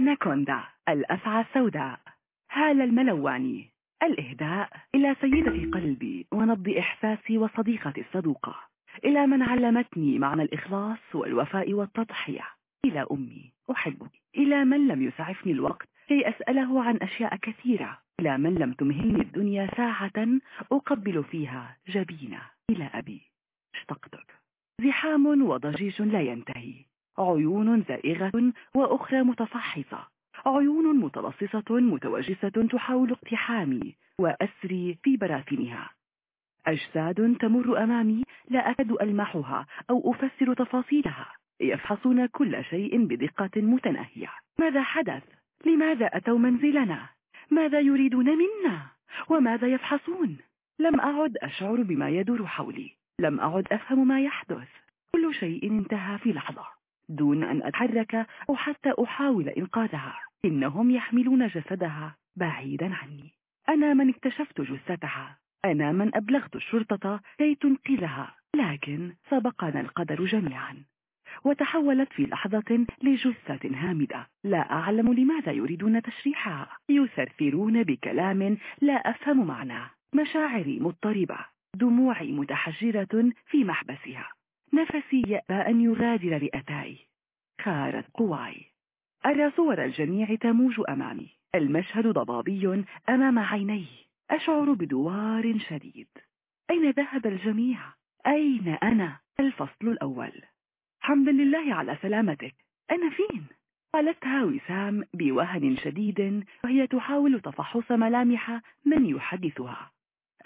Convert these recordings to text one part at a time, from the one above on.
أناكوندا الأسعى السوداء. هالة الملواني الإهداء إلى سيدة قلبي ونبض إحساسي وصديقتي الصدوقة. إلى من علمتني معنى الإخلاص والوفاء والتضحية. إلى أمي أحبك. إلى من لم يسعفني الوقت كي أسأله عن أشياء كثيرة. إلى من لم تمهلني الدنيا ساعة أقبل فيها جبينة. إلى أبي. اشتقتك. زحام وضجيج لا ينتهي. عيون زائغة وأخرى متفحصة عيون متلصصة متوجسة تحاول اقتحامي وأسري في براثنها أجساد تمر أمامي لا أكد ألمحها أو أفسر تفاصيلها يفحصون كل شيء بدقة متناهية ماذا حدث؟ لماذا أتوا منزلنا؟ ماذا يريدون منا؟ وماذا يفحصون؟ لم أعد أشعر بما يدور حولي لم أعد أفهم ما يحدث كل شيء انتهى في لحظة دون أن أتحرك أو حتى أحاول إنقاذها. إنهم يحملون جسدها بعيدا عني. أنا من اكتشفت جثتها. أنا من أبلغت الشرطة كي تنقذها. لكن سبقنا القدر جميعا. وتحولت في لحظة لجثة هامدة. لا أعلم لماذا يريدون تشريحها. يثرثرون بكلام لا أفهم معناه. مشاعري مضطربة. دموعي متحجرة في محبسها. نفسي يأبى أن يغادر رئتاي خارت قواي. أرى صور الجميع تموج أمامي. المشهد ضبابي أمام عيني أشعر بدوار شديد. أين ذهب الجميع؟ أين أنا؟ الفصل الأول. حمدا لله على سلامتك. أنا فين؟ قالتها وسام بوهن شديد. وهي تحاول تفحص ملامح من يحدثها.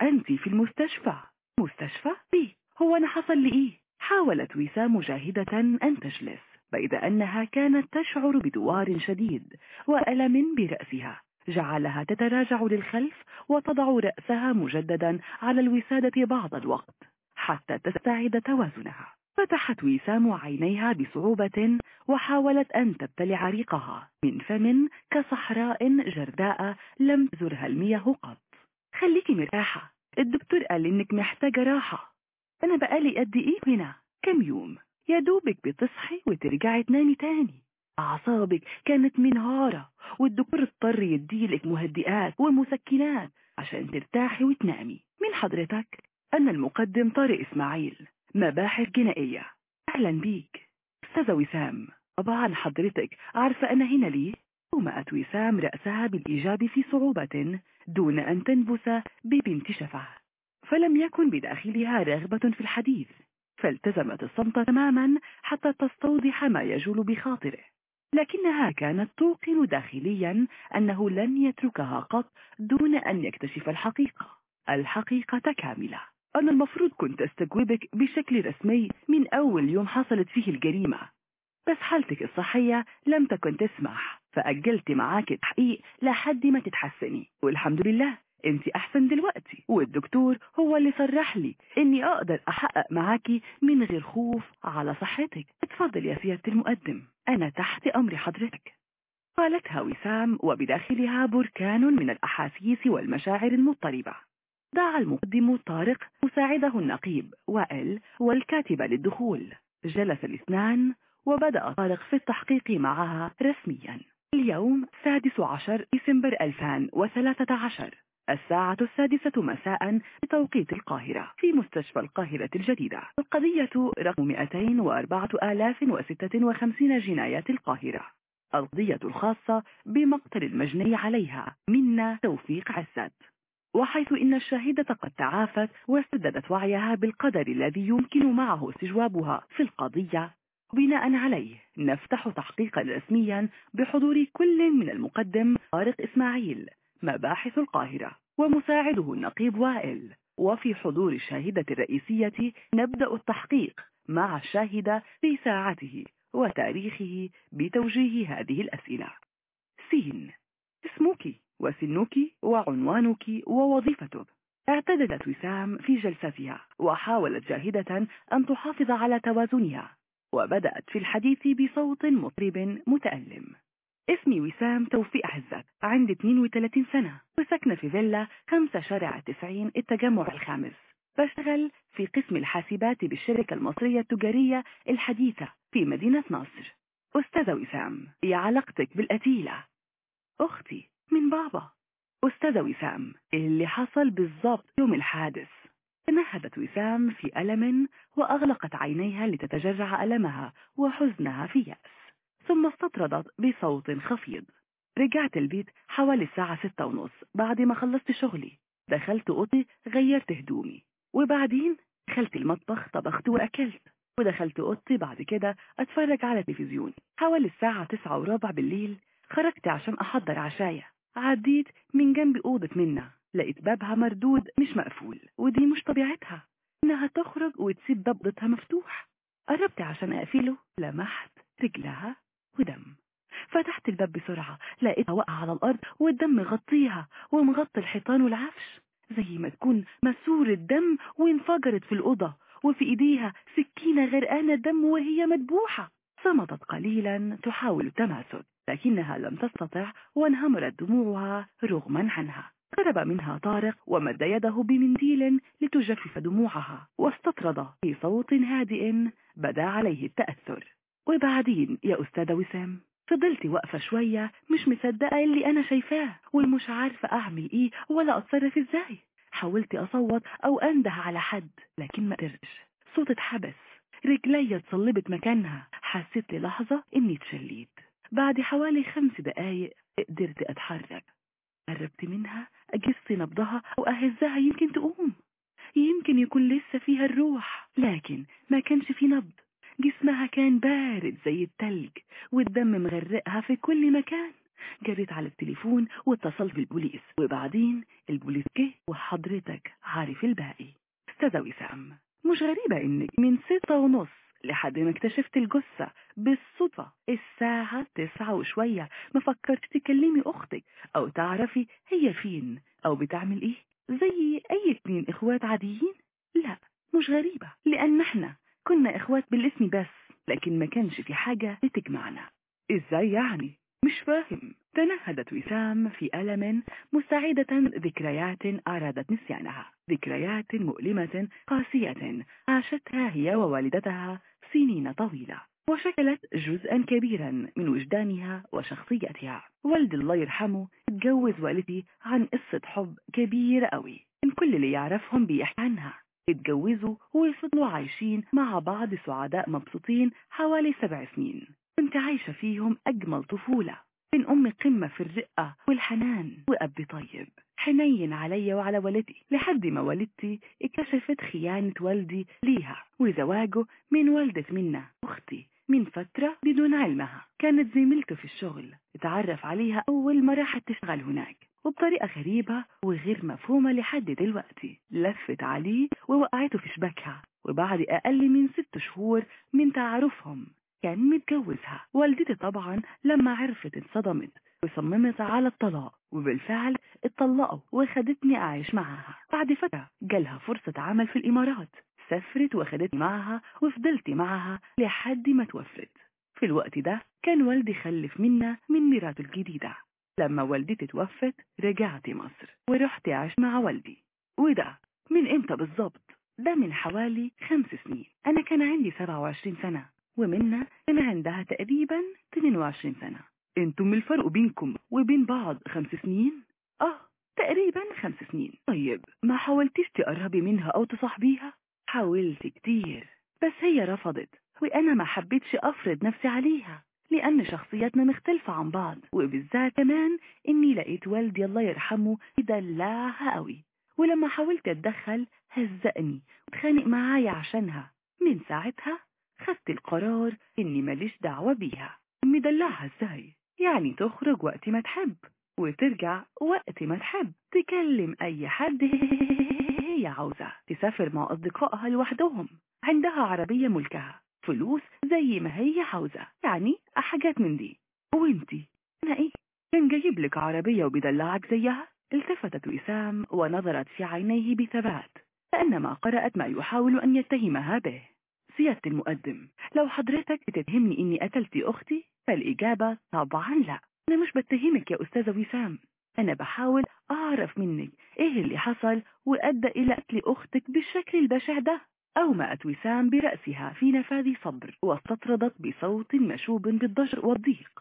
أنت في المستشفى. مستشفى؟ بي. هو أنا حصل لي إيه؟ حاولت وسام مجاهدة أن تجلس بيد أنها كانت تشعر بدوار شديد وألم برأسها. جعلها تتراجع للخلف وتضع رأسها مجددا على الوسادة بعض الوقت حتى تستعيد توازنها. فتحت وسام عينيها بصعوبة وحاولت أن تبتلع ريقها من فم كصحراء جرداء لم تزرها المياه قط. خليكي مرتاحة الدكتور قال إنك محتاجة راحة. أنا بقالي قد إيه هنا؟ كم يوم يا دوبك بتصحي وترجعي تنامي تاني. أعصابك كانت منهارة والدكتور اضطر يديلك مهدئات ومسكنات عشان ترتاحي وتنامي. من حضرتك؟ أنا المقدم طارق إسماعيل مباحث جنائية. أهلا بيك. أستاذة وسام طبعا حضرتك عارفة أنا هنا ليه؟ ومأت وسام رأسها بالإيجاب في صعوبة دون أن تنبس ببنت شفاه فلم يكن بداخلها رغبة في الحديث. فالتزمت الصمت تماما حتى تستوضح ما يجول بخاطره. لكنها كانت توقن داخليا أنه لن يتركها قط دون أن يكتشف الحقيقة. الحقيقة كاملة. أنا المفروض كنت أستجوبك بشكل رسمي من أول يوم حصلت فيه الجريمة. بس حالتك الصحية لم تكن تسمح. فأجلت معاك التحقيق لحد ما تتحسني. والحمد لله. انت احسن دلوقتي والدكتور هو اللي صرح لي اني أقدر احقق معاكي من غير خوف على صحتك. اتفضل يا سيادة المقدم أنا تحت أمر حضرتك. قالتها وسام وبداخلها بركان من الاحاسيس والمشاعر المضطربة. دعا المقدم طارق مساعده النقيب وائل والكاتبة للدخول. جلس الاثنان وبدأ طارق في التحقيق معها رسميا. اليوم سادس عشر ديسمبر 2013 الساعة السادسة مساء بتوقيت القاهرة في مستشفى القاهرة الجديدة. القضية رقم 204,056 جنايات القاهرة. القضية الخاصة بمقتل المجني عليها. منا توفيق عزت وحيث إن الشاهدة قد تعافت واستددت وعيها بالقدر الذي يمكن معه استجوابها في القضية. بناء عليه نفتح تحقيقا رسميا بحضور كل من المقدم طارق إسماعيل مباحث القاهرة. ومساعده النقيب وائل. وفي حضور الشاهدة الرئيسية نبدأ التحقيق مع الشاهدة في ساعته وتاريخه بتوجيه هذه الأسئلة. سين. اسمك وسنك وعنوانك ووظيفتك. اعتدلت وسام في جلستها وحاولت جاهدة أن تحافظ على توازنها. وبدأت في الحديث بصوت مطرب متألم. اسمي وسام توفيق عزت عندي 32 سنة. وسكنة في فيلا 5 شارع 90 التجمع الخامس. بشتغل في قسم الحاسبات بالشركة المصرية التجارية الحديثة في مدينة نصر. أستاذة وسام يا علاقتك بالقتيلة أختي من بابا. أستاذة وسام اللي حصل بالضبط يوم الحادث. تنهدت وسام في ألم وأغلقت عينيها لتتجرع ألمها وحزنها في يأس. ثم استطردت بصوت خفيض. رجعت البيت حوالي الساعة ستة ونص بعد ما خلصت شغلي. دخلت أوضتي غيرت هدومي. وبعدين دخلت المطبخ طبخت وأكلت. ودخلت أوضتي بعد كده أتفرج على تلفزيون حوالي الساعة تسعة وربع بالليل خرجت عشان أحضر عشاية. عديت من جنب أوضة منا لقيت بابها مردود مش مقفول. ودي مش طبيعتها. إنها تخرج وتسيب باب مفتوح. قربت عشان أقفله لمحت رجلها ودم. فتحت الباب بسرعة لقيتها واقعة على الأرض والدم مغطيها ومغطي الحيطان والعفش. زي ما تكون مسورة دم وانفجرت في الأوضة وفي إيديها سكينة غرقانة دم وهي مدبوحة صمتت قليلا تحاول التماسك لكنها لم تستطع وانهمرت دموعها رغما عنها. قرب منها طارق ومد يده بمنديل لتجفف دموعها واستطرد في صوت هادئ بدأ عليه التأثر. وبعدين يا أستاذ وسام فضلت واقفة شوية مش مصدقة اللي أنا شايفاه ومش عارفة أعمل إيه ولا أتصرف إزاي. حاولت أصوت أو أنده على حد لكن ما قدرتش صوت اتحبس رجلي اتصلبت مكانها. حسيت للحظة إني اتشليت. بعد حوالي خمس دقايق قدرت أتحرك. قربت منها أجس نبضها وأهزها يمكن تقوم. يمكن يكون لسه فيها الروح لكن ما كانش في نبض. جسمها كان بارد زي التلج والدم مغرقها في كل مكان. جريت على التليفون واتصلت بالبوليس وبعدين البوليس جه وحضرتك عارف الباقي. استاذة وسام مش غريبة إنك من ستة ونص لحد ما اكتشفت الجثة بالصدفة الساعة تسعة وشوية؟ ما فكرت تكلمي أختك أو تعرفي هي فين أو بتعمل إيه؟ زي أي اتنين إخوات عاديين؟ لا مش غريبة لأن إحنا كنا إخوات بالاسم بس لكن ما كانش في حاجة بتجمعنا إزاي يعني؟ مش فاهم. تنهدت وسام في ألم مستعيدة ذكريات أرادت نسيانها. ذكريات مؤلمة قاسية عاشتها هي ووالدتها سنين طويلة. وشكلت جزءا كبيرا من وجدانها وشخصيتها. والد الله يرحمه اتجوز والدي عن قصة حب كبيرة قوي كل اللي يعرفهم بيحكي عنها. اتجوزوا وفضلوا عايشين مع بعض سعداء مبسوطين حوالي سبع سنين. كنت عايشة فيهم أجمل طفولة. من أم قمة في الرقة والحنان وأب طيب. حنين علي وعلى والدي. لحد ما والدتي اكتشفت خيانة والدي ليها وزواجه من والدة منا أختي. من فترة بدون علمها. كانت زميلته في الشغل اتعرف عليها أول ما راحت تشتغل هناك وبطريقة غريبة وغير مفهومة لحد دلوقتي. لفت عليه ووقعته في شبكها وبعد أقل من ست شهور من تعارفهم كان متجوزها. والدتي طبعا لما عرفت انصدمت وصممت على الطلاق وبالفعل اتطلقوا وخدتني أعيش معاها بعد فترة جالها فرصة عمل في الإمارات. سافرت وخدتني معها وفضلت معها لحد ما توفت. في الوقت ده كان والدي خلف منا من مراته الجديدة. لما والدتي توفت رجعت مصر ورحت أعيش مع والدي. وده من إمتى بالظبط ده من حوالي خمس سنين. أنا كان عندي 27 سنة ومنى كان عندها تقريبا 22 سنة. أنتم الفرق بينكم وبين بعض خمس سنين؟ آه تقريبا خمس سنين. طيب ما حاولتيش تقربي منها أو تصاحبيها؟ حاولت كتير بس هي رفضت وأنا ما حبيتش أفرض نفسي عليها لأن شخصياتنا مختلفة عن بعض وبالذات كمان إني لقيت والدي الله يرحمه يدلعها قوي. ولما حاولت أتدخل هزقني وتخانق معايا عشانها. من ساعتها خدت القرار إني ماليش دعوة بيها. مدلعها إزاي؟ يعني تخرج وقت ما تحب وترجع وقت ما تحب تكلم أي حد. هي عاوزة تسافر مع أصدقائها لوحدهم عندها عربية ملكها فلوس زي ما هي عاوزة يعني حاجات من دي. وإنتي؟ أنا إيه؟ كان جايب لك عربية وبيدلعك زيها؟ التفتت وسام ونظرت في عينيه بثبات كأنما قرأت ما يحاول أن يتهمها به. سيادة المقدم لو حضرتك بتتهمني إني قتلت أختي؟ فالإجابة طبعا لا. أنا مش بتهمك يا أستاذة وسام. أنا بحاول أعرف منك إيه اللي حصل وأدى إلى قتل أختك بالشكل البشع ده أومأت وسام برأسها في نفاذ صبر واستطردت بصوت مشوب بالضجر والضيق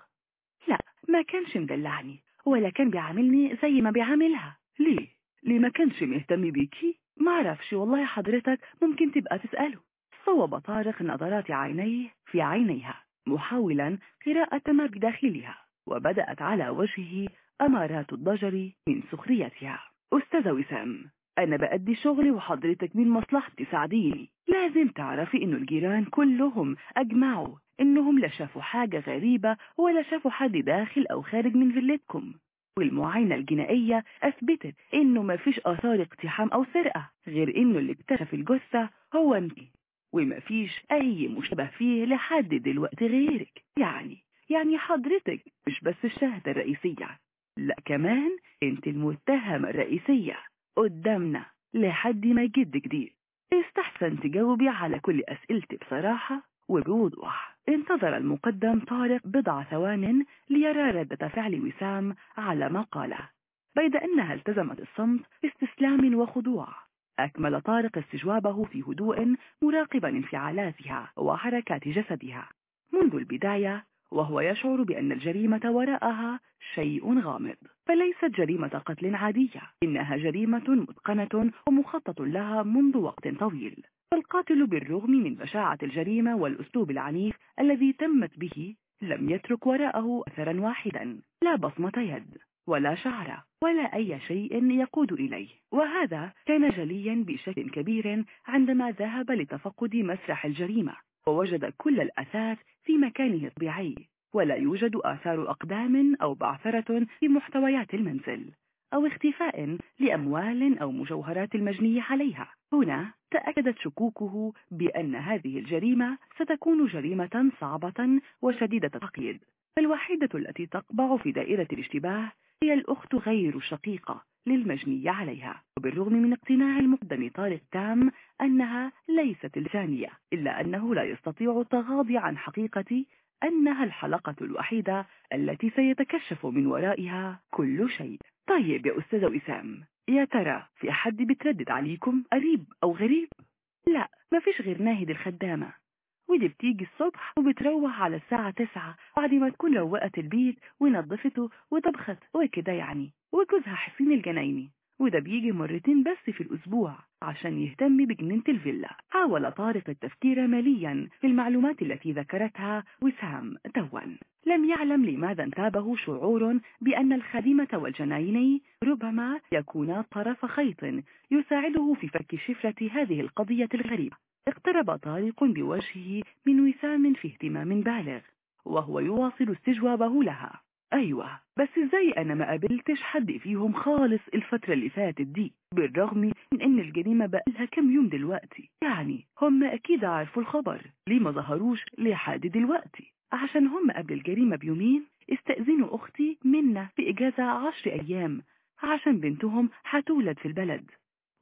لا ما كانش مدلعني ولا كان بيعاملني زي ما بيعاملها ليه؟ ليه ما كانش مهتم بيكي؟ ما عرفش والله حضرتك ممكن تبقى تسأله صوب طارق نظرات عينيه في عينيها محاولا قراءة ما بداخلها وبدأت على وجهه أمارات الضجر من سخريتها. أستاذ وسام أنا بأدي شغلي وحضرتك من مصلحتي ساعديني لازم تعرفي إنه الجيران كلهم أجمعوا إنهم لا شافوا حاجة غريبة ولا شافوا حد داخل أو خارج من فيلتكم. والمعاينة الجنائية أثبتت إنه ما فيش آثار اقتحام أو سرقة غير إنه اللي اكتشف الجثة هو أنت وما فيش أي مشابه فيه لحد دلوقتي غيرك. يعني يعني حضرتك مش بس الشاهدة الرئيسية لا كمان انت المتهمة الرئيسية قدامنا لحد ما يجد جديد. استحسن تجاوبي على كل أسئلتي بصراحة وبوضوح. انتظر المقدم طارق بضع ثوان ليرى ردة فعل وسام على ما قاله بيد أنها التزمت الصمت باستسلام وخضوع. أكمل طارق استجوابه في هدوء مراقبا انفعالاتها وحركات جسدها منذ البداية وهو يشعر بأن الجريمة وراءها شيء غامض فليست جريمة قتل عادية إنها جريمة متقنة ومخطط لها منذ وقت طويل. فالقاتل بالرغم من بشاعة الجريمة والأسلوب العنيف الذي تمت به لم يترك وراءه أثرا واحدا لا بصمة يد ولا شعر ولا أي شيء يقود إليه. وهذا كان جليا بشكل كبير عندما ذهب لتفقد مسرح الجريمة. ووجد كل الأثاث في مكانه الطبيعي ولا يوجد آثار أقدام أو بعثرة في محتويات المنزل أو اختفاء لأموال أو مجوهرات المجني عليها. هنا تأكدت شكوكه بأن هذه الجريمة ستكون جريمة صعبة وشديدة التقييد. فالوحيدة التي تقبع في دائرة الاشتباه هي الأخت غير الشقيقة للمجني عليها وبالرغم من اقتناع المقدم طارق تام أنها ليست الجانية إلا أنه لا يستطيع التغاضي عن حقيقة أنها الحلقة الوحيدة التي سيتكشف من ورائها كل شيء. طيب يا أستاذ وسام يا ترى في أحد بتردد عليكم قريب أو غريب؟ لا ما فيش غير ناهد الخدامة. ودي بتيجي الصبح وبتروح على الساعة تسعة بعد ما تكون روقت البيت ونظفته وطبخت وكده يعني. وجوزها حسين الجنايني وده بيجي مرتين بس في الأسبوع عشان يهتم بجنينة الفيلا. حاول طارق التفكير ماليا في المعلومات التي ذكرتها وسام توا لم يعلم لماذا انتابه شعور بأن الخادمة والجنايني ربما يكونا طرف خيط يساعده في فك شفرة هذه القضية الغريبة. اقترب طارق بوجهه من وسام في اهتمام بالغ وهو يواصل استجوابه لها. أيوة بس إزاي أنا ما قابلتش حد فيهم خالص الفترة اللي فاتت دي؟ بالرغم من إن الجريمة بقالها كم يوم دلوقتي. يعني هم أكيد عارفوا الخبر. ليه ما ظهروش لحد دلوقتي؟ عشان هم قبل الجريمة بيومين استأذنوا أختي منا في إجازة عشر أيام عشان بنتهم هتولد في البلد.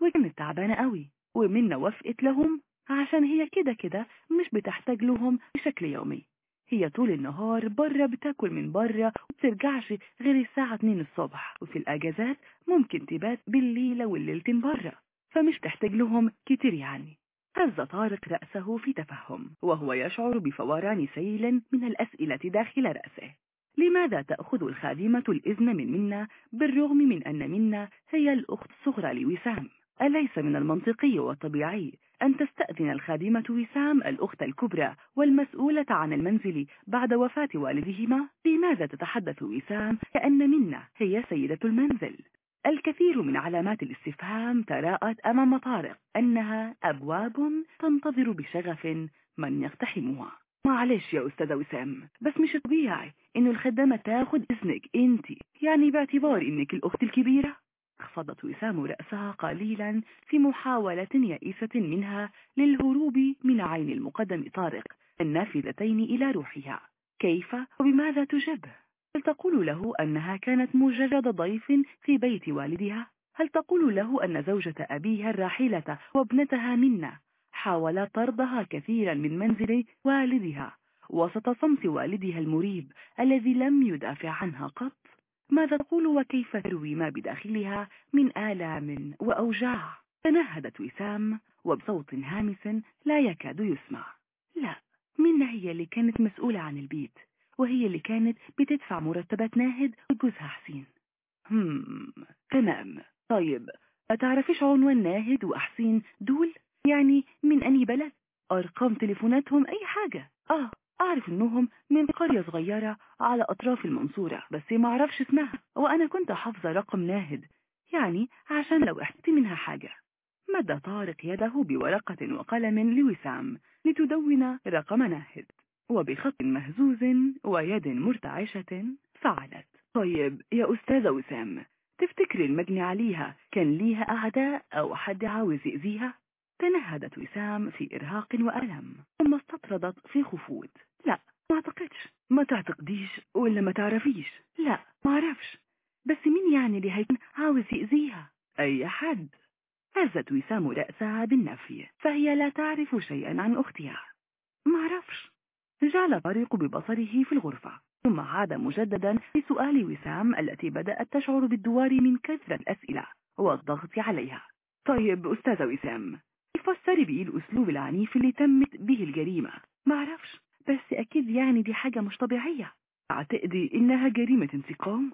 وكانت تعبانة قوي ومنا وافقت لهم عشان هي كده كده مش بتحتاج لهم بشكل يومي. هي طول النهار بره بتاكل من بره وبترجعش غير الساعة 2 الصبح. وفي الأجازات ممكن تبات بالليلة والليلتين بره فمش تحتاج لهم كتير يعني. هز طارق رأسه في تفهم وهو يشعر بفوران سيل من الأسئلة داخل رأسه. لماذا تأخذ الخادمة الإذن من منا بالرغم من أن منا هي الأخت الصغرى لوسام؟ أليس من المنطقي والطبيعي أن تستأذن الخادمة وسام الأخت الكبرى والمسؤولة عن المنزل بعد وفاة والدهما؟ لماذا تتحدث وسام كأن منا هي سيدة المنزل؟ الكثير من علامات الاستفهام تراءت أمام طارق أنها أبواب تنتظر بشغف من يقتحمها. معلش يا أستاذ وسام بس مش طبيعي إنه الخدامة تاخد إذنك أنت. يعني باعتبار إنك الأخت الكبيرة؟ خفضت وسام رأسها قليلا في محاولة يائسة منها للهروب من عين المقدم طارق النافذتين إلى روحها كيف وبماذا تجبه؟ هل تقول له أنها كانت مجرد ضيف في بيت والدها؟ هل تقول له أن زوجة أبيها الراحلة وابنتها منا حاول طردها كثيرا من منزل والدها وسط صمت والدها المريب الذي لم يدافع عنها قط ماذا تقول وكيف تروي ما بداخلها من آلام وأوجاع؟ تنهدت وسام وبصوت هامس لا يكاد يسمع. لا منى هي اللي كانت مسؤولة عن البيت؟ وهي اللي كانت بتدفع مرتبات ناهد وجوزها حسين. هم تمام. طيب أتعرفيش عنوان ناهد وأحسين دول؟ يعني من أني بلد؟ أرقام تليفوناتهم أي حاجة. آه أعرف إنهم من قرية صغيرة على أطراف المنصورة بس ما أعرفش اسمها. وأنا كنت حافظة رقم ناهد يعني عشان لو أحتجت منها حاجة. مد طارق يده بورقة وقلم لوسام لتدون رقم ناهد. وبخط مهزوز ويد مرتعشة فعلت. طيب يا أستاذة وسام تفتكري المجني عليها كان ليها أعداء أو حد عاوز يأذيها؟ تنهدت وسام في إرهاق وألم ثم استطردت في خفوت لا. ما أعتقدش. ما تعتقديش ولا ما تعرفيش. لا. ما أعرفش. بس مين يعني اللي هيكون عاوز يأذيها؟ أي حد. هزت وسام رأسها بالنفي. فهي لا تعرف شيئا عن أختها. ما أعرفش. جعل طريق ببصره في الغرفة. ثم عاد مجددا لسؤال وسام التي بدأت تشعر بالدوار من كثرة الأسئلة والضغط عليها. طيب أستاذة وسام فسري بيه الأسلوب العنيف اللي تمت به الجريمة؟ ما أعرفش. بس أكيد يعني دي حاجة مش طبيعية. أعتقدي إنها جريمة انتقام؟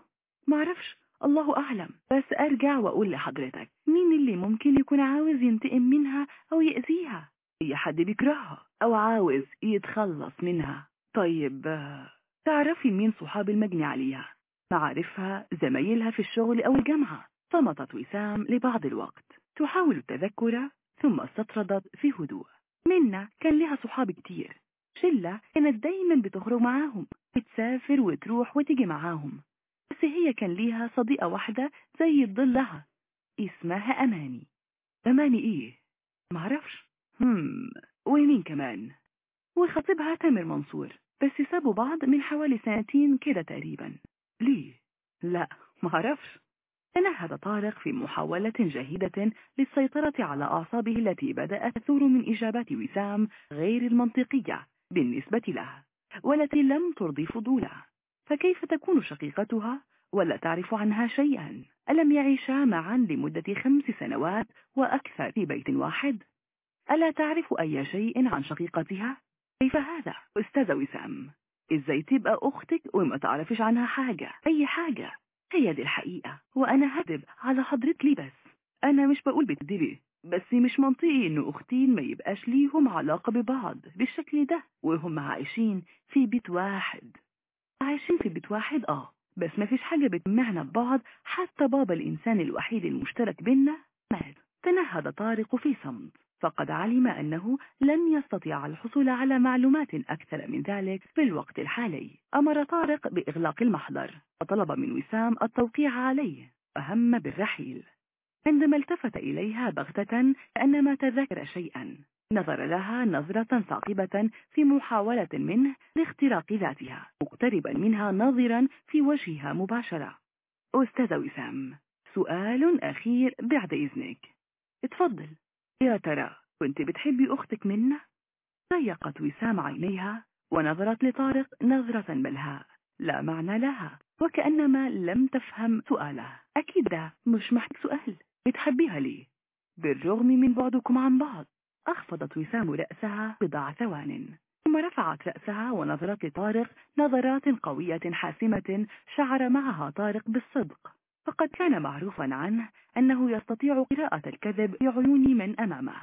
ما أعرفش الله أعلم. بس أرجع وأقول لحضرتك مين اللي ممكن يكون عاوز ينتقم منها أو يأذيها؟ أي حد بيكرهها أو عاوز يتخلص منها؟ طيب تعرفي مين صحاب المجني عليها معارفها زمايلها في الشغل أو الجامعة. صمتت وسام لبعض الوقت. تحاول التذكر ثم استطردت في هدوء. منا كان لها صحاب كتير. شلة كانت دايما بتخرج معاهم بتسافر وتروح وتيجي معاهم. بس هي كان ليها صديقة واحدة زي الظل لها اسمها أماني. أماني إيه؟ معرفش. هم ومين كمان؟ وخطيبها تامر منصور بس سابوا بعض من حوالي سنتين كده تقريبا. ليه؟ لا معرفش. تنهد طارق في محاولة جهيدة للسيطرة على أعصابه التي بدأت تثور من إجابات وسام غير المنطقية. بالنسبة له والتي لم ترضي فضوله فكيف تكون شقيقتها؟ ولا تعرف عنها شيئا. ألم يعيشا معا لمدة خمس سنوات وأكثر في بيت واحد؟ ألا تعرف أي شيء عن شقيقتها؟ كيف هذا؟ أستاذ وسام إزاي تبقى أختك وما تعرفش عنها حاجة؟ أي حاجة؟ هي دي الحقيقة وأنا هدب على حضرتك لي بس؟ أنا مش بقول بتدبي. بس مش منطقي إنه أختين ما يبقاش ليهم علاقة ببعض بالشكل ده وهم عايشين في بيت واحد. عايشين في بيت واحد آه بس ما فيش حاجة بتجمعنا ببعض. حتى بابا الإنسان الوحيد المشترك بينا مات. تنهد طارق في صمت. فقد علم أنه لن يستطيع الحصول على معلومات أكثر من ذلك في الوقت الحالي. أمر طارق بإغلاق المحضر وطلب من وسام التوقيع عليه. وهم بالرحيل. عندما التفت إليها بغتة كأنما تذكر شيئا. نظر لها نظرة ثاقبة في محاولة منه لاختراق ذاتها مقتربا منها ناظرا في وجهها مباشرة. أستاذ وسام سؤال أخير بعد إذنك. اتفضل. يا ترى كنت بتحبي أختك منة؟ ضيقت وسام عينيها ونظرت لطارق نظرة بلهاء لا معنى لها وكأنما لم تفهم سؤاله. أكيد مش محتاج سؤال. بتحبيها ليه؟ بالرغم من بعدكم عن بعض أخفضت وسام رأسها بضع ثوان ثم رفعت رأسها ونظرت لطارق نظرات قوية حاسمة شعر معها طارق بالصدق. فقد كان معروفا عنه أنه يستطيع قراءة الكذب بعيون من أمامه.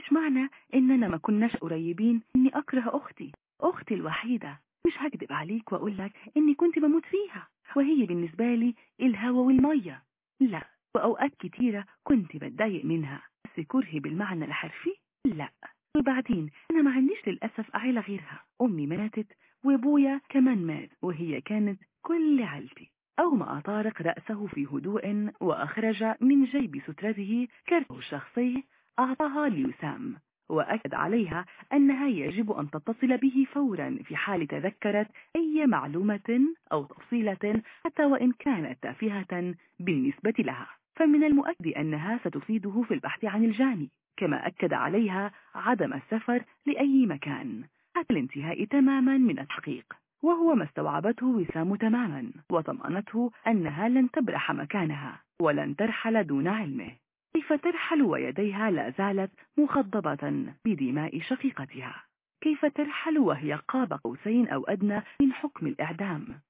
مش معنى إننا ما كناش قريبين؟ إني أكره أختي أختي الوحيدة. مش هكذب عليك وأقول لك إني كنت بموت فيها وهي بالنسبة لي الهوا والمية. لا. وأوقات كتيرة كنت بتضايق منها. بس كرهي بالمعنى الحرفي؟ لا. وبعدين أنا ما عنديش للأسف عيلة غيرها. أمي ماتت وأبويا كمان مات وهي كانت كل عيلتي. أغمأ طارق رأسه في هدوء وأخرج من جيب سترته كرته الشخصي أعطاها ليسام وأكد عليها أنها يجب أن تتصل به فورا في حال تذكرت أي معلومة أو تفصيلة حتى وإن كانت تافهة بالنسبة لها. فمن المؤكد أنها ستفيده في البحث عن الجاني كما أكد عليها عدم السفر لأي مكان. حتى الانتهاء تماما من التحقيق وهو ما استوعبته وسام تماما وطمأنته أنها لن تبرح مكانها ولن ترحل دون علمه. كيف ترحل ويديها لا زالت مخضبة بدماء شقيقتها. كيف ترحل وهي قاب قوسين أو أدنى من حكم الإعدام.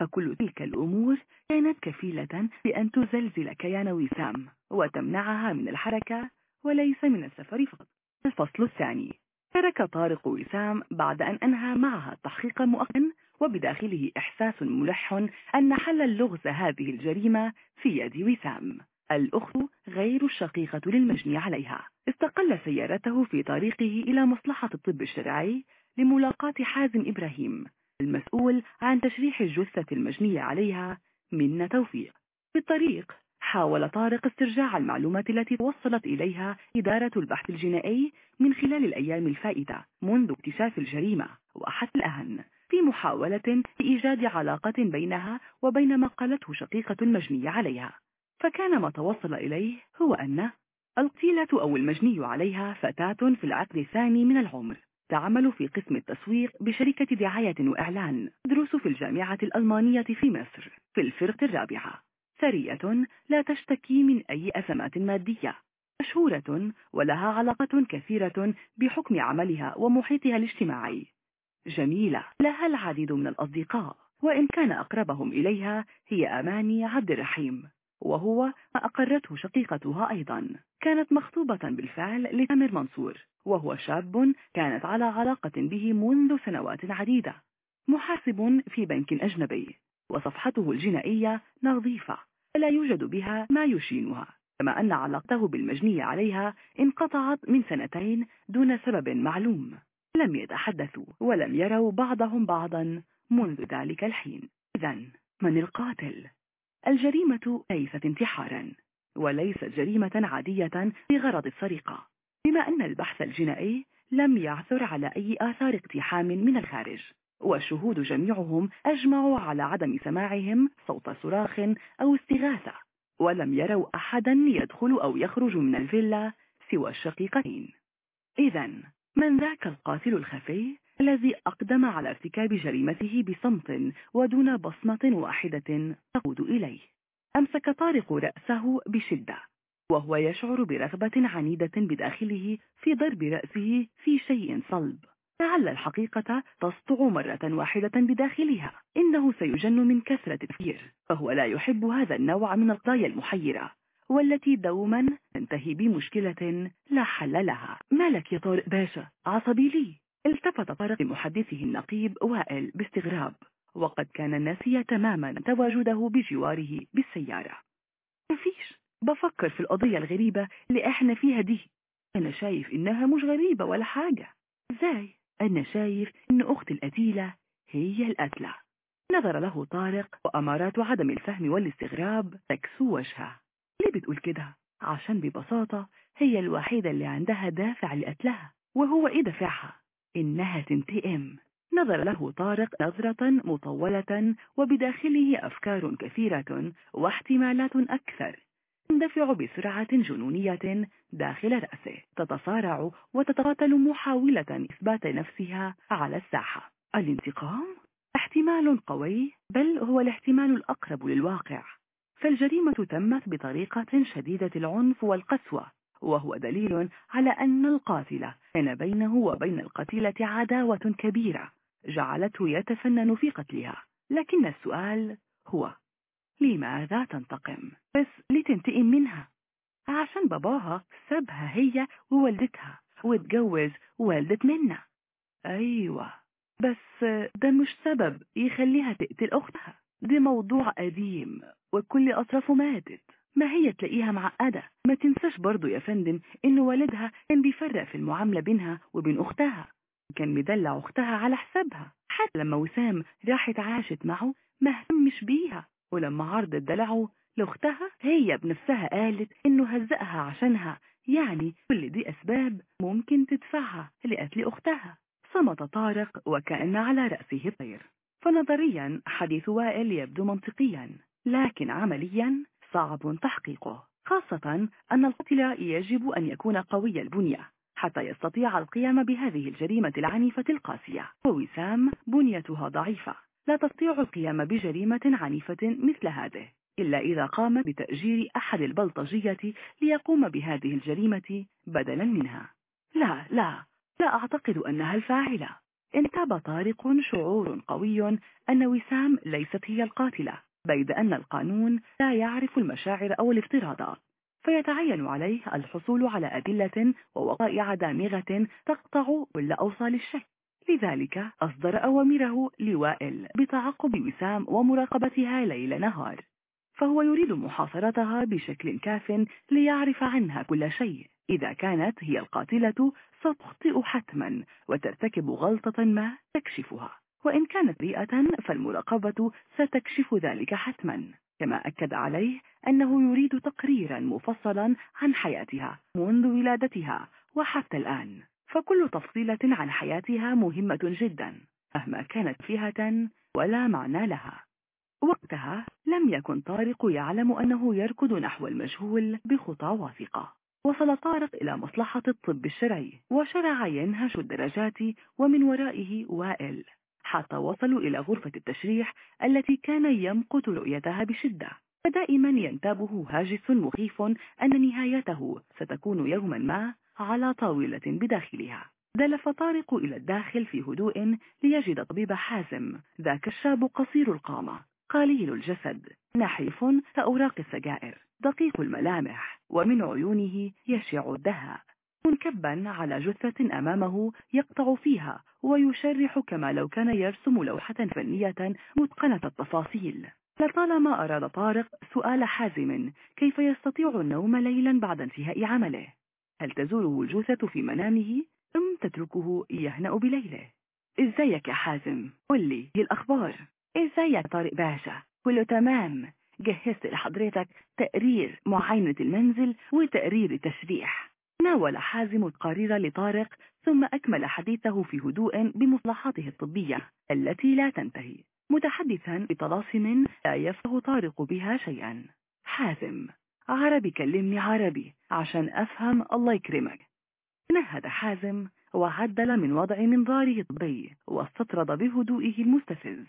فكل تلك الأمور كانت كفيلة بأن تزلزل كيان وسام وتمنعها من الحركة وليس من السفر فقط. الفصل الثاني. ترك طارق وسام بعد أن أنهى معها التحقيق مؤقتا وبداخله إحساس ملح أن حل اللغز هذه الجريمة في يد وسام. الأخت غير الشقيقة للمجني عليها. استقل سيارته في طريقه إلى مصلحة الطب الشرعي لملاقاة حازم إبراهيم. المسؤول عن تشريح الجثة المجنية عليها من توفيق. في الطريق حاول طارق استرجاع المعلومات التي توصلت إليها إدارة البحث الجنائي من خلال الأيام الفائتة منذ اكتشاف الجريمة وأحد الأهم في محاولة لإيجاد علاقة بينها وبين ما قالته شقيقة المجني عليها. فكان ما توصل إليه هو أن القتيلة أو المجني عليها فتاة في العقد الثاني من العمر. تعمل في قسم التسويق بشركة دعاية وإعلان. تدرس في الجامعة الألمانية في مصر. في الفرقة الرابعة. ثرية لا تشتكي من أي أزمات مادية. مشهورة ولها علاقة كثيرة بحكم عملها ومحيطها الاجتماعي. جميلة. لها العديد من الأصدقاء. وإن كان أقربهم إليها هي أماني عبد الرحيم. وهو ما أقرته شقيقتها أيضا. كانت مخطوبة بالفعل لتامر منصور وهو شاب كانت على علاقة به منذ سنوات عديدة محاسب في بنك أجنبي وصفحته الجنائية نظيفة ولا يوجد بها ما يشينها كما أن علاقته بالمجني عليها انقطعت من سنتين دون سبب معلوم. لم يتحدثوا ولم يروا بعضهم بعضا منذ ذلك الحين. إذا من القاتل؟ الجريمة ليست انتحارا وليست جريمة عادية بغرض السرقة. بما أن البحث الجنائي لم يعثر على أي آثار اقتحام من الخارج والشهود جميعهم أجمعوا على عدم سماعهم صوت صراخ أو استغاثة ولم يروا أحدا يدخل أو يخرج من الفيلا سوى الشقيقين إذا من ذاك القاتل الخفي؟ الذي أقدم على ارتكاب جريمته بصمت ودون بصمة واحدة تقود إليه. أمسك طارق رأسه بشدة وهو يشعر برغبة عنيدة بداخله في ضرب رأسه في شيء صلب. لعل الحقيقة تسطع مرة واحدة بداخلها إنه سيجن من كثرة التفكير فهو لا يحب هذا النوع من القضايا المحيرة والتي دوما تنتهي بمشكلة لا حل لها. مالك يا طارق باشا عصبي لي. التفت طارق لمحدثه النقيب وائل باستغراب وقد كان ناسيا تماما تواجده بجواره بالسيارة. مفيش بفكر في القضية الغريبة اللي إحنا فيها دي. أنا شايف إنها مش غريبة ولا حاجة. إزاي؟ أنا شايف إن أخت القتيلة هي القتلة. نظر له طارق وأمارات عدم الفهم والاستغراب تكسو وجهه. ليه بتقول كده؟ عشان ببساطة هي الوحيدة اللي عندها دافع لقتلها وهو إيه دافعها؟ إنها تنتقم نظر له طارق نظرة مطولة وبداخله أفكار كثيرة واحتمالات أكثر. تندفع بسرعة جنونية داخل رأسه. تتصارع وتتقاتل محاولة إثبات نفسها على الساحة. الانتقام؟ احتمال قوي بل هو الاحتمال الأقرب للواقع. فالجريمة تمت بطريقة شديدة العنف والقسوة. وهو دليل على أن القاتل كان بينه وبين القتيلة عداوة كبيرة جعلته يتفنن في قتلها. لكن السؤال هو لماذا تنتقم؟ بس لتنتقم منها. عشان باباها سابها هي ووالدتها واتجوز والدة منا أيوة. بس ده مش سبب يخليها تقتل أختها. ده موضوع قديم وكل أطرافه ماتت. ما هي تلاقيها معقدة؟ ما تنساش برضو يا فندم إن والدها كان بيفرق في المعاملة بينها وبين أختها. كان مدلع أختها على حسابها. حتى لما وسام راحت عاشت معه ما اهتمش بيها. ولما عرضت دلعه لأختها هي بنفسها قالت إنه هزقها عشانها. يعني كل دي أسباب ممكن تدفعها لقتل أختها. صمت طارق وكأن على رأسه طير فنظريا حديث وائل يبدو منطقيا. لكن عمليا صعب تحقيقه خاصة أن القتل يجب أن يكون قوي البنية حتى يستطيع القيام بهذه الجريمة العنيفة القاسية. ووسام بنيتها ضعيفة. لا تستطيع القيام بجريمة عنيفة مثل هذه إلا إذا قام بتأجير أحد البلطجية ليقوم بهذه الجريمة بدلا منها. لا لا لا أعتقد أنها الفاعلة. انتاب طارق شعور قوي أن وسام ليست هي القاتلة. بيد أن القانون لا يعرف المشاعر أو الافتراضات فيتعين عليه الحصول على أدلة ووقائع دامغة تقطع كل أوصال الشك. لذلك أصدر أوامره لوائل بتعقب وسام ومراقبتها ليل نهار فهو يريد محاصرتها بشكل كاف ليعرف عنها كل شيء. إذا كانت هي القاتلة ستخطئ حتما وترتكب غلطة ما تكشفها. وإن كانت بريئة فالمراقبة ستكشف ذلك حتما. كما أكد عليه أنه يريد تقريرا مفصلا عن حياتها منذ ولادتها وحتى الآن. فكل تفصيلة عن حياتها مهمة جدا مهما كانت فيها ولا معنى لها. وقتها لم يكن طارق يعلم أنه يركض نحو المجهول بخطى واثقة. وصل طارق إلى مصلحة الطب الشرعي وشرع ينهش الدرجات ومن ورائه وائل. حتى وصلوا إلى غرفة التشريح التي كان يمقت رؤيتها بشدة. فدائما ينتابه هاجس مخيف أن نهايته ستكون يوما ما على طاولة بداخلها. دلف طارق إلى الداخل في هدوء ليجد طبيب حازم ذاك الشاب قصير القامة قليل الجسد نحيف كأوراق السجائر دقيق الملامح ومن عيونه يشع الدهاء. منكبا على جثة أمامه يقطع فيها ويشرح كما لو كان يرسم لوحة فنية متقنة التفاصيل. لطالما أراد طارق سؤال حازم كيف يستطيع النوم ليلا بعد انتهاء عمله؟ هل تزوره الجثة في منامه؟ أم تتركه يهنأ بليله؟ إزيك يا حازم قل لي الأخبار. إزيك طارق باشا كله تمام. جهزت لحضرتك تقرير معاينة المنزل وتقرير التشريح ناول حازم القرير لطارق ثم أكمل حديثه في هدوء بمصلحاته الطبية التي لا تنتهي. متحدثا بطلاسم لا يفقه طارق بها شيئا. حازم عربي كلمني عربي عشان أفهم الله يكرمك. نهد حازم وعدل من وضع منظاره الطبي واستطرد بهدوئه المستفز.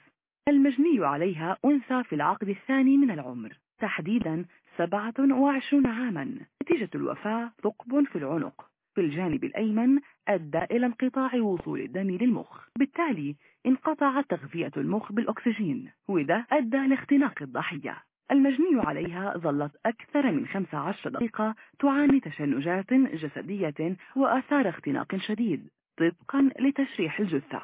المجني عليها أنثى في العقد الثاني من العمر. تحديدا سبعة وعشرون عاما. نتيجة الوفاة ثقب في العنق. في الجانب الأيمن أدى إلى انقطاع وصول الدم للمخ. بالتالي انقطعت تغذية المخ بالأكسجين. وده أدى لاختناق الضحية. المجني عليها ظلت أكثر من 15 دقيقة تعاني تشنجات جسدية وآثار اختناق شديد طبقا لتشريح الجثة.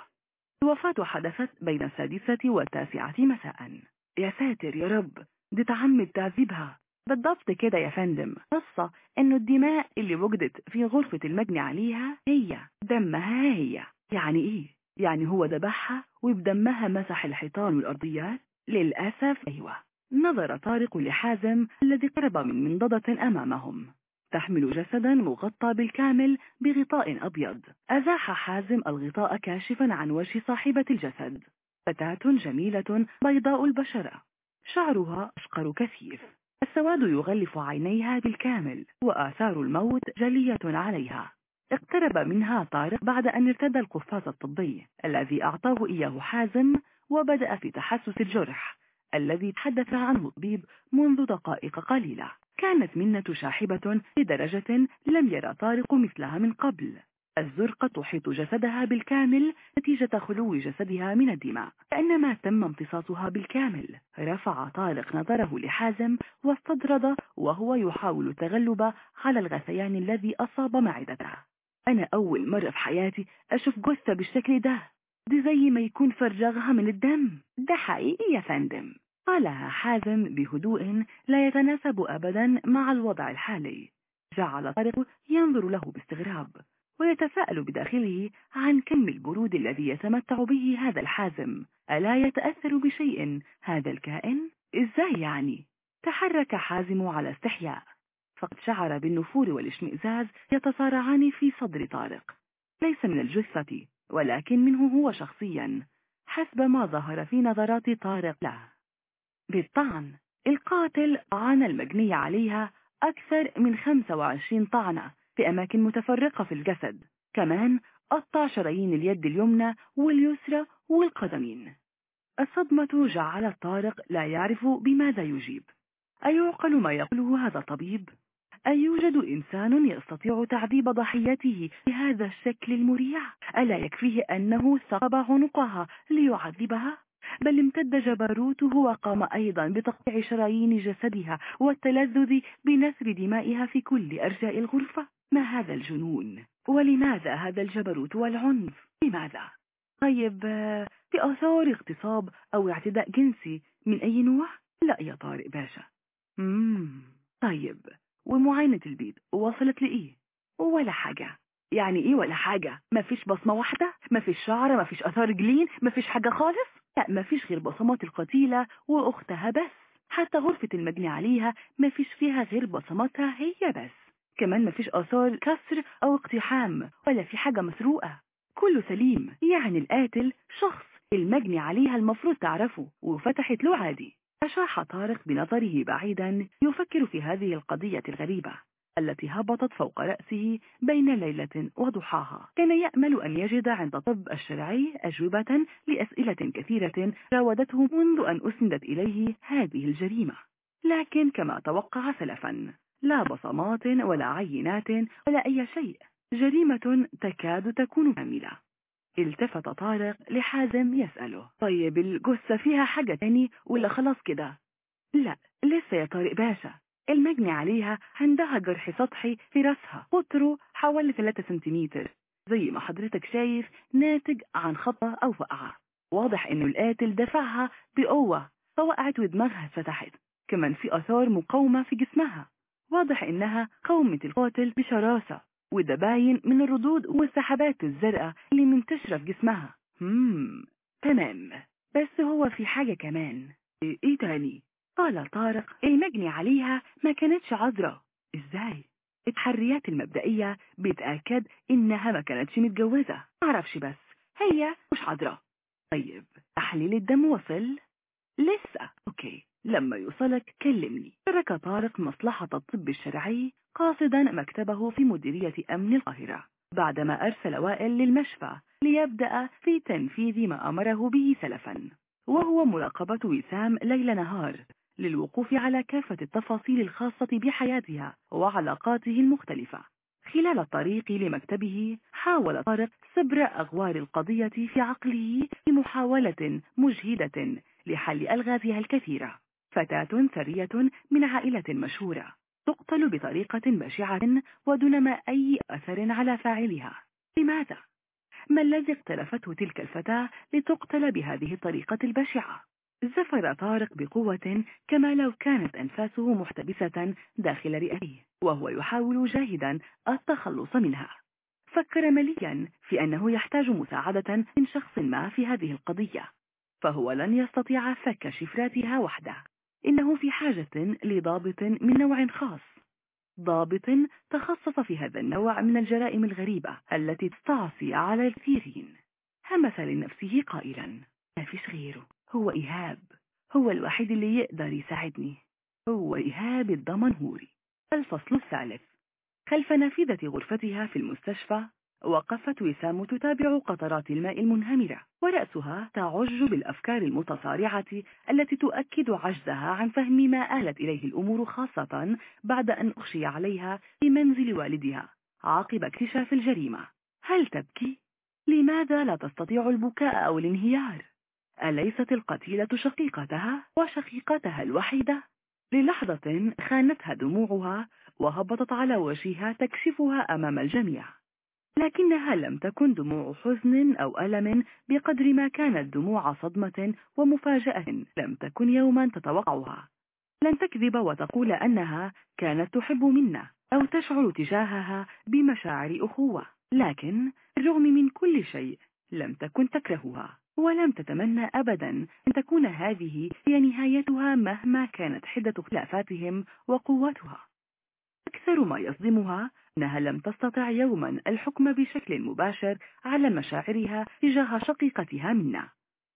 الوفاة حدثت بين السادسة والتاسعة مساء. يا ساتر يا رب! دي تعمد تعذيبها بالضبط كده يا فندم. قصة انه الدماء اللي وجدت في غرفة المجني عليها هي دمها هي. يعني إيه؟ يعني هو ذبحها وبدمها مسح الحيطان والأرضيات؟ للأسف أيوه. نظر طارق لحازم الذي قرب من منضدة أمامهم. تحمل جسدا مغطى بالكامل بغطاء أبيض. أزاح حازم الغطاء كاشفا عن وجه صاحبة الجسد. فتاة جميلة بيضاء البشرة. شعرها أشقر كثيف. السواد يغلف عينيها بالكامل وآثار الموت جلية عليها. اقترب منها طارق بعد أن ارتدى القفاز الطبي الذي أعطاه إياه حازم وبدأ في تحسس الجرح الذي تحدث عنه الطبيب منذ دقائق قليلة. كانت منة شاحبة لدرجة لم يرى طارق مثلها من قبل. الزرقة تحيط جسدها بالكامل نتيجة خلو جسدها من الدماء كأنما تم امتصاصها بالكامل. رفع طارق نظره لحازم واستدرد وهو يحاول التغلب على الغثيان الذي أصاب معدته. أنا أول مرة في حياتي أشوف جثة بالشكل ده. دي زي ما يكون فرجغها من الدم. ده حقيقي يا فندم. قالها حازم بهدوء لا يتناسب أبدا مع الوضع الحالي. جعل طارق ينظر له باستغراب. ويتساءل بداخله عن كم البرود الذي يتمتع به هذا الحازم. ألا يتأثر بشيء هذا الكائن؟ إزاي يعني؟ تحرك حازم على استحياء. فقد شعر بالنفور والاشمئزاز يتصارعان في صدر طارق. ليس من الجثة ولكن منه هو شخصيا حسب ما ظهر في نظرات طارق له. بالطعن القاتل طعن المجني عليها أكثر من 25 طعنة. في أماكن متفرقة في الجسد كمان قطع شرايين اليد اليمنى واليسرى والقدمين الصدمة جعلت طارق لا يعرف بماذا يجيب أيعقل ما يقوله هذا الطبيب؟ أيوجد إنسان يستطيع تعذيب ضحيته بهذا الشكل المريع؟ ألا يكفيه أنه ثقب عنقها ليعذبها؟ بل امتد جبروته وقام أيضا بتقطيع شرايين جسدها والتلذذ بنثر دمائها في كل أرجاء الغرفة ما هذا الجنون؟ ولماذا هذا الجبروت والعنف؟ لماذا؟ طيب في آثار اغتصاب أو اعتداء جنسي من أي نوع؟ لا يا طارق باشا مم. طيب ومعاينة البيت وصلت لإيه؟ ولا حاجة يعني إيه ولا حاجة؟ ما فيش بصمة واحدة؟ ما فيش شعر؟ ما فيش أثار جلين؟ ما فيش حاجة خالص؟ لا ما فيش غير بصمات القتيلة وأختها بس. حتى غرفة المجني عليها ما فيش فيها غير بصماتها هي بس. كمان ما فيش آثار كسر أو اقتحام ولا في حاجة مسروقة. كله سليم. يعني القاتل شخص المجني عليها المفروض تعرفه وفتحت له عادي. أشاح طارق بنظره بعيدا يفكر في هذه القضية الغريبة. التي هبطت فوق رأسه بين ليلة وضحاها. كان يأمل أن يجد عند طب الشرعي أجوبة لأسئلة كثيرة راودته منذ أن أسندت إليه هذه الجريمة. لكن كما توقع سلفا لا بصمات ولا عينات ولا أي شيء. جريمة تكاد تكون كاملة. التفت طارق لحازم يسأله طيب الجثة فيها حاجة تاني ولا خلاص كده؟ لا لسه يا طارق باشا. المجني عليها عندها جرح سطحي في رأسها. قطره حوالي 3 سنتيمتر زي ما حضرتك شايف ناتج عن خطأ أو فقعة واضح إنه القاتل دفعها بقوة فوقعت ودماغها اتفتحت. كمان في آثار مقاومة في جسمها. واضح إنها قومت القاتل بشراسة وده باين من الردود والسحبات الزرقاء اللي منتشرة في جسمها. مم. تمام. بس هو في حاجة كمان. إيه تاني؟ قال طارق المجني عليها ما كانتش عذرة. إزاي؟ التحريات المبدئية بتأكد إنها ما كانتش متجوزة. معرفش بس هي مش عذرة. طيب تحليل الدم وصل؟ لسه. أوكي لما يوصلك كلمني. ترك طارق مصلحة الطب الشرعي قاصدا مكتبه في مديرية أمن القاهرة بعدما أرسل وائل للمشفى ليبدأ في تنفيذ ما أمره به سلفا وهو مراقبة وسام ليل نهار. للوقوف على كافة التفاصيل الخاصة بحياتها وعلاقاته المختلفة خلال الطريق لمكتبه حاول طارق سبر أغوار القضية في عقله بمحاولة مجهدة لحل ألغازها الكثيرة فتاة ثرية من عائلة مشهورة تقتل بطريقة بشعة ودون ما أي أثر على فاعلها لماذا؟ ما الذي اقتلفته تلك الفتاة لتقتل بهذه الطريقة البشعة؟ زفر طارق بقوة كما لو كانت أنفاسه محتبسة داخل رئته وهو يحاول جاهدا التخلص منها. فكر مليا في أنه يحتاج مساعدة من شخص ما في هذه القضية فهو لن يستطيع فك شفراتها وحده. إنه في حاجة لضابط من نوع خاص. ضابط تخصص في هذا النوع من الجرائم الغريبة التي تستعصي على الكثيرين. همس لنفسه قائلا. ما فيش غيره. هو إيهاب. هو الوحيد اللي يقدر يساعدني. هو إيهاب الضمنهوري. الفصل الثالث. خلف نافذة غرفتها في المستشفى وقفت وسام تتابع قطرات الماء المنهمرة ورأسها تعج بالأفكار المتصارعة التي تؤكد عجزها عن فهم ما آلت إليه الأمور خاصة بعد أن أخشي عليها في منزل والدها عقب اكتشاف الجريمة. هل تبكي؟ لماذا لا تستطيع البكاء أو الانهيار؟ أليست القتيلة شقيقتها؟ وشقيقتها الوحيدة؟ للحظة خانتها دموعها وهبطت على وجهها تكشفها أمام الجميع. لكنها لم تكن دموع حزن أو ألم بقدر ما كانت دموع صدمة ومفاجأة لم تكن يوما تتوقعها. لن تكذب وتقول أنها كانت تحب منا أو تشعر تجاهها بمشاعر أخوة. لكن بالرغم من كل شيء لم تكن تكرهها. ولم تتمنى أبدا أن تكون هذه هي نهايتها مهما كانت حدة خلافاتهم وقوتها. أكثر ما يصدمها أنها لم تستطع يوما الحكم بشكل مباشر على مشاعرها تجاه شقيقتها منا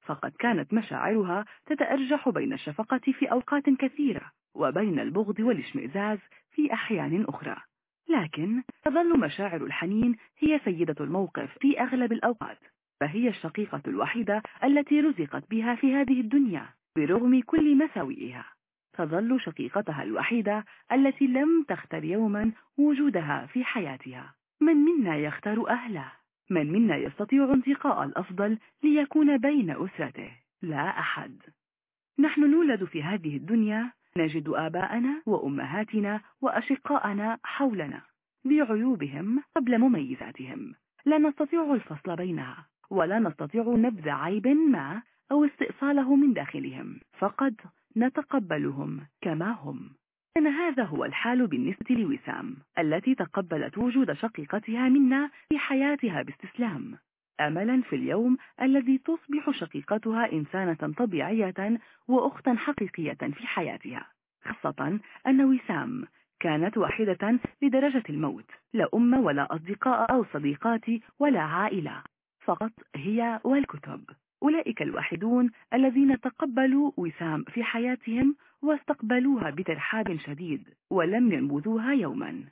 فقد كانت مشاعرها تتأرجح بين الشفقة في أوقات كثيرة وبين البغض والاشمئزاز في أحيان أخرى. لكن تظل مشاعر الحنين هي سيدة الموقف في أغلب الأوقات. فهي الشقيقة الوحيدة التي رزقت بها في هذه الدنيا برغم كل مساوئها. تظل شقيقتها الوحيدة التي لم تختر يوما وجودها في حياتها. من منا يختار أهله؟ من منا يستطيع انتقاء الأفضل ليكون بين أسرته؟ لا أحد. نحن نولد في هذه الدنيا نجد آباءنا وأمهاتنا وأشقاءنا حولنا. بعيوبهم قبل مميزاتهم لا نستطيع الفصل بينها. ولا نستطيع نبذ عيب ما أو استئصاله من داخلهم. فقد نتقبلهم كما هم. كان هذا هو الحال بالنسبة لوسام التي تقبلت وجود شقيقتها منا في حياتها باستسلام. أملا في اليوم الذي تصبح شقيقتها إنسانة طبيعية وأختا حقيقية في حياتها. خاصة أن وسام كانت واحدة لدرجة الموت لا أم ولا أصدقاء أو صديقات ولا عائلة. فقط هي والكتب أولئك الواحدون الذين تقبلوا وسام في حياتهم واستقبلوها بترحاب شديد ولم ينبذوها يوما.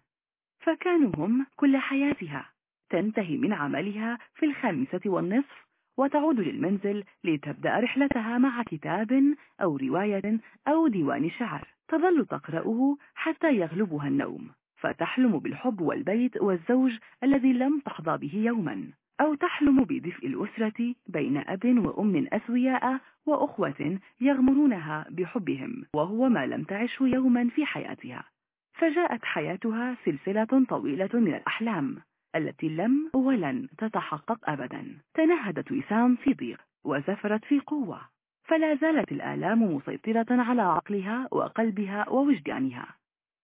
فكانوا هم كل حياتها. تنتهي من عملها في الخامسة والنصف وتعود للمنزل لتبدأ رحلتها مع كتاب أو رواية أو ديوان شعر تظل تقرأه حتى يغلبها النوم. فتحلم بالحب والبيت والزوج الذي لم تحظى به يوما. أو تحلم بدفء الأسرة بين أب وأم أسوياء وأخوة يغمرونها بحبهم وهو ما لم تعشه يوما في حياتها. فجاءت حياتها سلسلة طويلة من الأحلام التي لم ولن تتحقق أبدا. تنهدت وسام في ضيق وزفرت في قوة. فلا زالت الآلام مسيطرة على عقلها وقلبها ووجدانها.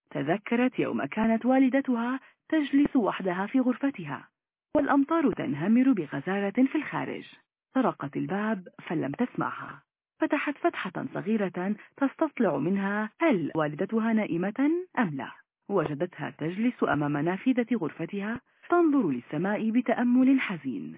تذكرت يوم كانت والدتها تجلس وحدها في غرفتها. والأمطار تنهمر بغزارة في الخارج. طرقت الباب فلم تسمعها. فتحت فتحة صغيرة تستطلع منها هل والدتها نائمة أم لا؟ وجدتها تجلس أمام نافذة غرفتها تنظر للسماء بتأمل حزين.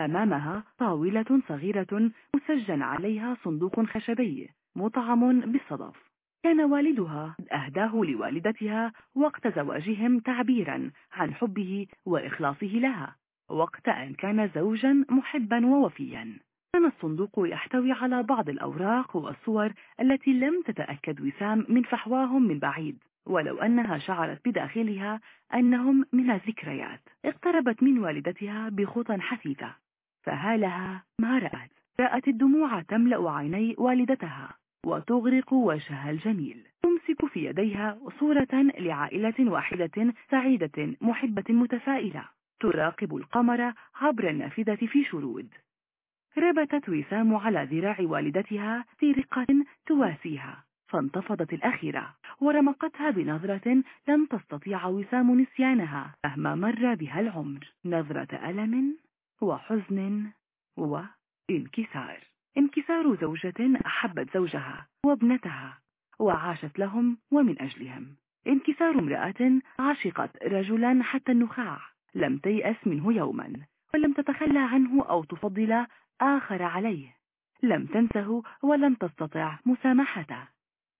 أمامها طاولة صغيرة مسجن عليها صندوق خشبي مطعم بالصدف. كان والدها أهداه لوالدتها وقت زواجهم تعبيرا عن حبه وإخلاصه لها وقت أن كان زوجا محبا ووفيا. كان الصندوق يحتوي على بعض الأوراق والصور التي لم تتأكد وسام من فحواهم من بعيد ولو أنها شعرت بداخلها أنهم من الذكريات. اقتربت من والدتها بخطى حثيثة فهالها ما رأت. رأت الدموع تملأ عيني والدتها. وتغرق وجهها الجميل. تمسك في يديها صورة لعائلة واحدة سعيدة محبة متفائلة. تراقب القمر عبر النافذة في شرود. ربتت وسام على ذراع والدتها في رقة تواسيها. فانتفضت الأخيرة. ورمقتها بنظرة لم تستطيع وسام نسيانها. مهما مر بها العمر. نظرة ألم وحزن وانكسار. انكسار زوجة أحبت زوجها وابنتها وعاشت لهم ومن أجلهم. انكسار امرأة عشقت رجلا حتى النخاع. لم تيأس منه يوما ولم تتخلى عنه أو تفضل آخر عليه. لم تنسه ولم تستطع مسامحته.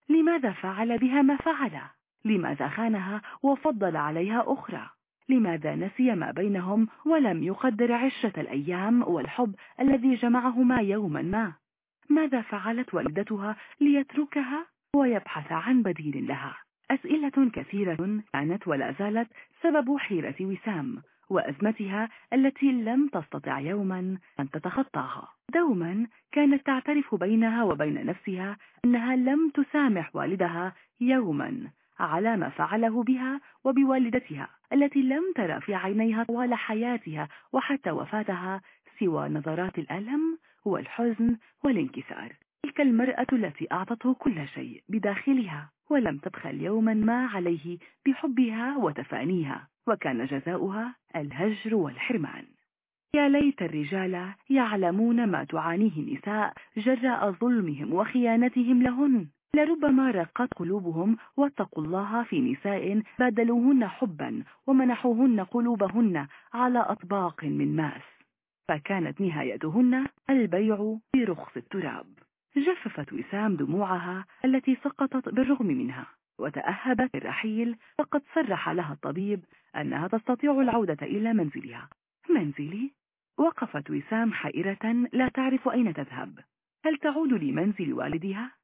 لماذا فعل بها ما فعل؟ لماذا خانها وفضل عليها أخرى؟ لماذا نسي ما بينهم ولم يقدر عشرة الأيام والحب الذي جمعهما يوما ما؟ ماذا فعلت والدتها ليتركها ويبحث عن بديل لها؟ أسئلة كثيرة كانت ولا زالت سبب حيرة وسام وأزمتها التي لم تستطع يوما أن تتخطاها. دوما كانت تعترف بينها وبين نفسها أنها لم تسامح والدها يوما. على ما فعله بها وبوالدتها التي لم ترى في عينيها طوال حياتها وحتى وفاتها سوى نظرات الألم والحزن والانكسار. تلك المرأة التي أعطته كل شيء بداخلها ولم تبخل يوما ما عليه بحبها وتفانيها وكان جزاؤها الهجر والحرمان. يا ليت الرجال يعلمون ما تعانيه النساء جراء ظلمهم وخيانتهم لهن. لربما رقت قلوبهم واتقوا الله في نساء بادلوهن حبا ومنحوهن قلوبهن على أطباق من ماس فكانت نهايتهن البيع برخص التراب جففت وسام دموعها التي سقطت بالرغم منها وتأهبت الرحيل فقد صرح لها الطبيب أنها تستطيع العودة إلى منزلها منزلي؟ وقفت وسام حائرة لا تعرف أين تذهب هل تعود لمنزل والدها؟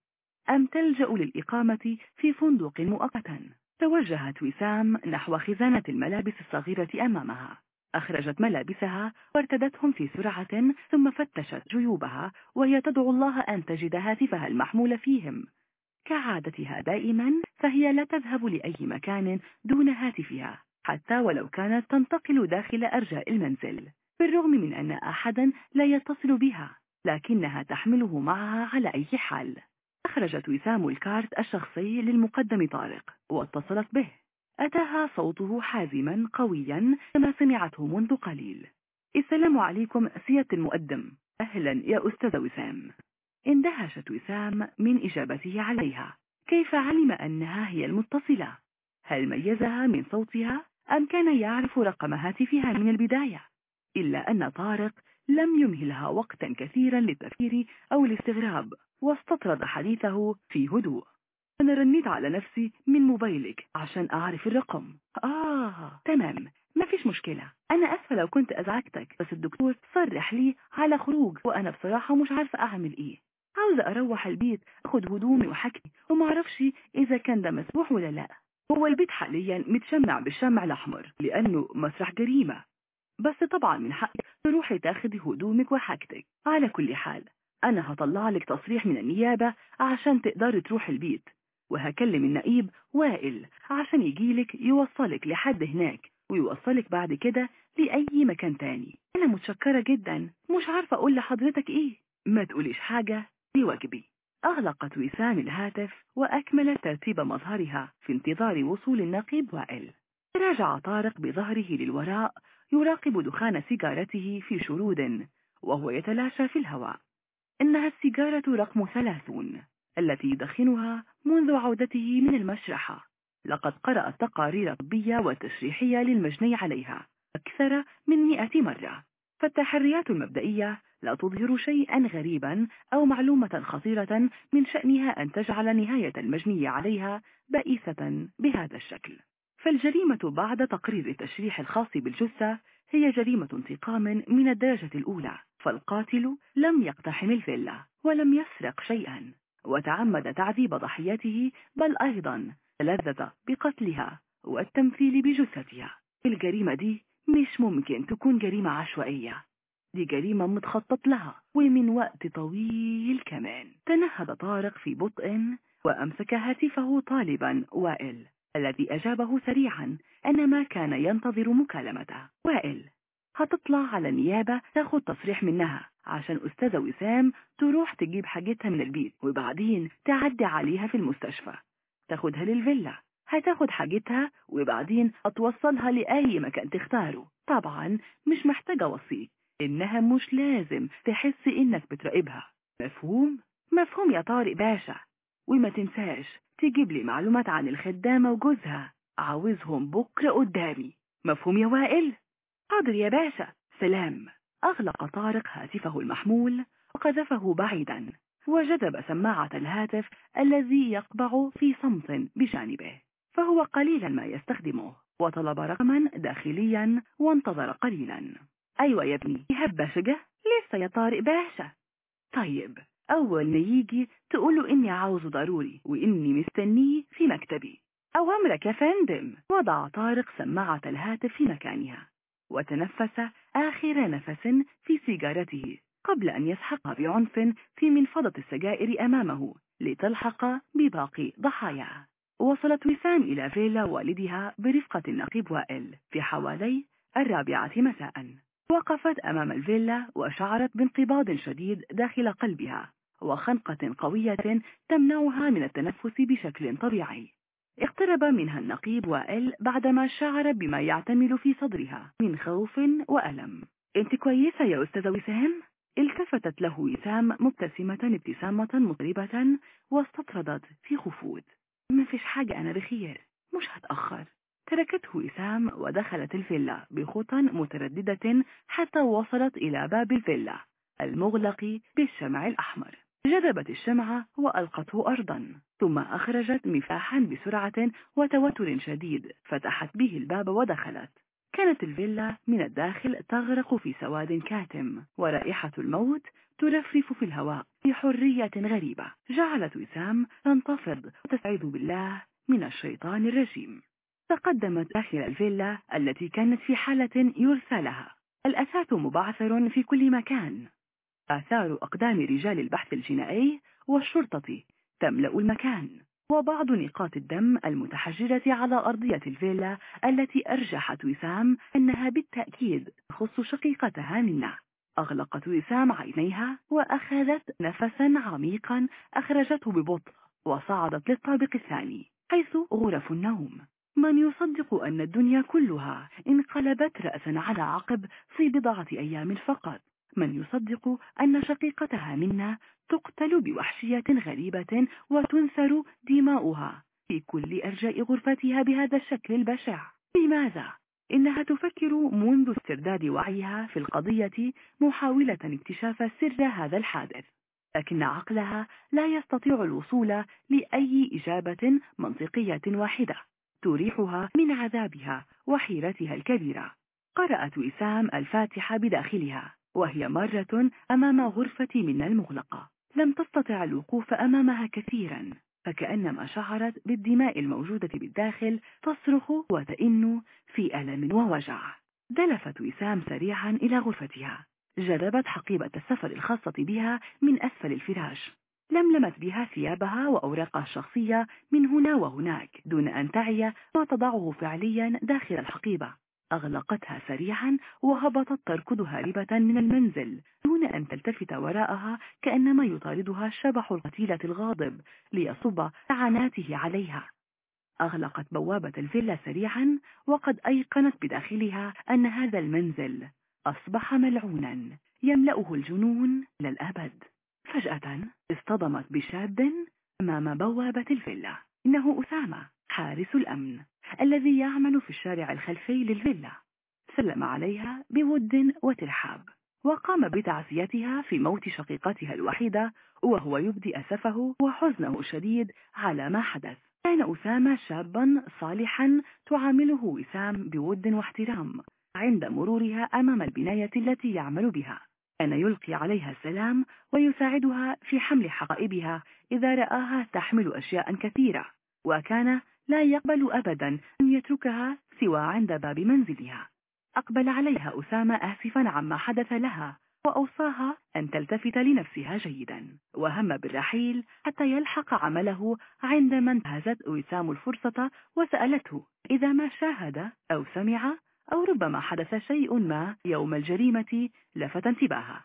أم تلجأ للإقامة في فندق مؤقتا؟ توجهت وسام نحو خزانة الملابس الصغيرة أمامها. أخرجت ملابسها وارتدتهم في سرعة ثم فتشت جيوبها وهي تدعو الله أن تجد هاتفها المحمول فيهم. كعادتها دائما فهي لا تذهب لأي مكان دون هاتفها حتى ولو كانت تنتقل داخل أرجاء المنزل. بالرغم من أن أحدا لا يتصل بها لكنها تحمله معها على أي حال. أخرجت وسام الكارت الشخصي للمقدم طارق واتصلت به. أتاها صوته حازما قويا كما سمعته منذ قليل. السلام عليكم سيادة المقدم أهلا يا أستاذ وسام. اندهشت وسام من إجابته عليها. كيف علم أنها هي المتصلة؟ هل ميزها من صوتها؟ أم كان يعرف رقم هاتفها من البداية؟ إلا أن طارق لم يمهلها وقتا كثيرا للتفكير أو الاستغراب. واستطرد حديثه في هدوء. أنا رنيت على نفسي من موبايلك عشان أعرف الرقم. آه تمام ما فيش مشكلة. أنا أسفة لو كنت أزعجتك بس الدكتور صرح لي على خروج وأنا بصراحة مش عارفة أعمل إيه. عاوزة أروح البيت أخد هدومي وحكي ومعرفش إذا كان ده مسموح ولا لأ. هو البيت حاليا متشمع بالشمع الأحمر لأنه مسرح جريمة. بس طبعا من حقك تروحي تاخدي هدومك وحاجتك. على كل حال أنا هطلع لك تصريح من النيابة عشان تقدري تروحي البيت. وهكلم النقيب وائل عشان يجيلك يوصلك لحد هناك ويوصلك بعد كده لأي مكان تاني. أنا متشكرة جدا. مش عارفة أقول لحضرتك إيه. ما تقوليش حاجة. دي واجبي أغلقت وسام الهاتف وأكملت ترتيب مظهرها في انتظار وصول النقيب وائل. راجع طارق بظهره للوراء يراقب دخان سيجارته في شرود وهو يتلاشى في الهواء. إنها السيجارة رقم ثلاثون التي يدخنها منذ عودته من المشرحة. لقد قرأ التقارير الطبية والتشريحية للمجني عليها أكثر من مئة مرة. فالتحريات المبدئية لا تظهر شيئا غريبا أو معلومة خطيرة من شأنها أن تجعل نهاية المجني عليها بائسة بهذا الشكل. فالجريمة بعد تقرير التشريح الخاص بالجثة هي جريمة انتقام من الدرجة الأولى فالقاتل لم يقتحم الفيلا ولم يسرق شيئا وتعمد تعذيب ضحيته بل أيضا تلذذ بقتلها والتمثيل بجثتها. الجريمة دي مش ممكن تكون جريمة عشوائية. دي جريمة متخطط لها ومن وقت طويل كمان. تنهد طارق في بطء وأمسك هاتفه طالبا وائل. الذي أجابه سريعا أن ما كان ينتظر مكالمته وائل هتطلع على النيابة تاخد تصريح منها. عشان أستاذة وسام تروح تجيب حاجتها من البيت وبعدين تعدي عليها في المستشفى. تاخدها للفيلا. هتاخد حاجتها وبعدين هتوصلها لأي مكان تختاره. طبعا مش محتاجة وصيك إنها مش لازم تحس إنك بتراقبها. مفهوم؟ مفهوم يا طارق باشا. وما تنساش تجيب لي معلومات عن الخدامة وجوزها. عاوزهم بكرة قدامي. مفهوم يا وائل؟ حاضر يا باشا. سلام. أغلق طارق هاتفه المحمول وقذفه بعيدا. وجذب سماعة الهاتف الذي يقبع في صمت بجانبه. فهو قليلا ما يستخدمه. وطلب رقما داخليا وانتظر قليلا. أيوة يا ابني. هبة شجة لسه يا طارق باشا. طيب. أول ما يجي تقوله إني عاوزه ضروري وإني مستنيه في مكتبي. أوامرك يا فندم. وضع طارق سماعة الهاتف في مكانها وتنفس آخر نفس في سيجارته قبل أن يسحق بعنف في منفضة السجائر أمامه لتلحق بباقي ضحاياه. وصلت وسام إلى فيلا والدها برفقة النقيب وائل في حوالي الرابعة مساء. وقفت أمام الفيلا وشعرت بانقباض شديد داخل قلبها. وخنقة قوية تمنعها من التنفس بشكل طبيعي. اقترب منها النقيب وائل بعدما شعر بما يعتمل في صدرها من خوف وألم. أنت كويسة يا أستاذ وسام؟ التفتت له وسام مبتسمة ابتسامة مطربة واستطردت في خفوت ما فيش حاجة أنا بخير. مش هتأخر. تركته وسام ودخلت الفيلا بخطى مترددة حتى وصلت إلى باب الفيلا المغلق بالشمع الأحمر. جذبت الشمعة وألقته أرضا ثم أخرجت مفاحا بسرعة وتوتر شديد فتحت به الباب ودخلت. كانت الفيلا من الداخل تغرق في سواد كاتم ورائحة الموت ترفرف في الهواء بحرية غريبة. جعلت وسام تنتفض وتستعيذ بالله من الشيطان الرجيم. تقدمت داخل الفيلا التي كانت في حالة يرثى لها. الأثاث مبعثر في كل مكان. آثار أقدام رجال البحث الجنائي والشرطة تملأ المكان. وبعض نقاط الدم المتحجرة على أرضية الفيلا التي أرجحت وسام أنها بالتأكيد تخص شقيقتها منا. أغلقت وسام عينيها وأخذت نفسا عميقا أخرجته ببطء وصعدت للطابق الثاني حيث غرف النوم. من يصدق أن الدنيا كلها انقلبت رأسا على عقب في بضعة أيام فقط. من يصدق أن شقيقتها منا تقتل بوحشية غريبة وتنثر دماؤها في كل أرجاء غرفتها بهذا الشكل البشع. لماذا؟ إنها تفكر منذ استرداد وعيها في القضية محاولة اكتشاف سر هذا الحادث لكن عقلها لا يستطيع الوصول لأي إجابة منطقية واحدة تريحها من عذابها وحيرتها الكبيرة. قرأت وسام الفاتحة بداخلها. وهي مرة أمام غرفة منا المغلقة لم تستطع الوقوف أمامها كثيرا فكأنما شعرت بالدماء الموجودة بالداخل تصرخ وتئن في ألم ووجع. دلفت وسام سريعا إلى غرفتها. جذبت حقيبة السفر الخاصة بها من أسفل الفراش. لملمت بها ثيابها وأوراقها الشخصية من هنا وهناك دون أن تعي ما تضعه فعليا داخل الحقيبة. أغلقتها سريعا وهبطت تركض هاربة من المنزل دون أن تلتفت وراءها كأنما يطاردها شبح القتيلة الغاضب ليصب لعناته عليها. أغلقت بوابة الفيلا سريعا وقد أيقنت بداخلها أن هذا المنزل أصبح ملعونا يملأه الجنون للأبد فجأة اصطدمت بشاب أمام بوابة الفيلا إنه أسامة حارس الأمن. الذي يعمل في الشارع الخلفي للفيلا. سلم عليها بود وترحاب وقام بتعزيتها في موت شقيقتها الوحيدة وهو يبدي أسفه وحزنه الشديد على ما حدث. كان أسامة شابا صالحا تعامله وسام بود واحترام عند مرورها أمام البناية التي يعمل بها. كان يلقي عليها السلام ويساعدها في حمل حقائبها إذا رآها تحمل أشياء كثيرة وكان لا يقبل أبدا أن يتركها سوى عند باب منزلها. أقبل عليها أسامة آسفا عما حدث لها وأوصاها أن تلتفت لنفسها جيدا وهم بالرحيل حتى يلحق عمله عندما انتهزت وسام الفرصة وسألته إذا ما شاهد أو سمع أو ربما حدث شيء ما يوم الجريمة؟ لفت انتباهها.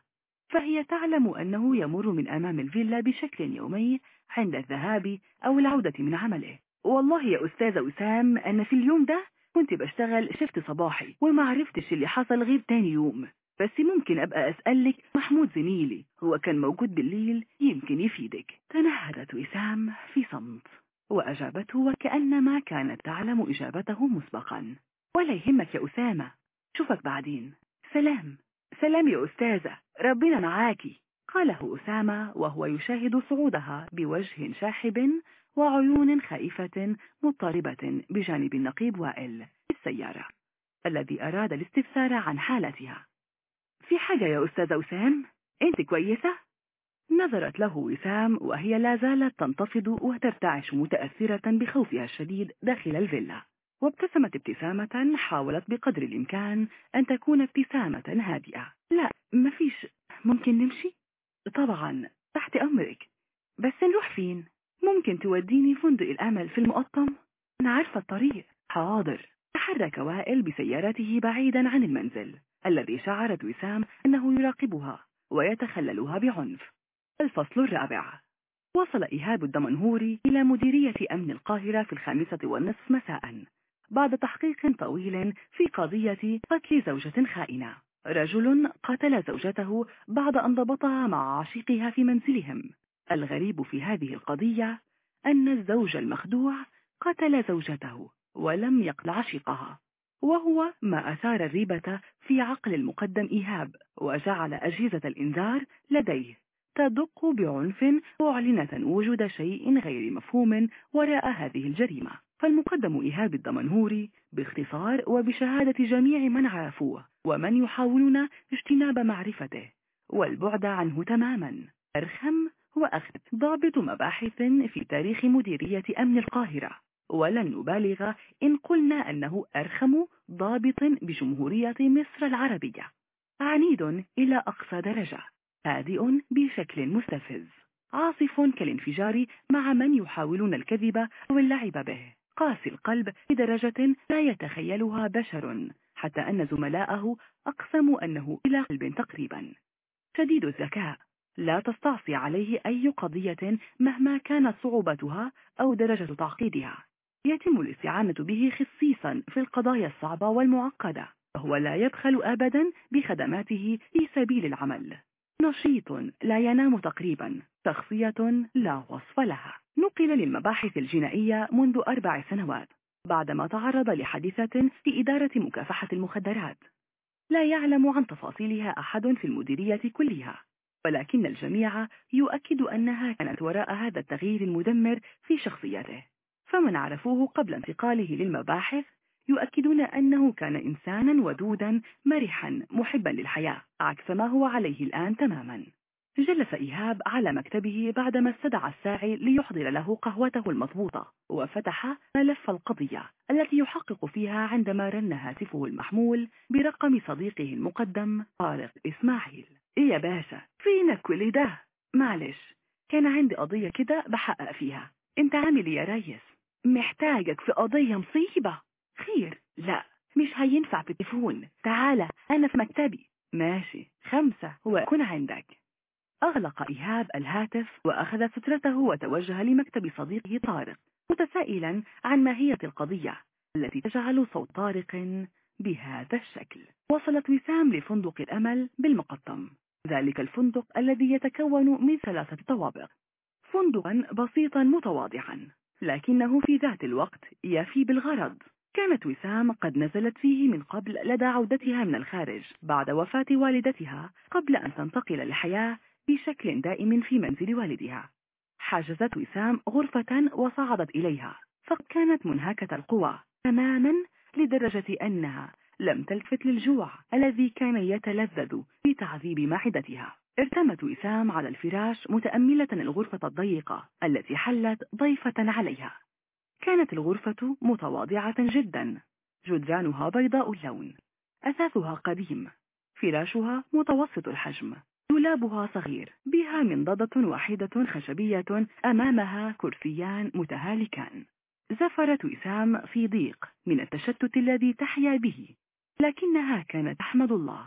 فهي تعلم أنه يمر من أمام الفيلا بشكل يومي عند الذهاب أو العودة من عمله. والله يا أستاذ وسام أنا في اليوم ده كنت بشتغل شفت صباحي وما عرفتش اللي حصل غير تاني يوم. بس ممكن أبقى أسألك محمود زميلي هو كان موجود بالليل يمكن يفيدك. تنهدت وسام في صمت وأجابته وكأنما كانت تعلم إجابته مسبقا. ولا يهمك يا أسامة شوفك بعدين. سلام سلام يا أستاذة ربنا معاكي قاله أسامة وهو يشاهد صعودها بوجه شاحب وعيون خائفة مضطربة بجانب النقيب وائل السيارة الذي أراد الاستفسار عن حالتها في حاجة يا أستاذ وسام أنت كويسة؟ نظرت له وسام وهي لا زالت تنتفض وترتعش متأثرة بخوفها الشديد داخل الفيلا وابتسمت ابتسامة حاولت بقدر الإمكان أن تكون ابتسامة هادئة لا مفيش ممكن نمشي؟ طبعا تحت أمرك بس نروح فين؟ ممكن توديني فندق الأمل في المقطم؟ أنا عارفة الطريق. حاضر. تحرك وائل بسيارته بعيدا عن المنزل الذي شعرت وسام أنه يراقبها ويتخللها بعنف. الفصل الرابع. وصل إيهاب الدمنهوري إلى مديرية أمن القاهرة في الخامسة والنصف مساء بعد تحقيق طويل في قضية قتل زوجة خائنة. رجل قتل زوجته بعد أن ضبطها مع عشيقها في منزلهم. الغريب في هذه القضية أن الزوج المخدوع قتل زوجته ولم يقل عشيقها وهو ما أثار الريبة في عقل المقدم إيهاب وجعل أجهزة الإنذار لديه تدق بعنف معلنة وجود شيء غير مفهوم وراء هذه الجريمة. فالمقدم إيهاب الدمنهوري باختصار وبشهادة جميع من عرفوه ومن يحاولون اجتناب معرفته والبعد عنه تماما. أرخم هو أخذ ضابط مباحث في تاريخ مديرية أمن القاهرة. ولن نبالغ إن قلنا أنه أرخم ضابط بجمهورية مصر العربية. عنيد إلى أقصى درجة. هادئ بشكل مستفز. عاصف كالانفجار مع من يحاولون الكذب أو اللعب به. قاسي القلب بدرجة لا يتخيلها بشر. حتى أن زملاءه أقسموا أنه إلى قلب تقريبا. شديد الذكاء. لا تستعصي عليه أي قضية مهما كانت صعوبتها أو درجة تعقيدها. يتم الاستعانة به خصيصا في القضايا الصعبة والمعقدة وهو لا يبخل أبدا بخدماته في سبيل العمل. نشيط لا ينام تقريبا شخصية لا وصف لها. نقل للمباحث الجنائية منذ أربع سنوات بعدما تعرض لحادثة في إدارة مكافحة المخدرات. لا يعلم عن تفاصيلها أحد في المديرية كلها. ولكن الجميع يؤكد أنها كانت وراء هذا التغيير المدمر في شخصيته. فمن عرفوه قبل انتقاله للمباحث يؤكدون أنه كان إنسانا ودودا مرحا محبا للحياة عكس ما هو عليه الآن تماما. جلس إيهاب على مكتبه بعدما استدعى الساعي ليحضر له قهوته المضبوطة وفتح ملف القضية التي يحقق فيها عندما رن هاتفه المحمول برقم صديقه المقدم طارق إسماعيل. إيه يا باشا فينا كل ده؟ معلش. كان عندي قضية كده بحقق فيها. أنت عامل إيه يا ريس؟ محتاجك في قضية مصيبة. خير. لا مش هينفع في التليفون تعالى أنا في مكتبي. ماشي. خمسة وأكون عندك. أغلق إيهاب الهاتف وأخذ سترته وتوجه لمكتب صديقه طارق متسائلا عن ماهية القضية التي تجعل صوت طارق بهذا الشكل. وصلت وسام لفندق الأمل بالمقطم. ذلك الفندق الذي يتكون من ثلاثة طوابق. فندقا بسيطا متواضعا لكنه في ذات الوقت يفي بالغرض. كانت وسام قد نزلت فيه من قبل لدى عودتها من الخارج. بعد وفاة والدتها قبل أن تنتقل للحياة بشكل دائم في منزل والدها. حجزت وسام غرفة وصعدت إليها فقد كانت منهكة القوى تماما لدرجة أنها لم تلتفت للجوع الذي كان يتلذذ في تعذيب معدتها ارتمت وسام على الفراش متأملة الغرفة الضيقة التي حلت ضيفة عليها. كانت الغرفة متواضعة جدا جدرانها بيضاء اللون أثاثها قديم فراشها متوسط الحجم دولابها صغير بها منضدة واحدة خشبية أمامها كرسيان متهالكان. زفرت وسام في ضيق من التشتت الذي تحيا به. لكنها كانت تحمد الله.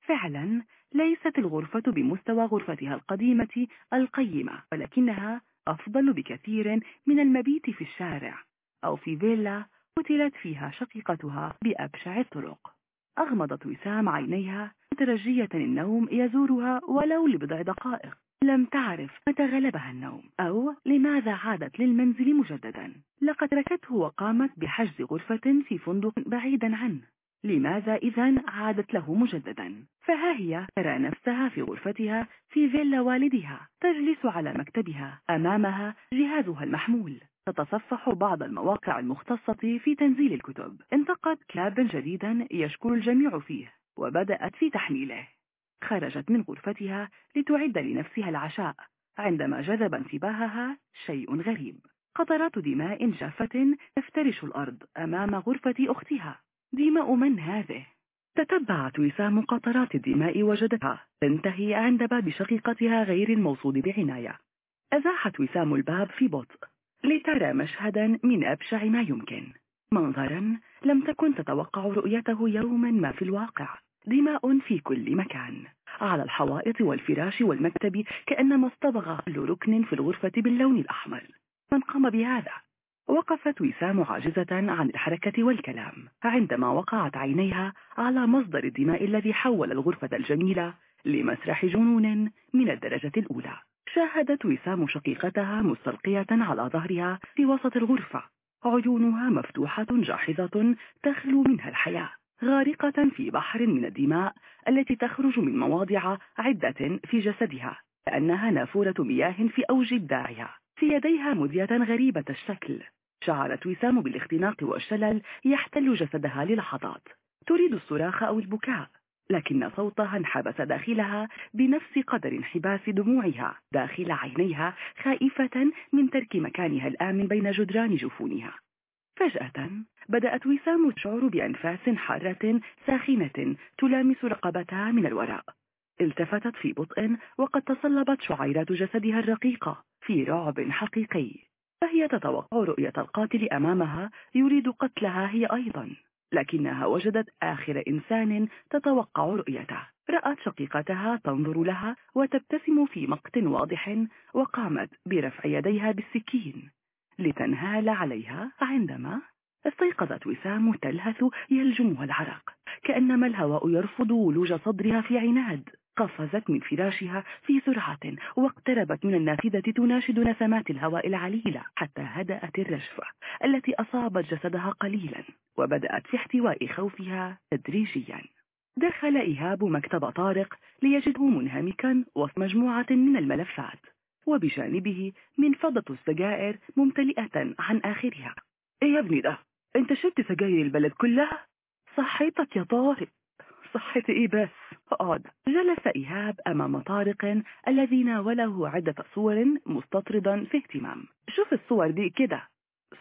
فعلا ليست الغرفة بمستوى غرفتها القديمة القيمة ولكنها أفضل بكثير من المبيت في الشارع أو في فيلا قتلت فيها شقيقتها بأبشع الطرق. أغمضت وسام عينيها مترجية النوم يزورها ولو لبضع دقائق. لم تعرف متى غلبها النوم أو لماذا عادت للمنزل مجددا. لقد تركته وقامت بحجز غرفة في فندق بعيدا عنه. لماذا إذا عادت له مجددا؟ فها هي ترى نفسها في غرفتها في فيلا والدها تجلس على مكتبها أمامها جهازها المحمول. تتصفح بعض المواقع المختصة في تنزيل الكتب. انتقت كلابا جديدا يشكر الجميع فيه وبدأت في تحميله. خرجت من غرفتها لتعد لنفسها العشاء. عندما جذب انتباهها شيء غريب. قطرات دماء جافة تفترش الأرض أمام غرفة أختها. دماء من هذه؟ تتبعت وسام قطرات الدماء وجدتها. تنتهي عند باب شقيقتها غير الموصود بعناية. أزاحت وسام الباب في بطء. لترى مشهدا من أبشع ما يمكن. منظرا لم تكن تتوقع رؤيته يوما ما في الواقع. دماء في كل مكان. على الحوائط والفراش والمكتب كأنما اصطبغ كل ركن في الغرفة باللون الأحمر. من قام بهذا؟ وقفت وسام عاجزة عن الحركة والكلام عندما وقعت عينيها على مصدر الدماء الذي حول الغرفة الجميلة لمسرح جنون من الدرجة الأولى. شاهدت وسام شقيقتها مستلقية على ظهرها في وسط الغرفة. عيونها مفتوحة جاحظة تخلو منها الحياة. غارقة في بحر من الدماء التي تخرج من مواضع عدة في جسدها كأنها نافورة مياه في أوج إبداعها في يديها مذية غريبة الشكل. شعرت وسام بالاختناق والشلل يحتل جسدها للحظات. تريد الصراخ أو البكاء لكن صوتها انحبس داخلها بنفس قدر انحباس دموعها داخل عينيها خائفة من ترك مكانها الآمن بين جدران جفونها. فجأة بدأت وسام تشعر بأنفاس حارة ساخنة تلامس رقبتها من الوراء. التفتت في بطء وقد تصلبت شعيرات جسدها الرقيقة في رعب حقيقي. فهي تتوقع رؤية القاتل أمامها يريد قتلها هي أيضا. لكنها وجدت آخر إنسان تتوقع رؤيته. رأت شقيقتها تنظر لها وتبتسم في مقت واضح وقامت برفع يديها بالسكين لتنهال عليها عندما استيقظت وسام تلهث يلجمها العرق كأنما الهواء يرفض ولوج صدرها في عناد. قفزت من فراشها في سرعة واقتربت من النافذة تناشد نسمات الهواء العليلة حتى هدأت الرجفة التي أصابت جسدها قليلا وبدأت في احتواء خوفها تدريجيا. دخل إيهاب مكتب طارق ليجده منهمكا وسط مجموعة من الملفات وبجانبه منفضة السجائر ممتلئة عن آخرها. إيه يا ابني ده؟ أنت شربت سجاير البلد كلها؟ صحيتك يا طارق. صحتي إيه بس اقعد جلس ايهاب أمام طارق الذي ناوله عدة صور مستطردا في اهتمام. شوف الصور دي كده.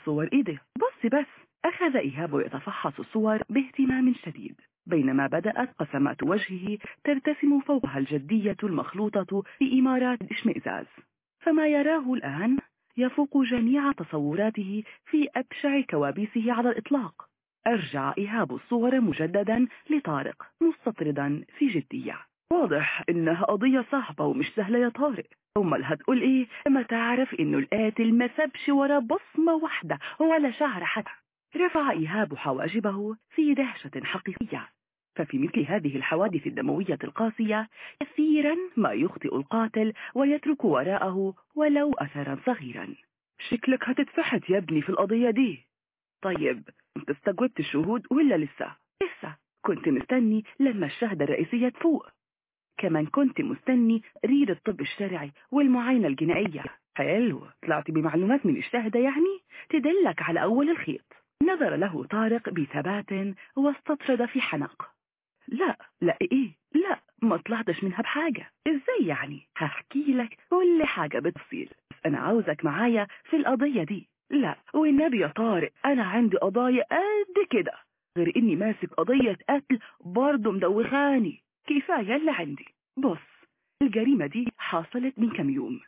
صور إيه دي بص بس. أخذ إيهاب يتفحص الصور باهتمام شديد. بينما بدأت قسمات وجهه ترتسم فوقها الجدية المخلوطة بإمارات الإشمئزاز فما يراه الآن يفوق جميع تصوراته في أبشع كوابيسه على الإطلاق. أرجع إيهاب الصور مجددا لطارق مستطردا في جدية. واضح إنها قضية صعبة ومش سهلة يا طارق. أمال هتقول إيه لما تعرف إنه القاتل ما سابش ورا بصمة واحدة ولا شعر حتى. رفع إيهاب حواجبه في دهشة حقيقية. ففي مثل هذه الحوادث الدموية القاسية كثيرا ما يخطئ القاتل ويترك وراءه ولو أثرا صغيرا. شكلك هتتفحت يا ابني في القضية دي. طيب انت استجوبت الشهود ولا لسه؟ لسه. كنت مستني لما الشهادة الرئيسية تفوق. كمان كنت مستني ريد الطب الشرعي والمعاينة الجنائية. حلو. طلعت بمعلومات من الشهادة يعني؟ تدلك على أول الخيط. نظر له طارق بثبات واستطرد في حنق. لا لا إيه؟ لا ما طلعتش منها بحاجة. إزاي يعني؟ هحكي لك كل حاجة بتفصيل أنا عاوزك معايا في القضية دي. لا والنبي يا طارق أنا عندي قضايا قد كده غير إني ماسك قضية قتل برضه مدوخاني. كفاية اللي عندي. بص الجريمة دي حصلت من كم يوم.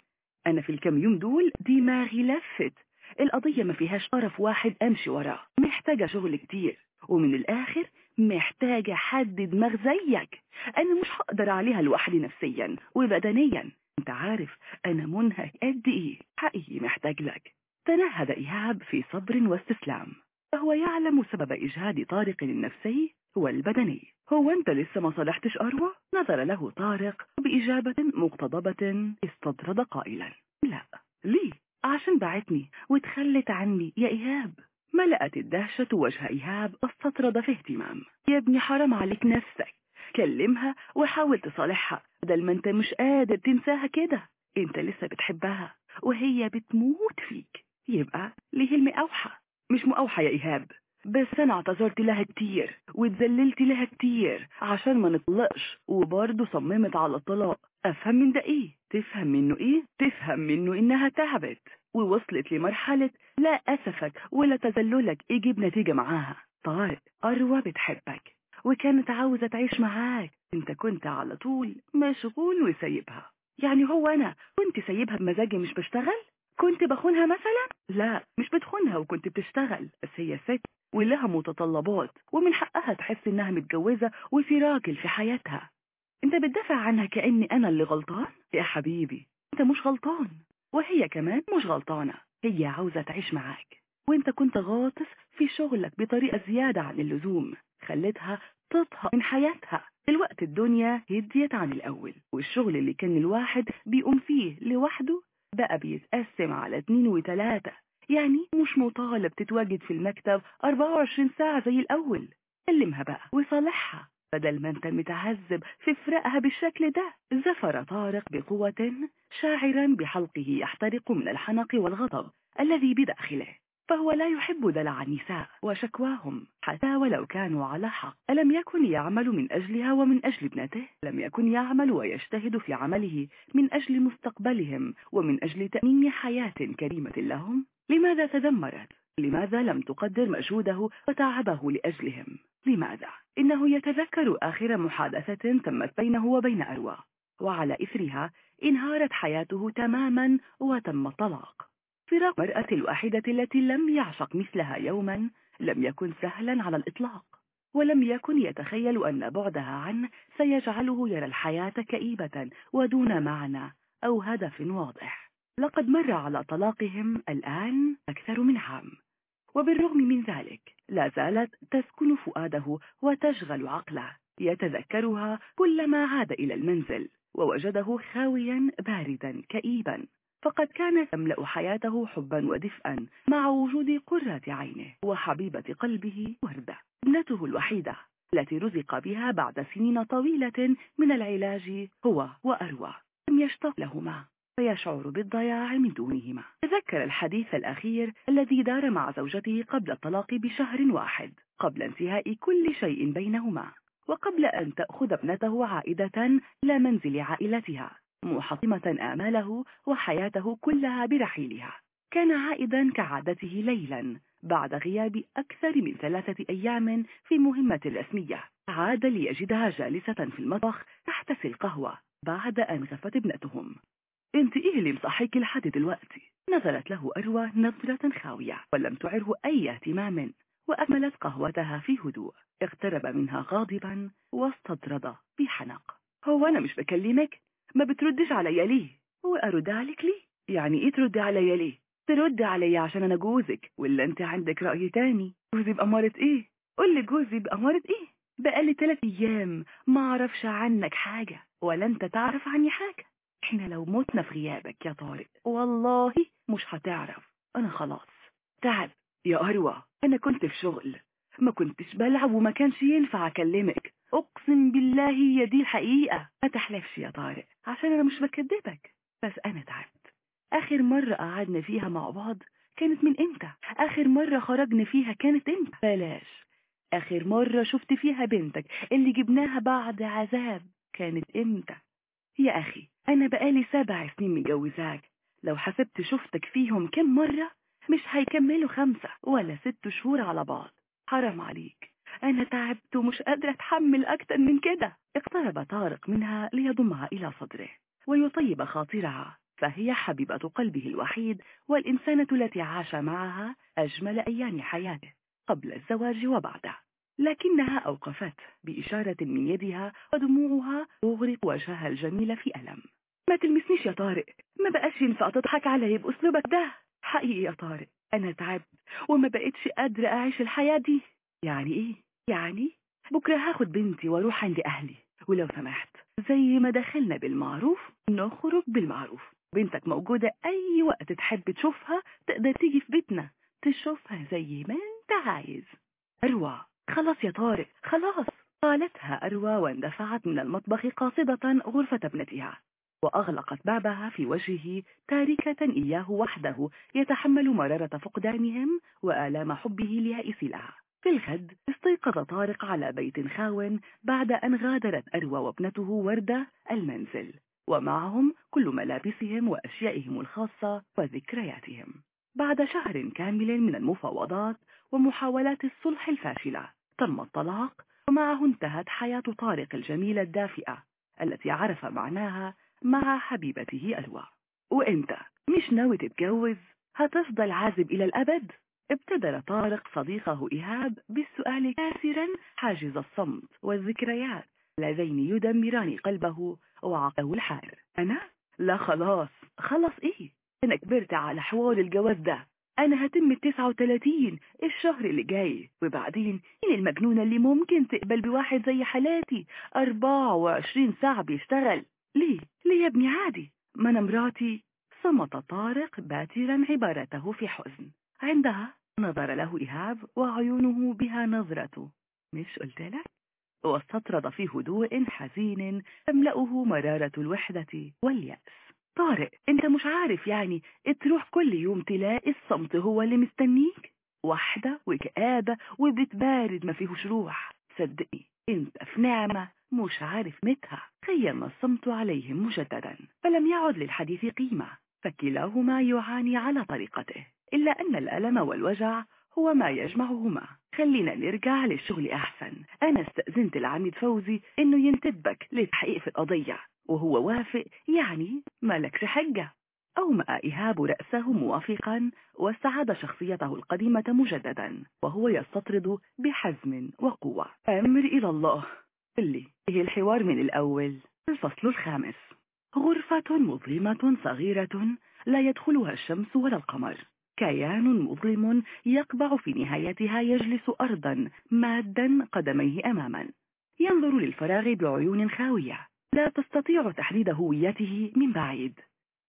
أنا في الكم يوم دول دماغي لفت. القضية ما فيهاش طرف واحد أمشي وراه. محتاجة شغل كتير ومن الآخر محتاجة حد دماغ زيك. أنا مش هقدر عليها لوحدي نفسيا وبدنيا. أنت عارف أنا منهك قد إيه. حقيقي محتاج لك. تنهد إيهاب في صبر واستسلام. فهو يعلم سبب إجهاد طارق النفسي والبدني هو أنت لسه ما صلحتش أروى؟ نظر له طارق بإجابة مقتضبة استطرد قائلا. لا ليه؟ عشان بعتني وتخلت عني. يا إيهاب. ملأت الدهشة وجه إيهاب. واستطرد في اهتمام. يا ابني حرام عليك نفسك. كلمها وحاول تصالحها. بدل ما انت مش قادر تنساها كده انت لسه بتحبها وهي بتموت فيك. يبقى ليه المقاوحة مش مقاوحة يا إيهاب بس أنا اعتذرت لها كتير واتذللت لها كتير عشان ما نطلقش وبرضه صممت على الطلاق. أفهم من ده إيه؟ تفهم منه إيه؟ تفهم منه إنها تعبت ووصلت لمرحلة لا أسفك ولا تذللك. يجيب نتيجة معاها. طارق أروى بتحبك وكانت عاوزة تعيش معاك. أنت كنت على طول مشغول وسايبها. يعني هو أنا كنت سايبها بمزاجي مش بشتغل؟ كنت بخونها مثلا؟ لا مش بتخونها وكنت بتشتغل. بس هي ست ولها متطلبات ومن حقها تحس إنها متجوزة وفي راجل في حياتها. أنت بتدافع عنها كأني أنا اللي غلطان؟ يا حبيبي أنت مش غلطان. وهي كمان مش غلطانة. هي عاوزة تعيش معاك. وأنت كنت غاطس في شغلك بطريقة زيادة عن اللزوم خلتها تطهى من حياتها. الوقت الدنيا هديت عن الأول والشغل اللي كان الواحد بيقوم فيه لوحده بقى بيتقسم على اتنين وتلاتة. يعني مش مطالب تتواجد في المكتب 24 ساعة زي الأول. كلمها بقى وصالحها بدل ما انت متعذب في فراقها بالشكل ده. زفر طارق بقوة شاعرا بحلقه يحترق من الحنق والغضب الذي بداخله. فهو لا يحب دلع النساء وشكواهم حتى ولو كانوا على حق. ألم يكن يعمل من أجلها ومن أجل ابنته؟ لم يكن يعمل ويجتهد في عمله من أجل مستقبلهم ومن أجل تأمين حياة كريمة لهم؟ لماذا تدمرت لماذا لم تقدر مجهوده وتعبه لأجلهم؟ لماذا؟ إنه يتذكر آخر محادثة تمت بينه وبين أروى وعلى إثرها انهارت حياته تماما وتم الطلاق. فراق المرأة الواحدة التي لم يعشق مثلها يوما لم يكن سهلا على الإطلاق ولم يكن يتخيل أن بعدها عنه سيجعله يرى الحياة كئيبة ودون معنى أو هدف واضح. لقد مر على طلاقهم الآن أكثر من عام وبالرغم من ذلك لا زالت تسكن فؤاده وتشغل عقله. يتذكرها كلما عاد إلى المنزل ووجده خاويا باردا كئيبا. فقد كان تملأ حياته حبا ودفئا مع وجود قرة عينه وحبيبة قلبه وردة. ابنته الوحيدة التي رزق بها بعد سنين طويلة من العلاج هو وأروى. لم يشتق لهما فيشعر بالضياع من دونهما. تذكر الحديث الأخير الذي دار مع زوجته قبل الطلاق بشهر واحد قبل انتهاء كل شيء بينهما وقبل أن تأخذ ابنته عائدة إلى منزل عائلتها محطمة آماله وحياته كلها برحيلها. كان عائدا كعادته ليلا بعد غياب أكثر من ثلاثة أيام في مهمة رسمية. عاد ليجدها جالسة في المطبخ تحتسي القهوة بعد أن غفت ابنتهم. انت إيه اللي مصحيك لحد دلوقتي؟ نظرت له أروى نظرة خاوية ولم تعره أي اهتمام وأكملت قهوتها في هدوء. اقترب منها غاضبا واستطرد بحنق. هو أنا مش بكلمك؟ ما بتردش عليا ليه؟ وأرد عليك ليه؟ يعني إيه ترد عليا ليه؟ ترد عليا عشان أنا جوزك ولا أنت عندك رأي تاني؟ جوزي بأمارة إيه؟ قول لي جوزي بأمارة إيه؟ بقالي ثلاث أيام ما أعرفش عنك حاجة ولا أنت تعرف عني حاجة. إحنا لو متنا في غيابك يا طارق والله مش هتعرف. أنا خلاص. تعب يا أروى. أنا كنت في شغل ما كنتش بلعب وما كانش ينفع أكلمك. أقسم بالله هي دي الحقيقة. ما تحلفش يا طارق عشان أنا مش بكدبك. بس أنا تعبت. آخر مرة قعدنا فيها مع بعض كانت من إمتى؟ آخر مرة خرجنا فيها كانت إمتى؟ بلاش. آخر مرة شفت فيها بنتك اللي جبناها بعد عذاب كانت إمتى؟ يا أخي أنا بقالي سبع سنين مجوزاك لو حسبت شفتك فيهم كم مرة مش هيكملوا خمسة ولا ست شهور على بعض. حرام عليك. أنا تعبت ومش قادرة أتحمل أكتر من كده. اقترب طارق منها ليضمها إلى صدره ويطيب خاطرها فهي حبيبة قلبه الوحيد والإنسانة التي عاش معها أجمل أيام حياته قبل الزواج وبعده. لكنها أوقفت بإشارة من يدها ودموعها تغرق وجهها الجميل في ألم. ما تلمسنيش يا طارق ما بقاش ينفع تضحك علي بأسلوبك ده. حقيقي يا طارق أنا تعبت وما بقتش قادرة أعيش الحياة دي. يعني إيه؟ يعني؟ بكرة هاخد بنتي وأروح عند أهلي ولو سمحت. زي ما دخلنا بالمعروف نخرج بالمعروف. بنتك موجودة أي وقت تحب تشوفها تقدر تيجي في بيتنا تشوفها زي ما أنت عايز. أروى خلاص يا طارق خلاص. قالتها أروى واندفعت من المطبخ قاصدة غرفة ابنتها وأغلقت بابها في وجهه تاركة إياه وحده يتحمل مرارة فقدانهم وآلام حبه ليائس لها. في الغد استيقظ طارق على بيت خاو بعد أن غادرت أروى وابنته وردة المنزل ومعهم كل ملابسهم وأشيائهم الخاصة وذكرياتهم. بعد شهر كامل من المفاوضات ومحاولات الصلح الفاشلة تم الطلاق ومعه انتهت حياة طارق الجميلة الدافئة التي عرف معناها مع حبيبته ألوى وانت مش ناوي تتجوز؟ هتفضل عازب إلى الأبد؟ ابتدر طارق صديقه إيهاب بالسؤال كاسرا حاجز الصمت والذكريات اللذين يدمران قلبه وعقله الحار. أنا؟ لا خلاص. خلاص إيه؟ أنا كبرت على حوار الجواز ده. أنا هتم التسعة وتلاتين الشهر اللي جاي. وبعدين؟ مين المجنونة اللي ممكن تقبل بواحد زي حالاتي؟ أربعة وعشرين ساعة بيشتغل. ليه؟ ليه يا ابني عادي؟ ما أنا مراتي صمت طارق باترا عبارته في حزن. عندها نظر له إيهاب وعيونه بها نظرة. مش قلت لك؟ واستطرد في هدوء حزين تملأه مرارة الوحدة واليأس. طارق انت مش عارف يعني تروح كل يوم تلاقي الصمت هو اللي مستنيك؟ واحدة وكآبة وبتبارد ما فيهوش روح. صدقني انت في نعمة مش عارف متها. خيم الصمت عليهم مجددا فلم يعد للحديث قيمة. فكلاهما يعاني على طريقته. إلا أن الألم والوجع هو ما يجمعهما. خلينا نرجع للشغل أحسن. أنا استأذنت العميد فوزي إنه ينتدبك للتحقيق في القضية وهو وافق يعني مالكش حجة أومأ إيهاب رأسه موافقا واستعاد شخصيته القديمة مجددا وهو يستطرد بحزم وقوة. أمر إلى الله. اللي هي الحوار من الأول. الفصل الخامس. غرفة مظلمة صغيرة لا يدخلها الشمس ولا القمر. كيان مظلم يقبع في نهايتها يجلس أرضا مادا قدميه أماما. ينظر للفراغ بعيون خاوية. لا تستطيع تحديد هويته من بعيد.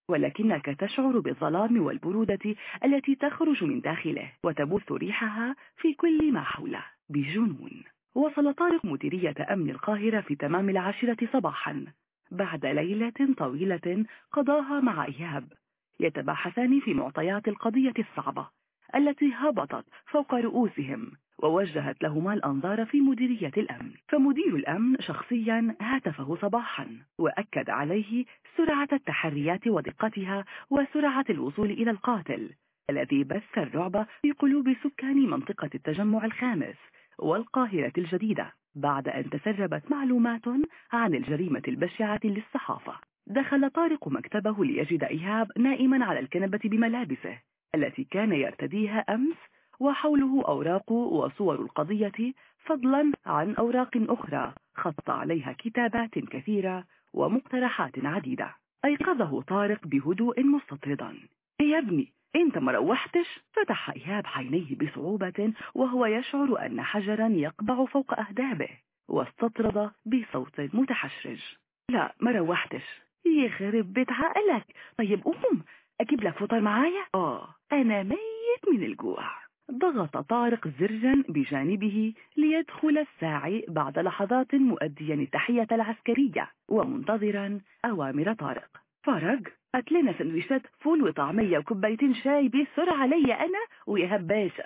ولكنك تشعر بالظلام والبرودة التي تخرج من داخله وتبث ريحها في كل ما حوله. بجنون. وصل طارق مديرية أمن القاهرة في تمام العاشرة صباحا. بعد ليلة طويلة قضاها مع إيهاب. يتباحثان في معطيات القضية الصعبة التي هبطت فوق رؤوسهم ووجهت لهما الأنظار في مديرية الأمن. فمدير الأمن شخصيا هاتفه صباحا وأكد عليه سرعة التحريات ودقتها وسرعة الوصول إلى القاتل الذي بث الرعب في قلوب سكان منطقة التجمع الخامس والقاهرة الجديدة بعد أن تسربت معلومات عن الجريمة البشعة للصحافة. دخل طارق مكتبه ليجد إيهاب نائما على الكنبة بملابسه التي كان يرتديها أمس وحوله أوراق وصور القضية فضلا عن أوراق أخرى خط عليها كتابات كثيرة ومقترحات عديدة. أيقظه طارق بهدوء مستطردا. يا ابني أنت ما روحتش؟ فتح إيهاب عينيه بصعوبة وهو يشعر أن حجرا يقبع فوق أهدابه واستطرد بصوت متحشرج. لا ما روحتش. يخرب بيت عقلك طيب قوم أجيب لك فطر معايا؟ آه. أنا ميت من الجوع. ضغط طارق زرا بجانبه ليدخل الساعي بعد لحظات مؤديا التحية العسكرية ومنتظرا أوامر طارق. فرج هات لنا سندويشات فول وطعمية وكوبايتين شاي بسرعة لي أنا وإيهاب باشا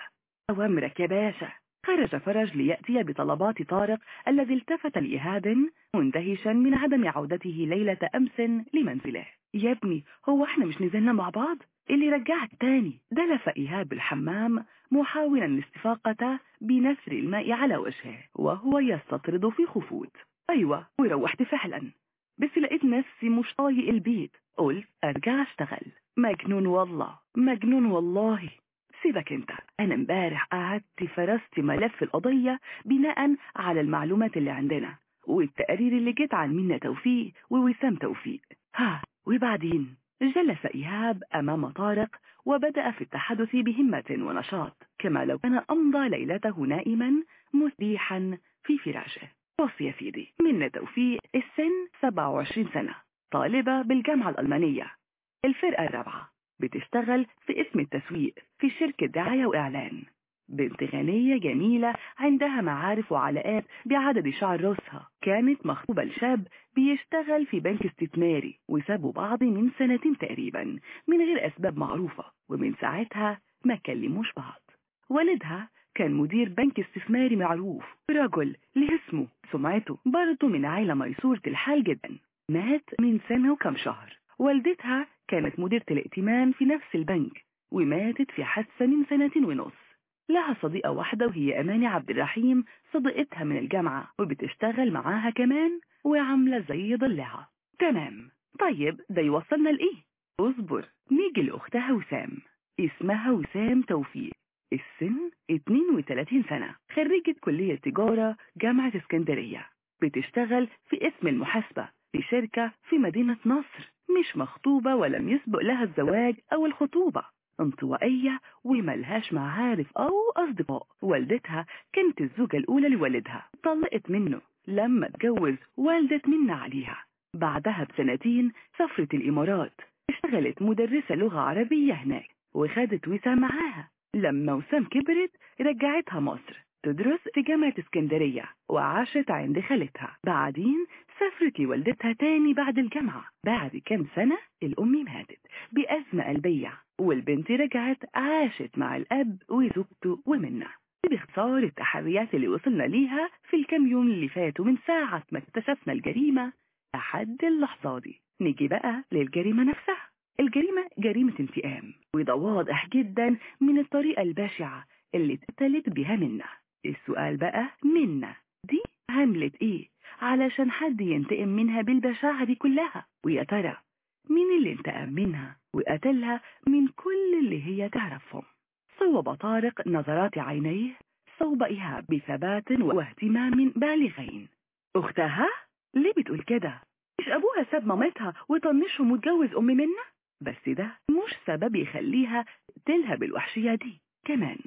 أوامرك يا باشا. خرج فرج ليأتي بطلبات طارق الذي التفت لإيهاب مندهشا من عدم عودته ليلة أمس لمنزله. يا ابني هو إحنا مش نزلنا مع بعض؟ اللي رجعك تاني. دلف إيهاب الحمام محاولا الاستفاقة بنثر الماء على وجهه وهو يستطرد في خفوت. أيوة وروحت فعلا. بس لقيت نفسي مش طايق البيت. قلت أرجع أشتغل. مجنون والله مجنون والله. سيبك انت. أنا امبارح قعدت فرست ملف القضية بناء على المعلومات اللي عندنا والتقارير اللي جت عن منى توفيق ووسام توفيق. ها وبعدين؟ جلس إيهاب أمام طارق وبدأ في التحدث بهمة ونشاط كما لو كان أمضى ليلته نائما مسبيحا في فراشه. بص يا سيدي منى توفيق السن 27 سنة طالبة بالجامعة الألمانية. الفرقة الرابعة. بتشتغل في اسم التسويق في شركة دعاية وإعلان. بنت غنية جميلة عندها معارف وعلاقات بعدد شعر راسها. كانت مخطوبة لشاب بيشتغل في بنك استثماري وسابوا بعض من سنتين تقريبا من غير أسباب معروفة ومن ساعتها ما كلموش بعض. والدها كان مدير بنك استثماري معروف رجل له اسمه سمعته برضه من عائلة ميسورة الحال جدا. مات من سنة وكم شهر. والدتها كانت مديرة الائتمان في نفس البنك وماتت في حادثة من سنة ونص. لها صديقة واحدة وهي أماني عبد الرحيم صديقتها من الجامعة وبتشتغل معاها كمان وعاملة زي ضلعها تمام. طيب ده يوصلنا لإيه؟ اصبر. نيجي لأختها وسام. اسمها وسام توفيق. السن 32 سنة. خريجة كلية تجارة جامعة اسكندرية. بتشتغل في اسم المحاسبة. في شركة في مدينة نصر مش مخطوبة ولم يسبق لها الزواج أو الخطوبة. انطوائية وملهاش معارف أو أصدقاء. والدتها كانت الزوجة الأولى لوالدها. طلقت منه. لما اتجوز والدة منا عليها. بعدها بسنتين سافرت الإمارات. اشتغلت مدرسة لغة عربية هناك. وخدت وسام معاها. لما وسام كبرت رجعتها مصر. تدرس في جامعة اسكندرية وعاشت عند خالتها. بعدين سافرت لوالدتها تاني بعد الجامعة. بعد كام سنة الأم ماتت بأزمة قلبية والبنت رجعت عاشت مع الأب وزوجته ومنة. باختصار التحريات اللي وصلنا ليها في الكام يوم اللي فاتوا من ساعة ما اكتشفنا الجريمة لحد اللحظة دي. نيجي بقى للجريمة نفسها. الجريمة جريمة انتقام وده واضح جدا من الطريقة البشعة اللي اتقتلت بها منا السؤال بقى منا. دي عملت إيه؟ علشان حد ينتقم منها بالبشاعة دي كلها. ويا ترى مين اللي انتقم منها؟ وقتلها من كل اللي هي تعرفهم. صوب طارق نظرات عينيه صوب إيهاب بثبات واهتمام بالغين. أختها؟ ليه بتقول كده؟ مش أبوها ساب مامتها وطنشهم واتجوز أم منة؟ بس ده مش سبب يخليها تقتلها بالوحشية دي. كمان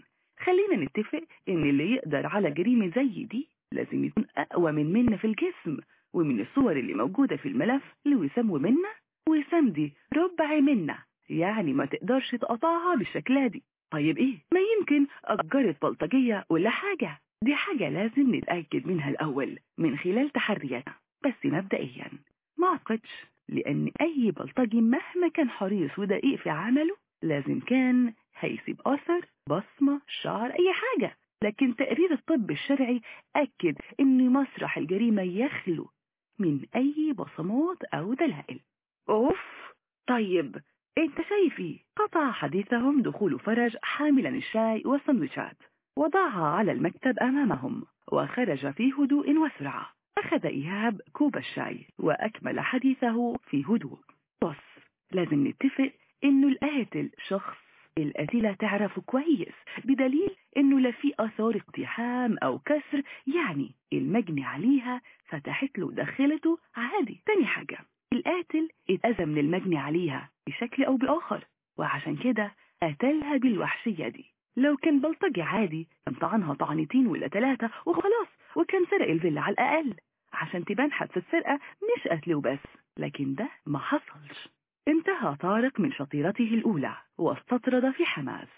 خلينا نتفق إن اللي يقدر على جريمة زي دي لازم يكون أقوى من منة في الجسم ومن الصور اللي موجودة في الملف لوسام ومنة. وسام دي ربع منة يعني ما تقدرش تقطعها بالشكلة دي. طيب إيه؟ ما يمكن أجرت بلطجية ولا حاجة. دي حاجة لازم نتأكد منها الأول من خلال تحرياتنا. بس مبدئيا ما أعتقدش لأن أي بلطجي مهما كان حريص ودقيق في عمله لازم كان هيسيب أثر بصمة شعر أي حاجة. لكن تقرير الطب الشرعي أكد أن مسرح الجريمة يخلو من أي بصمات أو دلائل. أوف! طيب أنت شايف إيه؟ قطع حديثهم دخول فرج حاملا الشاي والسندوتشات وضعها على المكتب أمامهم وخرج في هدوء وسرعة. أخذ إيهاب كوب الشاي وأكمل حديثه في هدوء. بص لازم نتفق إنه القاتل شخص القتيلة تعرفه كويس بدليل إنه لا في آثار اقتحام أو كسر يعني المجني عليها فتحت له ودخلته عادي. تاني حاجة القاتل اتأذى من المجني عليها بشكل أو بآخر وعشان كده قتلها بالوحشية دي. لو كان بلطجي عادي كان طعنها طعنتين ولا ثلاثة وخلاص وكان سرق الفيلا على الأقل عشان تبان حادثة السرقة مش قتل وبس لكن ده ما حصلش. انتهى طارق من شطيرته الأولى واستطرد في حماس.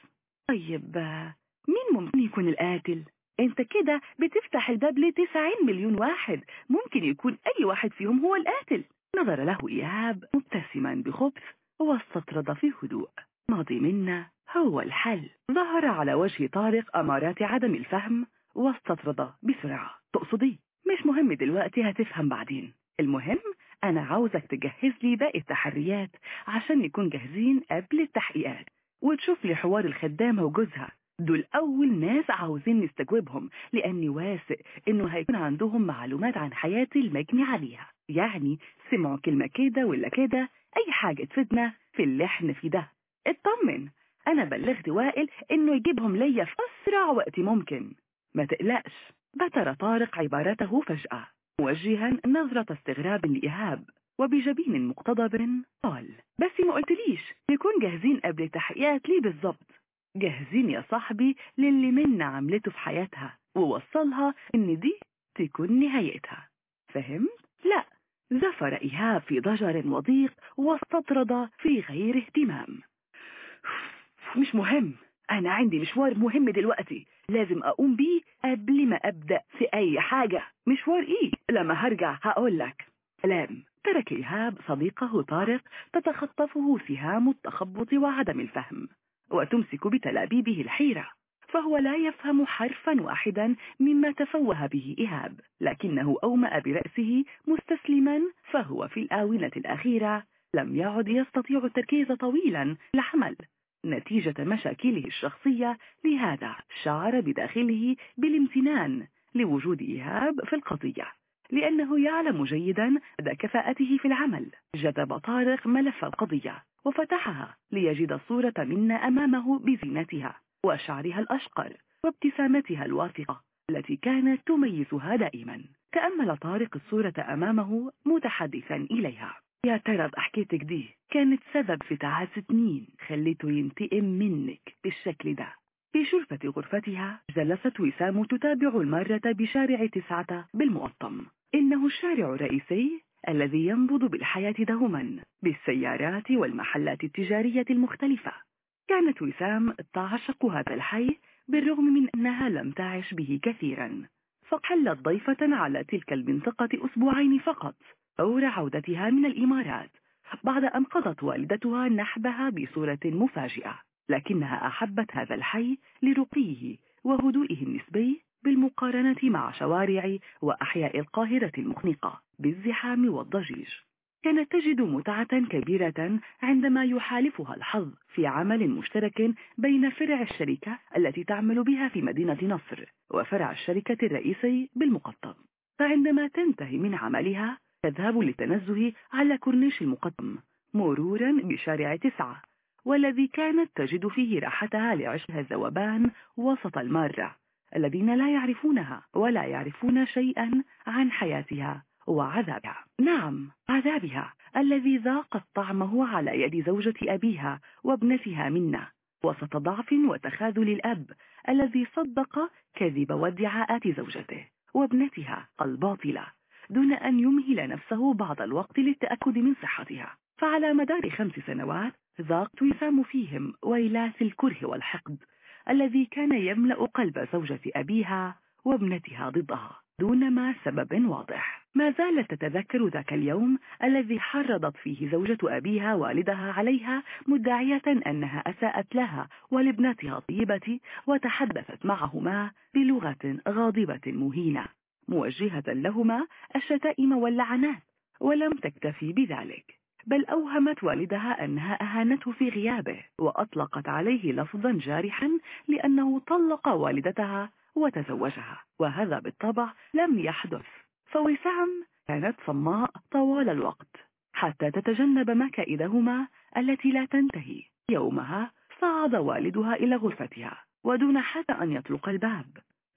طيب مين ممكن يكون القاتل؟ انت كده بتفتح الباب لتسعين مليون واحد. ممكن يكون أي واحد فيهم هو القاتل. نظر له إيهاب مبتسما بخبث واستطرد في هدوء. ماضي منا هو الحل. ظهر على وجه طارق أمارات عدم الفهم واستطرد بسرعة. تقصدي؟ مش مهم دلوقتي هتفهم بعدين. المهم أنا عاوزك تجهز لي باقي التحريات عشان نكون جاهزين قبل التحقيقات وتشوف لي حوار الخدامة وجوزها. دول أول ناس عاوزين نستجوبهم لأني واثق إنه هيكون عندهم معلومات عن حياة المجني عليها. يعني سمعوا كلمة كده ولا كده أي حاجة تفيدنا في اللي إحنا فيه ده. اطمن أنا بلغت وائل إنه يجيبهم ليا في أسرع وقت ممكن. ما تقلقش بتر طارق عبارته فجأة. موجها نظرة استغراب لإيهاب وبجبين مقتضب قال بس ما قلتليش نكون جاهزين قبل التحقيقات ليه بالظبط جاهزين يا صاحبي للي منا عملته في حياتها ووصلها إن دي تكون نهايتها. فهمت؟ لا زفر إيهاب في ضجر وضيق واستطرد في غير اهتمام. مش مهم أنا عندي مشوار مهم دلوقتي لازم أقوم بيه قبل ما أبدأ في أي حاجة. مشوار إيه؟ لما هرجع هقول لك. سلام. ترك إيهاب صديقه طارق تتخطفه سهام التخبط وعدم الفهم وتمسك بتلابيبه الحيرة فهو لا يفهم حرفا واحدا مما تفوه به إيهاب لكنه أومأ برأسه مستسلما فهو في الآونة الأخيرة لم يعد يستطيع التركيز طويلا لحمل نتيجة مشاكله الشخصية لهذا شعر بداخله بالامتنان لوجود إيهاب في القضية لأنه يعلم جيدا مدى كفاءته في العمل. جذب طارق ملف القضية وفتحها ليجد الصورة منا أمامه بزينتها وشعرها الأشقر وابتسامتها الواثقة التي كانت تميزها دائما. تأمل طارق الصورة أمامه متحدثا إليها. يا ترى بحكيتك دي كانت سبب في تعاسة مين؟ خليته ينتقم منك بالشكل ده. في شرفة غرفتها جلست وسام تتابع المارة بشارع تسعة بالمؤطم إنه الشارع الرئيسي الذي ينبض بالحياة دوما بالسيارات والمحلات التجارية المختلفة. كانت وسام تعشق هذا الحي بالرغم من أنها لم تعش به كثيرا. فحلت ضيفة على تلك المنطقة أسبوعين فقط. فور عودتها من الإمارات بعد أن قضت والدتها نحبها بصورة مفاجئة لكنها أحبت هذا الحي لرقيه وهدوئه النسبي بالمقارنة مع شوارع وأحياء القاهرة المخنقة بالزحام والضجيج. كانت تجد متعة كبيرة عندما يحالفها الحظ في عمل مشترك بين فرع الشركة التي تعمل بها في مدينة نصر وفرع الشركة الرئيسي بالمقطم. فعندما تنتهي من عملها تذهب للتنزه على كورنيش المقطم مرورا بشارع تسعة والذي كانت تجد فيه راحتها لعشها الذوبان وسط المارة الذين لا يعرفونها ولا يعرفون شيئا عن حياتها وعذابها. نعم عذابها الذي ذاقت طعمه على يد زوجة أبيها وابنتها منا وسط ضعف وتخاذل الأب الذي صدق كذب وادعاءات زوجته وابنتها الباطلة. دون أن يمهل نفسه بعض الوقت للتأكد من صحتها. فعلى مدار خمس سنوات ذاقت وسام فيهم ويلاس الكره والحقد الذي كان يملأ قلب زوجة أبيها وابنتها ضدها دون ما سبب واضح. ما زالت تتذكر ذاك اليوم الذي حرضت فيه زوجة أبيها والدها عليها مدعية أنها أساءت لها ولابنتها الطيبة وتحدثت معهما بلغة غاضبة مهينة. موجهة لهما الشتائم واللعنات ولم تكتفي بذلك بل أوهمت والدها أنها أهانته في غيابه وأطلقت عليه لفظا جارحا لأنه طلق والدتها وتزوجها وهذا بالطبع لم يحدث. فوسام كانت صماء طوال الوقت حتى تتجنب مكائدهما التي لا تنتهي. يومها صعد والدها إلى غرفتها ودون حتى أن يطلق الباب.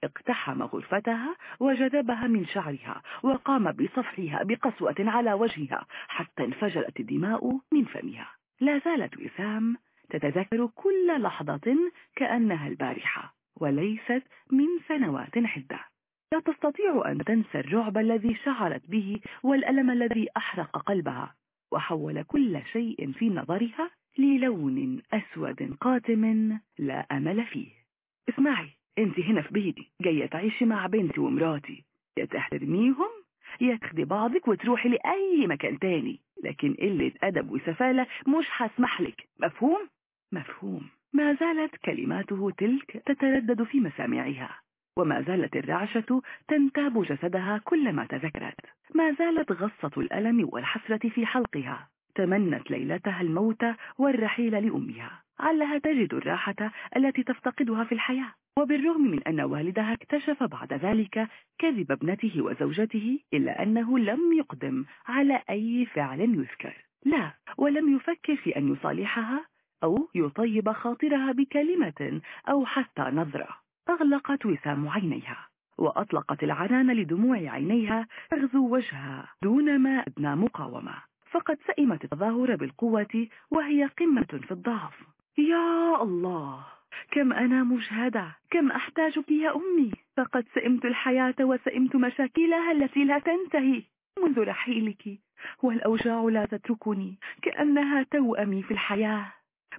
اقتحم غرفتها وجذبها من شعرها وقام بصفحها بقسوة على وجهها حتى انفجرت الدماء من فمها. لا زالت وسام تتذكر كل لحظة كأنها البارحة وليست من سنوات عدة لا تستطيع أن تنسى الرعب الذي شعرت به والألم الذي أحرق قلبها وحول كل شيء في نظرها للون أسود قاتم لا أمل فيه. اسمعي. انت هنا في بيتي جاية تعيشي مع بنتي ومراتي. يا تحترميهم يا تاخدي بعضك وتروحي لأي مكان تاني. لكن قلة أدب وسفالة مش هسمح لك. مفهوم؟ مفهوم. ما زالت كلماته تلك تتردد في مسامعها. وما زالت الرعشة تنتاب جسدها كلما تذكرت. ما زالت غصة الألم والحسرة في حلقها. تمنت ليلتها الموت والرحيل لأمها. علها تجد الراحة التي تفتقدها في الحياة. وبالرغم من أن والدها اكتشف بعد ذلك كذب ابنته وزوجته إلا أنه لم يقدم على أي فعل يذكر. لا ولم يفكر في أن يصالحها أو يطيب خاطرها بكلمة أو حتى نظرة. أغلقت وسام عينيها وأطلقت العنان لدموع عينيها تغزو وجهها دون ما أدنى مقاومة. فقد سئمت التظاهر بالقوة وهي قمة في الضعف. يا الله! كم أنا مجهدة؟ كم أحتاجك يا أمي؟ فقد سئمت الحياة وسئمت مشاكلها التي لا تنتهي. منذ رحيلك. والأوجاع لا تتركني. كأنها توأمي في الحياة.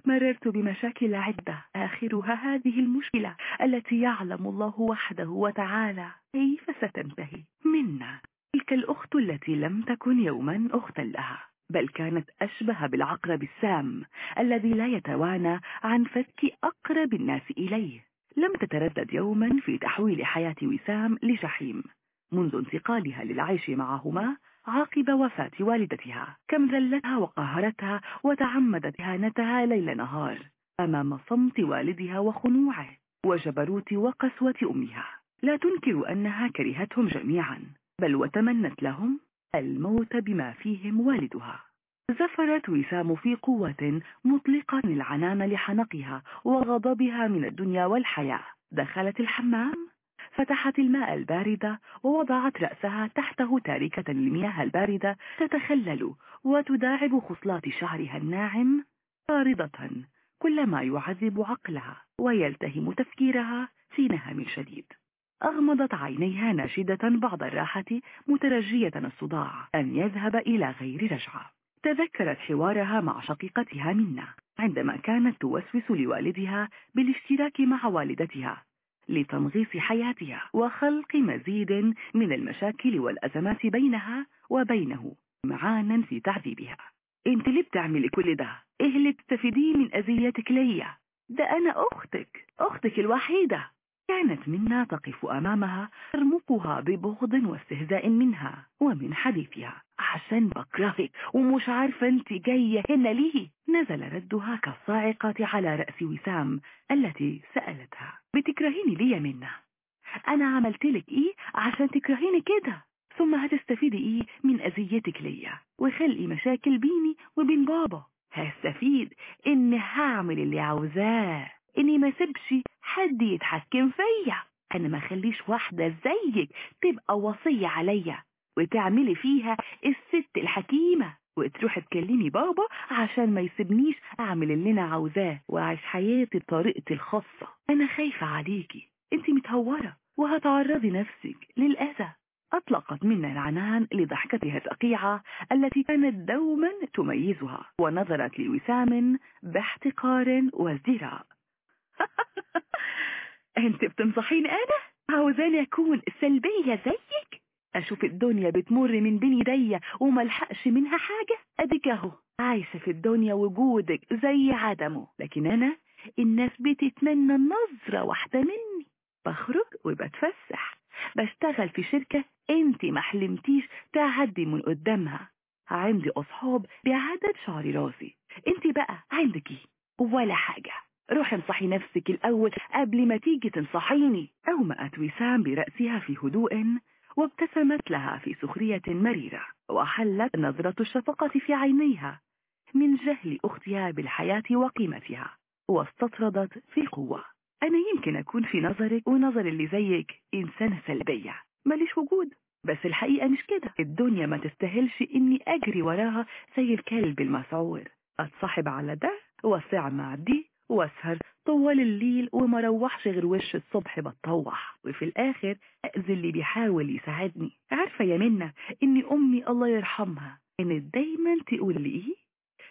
مررت بمشاكل عدة. آخرها هذه المشكلة التي يعلم الله وحده وتعالى. كيف ستنتهي؟ منا. تلك الأخت التي لم تكن يوما أختا لها. بل كانت أشبه بالعقرب السام الذي لا يتوانى عن فك أقرب الناس إليه. لم تتردد يوما في تحويل حياة وسام لجحيم منذ انتقالها للعيش معهما عقب وفاة والدتها. كم ذلتها وقهرتها وتعمدت إهانتها ليل نهار أمام صمت والدها وخنوعه وجبروت وقسوة أمها. لا تنكر أنها كرهتهم جميعا بل وتمنت لهم الموت بما فيهم والدها. زفرت وسام في قوة مطلقا العنان لحنقها وغضبها من الدنيا والحياة. دخلت الحمام فتحت الماء الباردة ووضعت رأسها تحته تاركة المياه الباردة تتخلل وتداعب خصلات شعرها الناعم طاردة كل ما يعذب عقلها ويلتهم تفكيرها في نهم شديد. أغمضت عينيها ناشدة بعض الراحة مترجية الصداع أن يذهب إلى غير رجعة. تذكرت حوارها مع شقيقتها منا عندما كانت توسوس لوالدها بالاشتراك مع والدتها لتنغيص حياتها وخلق مزيد من المشاكل والأزمات بينها وبينه معانا في تعذيبها. انت ليه بتعملي كل ده إيه اللي بتستفيديه من أذيتك ليا. ده أنا أختك أختك الوحيدة. كانت منا تقف أمامها ترمقها ببغض واستهزاء منها ومن حديثها. عشان بكرهك ومش عارفة أنت جاية هنا ليه؟ نزل ردها كالصاعقة على رأس وسام التي سألتها. بتكرهيني ليه منا أنا عملت لك إيه عشان تكرهيني كده؟ ثم هتستفيدي إيه من أذيتك ليا وخلقي مشاكل بيني وبين بابا؟ هستفيد إن هعمل اللي عاوزاه. إني ما سبش حد يتحكم فيا. أنا ما خليش واحدة زيك تبقى وصية عليا. وتعملي فيها الست الحكيمة. وتروح تكلمي بابا عشان ما يسيبنيش أعمل اللي أنا عاوزاه وأعيش حياتي بطريقتي الخاصة. أنا خايفة عليكي. أنت متهورة وهتعرضي نفسك للأذى. أطلقت منا العنان لضحكتها الثقيعة التي كانت دوما تميزها ونظرت لوسام باحتقار وازدراء. انت بتنصحيني أنا؟ عاوزاني أكون سلبية زيك؟ أشوف الدنيا بتمر من بين ايديا وملحقش منها حاجة؟ أديك أهو عايشة في الدنيا وجودك زي عدمه. لكن أنا الناس بتتمنى النظرة واحدة مني. بخرج وبتفسح. بشتغل في شركة أنت ما حلمتيش تعدي من قدامها. عندي أصحاب بعدد شعر راسي. أنت بقى عندك إيه؟ ولا حاجة. روحي انصحي نفسك الأول قبل ما تيجي تنصحيني. أومأت وسام برأسها في هدوء وابتسمت لها في سخرية مريرة. وحلت نظرة الشفقة في عينيها من جهل أختها بالحياة وقيمتها. واستطردت في قوة أنا يمكن أكون في نظرك ونظر اللي زيك إنسانة سلبية. ماليش وجود. بس الحقيقة مش كده. الدنيا ما تستاهلش إني أجري وراها زي الكلب المسعور. أتصاحب على ده. وسع مع دي واسهر طوال الليل وما روحش غير وش الصبح بتطوح وفي الآخر اذي اللي بيحاول يساعدني. عارفة يا منى إن أمي الله يرحمها كانت دايما تقول لي إيه؟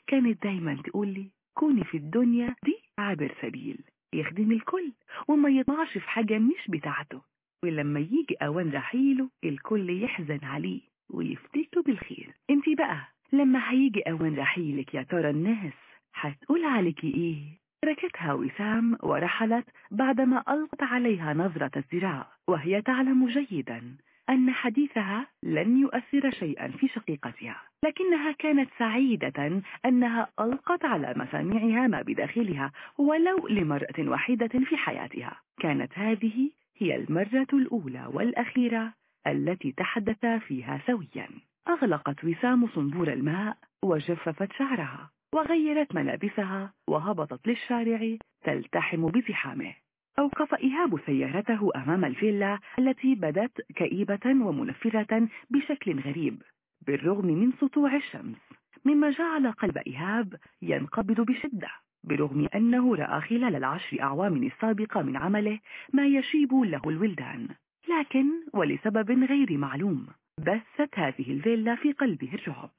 كانت دايما تقول لي كوني في الدنيا دي عابر سبيل يخدم الكل وما يطمعش في حاجة مش بتاعته. ولما يجي أوان رحيله الكل يحزن عليه ويفتكره بالخير. انتي بقى لما هيجي أوان رحيلك يا ترى الناس هتقول عليكي إيه؟ تركتها وسام ورحلت بعدما ألقت عليها نظرة ازدراء وهي تعلم جيدا أن حديثها لن يؤثر شيئا في شقيقتها لكنها كانت سعيدة أنها ألقت على مسامعها ما بداخلها ولو لمرة واحدة في حياتها. كانت هذه هي المرة الأولى والأخيرة التي تحدثا فيها سويا. أغلقت وسام صنبور الماء وجففت شعرها. وغيرت ملابسها وهبطت للشارع تلتحم بزحامه. أوقف إيهاب سيارته أمام الفيلا التي بدت كئيبة ومنفرة بشكل غريب بالرغم من سطوع الشمس. مما جعل قلب إيهاب ينقبض بشدة برغم أنه رأى خلال العشر أعوام السابقة من عمله ما يشيب له الولدان. لكن ولسبب غير معلوم بثت هذه الفيلا في قلبه الرعب.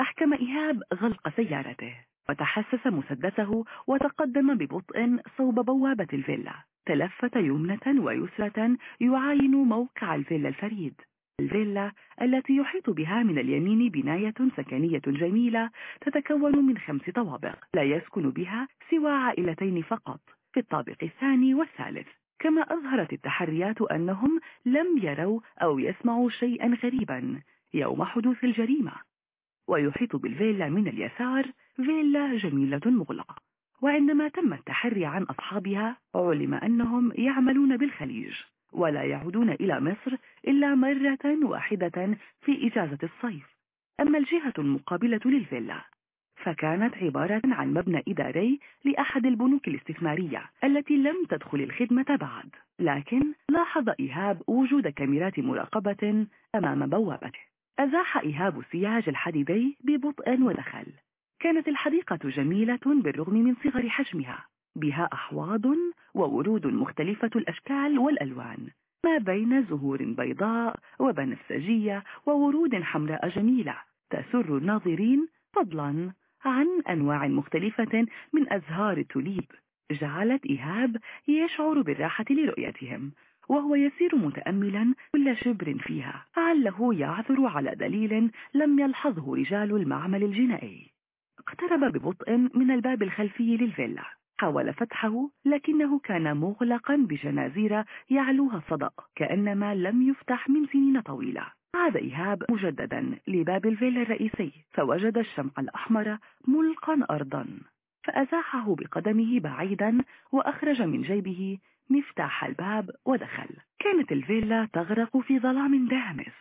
أحكم إيهاب غلق سيارته وتحسس مسدسه وتقدم ببطء صوب بوابة الفيلا تلفت يمنة ويسرة يعاين موقع الفيلا الفريد. الفيلا التي يحيط بها من اليمين بناية سكنية جميلة تتكون من خمس طوابق لا يسكن بها سوى عائلتين فقط في الطابق الثاني والثالث. كما أظهرت التحريات أنهم لم يروا أو يسمعوا شيئا غريبا يوم حدوث الجريمة. ويحيط بالفيلا من اليسار فيلا جميلة مغلقة. وعندما تم التحري عن أصحابها علم أنهم يعملون بالخليج ولا يعودون إلى مصر إلا مرة واحدة في إجازة الصيف. أما الجهة المقابلة للفيلا فكانت عبارة عن مبنى إداري لأحد البنوك الاستثمارية التي لم تدخل الخدمة بعد. لكن لاحظ إيهاب وجود كاميرات مراقبة أمام بوابته. أزاح إيهاب سياج الحديدي ببطء ودخل. كانت الحديقة جميلة بالرغم من صغر حجمها بها أحواض وورود مختلفة الأشكال والألوان ما بين زهور بيضاء وبنفسجية وورود حمراء جميلة تسر الناظرين فضلا عن أنواع مختلفة من أزهار التوليب. جعلت إيهاب يشعر بالراحة لرؤيتهم. وهو يسير متأملا كل شبر فيها. علّه يعثر على دليل لم يلحظه رجال المعمل الجنائي. اقترب ببطء من الباب الخلفي للفيلا. حاول فتحه لكنه كان مغلقا بجنازير يعلوها الصدأ كأنما لم يفتح من سنين طويلة. عاد إيهاب مجددا لباب الفيلا الرئيسي فوجد الشمع الأحمر ملقا أرضا فأزاحه بقدمه بعيدا وأخرج من جيبه مفتاح الباب ودخل. كانت الفيلا تغرق في ظلام دامس.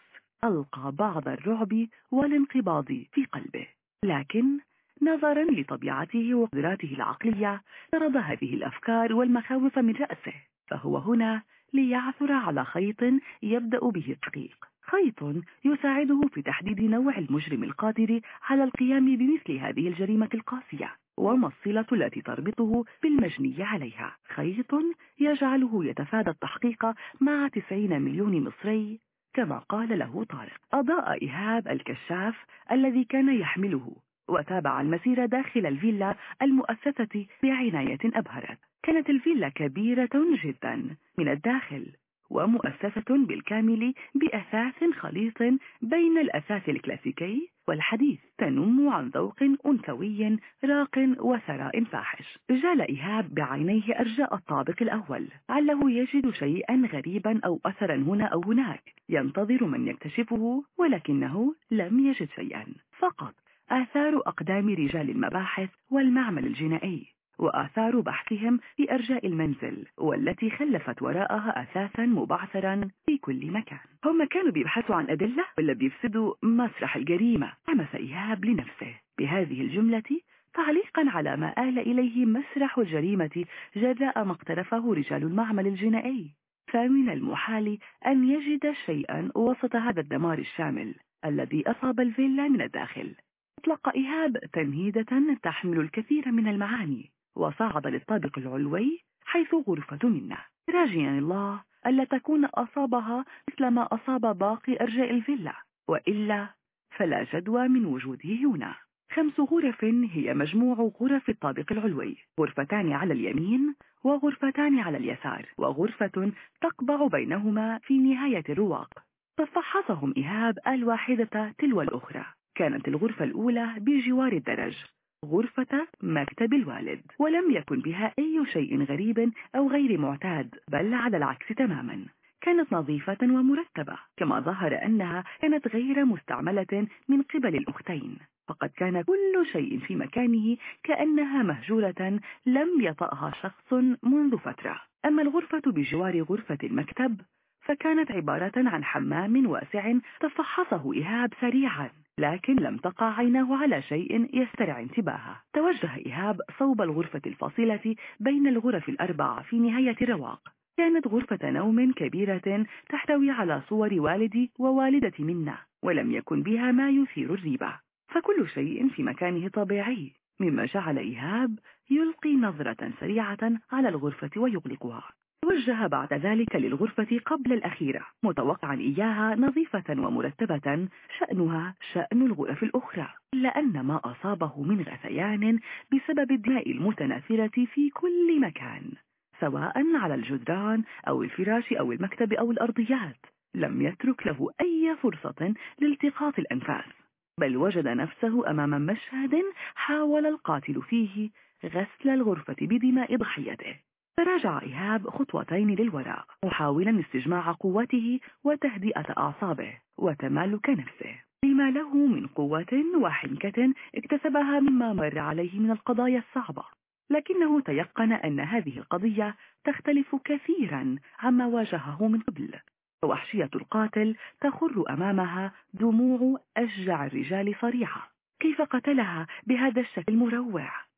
ألقى بعض الرعب والانقباض في قلبه. لكن نظرا لطبيعته وقدراته العقلية طرد هذه الأفكار والمخاوف من رأسه. فهو هنا ليعثر على خيط يبدأ به التحقيق خيط يساعده في تحديد نوع المجرم القادر على القيام بمثل هذه الجريمة القاسية وما الصلة التي تربطه بالمجني عليها. خيط يجعله يتفادى التحقيق مع تسعين مليون مصري كما قال له طارق. أضاء إيهاب الكشاف الذي كان يحمله وتابع المسير داخل الفيلا المؤسسة بعناية أبهرت. كانت الفيلا كبيرة جدا من الداخل ومؤسسة بالكامل بأثاث خليط بين الأثاث الكلاسيكي والحديث تنم عن ذوق أنثوي راق وثراء فاحش. جال إيهاب بعينيه أرجاء الطابق الأول. عله يجد شيئا غريبا أو أثرا هنا أو هناك. ينتظر من يكتشفه ولكنه لم يجد شيئا. فقط آثار أقدام رجال المباحث والمعمل الجنائي. وآثار بحثهم في أرجاء المنزل والتي خلفت وراءها أثاثا مبعثرا في كل مكان. هم كانوا بيبحثوا عن أدلة ولا بيفسدوا مسرح الجريمة. همس إيهاب لنفسه. بهذه الجملة تعليقا على ما آل إليه مسرح الجريمة جزاء ما اقترفه رجال المعمل الجنائي. فمن المحال أن يجد شيئا وسط هذا الدمار الشامل الذي أصاب الفيلا من الداخل. أطلق إيهاب تنهيدة تحمل الكثير من المعاني. وصعد للطابق العلوي حيث غرفة منا راجيا الله ألا تكون أصابها مثل ما أصاب باقي أرجاء الفيلا. وإلا فلا جدوى من وجوده هنا. خمس غرف هي مجموع غرف الطابق العلوي. غرفتان على اليمين وغرفتان على اليسار. وغرفة تقبع بينهما في نهاية الرواق. ففحصهم إيهاب الواحدة تلو الأخرى. كانت الغرفة الأولى بجوار الدرج. غرفة مكتب الوالد ولم يكن بها أي شيء غريب أو غير معتاد بل على العكس تماما. كانت نظيفة ومرتبة كما ظهر أنها كانت غير مستعملة من قبل الأختين. فقد كان كل شيء في مكانه كأنها مهجورة لم يطأها شخص منذ فترة. أما الغرفة بجوار غرفة المكتب فكانت عبارة عن حمام واسع تفحصه إيهاب سريعا لكن لم تقع عيناه على شيء يسترع انتباهه. توجه إيهاب صوب الغرفة الفاصلة بين الغرف الأربع في نهاية الرواق. كانت غرفة نوم كبيرة تحتوي على صور والدي ووالدة منا ولم يكن بها ما يثير الريبة. فكل شيء في مكانه طبيعي مما جعل إيهاب يلقي نظرة سريعة على الغرفة ويغلقها. توجه بعد ذلك للغرفة قبل الأخيرة متوقعا إياها نظيفة ومرتبة شأنها شأن الغرف الأخرى. إلا أن ما أصابه من غثيان بسبب الدماء المتناثرة في كل مكان سواء على الجدران أو الفراش أو المكتب أو الأرضيات لم يترك له أي فرصة لالتقاط الأنفاس. بل وجد نفسه أمام مشهد حاول القاتل فيه غسل الغرفة بدماء ضحيته. تراجع إيهاب خطوتين للوراء محاولا استجماع قوته وتهدئة أعصابه وتمالك نفسه. لما له من قوة وحنكة اكتسبها مما مر عليه من القضايا الصعبة. لكنه تيقن أن هذه القضية تختلف كثيرا عما واجهه من قبل. وحشية القاتل تخر أمامها دموع أشجع الرجال صريعة كيف قتلها بهذا الشكل المروع؟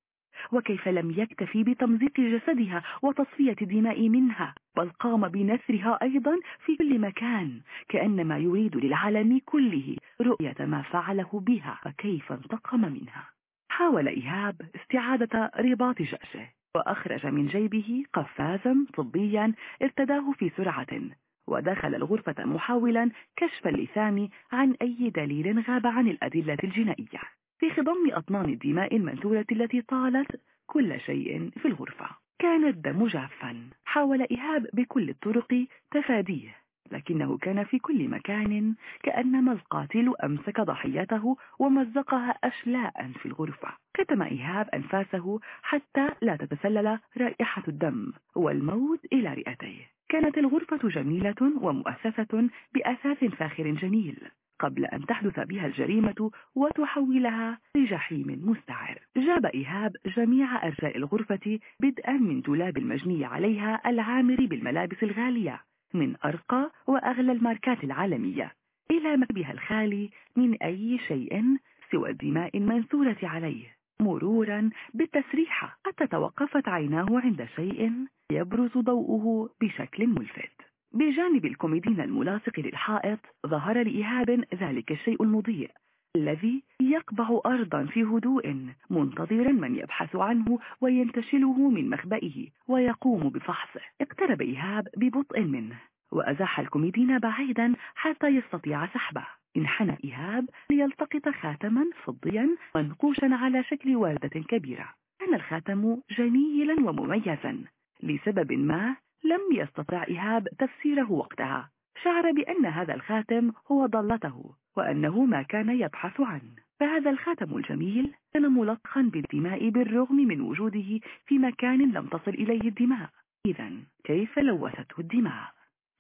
وكيف لم يكتفي بتمزيق جسدها وتصفية الدماء منها بل قام بنثرها أيضا في كل مكان كأنما يريد للعالم كله رؤية ما فعله بها فكيف انتقم منها؟ حاول إيهاب استعادة رباط جأشه وأخرج من جيبه قفازا طبيا ارتداه في سرعة ودخل الغرفة محاولا كشف اللثام عن أي دليل غاب عن الأدلة الجنائية. في خضم أطنان الدماء المنثورة التي طالت كل شيء في الغرفة. كان الدم جافا. حاول إيهاب بكل الطرق تفاديه لكنه كان في كل مكان كأنما القاتل أمسك ضحيته ومزقها أشلاء في الغرفة. كتم إيهاب أنفاسه حتى لا تتسلل رائحة الدم والموت إلى رئتيه. كانت الغرفة جميلة ومؤسسة بأثاث فاخر جميل. قبل أن تحدث بها الجريمة وتحولها لجحيم مستعر. جاب إيهاب جميع أرجاء الغرفة بدءا من دولاب المجني عليها العامر بالملابس الغالية من أرقى وأغلى الماركات العالمية إلى مكبها الخالي من أي شيء سوى الدماء المنثورة عليه. مرورا بالتسريحة حتى توقفت عيناه عند شيء يبرز ضوءه بشكل ملفت. بجانب الكوميدين الملاصق للحائط ظهر لإيهاب ذلك الشيء المضيء الذي يقبع أرضا في هدوء منتظرا من يبحث عنه وينتشله من مخبئه ويقوم بفحصه. اقترب إيهاب ببطء منه وأزاح الكوميدين بعيدا حتى يستطيع سحبه. انحنى إيهاب ليلتقط خاتما فضيا منقوشا على شكل وردة كبيرة. كان الخاتم جميلا ومميزا لسبب ما لم يستطع إيهاب تفسيره وقتها شعر بأن هذا الخاتم هو ضلته وأنه ما كان يبحث عنه. فهذا الخاتم الجميل كان ملطخا بالدماء بالرغم من وجوده في مكان لم تصل إليه الدماء. إذا كيف لوثته الدماء؟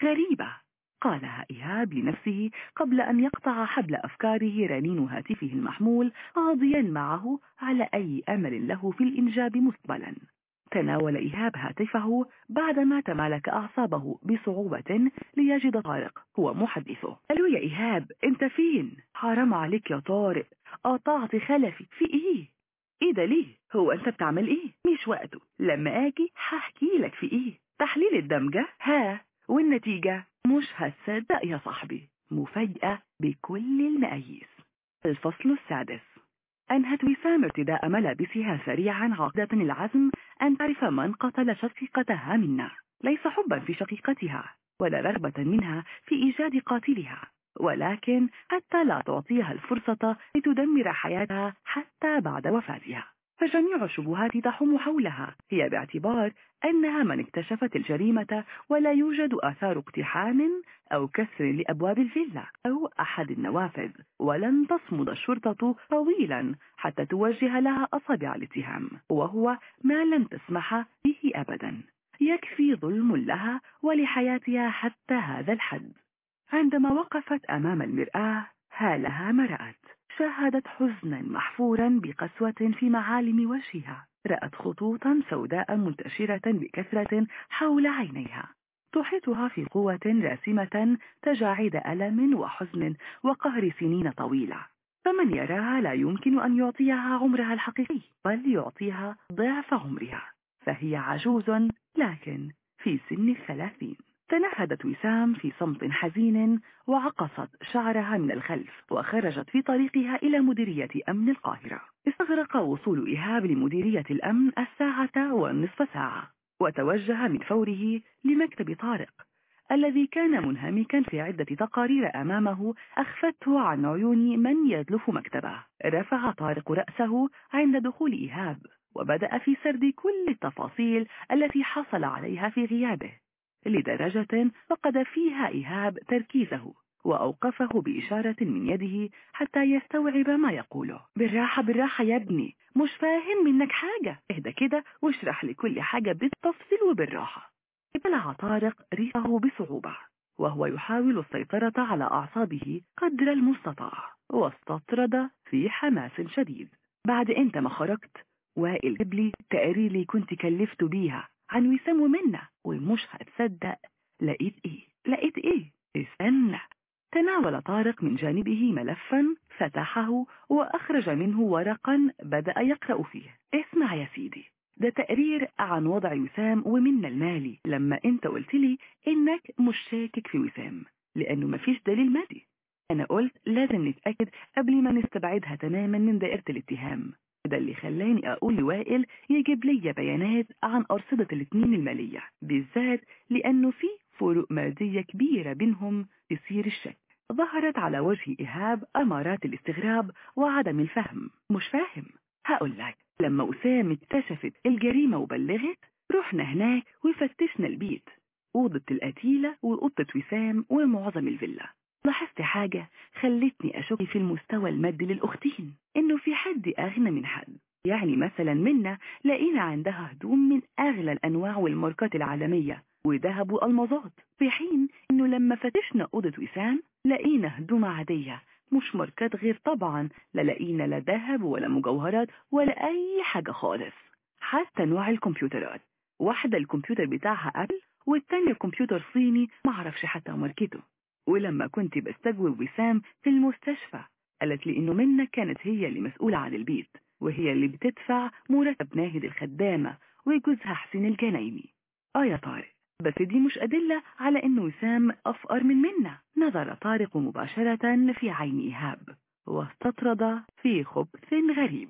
غريبة قالها إيهاب لنفسه قبل أن يقطع حبل أفكاره رنين هاتفه المحمول قاضيا معه على أي أمل له في الإنجاب مستقبلا. تناول إيهاب هاتفه بعدما تمالك أعصابه بصعوبة ليجد طارق هو محدثه. قالوا يا إيهاب أنت فين؟ حرام عليك يا طارق. قطعت خلفي. في إيه؟ إيه ده ليه؟ هو أنت بتعمل إيه؟ مش وقته. لما آجي هحكي لك في إيه؟ تحليل الدمجة؟ ها. والنتيجة؟ مش هتصدق يا صاحبي. مفاجأة بكل المقاييس. الفصل السادس. أنهت وسام ارتداء ملابسها سريعا عقدة العزم أن تعرف من قتل شقيقتها منا. ليس حبا في شقيقتها ولا رغبة منها في إيجاد قاتلها. ولكن حتى لا تعطيها الفرصة لتدمر حياتها حتى بعد وفاتها. فجميع الشبهات تحوم حولها. هي باعتبار أنها من اكتشفت الجريمة ولا يوجد آثار اقتحام أو كسر لأبواب الفيلا أو أحد النوافذ. ولن تصمد الشرطة طويلا حتى توجه لها أصابع الاتهام. وهو ما لن تسمح به أبدا. يكفي ظلم لها ولحياتها حتى هذا الحد. عندما وقفت أمام المرآة هالها ما رأت شاهدت حزنا محفورا بقسوة في معالم وجهها. رأت خطوطا سوداء منتشرة بكثرة حول عينيها. تحيطها في قوة راسمة تجاعيد ألم وحزن وقهر سنين طويلة. فمن يراها لا يمكن أن يعطيها عمرها الحقيقي بل يعطيها ضعف عمرها. فهي عجوز لكن في سن الثلاثين. تنهدت وسام في صمت حزين وعقصت شعرها من الخلف وخرجت في طريقها إلى مديرية أمن القاهرة. استغرق وصول إيهاب لمديرية الأمن الساعة والنصف ساعة وتوجه من فوره لمكتب طارق الذي كان منهمكا في عدة تقارير أمامه أخفته عن عيون من يدلف مكتبه. رفع طارق رأسه عند دخول إيهاب وبدأ في سرد كل التفاصيل التي حصل عليها في غيابه. لدرجة فقد فيها إيهاب تركيزه وأوقفه بإشارة من يده حتى يستوعب ما يقوله. بالراحة بالراحة يا ابني مش فاهم منك حاجة. اهدى كده واشرح لي كل حاجة بالتفصيل وبالراحة. ابلع طارق ريقه بصعوبة وهو يحاول السيطرة على أعصابه قدر المستطاع واستطرد في حماس شديد. بعد انت ما خرجت وائل جيب لي التقارير اللي كنت كلفت بيها. عن وسام ومنة ومش هتصدق لقيت إيه؟ لقيت إيه؟ استنى. تناول طارق من جانبه ملفا فتحه وأخرج منه ورقا بدأ يقرأ فيه. اسمع يا سيدي. ده تقرير عن وضع وسام ومنا المالي لما أنت قلت لي إنك مش شاكك في وسام لأنه مفيش دليل مادي. أنا قلت لازم نتأكد قبل ما نستبعدها تماما من دائرة الاتهام. ده اللي خلاني أقول لوائل يجيب لي بيانات عن أرصدة الاتنين المالية بالذات لأنه في فروق مادية كبيرة بينهم تثير الشك. ظهرت على وجه إيهاب أمارات الاستغراب وعدم الفهم. مش فاهم. هقول لك. لما أسام اكتشفت الجريمة وبلغت رحنا هناك وفتشنا البيت. أوضة القتيلة وأوضة وسام ومعظم الفيلا. لاحظت حاجة خلتني أشك في المستوى المادي للأختين. إنه في حد أغنى من حد. يعني مثلا منا لقينا عندها هدوم من أغلى الأنواع والماركات العالمية وذهب وألمظات في حين إنه لما فتشنا أوضة وسام لقينا هدوم عادية مش ماركات غير طبعا لا لقينا لا ذهب ولا مجوهرات ولا أي حاجة خالص. حتى نوع الكمبيوترات. واحدة الكمبيوتر بتاعها أبل والتانية كمبيوتر صيني معرفش حتى ماركته. ولما كنت بستجوب وسام في المستشفى قالت لي إنه منا كانت هي اللي مسؤولة عن البيت وهي اللي بتدفع مرتب ناهد الخدامة وجوزها حسين الجنايمي آه يا طارق بس دي مش أدلة على إنه وسام أفقر من منا نظر طارق مباشرة في عين إيهاب واستطرد في خبث غريب.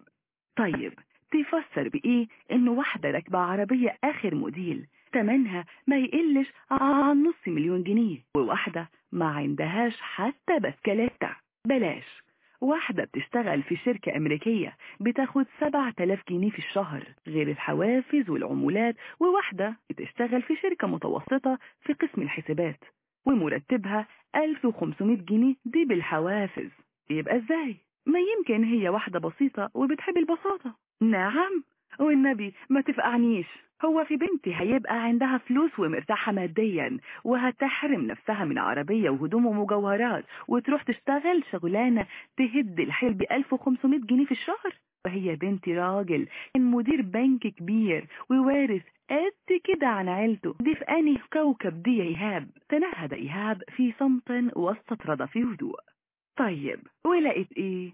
طيب تفسر بإيه إنه واحدة راكبة عربية آخر موديل تمنها ما يقلش عن نص مليون جنيه وواحدة ما عندهاش حتى بسكليتة. بلاش. واحدة بتشتغل في شركة أمريكية بتاخد 7000 جنيه في الشهر غير الحوافز والعمولات وواحدة بتشتغل في شركة متوسطة في قسم الحسابات ومرتبها 1500 جنيه دي بالحوافز. يبقى إزاي؟ ما يمكن هي واحدة بسيطة وبتحب البساطة. نعم. والنبي ما تفقعنيش. هو في بنتي هيبقى عندها فلوس ومرتاحة ماديا وهتحرم نفسها من عربية وهدوم ومجوهرات وتروح تشتغل شغلانة تهد الحيل ب 1500 جنيه في الشهر. وهي بنتي راجل كان مدير بنك كبير ووارث قد كده عن عيلته. دي في أنهي كوكب؟ دي يا إيهاب. تنهد إيهاب في صمت واستطرد في هدوء. طيب ولقيت إيه؟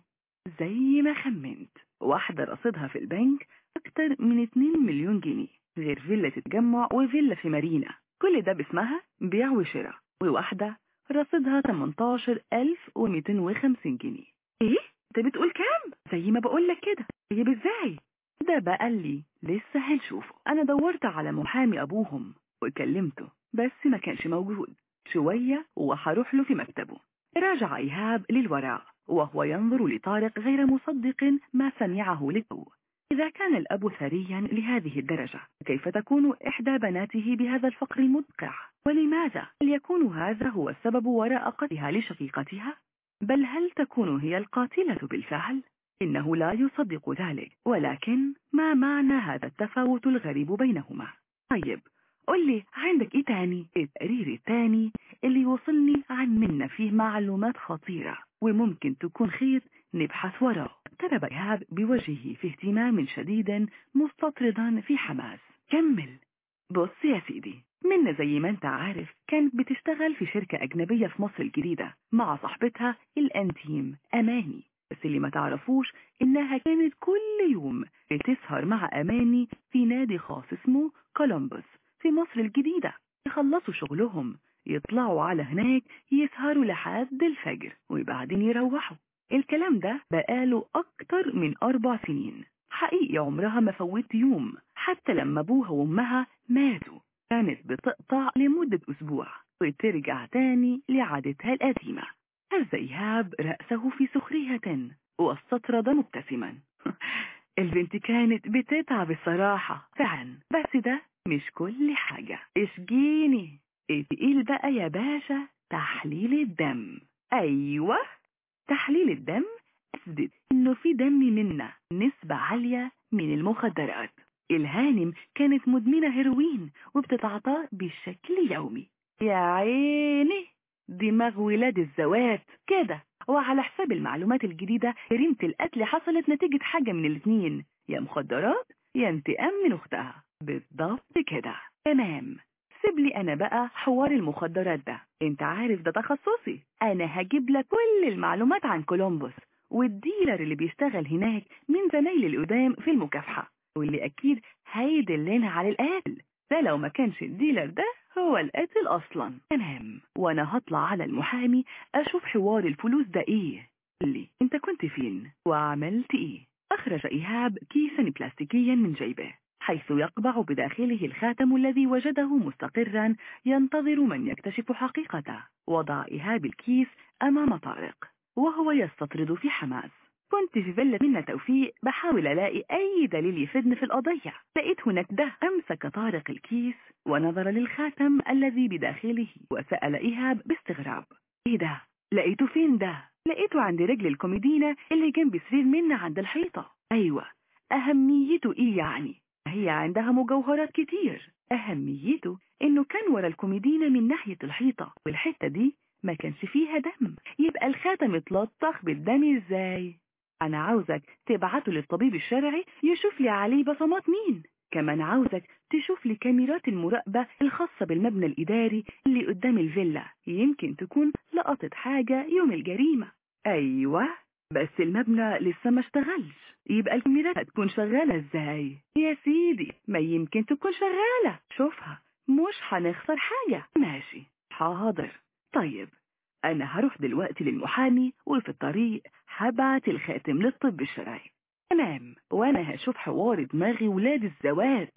زي ما خمنت. واحدة رصيدها في البنك أكتر من 2 مليون جنيه غير فيلا تتجمع وفيلا في مارينا. كل ده باسمها بيع وشراء وواحدة رصيدها 18250 جنيه. إيه؟ أنت بتقول كام؟ زي ما بقولك كده. طيب إزاي؟ ده بقى لي لسه هنشوفه. أنا دورت على محامي أبوهم وكلمته بس ما كانش موجود. شوية وهروح له في مكتبه. راجع إيهاب للوراء وهو ينظر لطارق غير مصدق ما سمعه لتو إذا كان الأب ثريا لهذه الدرجة كيف تكون إحدى بناته بهذا الفقر المدقع؟ ولماذا؟ هل يكون هذا هو السبب وراء قتلها لشقيقتها؟ بل هل تكون هي القاتلة بالفعل؟ إنه لا يصدق ذلك ولكن ما معنى هذا التفاوت الغريب بينهما؟ طيب قل لي عندك إيه تاني؟ التقرير التاني اللي وصلني عن منا فيه معلومات خطيرة وممكن تكون خير نبحث وراه اقترب إيهاب بوجهه في اهتمام شديد مستطردا في حماس. كمل. بص يا سيدي. منا زي ما انت عارف كانت بتشتغل في شركة أجنبية في مصر الجديدة مع صاحبتها الأنتيم أماني. بس اللي ما تعرفوش إنها كانت كل يوم بتسهر مع أماني في نادي خاص اسمه كولومبوس في مصر الجديدة. يخلصوا شغلهم يطلعوا على هناك يسهروا لحد الفجر وبعدين يروحوا. الكلام ده بقاله أكتر من أربع سنين. حقيقي عمرها ما فوت يوم حتى لما أبوها وأمها ماتوا. كانت بتقطع لمدة أسبوع وترجع تاني لعادتها القديمة. هز إيهاب رأسه في سخرية واستطرد مبتسما. البنت كانت بتتعب الصراحة. فعلا بس ده مش كل حاجة. اشجيني اتقيل بقى يا باشا تحليل الدم. أيوه. تحليل الدم اثبت إنه في دم منا نسبة عالية من المخدرات. الهانم كانت مدمنة هيروين وبتتعاطاه بشكل يومي. يا عيني! دماغ ولاد الزوات كده. وعلى حساب المعلومات الجديدة جريمة القتل حصلت نتيجة حاجة من الاثنين يا مخدرات يا انتقام من أختها. بالضبط كده. تمام. سيب لي أنا بقى حوار المخدرات ده. أنت عارف ده تخصصي. أنا هجيب لك كل المعلومات عن كولومبوس والديلر اللي بيشتغل هناك من زمايلي القدام في المكافحة واللي أكيد هيدلنا على القاتل ده لو ما كانش الديلر ده هو القاتل أصلا. تمام. وأنا هطلع على المحامي أشوف حوار الفلوس ده إيه. لي أنت كنت فين؟ وعملت إيه؟ أخرج إيهاب كيسا بلاستيكيا من جيبه. حيث يقبع بداخله الخاتم الذي وجده مستقرا ينتظر من يكتشف حقيقته وضع إيهاب الكيس أمام طارق وهو يستطرد في حماس كنت في فيلا منا توفيق بحاول ألاقي أي دليل يفيدني في القضية لقيت هناك ده أمسك طارق الكيس ونظر للخاتم الذي بداخله وسأل إيهاب باستغراب إيه ده؟ لقيته فين ده؟ لقيته عند رجل الكوميدينة اللي جنب سرير منا عند الحيطة أيوة أهميته إيه يعني؟ هي عندها مجوهرات كتير. أهميته إنه كان ورا الكوميدينة من ناحية الحيطة والحتة دي ما كانش فيها دم. يبقى الخاتم اتلطخ بالدم إزاي؟ أنا عاوزك تبعته للطبيب الشرعي يشوف لي عليه بصمات مين. كمان عاوزك تشوف لي كاميرات المراقبة الخاصة بالمبنى الإداري اللي قدام الفيلا. يمكن تكون لقطت حاجة يوم الجريمة. أيوة. بس المبنى لسه ما اشتغلش. يبقى الكاميرات هتكون شغالة إزاي؟ يا سيدي ما يمكن تكون شغالة. شوفها مش هنخسر حاجة. ماشي حاضر. طيب أنا هروح دلوقتي للمحامي وفي الطريق هبعت الخاتم للطب الشرعي. تمام وأنا هشوف حوار دماغي ولاد الزواج.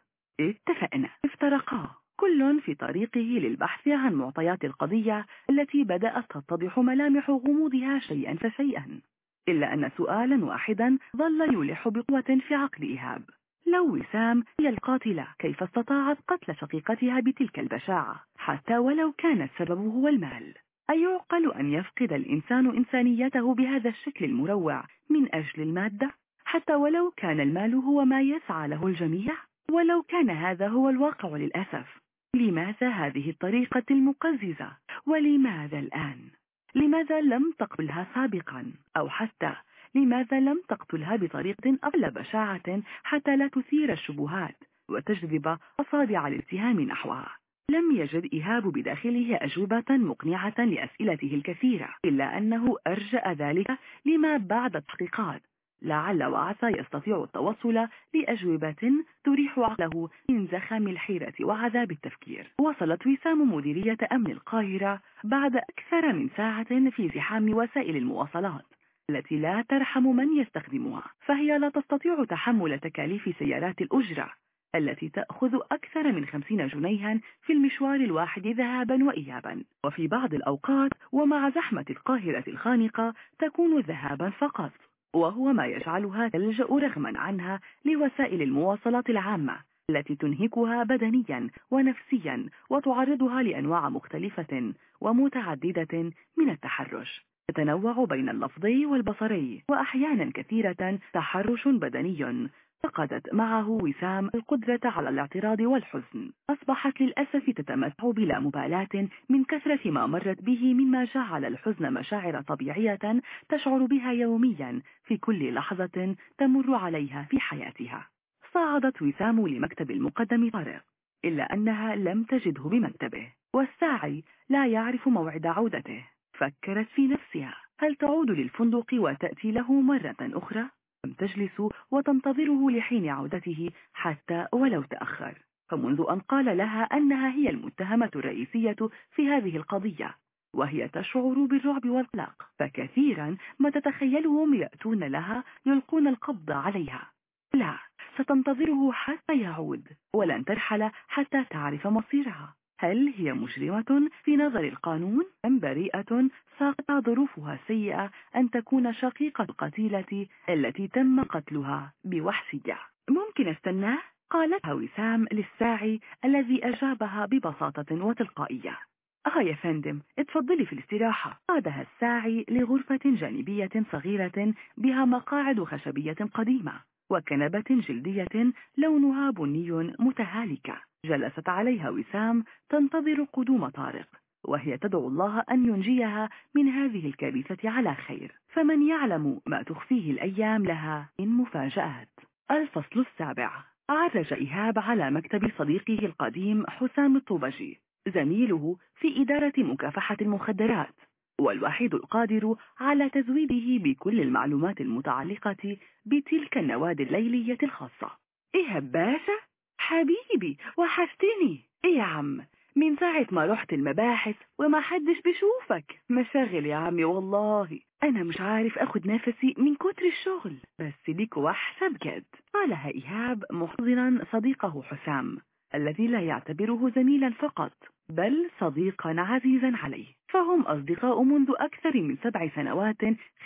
اتفقنا. افترقا. كل في طريقه للبحث عن معطيات القضية التي بدأت تتضح ملامح غموضها شيئا فشيئا. إلا أن سؤالا واحدا ظل يلح بقوة في عقل إيهاب. لو وسام هي القاتلة كيف استطاعت قتل شقيقتها بتلك البشاعة؟ حتى ولو كان السبب هو المال. أيعقل أن يفقد الإنسان إنسانيته بهذا الشكل المروع من أجل المادة؟ حتى ولو كان المال هو ما يسعى له الجميع؟ ولو كان هذا هو الواقع للأسف. لماذا هذه الطريقة المقززة؟ ولماذا الآن؟ لماذا لم تقتلها سابقا؟ أو حتى لماذا لم تقتلها بطريقة أقل بشاعة حتى لا تثير الشبهات وتجذب أصابع الاتهام نحوها؟ لم يجد إيهاب بداخله أجوبة مقنعة لأسئلته الكثيرة إلا أنه أرجأ ذلك لما بعد التحقيقات. لعل وعسى يستطيع التوصل لأجوبة تريح عقله من زخم الحيرة وعذاب التفكير. وصلت وسام مديرية أمن القاهرة بعد أكثر من ساعة في زحام وسائل المواصلات التي لا ترحم من يستخدمها فهي لا تستطيع تحمل تكاليف سيارات الأجرة التي تأخذ أكثر من خمسين جنيها في المشوار الواحد ذهابا وإيابا. وفي بعض الأوقات ومع زحمة القاهرة الخانقة تكون ذهابا فقط. وهو ما يجعلها تلجأ رغما عنها لوسائل المواصلات العامة التي تنهكها بدنيا ونفسيا وتعرضها لأنواع مختلفة ومتعددة من التحرش. تتنوع بين اللفظي والبصري وأحيانا كثيرة تحرش بدني فقدت معه وسام القدرة على الاعتراض والحزن. أصبحت للأسف تتمتع بلا مبالاة من كثرة ما مرت به مما جعل الحزن مشاعر طبيعية تشعر بها يوميا في كل لحظة تمر عليها في حياتها. صعدت وسام لمكتب المقدم طارق إلا أنها لم تجده بمكتبه والساعي لا يعرف موعد عودته. فكرت في نفسها هل تعود للفندق وتأتي له مرة أخرى؟ تجلس وتنتظره لحين عودته حتى ولو تأخر. فمنذ أن قال لها أنها هي المتهمة الرئيسية في هذه القضية وهي تشعر بالرعب والقلق فكثيرا ما تتخيلهم يأتون لها يلقون القبض عليها. لا ستنتظره حتى يعود ولن ترحل حتى تعرف مصيرها. هل هي مجرمة في نظر القانون أم بريئة ساقط ظروفها سيئة أن تكون شقيقة القتيلة التي تم قتلها بوحشية؟ ممكن استناه؟ قالتها وسام للساعي الذي أجابها ببساطة وتلقائية. آه يا فندم اتفضلي في الاستراحة. قادها الساعي لغرفة جانبية صغيرة بها مقاعد خشبية قديمة وكنبة جلدية لونها بني متهالكة. جلست عليها وسام تنتظر قدوم طارق وهي تدعو الله أن ينجيها من هذه الكارثة على خير. فمن يعلم ما تخفيه الأيام لها من مفاجآت. الفصل السابع. عرج إيهاب على مكتب صديقه القديم حسام الطوبجي زميله في إدارة مكافحة المخدرات والوحيد القادر على تزويده بكل المعلومات المتعلقة بتلك النوادي الليلية الخاصة. إيهاب باشا حبيبي وحشتني. إيه يا عم؟ من ساعة ما رحت المباحث وما حدش بيشوفك. مشاغل يا عمي والله. أنا مش عارف آخد نفسي من كتر الشغل. بس ليك وحشة بجد. قالها ايهاب محضنا صديقه حسام الذي لا يعتبره زميلا فقط بل صديقا عزيزا عليه. فهم أصدقاء منذ أكثر من سبع سنوات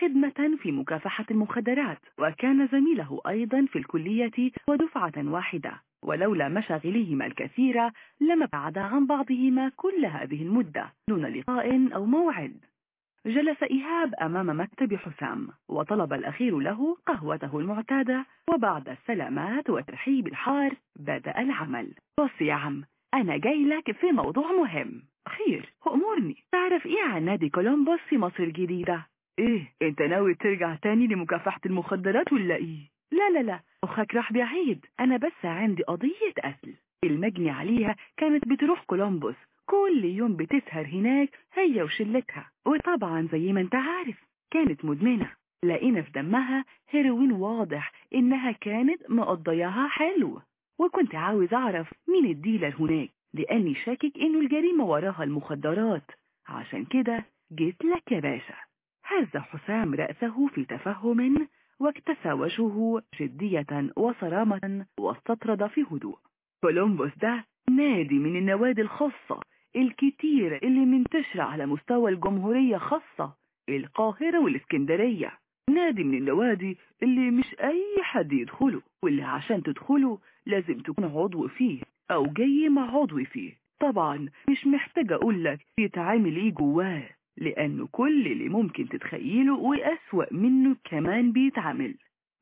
خدمة في مكافحة المخدرات وكان زميله أيضا في الكلية ودفعة واحدة. ولولا مشاغلهما الكثيرة لما بعد عن بعضهما كل هذه المدة دون لقاء أو موعد. جلس إيهاب أمام مكتب حسام وطلب الأخير له قهوته المعتادة وبعد السلامات والترحيب الحار بدأ العمل. بص يا عم أنا جاي لك في موضوع مهم. خير أمورني تعرف إيه عن نادي كولومبوس في مصر الجديدة؟ إيه أنت ناوي ترجع تاني لمكافحة المخدرات ولا إيه؟ لا لا لا أخك راح بعيد. أنا بس عندي قضية قتل المجني عليها كانت بتروح كولومبوس. كل يوم بتسهر هناك هي وشلتها. وطبعا زي ما أنت عارف كانت مدمنة. لقينا في دمها هيروين واضح إنها كانت مقضياها حلو. وكنت عاوز أعرف مين الديلر هناك لأني شاكك إنه الجريمة وراها المخدرات. عشان كده جيت لك يا باشا. هز حسام رأسه في تفهم واكتسى وجهه جدية وصرامة واستطرد في هدوء. كولومبوس ده نادي من النوادي الخاصة الكتير اللي منتشرة على مستوى الجمهورية خاصة القاهرة والإسكندرية. نادي من النوادي اللي مش أي حد يدخله واللي عشان تدخله لازم تكون عضو فيه أو جاي مع عضو فيه. طبعا مش محتاج أقولك يتعامل إيه جواه. لأنه كل اللي ممكن تتخيله وأسوأ منه كمان بيتعامل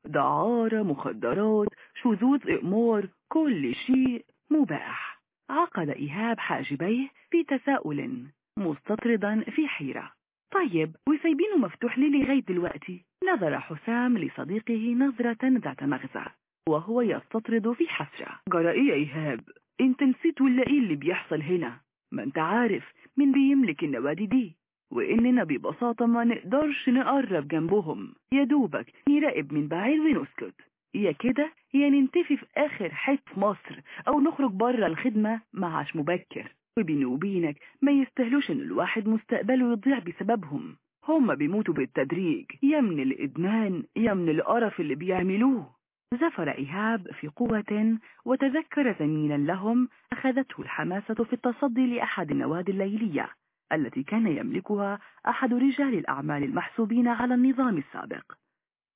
دعارة مخدرات شذوذ إقمار كل شيء مباح. عقد إيهاب حاجبيه في تساؤل مستطردا في حيرة. طيب وسايبينه مفتوح لي لغاية دلوقتي؟ نظر حسام لصديقه نظرة ذات مغزى وهو يستطرد في حسرة. جرى يا إيهاب انت نسيت ولا إيه اللي بيحصل هنا؟ ما أنت عارف مين بيملك النوادي دي. وإننا ببساطة ما نقدرش نقرب جنبهم. يا دوبك نراقب من بعيد ونسكت. يا كده يا ننتفي في آخر حتة مصر أو نخرج بره الخدمة معاش مبكر. وبيني وبينك ما يستهلوش إن الواحد مستقبله يضيع بسببهم. هم بيموتوا بالتدريج. يا من الإدمان يا من القرف اللي بيعملوه. زفر إيهاب في قوة وتذكر زميلا لهم أخذته الحماسة في التصدي لأحد النوادي الليلية. التي كان يملكها أحد رجال الأعمال المحسوبين على النظام السابق.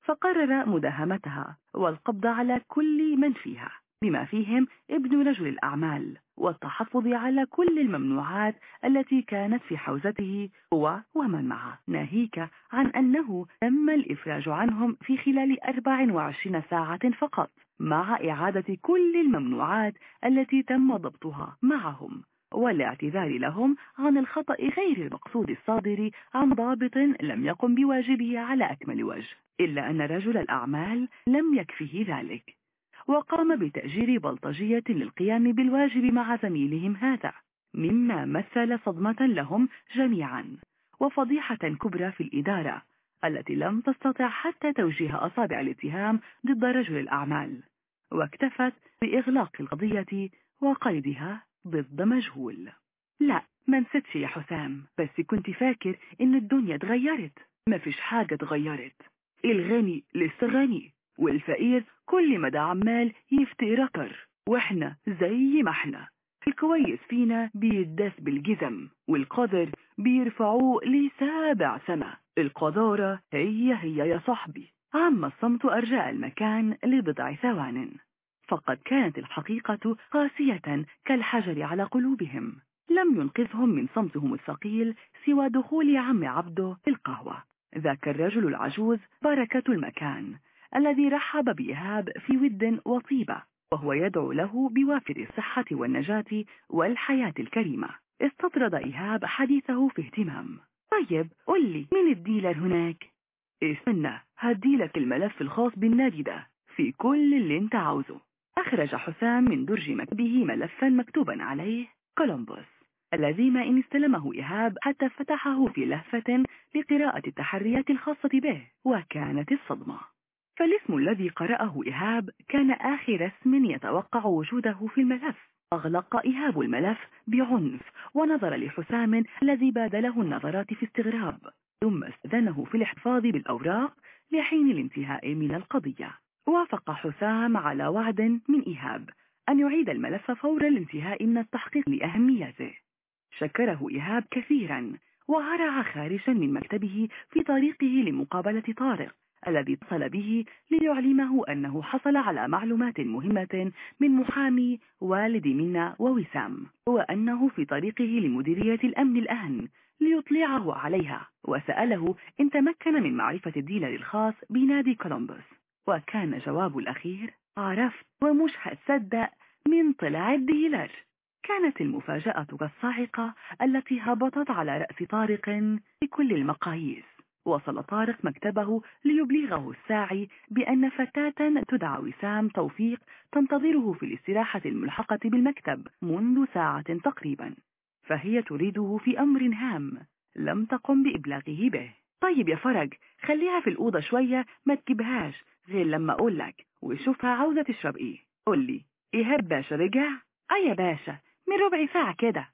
فقرر مداهمتها والقبض على كل من فيها بما فيهم ابن رجل الأعمال والتحفظ على كل الممنوعات التي كانت في حوزته هو ومن معه. ناهيك عن أنه تم الإفراج عنهم في خلال 24 ساعة فقط مع إعادة كل الممنوعات التي تم ضبطها معهم. والاعتذار لهم عن الخطأ غير المقصود الصادر عن ضابط لم يقم بواجبه على أكمل وجه إلا أن رجل الأعمال لم يكفه ذلك وقام بتأجير بلطجية للقيام بالواجب مع زميلهم هذا مما مثل صدمة لهم جميعا وفضيحة كبرى في الإدارة التي لم تستطع حتى توجيه أصابع الاتهام ضد رجل الأعمال واكتفت بإغلاق القضية وقيدها. ضد مجهول. لا ما نسيتش يا حسام بس كنت فاكر إن الدنيا اتغيرت. ما فيش حاجة اتغيرت. الغني لسه غني والفقير كل ما ده عمال يفتق ركر وإحنا زي ما إحنا. الكويس فينا بيداس بالجزم والقدر بيرفعوه لسابع سما. القدارة هي هي يا صاحبي. عم الصمت أرجاء المكان لبضع ثوان. فقد كانت الحقيقة قاسية كالحجر على قلوبهم. لم ينقذهم من صمتهم الثقيل سوى دخول عم عبده في القهوة. ذاك الرجل العجوز بركة المكان الذي رحب بإيهاب في ود وطيبة وهو يدعو له بوافر الصحة والنجاة والحياة الكريمة. استطرد إيهاب حديثه في اهتمام. طيب قل لي مين الديلر هناك؟ استنى هديلك الملف الخاص بالنادي ده. في كل اللي انت عاوزه. أخرج حسام من درج مكتبه ملفا مكتوبا عليه كولومبوس الذي ما إن استلمه إيهاب حتى فتحه في لهفة لقراءة التحريات الخاصة به وكانت الصدمة. فالاسم الذي قرأه إيهاب كان آخر اسم يتوقع وجوده في الملف. أغلق إيهاب الملف بعنف ونظر لحسام الذي بادله النظرات في استغراب ثم استذنه في الاحتفاظ بالأوراق لحين الانتهاء من القضية. وافق حسام على وعد من إيهاب أن يعيد الملف فور الانتهاء من التحقيق لأهميته. شكره إيهاب كثيرا وهرع خارجا من مكتبه في طريقه لمقابلة طارق الذي اتصل به ليعلمه أنه حصل على معلومات مهمة من محامي والد منا ووسام وأنه في طريقه لمديرية الأمن الآن ليطلعه عليها وسأله إن تمكن من معرفة ال dealer الخاص بنادي كولومبوس. وكان جواب الأخير عرفت ومش هتصدق من طلع ال dealer. كانت المفاجأة كالصاعقة التي هبطت على رأس طارق بكل المقاييس. وصل طارق مكتبه ليبلغه الساعي بأن فتاة تدعى وسام توفيق تنتظره في الاستراحة الملحقة بالمكتب منذ ساعة تقريبا. فهي تريده في أمر هام لم تقم بإبلاغه به. طيب يا فرج خليها في الأوضة شوية ما تجيبهاش. غير لما أقول لك وشوفها عاوزة تشرب إيه. قول لي إيهاب باشا رجع؟ أي باشا من ربع ساعة كده.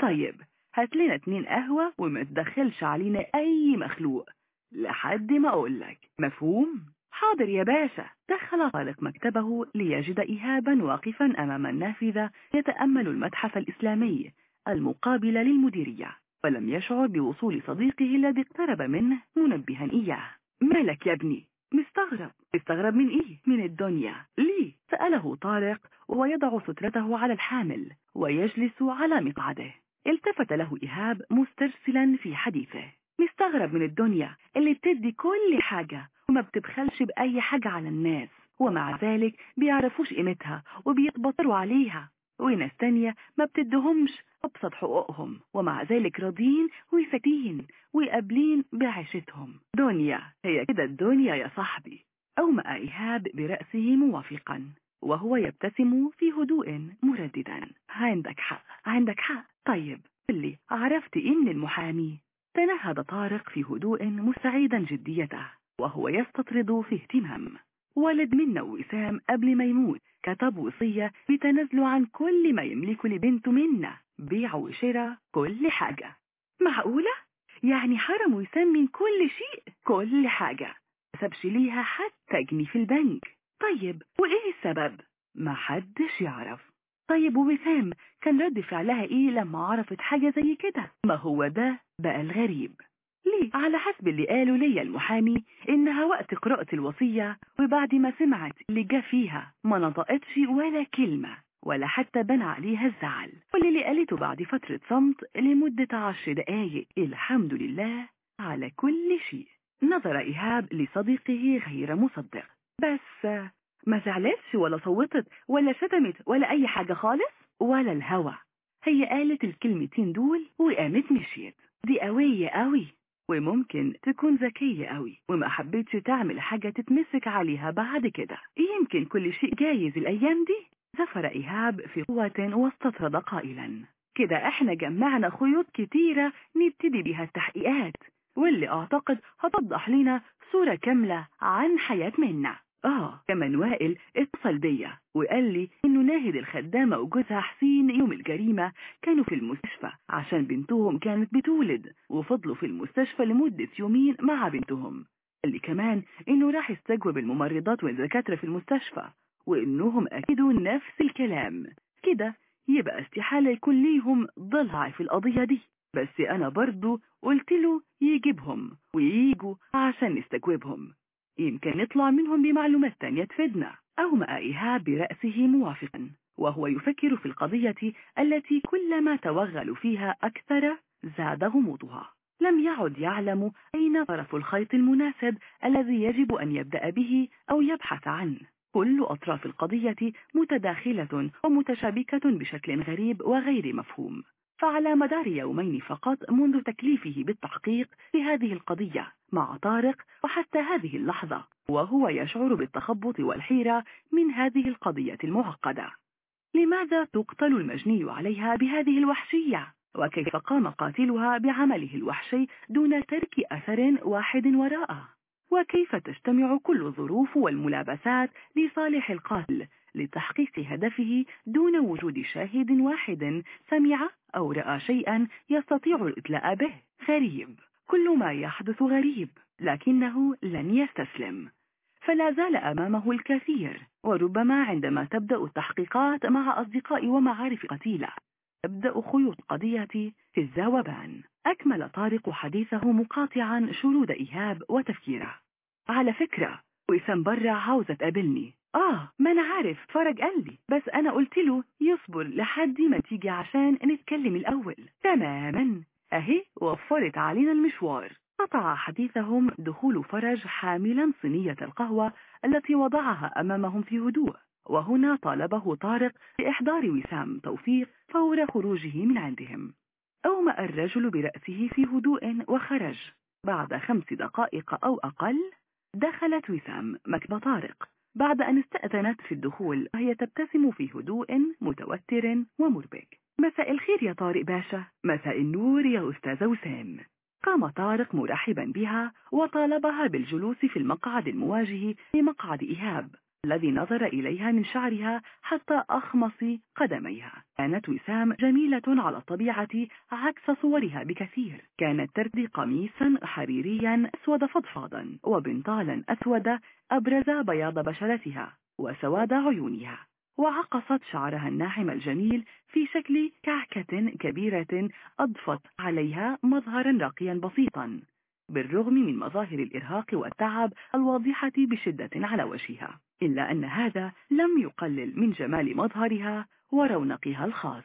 طيب هات لنا اتنين قهوة وما تدخلش علينا أي مخلوق. لحد ما أقول لك. مفهوم؟ حاضر يا باشا. دخل طارق مكتبه ليجد إيهابا واقفا أمام النافذة يتأمل المتحف الإسلامي المقابل للمديرية ولم يشعر بوصول صديقه الذي اقترب منه منبها إياه. مالك يا ابني؟ مستغرب. مستغرب من إيه؟ من الدنيا. ليه سأله طارق وهو يضع سترته على الحامل ويجلس على مقعده. التفت له إيهاب مسترسلا في حديثه. مستغرب من الدنيا اللي بتدي كل حاجة وما بتبخلش بأي حاجة على الناس ومع ذلك بيعرفوش قيمتها وبيتبطروا عليها. وناس تانية ما بتدهمش أبسط حقوقهم ومع ذلك راضين وساكتين وقابلين بعيشتهم. دنيا هي كده الدنيا يا صاحبي. أومأ إيهاب برأسه موافقا وهو يبتسم في هدوء مرددا. عندك حق عندك حق. طيب اللي عرفت إيه من المحامي تنهد طارق في هدوء مستعيدا جديته وهو يستطرد في اهتمام. ولد منا وسام قبل ما يموت كتب وصية بتنازله عن كل ما يملكه لبنته منا. بيع وشراء كل حاجة. معقولة؟ يعني حرم وسام من كل شيء كل حاجة. سبش ليها حتى جنيه في البنك. طيب وإيه السبب؟ ما حدش يعرف. طيب ووسام كان رد فعلها إيه لما عرفت حاجة زي كده؟ ما هو ده؟ بقى الغريب. ليه؟ على حسب اللي قالوا ليا المحامي إنها وقت قراءة الوصية وبعد ما سمعت اللي جا فيها ما نطقتش ولا كلمة ولا حتى بنى عليها الزعل. واللي قالته بعد فترة صمت لمدة عشر دقايق. الحمد لله على كل شيء. نظر إيهاب لصديقه غير مصدق. بس ما زعلتش ولا صوتت ولا شتمت ولا أي حاجة خالص؟ ولا الهوى. هي قالت الكلمتين دول وقامت مشيت. دي قوية قوي. وممكن تكون ذكية قوي وما حبيتش تعمل حاجة تتمسك عليها بعد كده. يمكن كل شيء جايز الأيام دي. زفر إيهاب في قوة واستطرد قائلا. كده إحنا جمعنا خيوط كتيرة نبتدي بها التحقيقات واللي أعتقد هتوضح لنا صورة كاملة عن حياة منا. آه كمان وائل اتصل بيا وقال لي إنه ناهد الخدامة وجوزها حسين يوم الجريمة كانوا في المستشفى عشان بنتهم كانت بتولد وفضلوا في المستشفى لمدة يومين مع بنتهم. قال لي كمان إنه راح يستجوب الممرضات والدكاترة في المستشفى وإنهم اكدوا نفس الكلام. كده يبقى استحالة يكون ليهم ضلع في القضية دي. بس أنا برضو قلت له يجيبهم وييجوا عشان نستجوبهم يمكن نطلع منهم بمعلومات تانية تفيدنا أو ما إيهاب برأسه موافقا. وهو يفكر في القضية التي كلما توغل فيها أكثر زاد غموضها. لم يعد يعلم أين طرف الخيط المناسب الذي يجب أن يبدأ به أو يبحث عنه. كل أطراف القضية متداخلة ومتشابكة بشكل غريب وغير مفهوم. فعلى مدار يومين فقط منذ تكليفه بالتحقيق في هذه القضية مع طارق وحتى هذه اللحظة وهو يشعر بالتخبط والحيرة من هذه القضية المعقدة لماذا تقتل المجني عليها بهذه الوحشية؟ وكيف قام قاتلها بعمله الوحشي دون ترك أثر واحد وراءه؟ وكيف تجتمع كل الظروف والملابسات لصالح القاتل لتحقيق هدفه دون وجود شاهد واحد سمع أو رأى شيئا يستطيع الإطلاء به. غريب. كل ما يحدث غريب لكنه لن يستسلم. فلا زال أمامه الكثير وربما عندما تبدأ التحقيقات مع أصدقاء ومعارف قتيلة تبدأ خيوط قضيتي في الزاوبان أكمل طارق حديثه مقاطعا شرود إيهاب وتفكيره. على فكرة وسام برا عاوزة تقابلني آه ما أنا عارف. فرج قال لي. بس أنا قلت له يصبر لحد ما تيجي عشان نتكلم الأول. تماما. أهي وفرت علينا المشوار. قطع حديثهم دخول فرج حاملا صينية القهوة التي وضعها أمامهم في هدوء. وهنا طالبه طارق بإحضار وسام توفيق فور خروجه من عندهم. أومأ الرجل برأسه في هدوء وخرج. بعد خمس دقائق أو أقل دخلت وسام مكتب طارق. بعد أن استأذنت في الدخول وهي تبتسم في هدوء متوتر ومربك. مساء الخير يا طارق باشا. مساء النور يا أستاذ وسام. قام طارق مرحبا بها وطالبها بالجلوس في المقعد المواجه لمقعد إيهاب. الذي نظر إليها من شعرها حتى أخمص قدميها. كانت وسام جميلة على الطبيعة عكس صورها بكثير. كانت ترتدي قميصا حريريا أسود فضفاضا وبنطالا أسود أبرز بياض بشرتها وسواد عيونها. وعقصت شعرها الناعم الجميل في شكل كعكة كبيرة أضفت عليها مظهرا راقيا بسيطا بالرغم من مظاهر الإرهاق والتعب الواضحة بشدة على وجهها. إلا أن هذا لم يقلل من جمال مظهرها ورونقها الخاص.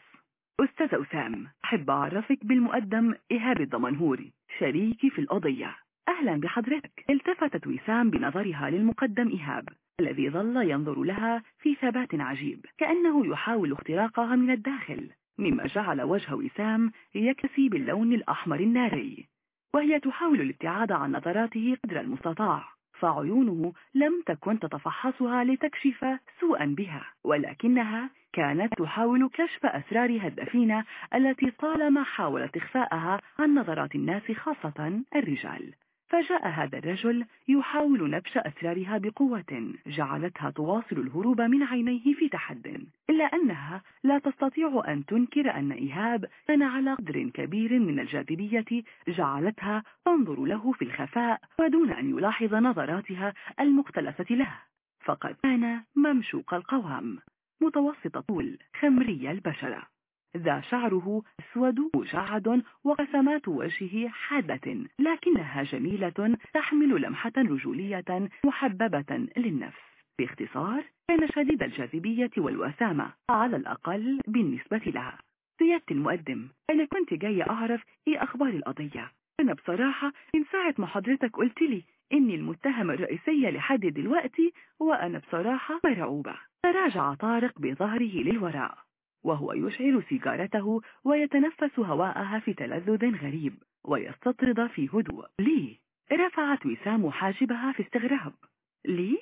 أستاذ أسام أحب أعرفك بالمقدم إيهاب الضمنهوري شريكي في القضية. أهلا بحضرتك. التفتت وسام بنظرها للمقدم إيهاب الذي ظل ينظر لها في ثبات عجيب كأنه يحاول اختراقها من الداخل مما جعل وجه وسام يكسي باللون الأحمر الناري وهي تحاول الابتعاد عن نظراته قدر المستطاع. فعيونه لم تكن تتفحصها لتكشف سوءا بها ولكنها كانت تحاول كشف أسرارها الدفينة التي طالما حاولت إخفاءها عن نظرات الناس خاصة الرجال. فجاء هذا الرجل يحاول نبش أسرارها بقوة. جعلتها تواصل الهروب من عينيه في تحد إلا أنها لا تستطيع أن تنكر أن إيهاب كان على قدر كبير من الجاذبية. جعلتها تنظر له في الخفاء ودون أن يلاحظ نظراتها المختلفة له فقد كان ممشوق القوام متوسط طول خمري البشرة. ذا شعره أسود مجعد وقسمات وجهه حادة لكنها جميلة تحمل لمحة رجولية محببة للنفس. باختصار كان شديد الجاذبية والوسامة على الأقل بالنسبة لها. سيادة المقدم أنا كنت جاي أعرف إيه أخبار القضية؟ أنا بصراحة من ساعة ما حضرتك قلت لي إني المتهم الرئيسية لحد دلوقتي وأنا بصراحة مرعوبة. تراجع طارق بظهره للوراء. وهو يشعل سيجارته ويتنفس هواءها في تلذذ غريب ويستطرد في هدوء ليه؟ رفعت وسام حاجبها في استغراب ليه؟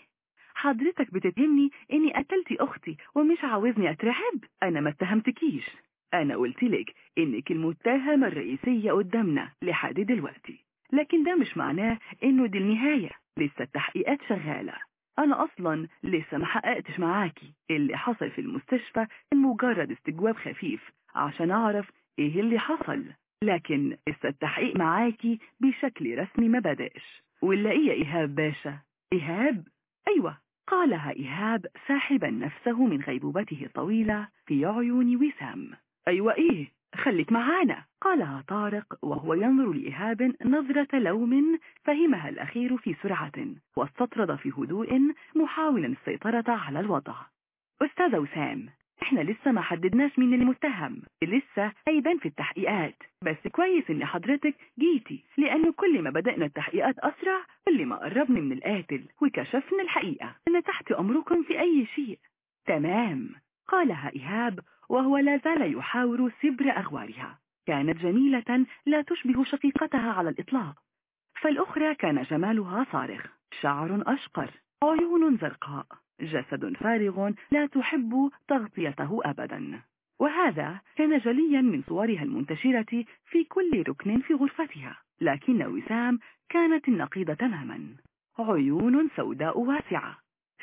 حضرتك بتتهمني إني قتلت أختي ومش عاوزني أترعب أنا ما اتهمتكيش أنا قلتلك إنك المتهمة الرئيسية قدامنا لحد دلوقتي لكن ده مش معناه إنه دي النهاية لسه التحقيقات شغالة أنا أصلا لسه ما حققتش معاكي اللي حصل في المستشفى مجرد استجواب خفيف عشان أعرف إيه اللي حصل. لكن لسه التحقيق معاكي بشكل رسمي ما بدأش. ولا يا إيهاب باشا؟ إيهاب؟ أيوة قالها إيهاب ساحبا نفسه من غيبوبته الطويلة في عيون وسام. أيوة إيه؟ خليك معانا. قالها طارق وهو ينظر لإيهاب نظرة لوم فهمها الأخير في سرعة واستطرد في هدوء محاولا السيطرة على الوضع. أستاذ وسام إحنا لسه ما حددناش مين المتهم. لسه هيبان في التحقيقات. بس كويس إن حضرتك جيتي لأنه كل ما بدأنا التحقيقات أسرع كل ما قربنا من القاتل وكشفنا الحقيقة. أنا تحت أمركم في أي شيء. تمام. قالها إيهاب وهو لا زال يحاور سبر أغوارها. كانت جميلة لا تشبه شقيقتها على الإطلاق. فالأخرى كان جمالها صارخ. شعر أشقر. عيون زرقاء. جسد فارغ لا تحب تغطيته أبدا. وهذا كان جليا من صورها المنتشرة في كل ركن في غرفتها. لكن وسام كانت النقيضة تماما. عيون سوداء واسعة.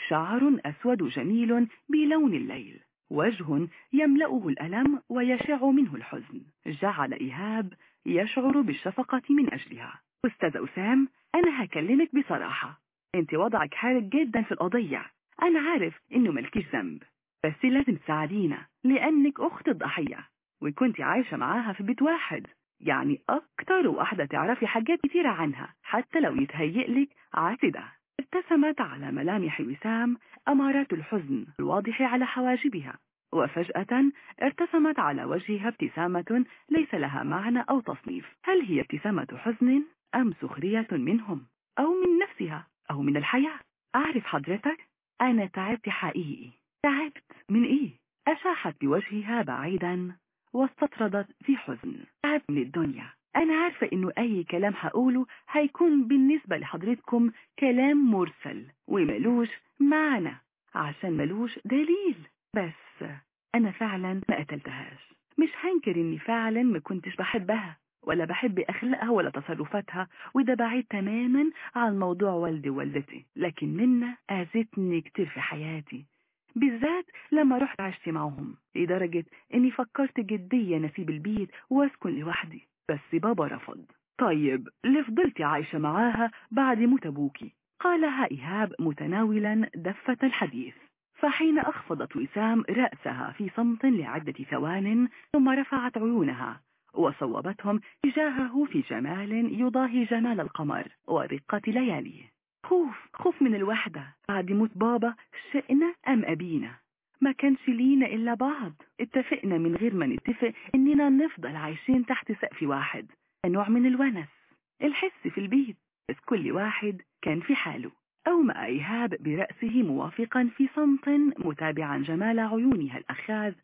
شعر أسود جميل بلون الليل. وجه يملأه الألم ويشع منه الحزن. جعل إيهاب يشعر بالشفقة من أجلها. أستاذ أسام أنا هكلمك بصراحة. أنت وضعك حارج جدا في القضية. أنا عارف إنه ملكيش ذنب. بس لازم تساعدينا لأنك أخت الضحية. وكنت عايشة معاها في بيت واحد. يعني أكتر واحدة تعرفي حاجات كتيرة عنها. حتى لو يتهيئلك عاتدة ابتسمت على ملامح وسام أمارات الحزن الواضح على حواجبها وفجأة ارتسمت على وجهها ابتسامة ليس لها معنى أو تصنيف. هل هي ابتسامة حزن أم سخرية منهم؟ أو من نفسها؟ أو من الحياة؟ أعرف حضرتك أنا تعبت حقيقي. تعبت من إيه؟ أشاحت بوجهها بعيدا واستطردت في حزن. تعبت من الدنيا. أنا عارفة إنه أي كلام هقوله هيكون بالنسبة لحضرتكم كلام مرسل وملوش معنى عشان ملوش دليل. بس أنا فعلا ما قتلتهاش. مش هنكر إني فعلا ما كنتش بحبها ولا بحب أخلاقها ولا تصرفاتها وده بعيد تماما عن موضوع والدي ووالدتي. لكن منا أذتني كتير في حياتي بالذات لما رحت عشت معهم لدرجة إني فكرت جديا أسيب البيت وأسكن لوحدي. بس بابا رفض. طيب ليه فضلتي عايشة معاها بعد موت أبوكي قالها إيهاب متناولا دفة الحديث. فحين أخفضت وسام رأسها في صمت لعدة ثوان ثم رفعت عيونها وصوبتهم تجاهه في جمال يضاهي جمال القمر ورقة لياليه. خوف خوف من الوحدة. بعد موت بابا شئنا أم أبينا؟ ما كانش لينا إلا بعض. اتفقنا من غير ما نتفق إننا نفضل عايشين تحت سقف واحد نوع من الونس. الحس في البيت بس كل واحد كان في حاله. أومأ إيهاب برأسه موافقا في صمت متابعا جمال عيونها الأخاذ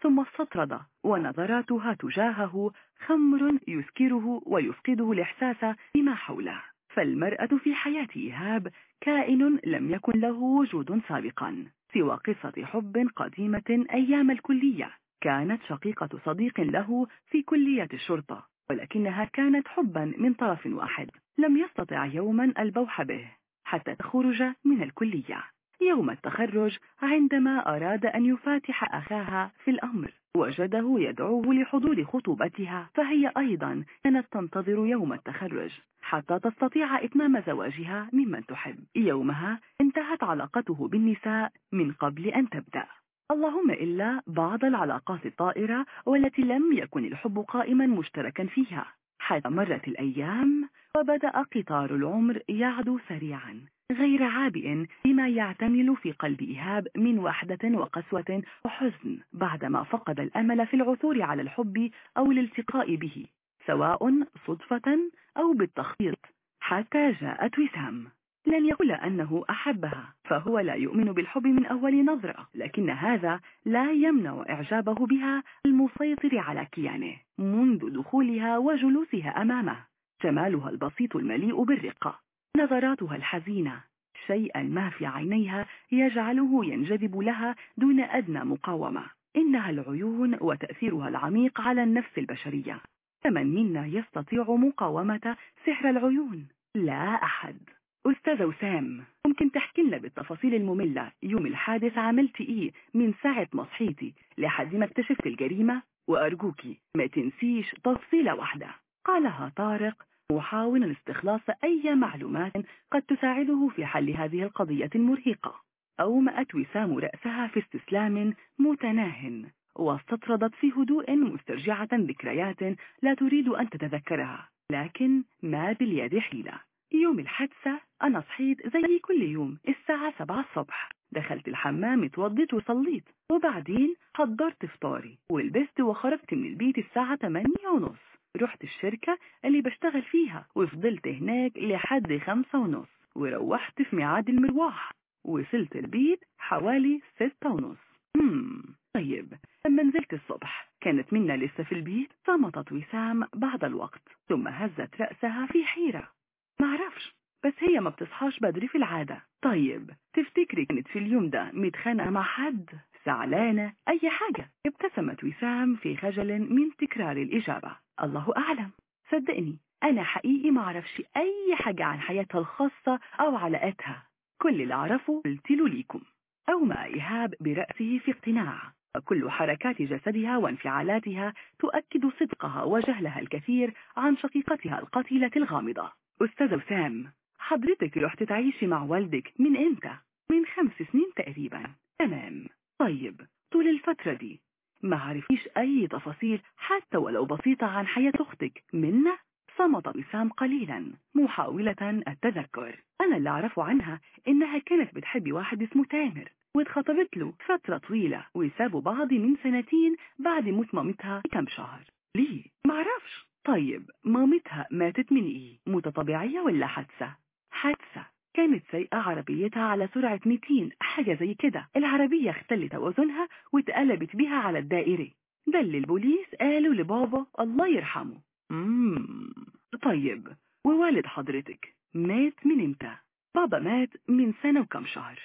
ثم استطرد ونظراتها تجاهه خمر يسكره ويفقده الإحساس بما حوله. فالمرأة في حياة إيهاب كائن لم يكن له وجود سابقا. سوى قصة حب قديمة أيام الكلية. كانت شقيقة صديق له في كلية الشرطة ولكنها كانت حبا من طرف واحد. لم يستطع يوما البوح به حتى تخرج من الكلية. يوم التخرج عندما أراد أن يفاتح أخاها في الأمر. وجده يدعوه لحضور خطوبتها فهي أيضا كانت تنتظر يوم التخرج حتى تستطيع إتمام زواجها ممن تحب. يومها انتهت علاقته بالنساء من قبل أن تبدأ. اللهم إلا بعض العلاقات الطائرة والتي لم يكن الحب قائما مشتركا فيها. حتى مرت الأيام وبدأ قطار العمر يعدو سريعا. غير عابئ بما يعتمل في قلب إيهاب من وحدة وقسوة وحزن بعدما فقد الأمل في العثور على الحب أو الالتقاء به سواء صدفة أو بالتخطيط. حتى جاءت وسام. لن يقول أنه أحبها فهو لا يؤمن بالحب من أول نظرة لكن هذا لا يمنع إعجابه بها المسيطر على كيانه منذ دخولها وجلوسها أمامه. جمالها البسيط المليء بالرقة. نظراتها الحزينة. شيئا ما في عينيها يجعله ينجذب لها دون أدنى مقاومة. إنها العيون وتأثيرها العميق على النفس البشرية. فمن منا يستطيع مقاومة سحر العيون؟ لا أحد. أستاذ وسام ممكن تحكي لنا بالتفاصيل المملة يوم الحادث عملتي إيه من ساعة ما صحيتي لحد ما اكتشفت الجريمة؟ وأرجوكي ما تنسيش تفصيلة واحدة. قالها طارق محاولا استخلاص أي معلومات قد تساعده في حل هذه القضية المرهقة. أومأت وسام رأسها في استسلام متناه واستطردت في هدوء مسترجعة ذكريات لا تريد أن تتذكرها. لكن ما باليد حيلة. يوم الحادثة أنا صحيت زي كل يوم الساعة سبعة الصبح. دخلت الحمام اتوضيت وصليت. وبعدين حضرت فطاري. ولبست وخرجت من البيت الساعة 8 ونص. رحت الشركة اللي بشتغل فيها وفضلت هناك لحد خمسة ونص وروحت في ميعاد المروح وصلت البيت حوالي ستة ونص. طيب لما نزلت الصبح كانت منا لسه في البيت صمتت وسام بعد الوقت ثم هزت رأسها في حيرة. معرفش بس هي ما بتصحاش بدري في العادة. طيب تفتكري كانت في اليوم ده متخانقة مع حد؟ زعلانة أي حاجة. ابتسمت وسام في خجل من تكرار الإجابة. الله أعلم. صدقني أنا حقيقي ما أعرفش أي حاجة عن حياتها الخاصة أو علاقاتها كل اللي أعرفه قلت له ليكم. أو ما إيهاب برأسه في اقتناع. كل حركات جسدها وانفعالاتها تؤكد صدقها وجهلها الكثير عن شقيقتها القتيلة الغامضة. أستاذ وسام حضرتك رحت تعيشي مع والدك من إمتى؟ من خمس سنين تقريبا. تمام. طيب طول الفترة دي ما عرفيش أي تفاصيل حتى ولو بسيطة عن حياة أختك. منا صمت وسام قليلا محاولة التذكر. أنا اللي اعرفه عنها إنها كانت بتحب واحد اسمه تامر واتخطبت له فترة طويلة وسابوا بعض من سنتين بعد موت مامتها كم شهر. ليه؟ معرفش طيب مامتها ماتت من إيه؟ موتة طبيعية ولا حادثة؟ حادثة. كانت سايقة عربيتها على سرعة 200 حاجة زي كده. العربية اختل توازنها واتقلبت بيها على الدائري ده اللي البوليس قالوا لبابا الله يرحمه. مم. طيب ووالد حضرتك مات من إمتى؟ بابا مات من سنة وكم شهر.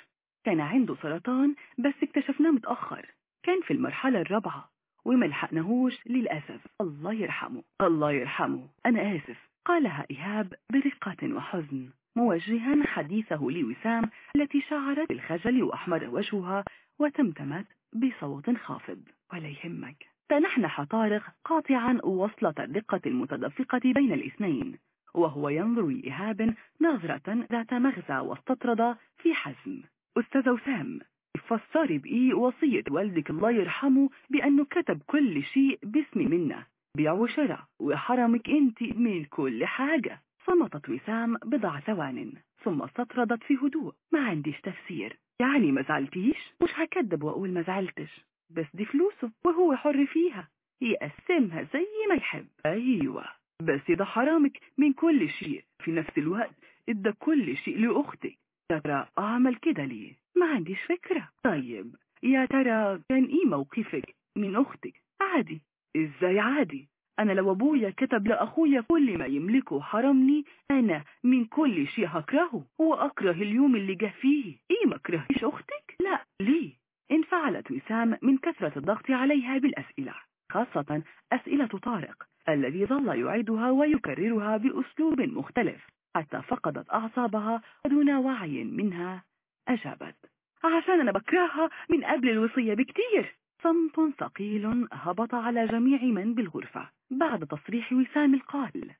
كان عنده سرطان بس اكتشفناه متأخر. كان في المرحلة الرابعة وما لحقناهوش للأسف. الله يرحمه الله يرحمه. أنا آسف. قالها إيهاب برقة وحزن. موجها حديثه لوسام التي شعرت بالخجل وأحمر وجهها وتمتمت بصوت خافض ولا يهمك تنحنح طارق قاطعا وصلة الدقة المتدفقة بين الاثنين وهو ينظر لإيهاب نظرة ذات مغزى واستطرد في حزم. أستاذ وسام فسري بإيه وصية والدك الله يرحمه بأنه كتب كل شيء باسم منا بيع وشراء وحرمك أنت من كل حاجة. صمتت وسام بضع ثوان ثم استطردت في هدوء. ما عنديش تفسير. يعني ما زعلتيش؟ مش هكدب وأقول ما زعلتش. بس دي فلوسه وهو حر فيها. يقسمها زي ما يحب. أيوه بس ده حرامك من كل شيء. في نفس الوقت إدى كل شيء لأختك. ترى أعمل كده ليه؟ ما عنديش فكرة. طيب يا ترى كان إيه موقفك من أختك؟ عادي. إزاي عادي؟ أنا لو أبويا كتب لأخويا كل ما يملكه حرمني أنا من كل شيء هكرهه. واكره اليوم اللي جه فيه. إيه ما كرهتش أختك؟ لا ليه؟ انفعلت وسام من كثرة الضغط عليها بالأسئلة خاصة أسئلة طارق الذي ظل يعيدها ويكررها بأسلوب مختلف حتى فقدت أعصابها دون وعي منها أجابت. عشان أنا بكرهها من قبل الوصية بكتير. صمت ثقيل هبط على جميع من بالغرفة بعد تصريح وسام القائل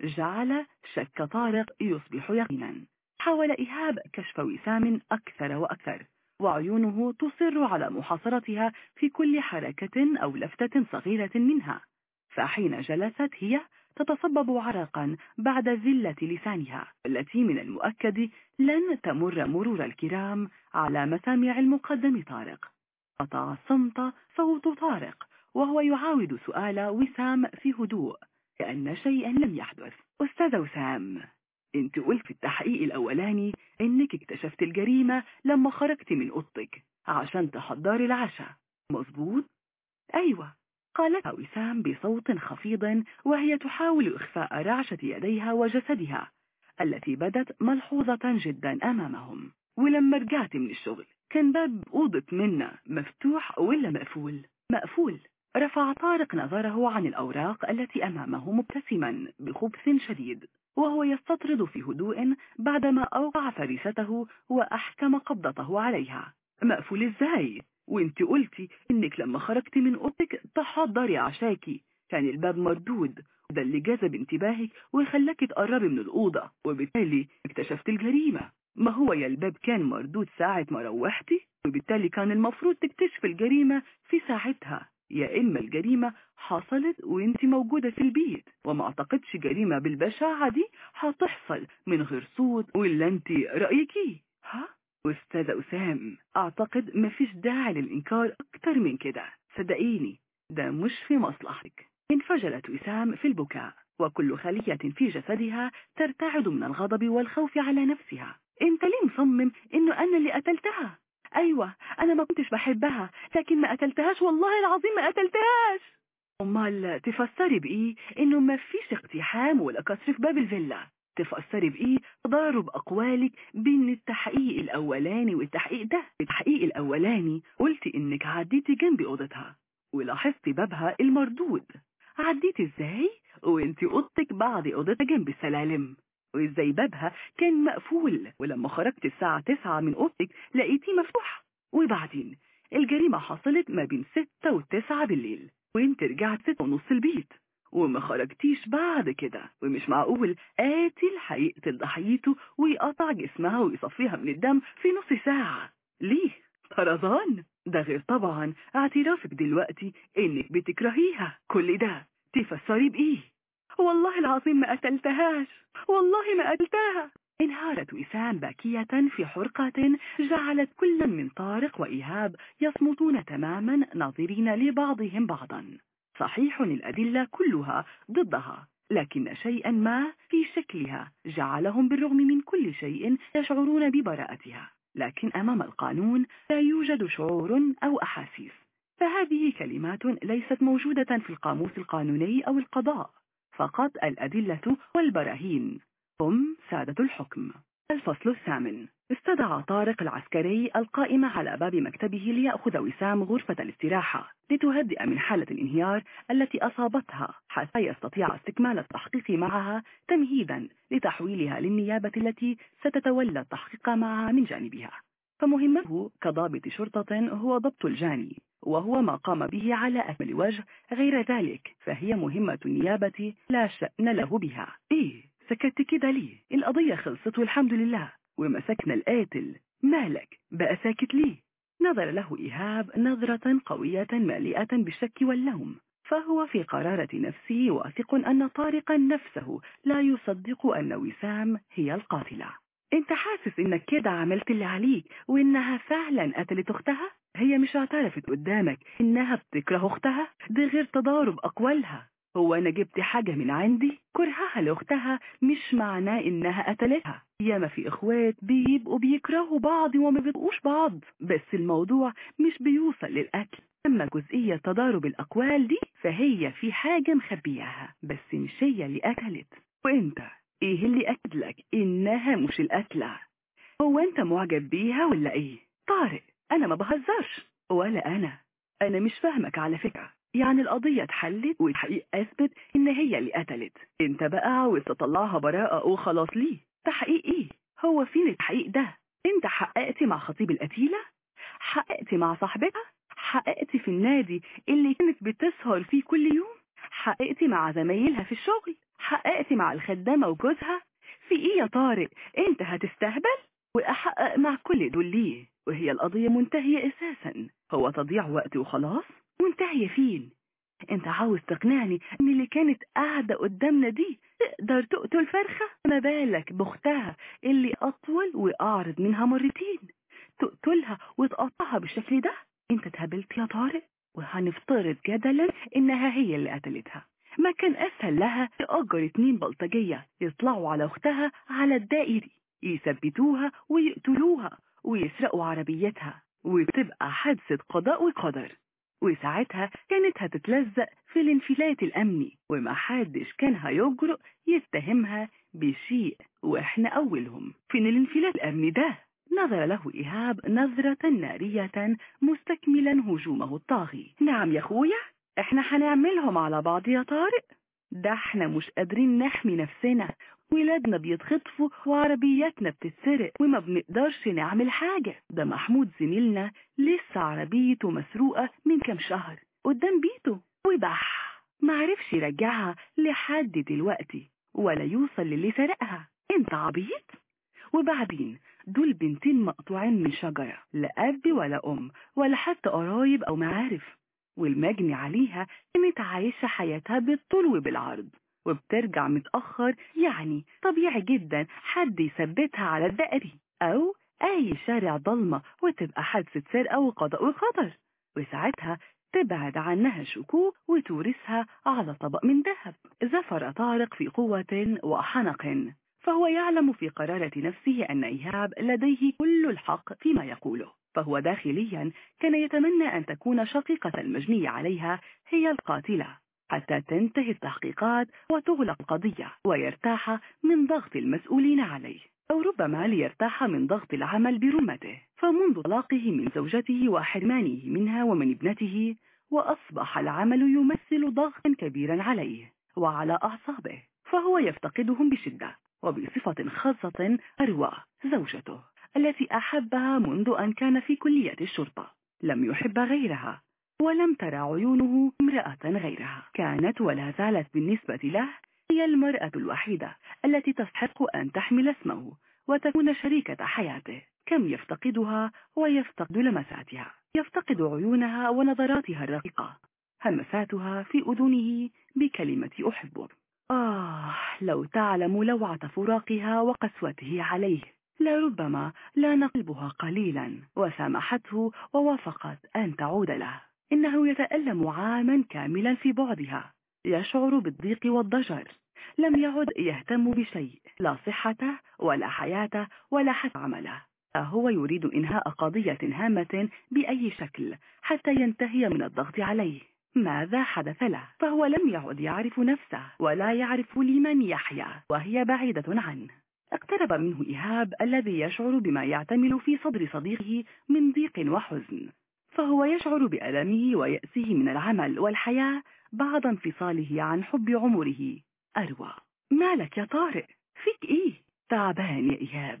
جعل شك طارق يصبح يقينا. حاول إيهاب كشف وسام أكثر وأكثر وعيونه تصر على محاصرتها في كل حركة أو لفتة صغيرة منها. فحين جلست هي تتصبب عرقا بعد زلة لسانها التي من المؤكد لن تمر مرور الكرام على مسامع المقدم طارق. قطع الصمت صوت طارق وهو يعاود سؤال وسام في هدوء كأن شيئا لم يحدث. أستاذ وسام انت قلت في التحقيق الأولاني إنك اكتشفت الجريمة لما خرجت من أوضتك عشان تحضري العشاء. مظبوط؟ أيوة قالتها وسام بصوت خفيض وهي تحاول إخفاء رعشة يديها وجسدها التي بدت ملحوظة جدا أمامهم. ولما رجعت من الشغل كان باب أوضة منا مفتوح ولا مقفول؟ مقفول. رفع طارق نظره عن الأوراق التي أمامه مبتسما بخبث شديد وهو يستطرد في هدوء بعدما أوقع فريسته وأحكم قبضته عليها. مقفول إزاي؟ وإنت قلتي إنك لما خرجت من أوضتك تحضري عشاكي كان الباب مردود وده اللي جذب انتباهك وخلاك تقربي من الأوضة وبالتالي اكتشفت الجريمة. ما هو يا الباب كان مردود ساعة ما روحتي؟ وبالتالي كان المفروض تكتشف الجريمة في ساعتها. يا إما الجريمة حصلت وانت موجودة في البيت وما أعتقدش جريمة بالبشاعة دي هتحصل من غير صوت ولا انت رأيكي ها؟ أستاذ أسام أعتقد مفيش داعي للإنكار أكتر من كده. صدقيني ده مش في مصلحتك. انفجرت وسام في البكاء وكل خلية في جسدها ترتعد من الغضب والخوف على نفسها. انت ليه مصمم انه أنا اللي قتلتها؟ أيوه أنا ما كنتش بحبها لكن ما قتلتهاش والله العظيم ما قتلتهاش! امال تفسري بإيه؟ إنه ما فيش اقتحام ولا كسر في باب الفيلا. تفسري بإيه؟ تضارب أقوالك بين التحقيق الأولاني والتحقيق ده. التحقيق الأولاني قلتي إنك عديتي جنب أوضتها ولاحظتي بابها المردود. عديتي إزاي؟ وانت أوضتك بعد أوضتها جنب السلالم. وازاي بابها كان مقفول ولما خرجت الساعة تسعة من أوضتك لقيتيه مفتوح وبعدين الجريمة حصلت ما بين ستة وتسعة بالليل وانت رجعت ستة ونص البيت. وما خرجتيش بعد كده. ومش معقول قاتل هيقتل ضحيته ويقطع جسمها ويصفيها من الدم في نص ساعة. ليه؟ طرزان. ده غير طبعا اعترافك دلوقتي إنك بتكرهيها. كل ده تفسري بإيه؟ والله العظيم ما قتلتهاش والله ما قتلتها انهارت وسام باكية في حرقة جعلت كل من طارق وإيهاب يصمتون تماما ناظرين لبعضهم بعضا. صحيح الأدلة كلها ضدها لكن شيئا ما في شكلها. جعلهم بالرغم من كل شيء يشعرون ببراءتها. لكن أمام القانون لا يوجد شعور أو أحاسيس. فهذه كلمات ليست موجودة في القاموس القانوني أو القضاء. فقط الأدلة والبراهين. هم سادة الحكم. الفصل الثامن. استدعى طارق العسكري القائم على باب مكتبه ليأخذ وسام غرفة الاستراحة لتهدئ من حالة الانهيار التي أصابتها حتى يستطيع استكمال التحقيق معها تمهيدا لتحويلها للنيابة التي ستتولى التحقيق معها من جانبها. فمهمته كضابط شرطة هو ضبط الجاني. وهو ما قام به على أكمل وجه غير ذلك فهي مهمة النيابة لا شأن له بها. إيه سكت كده ليه القضية خلصت والحمد لله. ومسكنا القاتل مالك؟ بقى ساكت ليه نظر له إيهاب نظرة قوية مالئة بالشك واللوم. فهو في قرارة نفسه واثق أن طارقا نفسه لا يصدق أن وسام هي القاتلة. انت حاسس انك كده عملت اللي عليك وانها فعلا قتلت أختها؟ هي مش اعترفت قدامك إنها بتكره أختها؟ ده غير تضارب أقوالها. هو أنا جبت حاجة من عندي كرهها لأختها مش معناه إنها قتلتها. ياما في إخوات بيبقوا بيكرهوا بعض وما بيبقوش بعض بس الموضوع مش بيوصل للقتل أما جزئية تضارب الأقوال دي فهي في حاجة مخبياها بس مش هي اللي قتلت. وإنت؟ إيه اللي اكد لك إنها مش القتلة. هو أنت معجب بيها ولا إيه؟ طارق أنا ما بهزرش. ولا أنا. أنا مش فاهمك على فكرة. يعني القضية اتحلت والحقيق أثبت إن هي اللي قتلت. أنت بقى عاوز تطلعها براءة وخلاص ليه؟ تحقيق إيه هو فين التحقيق ده؟ أنت حققت مع خطيب القتيلة؟ حققت مع صاحبتها؟ حققت في النادي اللي كانت بتسهر فيه كل يوم؟ حققت مع زمايلها في الشغل؟ حققت مع الخدامة وجوزها؟ في إيه يا طارق؟ أنت هتستهبل؟ وأحقق مع كل دول ليه وهي القضية منتهية أساسا. هو تضيع وقت وخلاص؟ منتهية فين؟ أنت عاوز تقنعني إن اللي كانت قاعدة قدامنا دي تقدر تقتل فرخة؟ ما بالك بأختها اللي أطول وأعرض منها مرتين. تقتلها وتقطعها بالشكل ده؟ أنت اتهبلت يا طارق؟ وهنفترض جدلا إنها هي اللي قتلتها. ما كان أسهل لها تأجر اتنين بلطجية يطلعوا على أختها على الدائري يثبتوها ويقتلوها ويسرقوا عربيتها وتبقى حادثة قضاء وقدر. وساعتها كانت هتتلزق في الانفلات الأمني ومحدش كان هيجرؤ يتهمها بشيء وإحنا أولهم. فين الانفلات الأمني ده؟ نظر له إيهاب نظرة نارية مستكملا هجومه الطاغي. نعم يا خويا إحنا هنعملهم على بعض يا طارق. ده إحنا مش قادرين نحمي نفسنا. ولادنا بيتخطفوا وعربياتنا بتتسرق وما بنقدرش نعمل حاجة. ده محمود زميلنا لسه عربيته مسروقة من كام شهر قدام بيته. وبح معرفش يرجعها لحد دلوقتي ولا يوصل للي سرقها. أنت عبيط. وبعدين دول بنتين مقطوعين من شجرة. لا أب ولا أم ولا حتى قرايب أو معارف. والمجني عليها كانت عايشة حياتها بالطول وبالعرض وبترجع متأخر يعني طبيعي جدا حد يثبتها على الدائري أو أي شارع ضلمة وتبقى حادثة سرقة وقضاء وخطر وساعتها تبعد عنها شكوك وتورثها على طبق من ذهب. زفر طارق في قوة وحنق فهو يعلم في قرارة نفسه أن إيهاب لديه كل الحق فيما يقوله. فهو داخليا كان يتمنى أن تكون شقيقة المجني عليها هي القاتلة حتى تنتهي التحقيقات وتغلق القضية ويرتاح من ضغط المسؤولين عليه. أو ربما ليرتاح من ضغط العمل برمته. فمنذ طلاقه من زوجته وحرمانه منها ومن ابنته وأصبح العمل يمثل ضغطا كبيرا عليه وعلى أعصابه فهو يفتقدهم بشدة وبصفة خاصة أروى زوجته. التي أحبها منذ أن كان في كلية الشرطة. لم يحب غيرها ولم ترى عيونه امرأة غيرها. كانت ولا زالت بالنسبة له هي المرأة الوحيدة التي تستحق أن تحمل اسمه وتكون شريكة حياته. كم يفتقدها ويفتقد لمساتها. يفتقد عيونها ونظراتها الرقيقة همساتها في أذنه بكلمة أحبك آه لو تعلم لوعة فراقها وقسوته عليه. لربما لا نقلبها قليلا وسامحته ووافقت أن تعود له. إنه يتألم عاما كاملا في بعدها يشعر بالضيق والضجر. لم يعد يهتم بشيء لا صحته ولا حياته ولا حتى عمله. هو يريد إنهاء قضية هامة بأي شكل حتى ينتهي من الضغط عليه. ماذا حدث له؟ فهو لم يعد يعرف نفسه ولا يعرف لمن يحيا وهي بعيدة عنه. اقترب منه إيهاب الذي يشعر بما يعتمل في صدر صديقه من ضيق وحزن فهو يشعر بألمه ويأسه من العمل والحياة بعد انفصاله عن حب عمره. أروى مالك يا طارق؟ فيك إيه؟ تعبان يا إيهاب.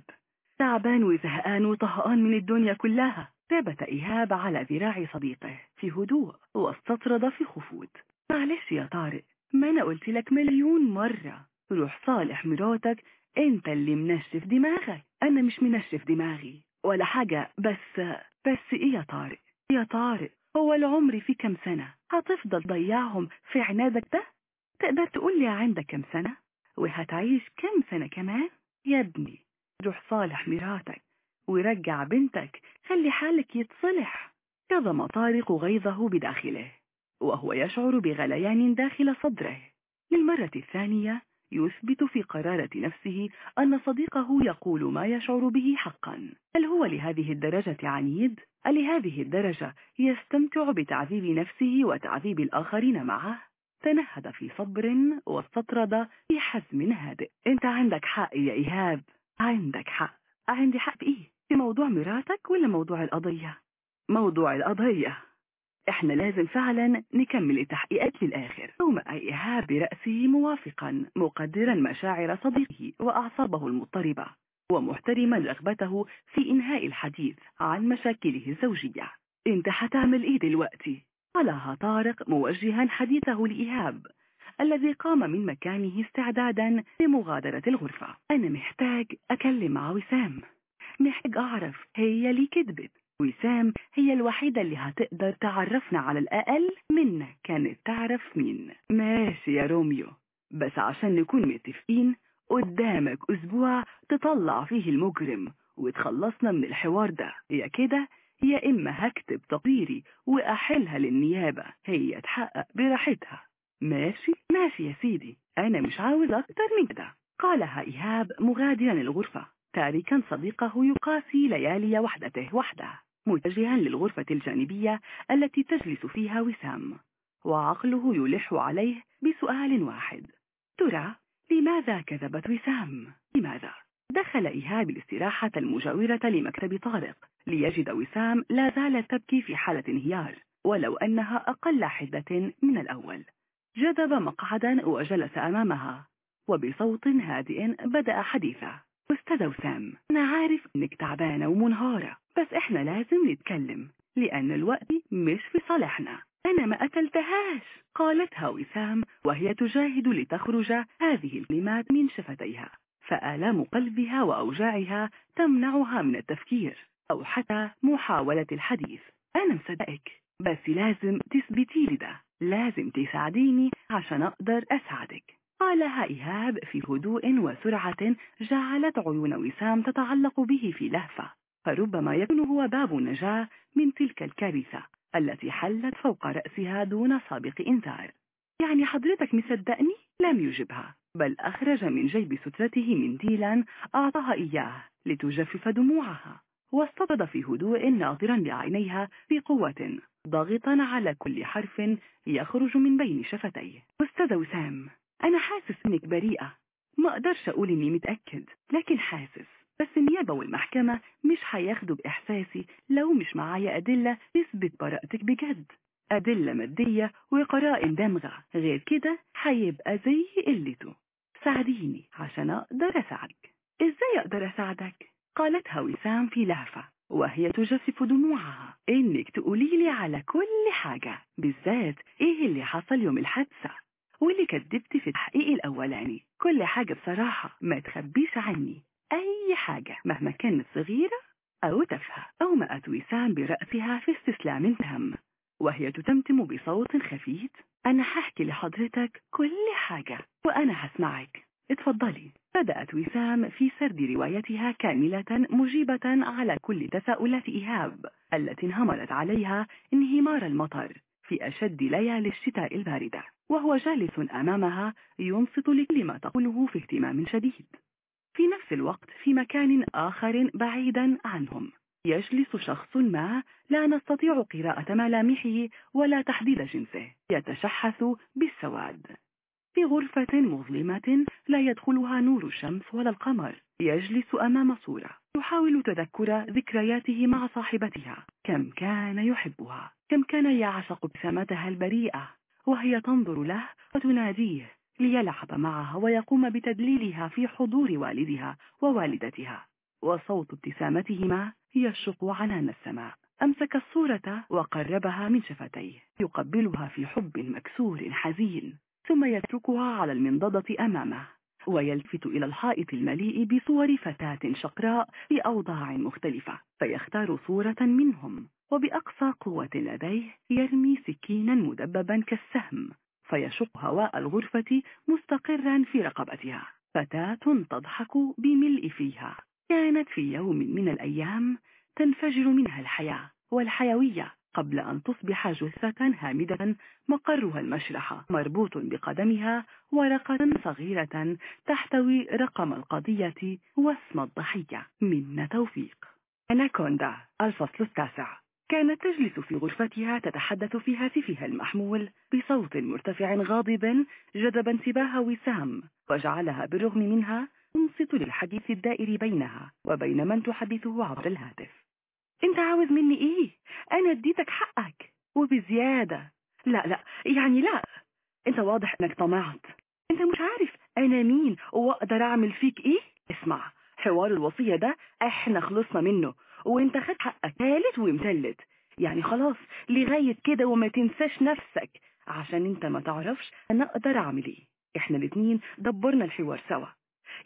تعبان وزهقان وطهقان من الدنيا كلها. ثبت إيهاب على ذراع صديقه في هدوء واستطرد في خفوت معلش يا طارق ما أنا قلت لك مليون مرة. روح صالح مراتك أنت اللي منشف دماغك. أنا مش منشف دماغي ولا حاجة بس بس إيه يا طارق يا طارق هو العمر في كم سنة؟ هتفضل ضيعهم في عنادك ده؟ تقدر تقول لي عندك كم سنة؟ وهتعيش كم سنة كمان؟ يا ابني روح صالح مراتك ورجع بنتك خلي حالك يتصلح. كظم طارق غيظه بداخله وهو يشعر بغليان داخل صدره. للمرة الثانية يثبت في قرارة نفسه أن صديقه يقول ما يشعر به حقا. هل هو لهذه الدرجة عنيد؟ ألهذه الدرجة يستمتع بتعذيب نفسه وتعذيب الآخرين معه؟ تنهد في صبر واستطرد في حزم هادئ. أنت عندك حق يا إيهاب. عندك حق. عندي حق بإيه في موضوع مراتك ولا موضوع القضية؟ موضوع القضية. إحنا لازم فعلا نكمل التحقيقات للآخر. ثم إيهاب برأسه موافقا مقدرا مشاعر صديقه وأعصابه المضطربة ومحترما رغبته في إنهاء الحديث عن مشاكله الزوجية. انت حتعمل إيه دلوقتي قالها طارق موجها حديثه لإيهاب الذي قام من مكانه استعدادا لمغادرة الغرفة. أنا محتاج أكلم مع وسام محتاج أعرف هي لي كذبت وسام هي الوحيدة اللي هتقدر تعرفنا على الأقل منا كانت تعرف مين. ماشي يا روميو بس عشان نكون متفقين قدامك أسبوع تطلع فيه المجرم وتخلصنا من الحوار ده. يا كده يا إما هكتب تقريري وأحلها للنيابة هي تحقق براحتها. ماشي؟ ماشي يا سيدي أنا مش عاوز أكتر من كده. قالها إيهاب مغادرا الغرفة تاركا صديقه يقاسي ليالي وحدته وحده متجها للغرفة الجانبية التي تجلس فيها وسام وعقله يلح عليه بسؤال واحد ترى لماذا كذبت وسام؟ لماذا؟ دخل إيهاب الاستراحة المجاورة لمكتب طارق ليجد وسام لا زالت تبكي في حالة انهيار ولو أنها أقل حدة من الأول جذب مقعدا وجلس أمامها وبصوت هادئ بدأ حديثه أستاذ وسام أنا عارف إنك تعبانة ومنهارة بس إحنا لازم نتكلم لأن الوقت مش في صالحنا. أنا ما قتلتهاش قالتها وسام وهي تجاهد لتخرج هذه الكلمات من شفتيها فآلام قلبها وأوجاعها تمنعها من التفكير أو حتى محاولة الحديث. أنا مصدقك بس لازم تثبتي لي ده لازم تساعديني عشان أقدر أساعدك. قالها إيهاب في هدوء وسرعة جعلت عيون وسام تتعلق به في لهفة فربما يكون هو باب النجاة من تلك الكارثة التي حلت فوق رأسها دون سابق إنذار يعني حضرتك مصدقني؟ لم يجبها بل أخرج من جيب سترته منديلا أعطاها إياه لتجفف دموعها واستطرد في هدوء ناظرا بعينيها بقوة ضاغطا على كل حرف يخرج من بين شفتيه أستاذ وسام أنا حاسس إنك بريئة. ما أقدرش أقول إني متأكد لكن حاسس. بس النيابة والمحكمة مش هياخدوا بإحساسي لو مش معايا أدلة تثبت براءتك بجد. أدلة مادية وقرائن دمغة. غير كده هيبقى زي قلته ساعديني عشان أقدر أساعدك. إزاي أقدر أساعدك؟ قالتها وسام في لهفة وهي تجفف دموعها. إنك تقولي لي على كل حاجة بالذات إيه اللي حصل يوم الحادثة. واللي كدبت في التحقيق الأولاني. كل حاجة بصراحة ما تخبيش عني. أي حاجة مهما كانت صغيرة أو تافهة أومأت وسام برأسها في استسلام تام. وهي تتمتم بصوت خفيف. أنا هحكي لحضرتك كل حاجة وأنا هسمعك. اتفضلي. بدأت وسام في سرد روايتها كاملة مجيبة على كل تساؤلات إيهاب التي انهمرت عليها انهمار المطر في أشد ليالي الشتاء الباردة. وهو جالس أمامها ينصت لكل ما تقوله في اهتمام شديد. في نفس الوقت في مكان آخر بعيدا عنهم. يجلس شخص ما لا نستطيع قراءة ملامحه ولا تحديد جنسه. يتشحث بالسواد. في غرفة مظلمة لا يدخلها نور الشمس ولا القمر. يجلس أمام صورة يحاول تذكر ذكرياته مع صاحبتها. كم كان يحبها. كم كان يعشق ابتسامتها البريئة. وهي تنظر له وتناديه ليلعب معها ويقوم بتدليلها في حضور والدها ووالدتها. وصوت ابتسامتهما يشق عنان السماء. أمسك الصورة وقربها من شفتيه. يقبلها في حب مكسور حزين. ثم يتركها على المنضدة أمامه. ويلفت إلى الحائط المليء بصور فتاة شقراء في أوضاع مختلفة. فيختار صورة منهم. وبأقصى قوة لديه يرمي سكينا مدببا كالسهم فيشق هواء الغرفة مستقرا في رقبتها. فتاة تضحك بملء فيها. كانت في يوم من الأيام تنفجر منها الحياة والحيوية قبل أن تصبح جثة هامدة مقرها المشرحة مربوط بقدمها ورقة صغيرة تحتوي رقم القضية واسم الضحية. من توفيق. أناكوندا الفصل التاسع. كانت تجلس في غرفتها تتحدث في هاتفها المحمول بصوت مرتفع غاضب جذب انتباه وسام وجعلها بالرغم منها تنصت للحديث الدائر بينها وبين من تحدثه عبر الهاتف. أنت عاوز مني إيه؟ أنا اديتك حقك. وبزيادة. لا لا يعني لا. أنت واضح إنك طمعت. أنت مش عارف أنا مين وأقدر أعمل فيك إيه؟ اسمع حوار الوصية ده إحنا خلصنا منه وانت خد حقك. ثالث ومثلث يعني خلاص لغاية كده وما تنساش نفسك. عشان انت ما تعرفش أنا أقدر أعمل إيه. إحنا الاتنين دبرنا الحوار سوا.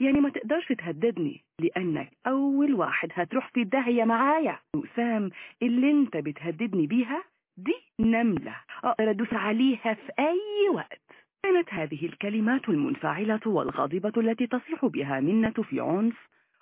يعني ما تقدرش تهددني لأنك أول واحد هتروح في الداهية معايا. وسام اللي انت بتهددني بيها دي نملة. أقدر أدوس عليها في أي وقت. كانت هذه الكلمات المنفعلة والغاضبة التي تصيح بها منة في عنف.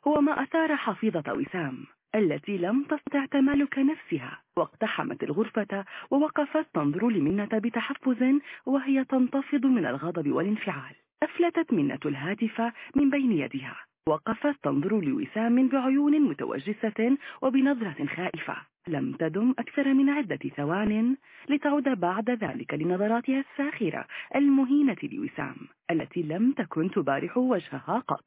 هو ما أثار حفيظة وسام. التي لم تستطع تمالك نفسها واقتحمت الغرفة ووقفت تنظر لمنة بتحفز وهي تنتفض من الغضب والانفعال. أفلتت منة الهاتف من بين يدها. وقفت تنظر لوسام بعيون متوجسة وبنظرة خائفة. لم تدم أكثر من عدة ثوان لتعود بعد ذلك لنظراتها الساخرة المهينة لوسام التي لم تكن تبارح وجهها قط.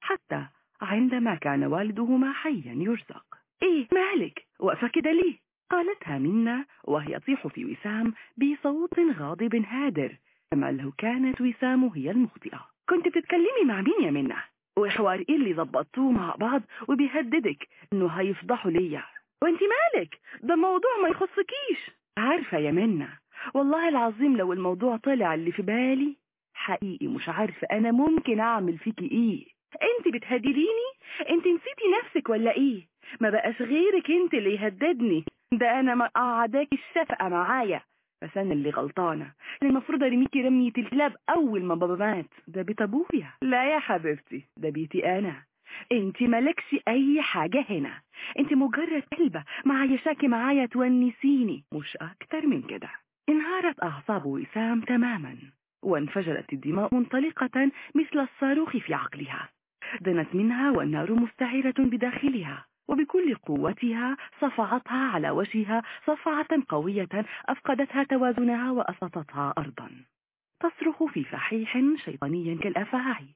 حتى عندما كان والدهما حيا يرزق. إيه مالك؟ واقفة كده ليه قالتها منا وهي تطيح في وسام بصوت غاضب هادر. كما لو كانت وسام هي المخطئة. كنت بتتكلمي مع مين يا منى وحوار إيه اللي ظبطوه مع بعض وبيهددك إنه هيفضحوا ليا. وانت مالك؟ ده موضوع ما يخصكيش. عارفة يا منى والله العظيم لو الموضوع طلع اللي في بالي حقيقي مش عارفة أنا ممكن أعمل فيكي إيه. انت بتهدديني؟ انت نسيتي نفسك ولا إيه؟ ما بقاش غيرك انت اللي يهددني. ده أنا ما قعداك الشفقة معايا. بس أنا اللي غلطانة. المفروض ارميكي رمية الكلاب أول ما بابا مات. ده بيت أبويا. لا يا حبيبتي. ده بيتي أنا. انت مالكش أي حاجة هنا. انت مجرد كلبة. معيشاكي معايا تونسيني. مش أكتر من كده. انهارت اعصاب وسام تماما. وانفجرت الدماء منطلقة مثل الصاروخ في عقلها. دنت منها والنار مستعرة بداخلها وبكل قوتها صفعتها على وجهها صفعة قوية أفقدتها توازنها وأسقطتها أرضا. تصرخ في فحيح شيطاني كالأفاعي.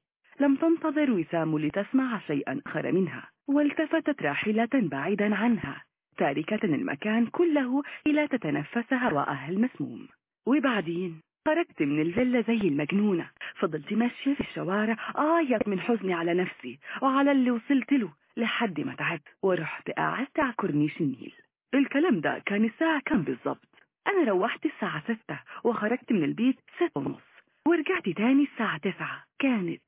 لم تنتظر وسام لتسمع شيئا آخر منها. والتفتت راحلة بعيدا عنها. تاركة المكان كله إلى تتنفس هواءها المسموم. وبعدين؟ خرجت من الفيلا زي المجنونة. فضلت ماشية في الشوارع أعيط من حزني على نفسي وعلى اللي وصلت له لحد ما تعبت ورحت قعدت على كورنيش النيل. الكلام ده كان الساعة كام بالظبط أنا روحت الساعة ستة وخرجت من البيت ستة ونص ورجعت تاني الساعة تسعة. كانت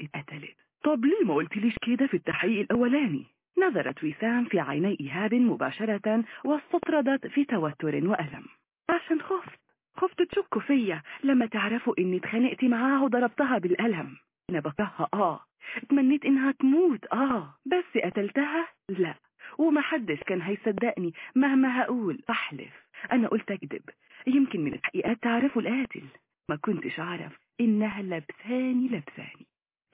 اتقتلت. طب ليه ما قلتليش كده في التحقيق الأولاني؟ نظرت وسام في عيني إيهاب مباشرة واستطردت في توتر وألم. عشان خفت خفت تشكوا فيا. لما تعرفوا إني اتخانقت معاها وضربتها بالقلم نبطها آه. اتمنيت إنها تموت آه. بس قتلتها؟ لا. ومحدش كان هيصدقني مهما هقول. أحلف. أنا قلت أكذب. يمكن من الحقيقات تعرفوا القاتل. ما كنتش أعرف إنها لبساني لبساني.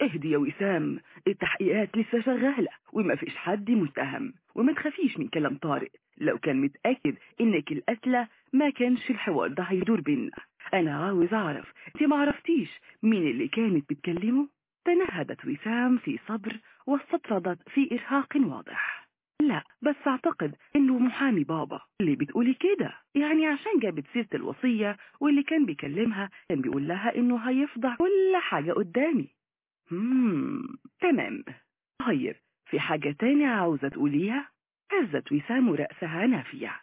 اهدي يا وسام التحقيقات لسه شغالة وما فيش حد متهم وما تخافيش من كلام طارق. لو كان متأكد إنك القتلة ما كانش الحوار ده هيدور بينا. أنا عاوز أعرف أنت ما عرفتيش مين اللي كانت بتكلمه؟ تنهدت وسام في صبر واستطردت في إرهاق واضح. لا بس أعتقد إنه محامي بابا اللي بتقولي كده. يعني عشان جابت سيرة الوصية واللي كان بيكلمها كان بيقول لها إنه هيفضح كل حاجة قدامي. مم. تمام. طيب في حاجة تانية عاوزة تقوليها؟ هزت وسام رأسها نافية.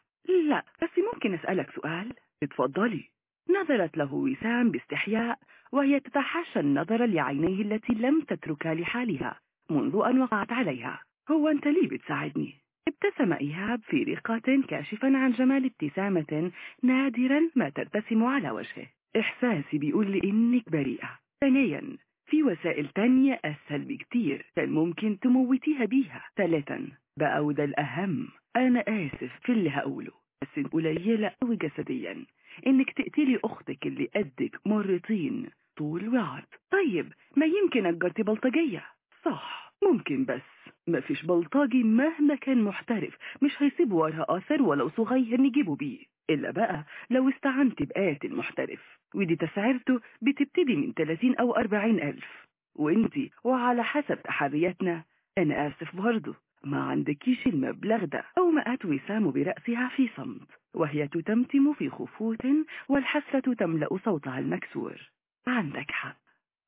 لا بس ممكن أسألك سؤال؟ اتفضلي. نظرت له وسام باستحياء وهي تتحاشى النظر لعينيه التي لم تتركها لحالها منذ أن وقعت عليها. هو أنت ليه بتساعدني؟ ابتسم إيهاب في رقة كاشفا عن جمال ابتسامة نادرا ما ترتسم على وجهه. إحساسي بيقول لي إنك بريئة. ثانيا في وسائل تانية أسهل بكتير كان ممكن تموتيها بيها. ثالثا بقى وده الأهم. أنا آسف في اللي هقوله. بس قليلة أوي جسديا. إنك تقتلي أختك اللي قدك مرتين طول وعرض طيب ما يمكن أجرتي بلطجية؟ صح ممكن بس. ما فيش بلطجي مهما كان محترف. مش هيسيب وراها أثر ولو صغير نجيبه بيه. إلا بقى لو استعنت بقاتل محترف ودي تسعيرته بتبتدي من 30 أو 40 ألف. وإنتي وعلى حسب تحرياتنا أنا آسف برضه ما عندكيش المبلغ ده. أو مأت وسام برأسها في صمت وهي تتمتم في خفوت والحسرة تملأ صوتها المكسور. عندك حق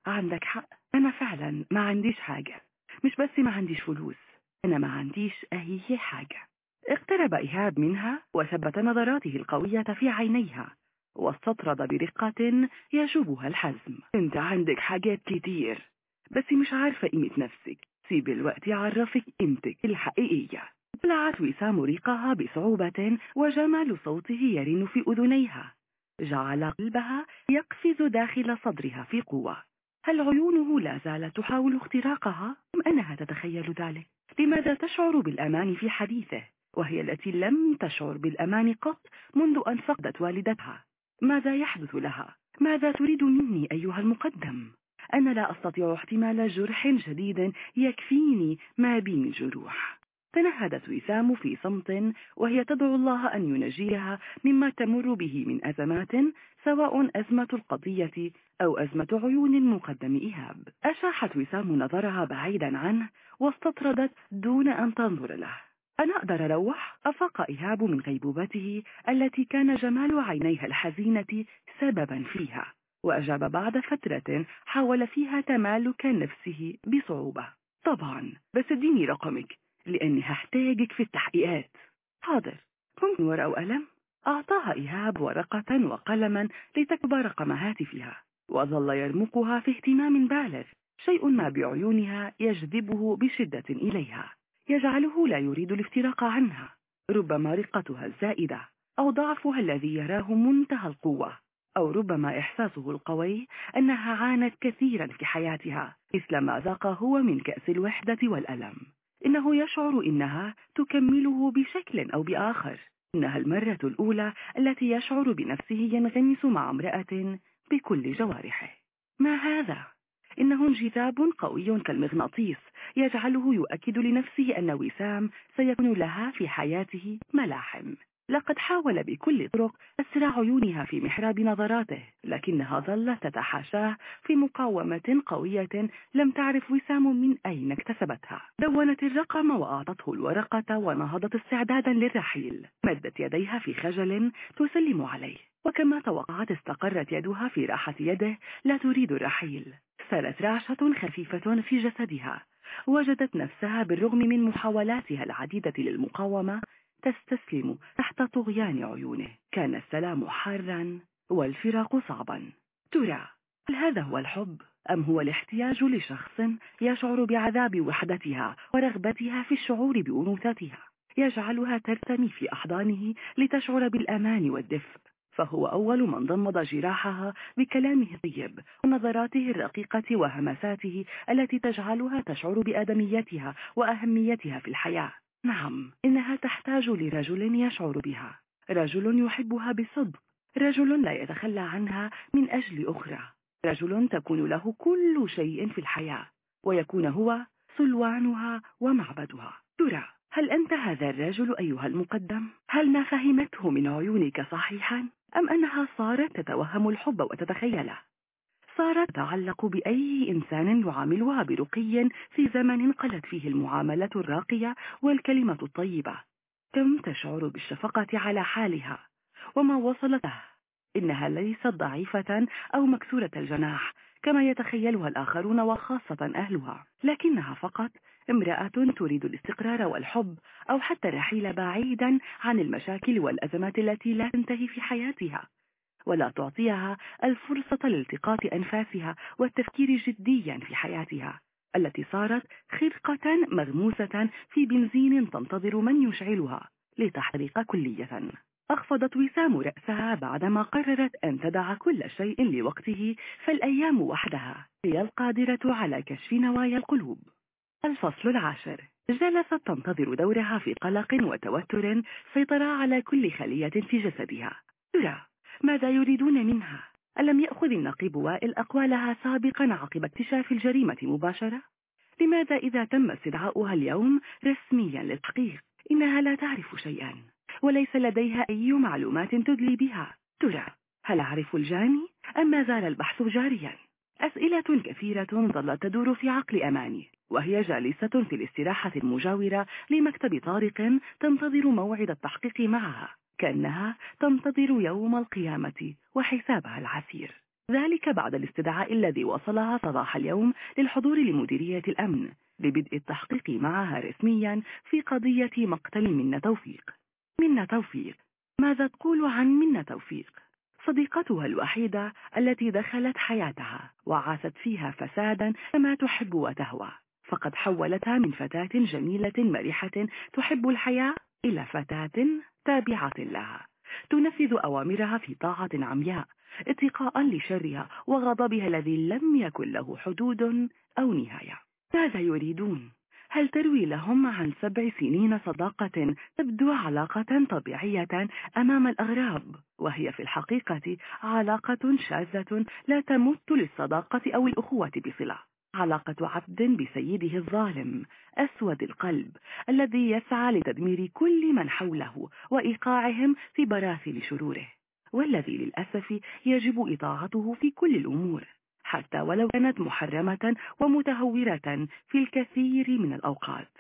عندك حق. أنا فعلا ما عنديش حاجة مش بس ما عنديش فلوس أنا ما عنديش أي حاجة. اقترب إيهاب منها وثبت نظراته القوية في عينيها واستطرد برقة يشوبها الحزم. أنت عندك حاجات كتير بس مش عارفة قيمة نفسك. سيب الوقت يعرفك قيمتك الحقيقية. بلعت وسام ريقها بصعوبة وجمال صوته يرن في أذنيها. جعل قلبها يقفز داخل صدرها في قوة. هل عيونه لا زالت تحاول اختراقها؟ أم أنها تتخيل ذلك؟ لماذا تشعر بالأمان في حديثه؟ وهي التي لم تشعر بالأمان قط منذ أن فقدت والدتها ماذا يحدث لها؟ ماذا تريد مني أيها المقدم؟ أنا لا أستطيع احتمال جرح جديد يكفيني ما بي من جروح تنهدت وسام في صمت وهي تدعو الله أن ينجيها مما تمر به من أزمات سواء أزمة القضية أو أزمة عيون المقدم إيهاب أشاحت وسام نظرها بعيدا عنه واستطردت دون أن تنظر له أنا أقدر أروح أفاق إيهاب من غيبوبته التي كان جمال عينيها الحزينة سببا فيها وأجاب بعد فترة حاول فيها تمالك نفسه بصعوبة. طبعا بس اديني رقمك لأني هحتاجك في التحقيقات. حاضر. ممكن ورقة وقلم أعطاها إيهاب ورقة وقلما لتكتب رقم هاتفها وظل يرمقها في اهتمام بالغ شيء ما بعيونها يجذبه بشدة إليها. يجعله لا يريد الافتراق عنها ربما رقتها الزائدة أو ضعفها الذي يراه منتهى القوة أو ربما إحساسه القوي أنها عانت كثيرا في حياتها مثل ما ذاق هو من كأس الوحدة والألم. إنه يشعر إنها تكمله بشكل أو بآخر. إنها المرة الأولى التي يشعر بنفسه ينغمس مع امرأة بكل جوارحه. ما هذا؟ إنه انجذاب قوي كالمغناطيس يجعله يؤكد لنفسه أن وسام سيكون لها في حياته ملاحم. لقد حاول بكل الطرق أسرع عيونها في محراب نظراته لكنها ظلت تتحاشاه في مقاومة قوية لم تعرف وسام من أين اكتسبتها. دونت الرقم وأعطته الورقة ونهضت استعدادا للرحيل. مدت يديها في خجل تسلم عليه. وكما توقعت استقرت يدها في راحة يده لا تريد الرحيل. سالت رعشة خفيفة في جسدها. وجدت نفسها بالرغم من محاولاتها العديدة للمقاومة تستسلم تحت طغيان عيونه. كان السلام حارا والفراق صعبا. ترى هل هذا هو الحب؟ أم هو الاحتياج لشخص يشعر بعذاب وحدتها ورغبتها في الشعور بأنوثتها؟ يجعلها ترتمي في أحضانه لتشعر بالأمان والدفء. فهو أول من ضمد جراحها بكلامه الطيب ونظراته الرقيقة وهمساته التي تجعلها تشعر بآدميتها وأهميتها في الحياة. نعم إنها تحتاج لرجل يشعر بها. رجل يحبها بصدق رجل لا يتخلى عنها من أجل أخرى. رجل تكون له كل شيء في الحياة ويكون هو سلوانها ومعبدها. ترى هل أنت هذا الرجل أيها المقدم؟ هل ما فهمته من عيونك صحيحا؟ أم أنها صارت تتوهم الحب وتتخيله؟ صارت تتعلق بأي إنسان يعاملها برقي في زمن قلت فيه المعاملة الراقية والكلمة الطيبة كم تشعر بالشفقة على حالها وما وصلته إنها ليست ضعيفة أو مكسورة الجناح كما يتخيلها الآخرون وخاصة أهلها لكنها فقط امرأة تريد الاستقرار والحب أو حتى الرحيل بعيدا عن المشاكل والأزمات التي لا تنتهي في حياتها ولا تعطيها الفرصة لالتقاط أنفاسها والتفكير جديا في حياتها التي صارت خرقة مغموسة في بنزين تنتظر من يشعلها لتحريق كلية. أخفضت وسام رأسها بعدما قررت أن تدع كل شيء لوقته فالأيام وحدها هي القادرة على كشف نوايا القلوب. الفصل العاشر. جلست تنتظر دورها في قلق وتوتر سيطر على كل خلية في جسدها. ترى ماذا يريدون منها؟ ألم يأخذ النقيب وائل أقوالها سابقا عقب اكتشاف الجريمة مباشرة؟ لماذا إذا تم استدعاؤها اليوم رسميا للتحقيق؟ إنها لا تعرف شيئا وليس لديها أي معلومات تدلي بها. ترى هل أعرف الجاني أم ما زال البحث جاريا؟ أسئلة كثيرة ظلت تدور في عقل أماني وهي جالسة في الاستراحة المجاورة لمكتب طارق تنتظر موعد التحقيق معها كأنها تنتظر يوم القيامة وحسابها العسير. ذلك بعد الاستدعاء الذي وصلها صباح اليوم للحضور لمديرية الأمن لبدء التحقيق معها رسميا في قضية مقتل منة توفيق. منة توفيق. ماذا تقول عن منة توفيق؟ صديقتها الوحيدة التي دخلت حياتها وعاست فيها فسادا كما تحب وتهوى فقد حولتها من فتاة جميلة مرحة تحب الحياة إلى فتاة تابعة لها تنفذ أوامرها في طاعة عمياء اتقاء لشرها وغضبها الذي لم يكن له حدود أو نهاية ماذا يريدون؟ هل تروي لهم عن سبع سنين صداقة تبدو علاقة طبيعية أمام الأغراب؟ وهي في الحقيقة علاقة شاذة لا تمت للصداقة أو الأخوة بصلة. علاقة عبد بسيده الظالم أسود القلب الذي يسعى لتدمير كل من حوله وإيقاعهم في براثن شروره. والذي للأسف يجب إطاعته في كل الأمور. حتى ولو كانت محرمة ومتهورة في الكثير من الأوقات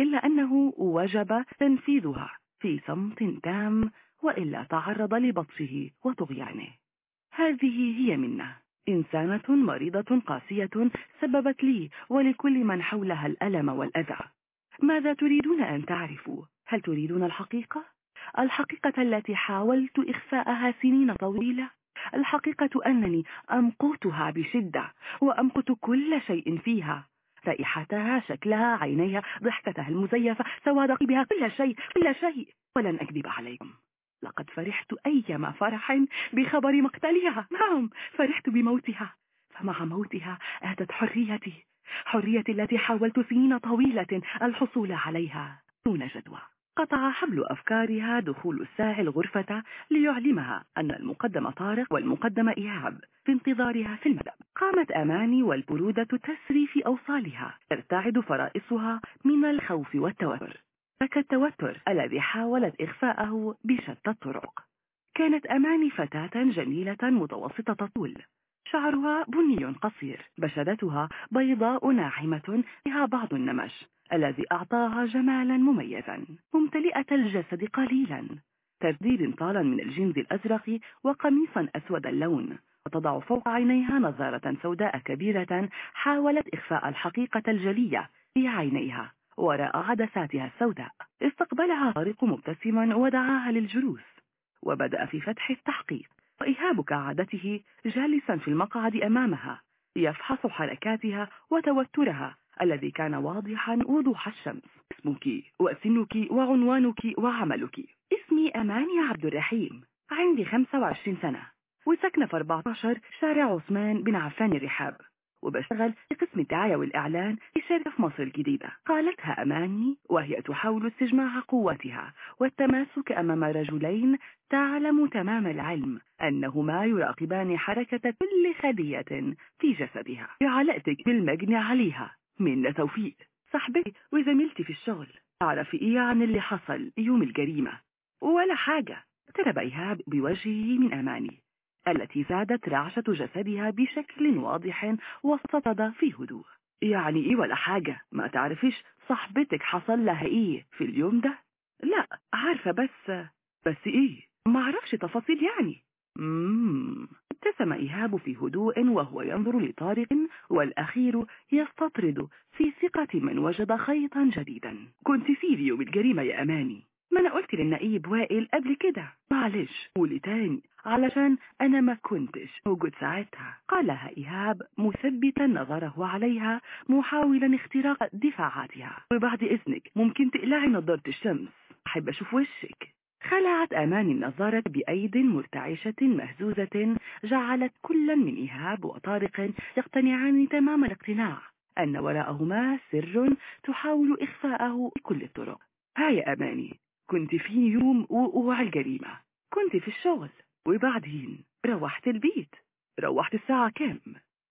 إلا أنه وجب تنفيذها في صمت تام وإلا تعرض لبطشه وطغيانه هذه هي منة إنسانة مريضة قاسية سببت لي ولكل من حولها الألم والأذى ماذا تريدون أن تعرفوا؟ هل تريدون الحقيقة؟ الحقيقة التي حاولت إخفاءها سنين طويلة الحقيقة أنني أمقتها بشدة وأمقت كل شيء فيها. رائحتها شكلها عينيها ضحكتها المزيفة سواد قلبها كل شيء كل شيء. ولن أكذب عليكم. لقد فرحت أيما فرح بخبر مقتلها. نعم فرحت بموتها. فمع موتها أتت حريتي حريتي التي حاولت سنين طويلة الحصول عليها. دون جدوى. قطع حبل أفكارها دخول الساعي الغرفة ليعلمها أن المقدم طارق والمقدم إيهاب في انتظارها في المدب قامت أماني والبرودة تسري في أوصالها. ترتعد فرائصها من الخوف والتوتر. فكالتوتر الذي حاولت إخفاءه بشتى الطرق. كانت أماني فتاة جميلة متوسطة طول. شعرها بني قصير بشرتها بيضاء ناعمة بها بعض النمش الذي أعطاها جمالا مميزا ممتلئة الجسد قليلا. ترديد طالا من الجينز الأزرق وقميصا أسود اللون. وتضع فوق عينيها نظارة سوداء كبيرة حاولت إخفاء الحقيقة الجلية في عينيها وراء عدساتها السوداء. استقبلها طارق مبتسما ودعاها للجلوس وبدأ في فتح التحقيق. وإيهاب كعادته جالسا في المقعد أمامها يفحص حركاتها وتوترها الذي كان واضحا وضوح الشمس. اسمك وسنك وعنوانك وعملك. اسمي أماني عبد الرحيم عندي 25 سنة. وسكنة في 14 شارع عثمان بن عفان الرحاب. وبشتغل في قسم الدعاية والإعلان في شركة مصر الجديدة. قالتها أماني وهي تحاول استجماع قوتها والتماسك أمام رجلين تعلم تمام العلم أنهما يراقبان حركة كل خلية في جسدها. علقتك بالمجني عليها من توفيق صاحبتي وزميلتي في الشغل. تعرفي إيه عن اللي حصل يوم الجريمة. ولا حاجة. ترى إيهاب بوجهه من أماني. التي زادت رعشة جسدها بشكل واضح واستطرد في هدوء. يعني إيه ولا حاجة؟ ما تعرفيش صاحبتك حصل لها إيه في اليوم ده؟ لا عارفة بس بس إيه؟ ما عرفش تفاصيل يعني. مم. ابتسم إيهاب في هدوء وهو ينظر لطارق والأخير يستطرد في ثقة من وجد خيطا جديدا. كنت في يوم الجريمة يا أماني. ما أنا قلت للنقيب وائل قبل كده. معلش. قولي تاني. علشان أنا ما كنتش موجود ساعتها. قالها إيهاب مثبتا نظره عليها محاولا اختراق دفاعاتها. وبعد إذنك ممكن تقلعي نظارة الشمس. أحب أشوف وشك. خلعت أمان النظارة بأيد مرتعشة مهزوزة جعلت كل من إيهاب وطارق يقتنعان تمام الاقتناع أن وراءهما سر تحاول إخفاءه بكل الطرق. هاي أماني. كنت في يوم وقوع الجريمة. كنت في الشغل. وبعدين روحت البيت. روحت الساعة كام؟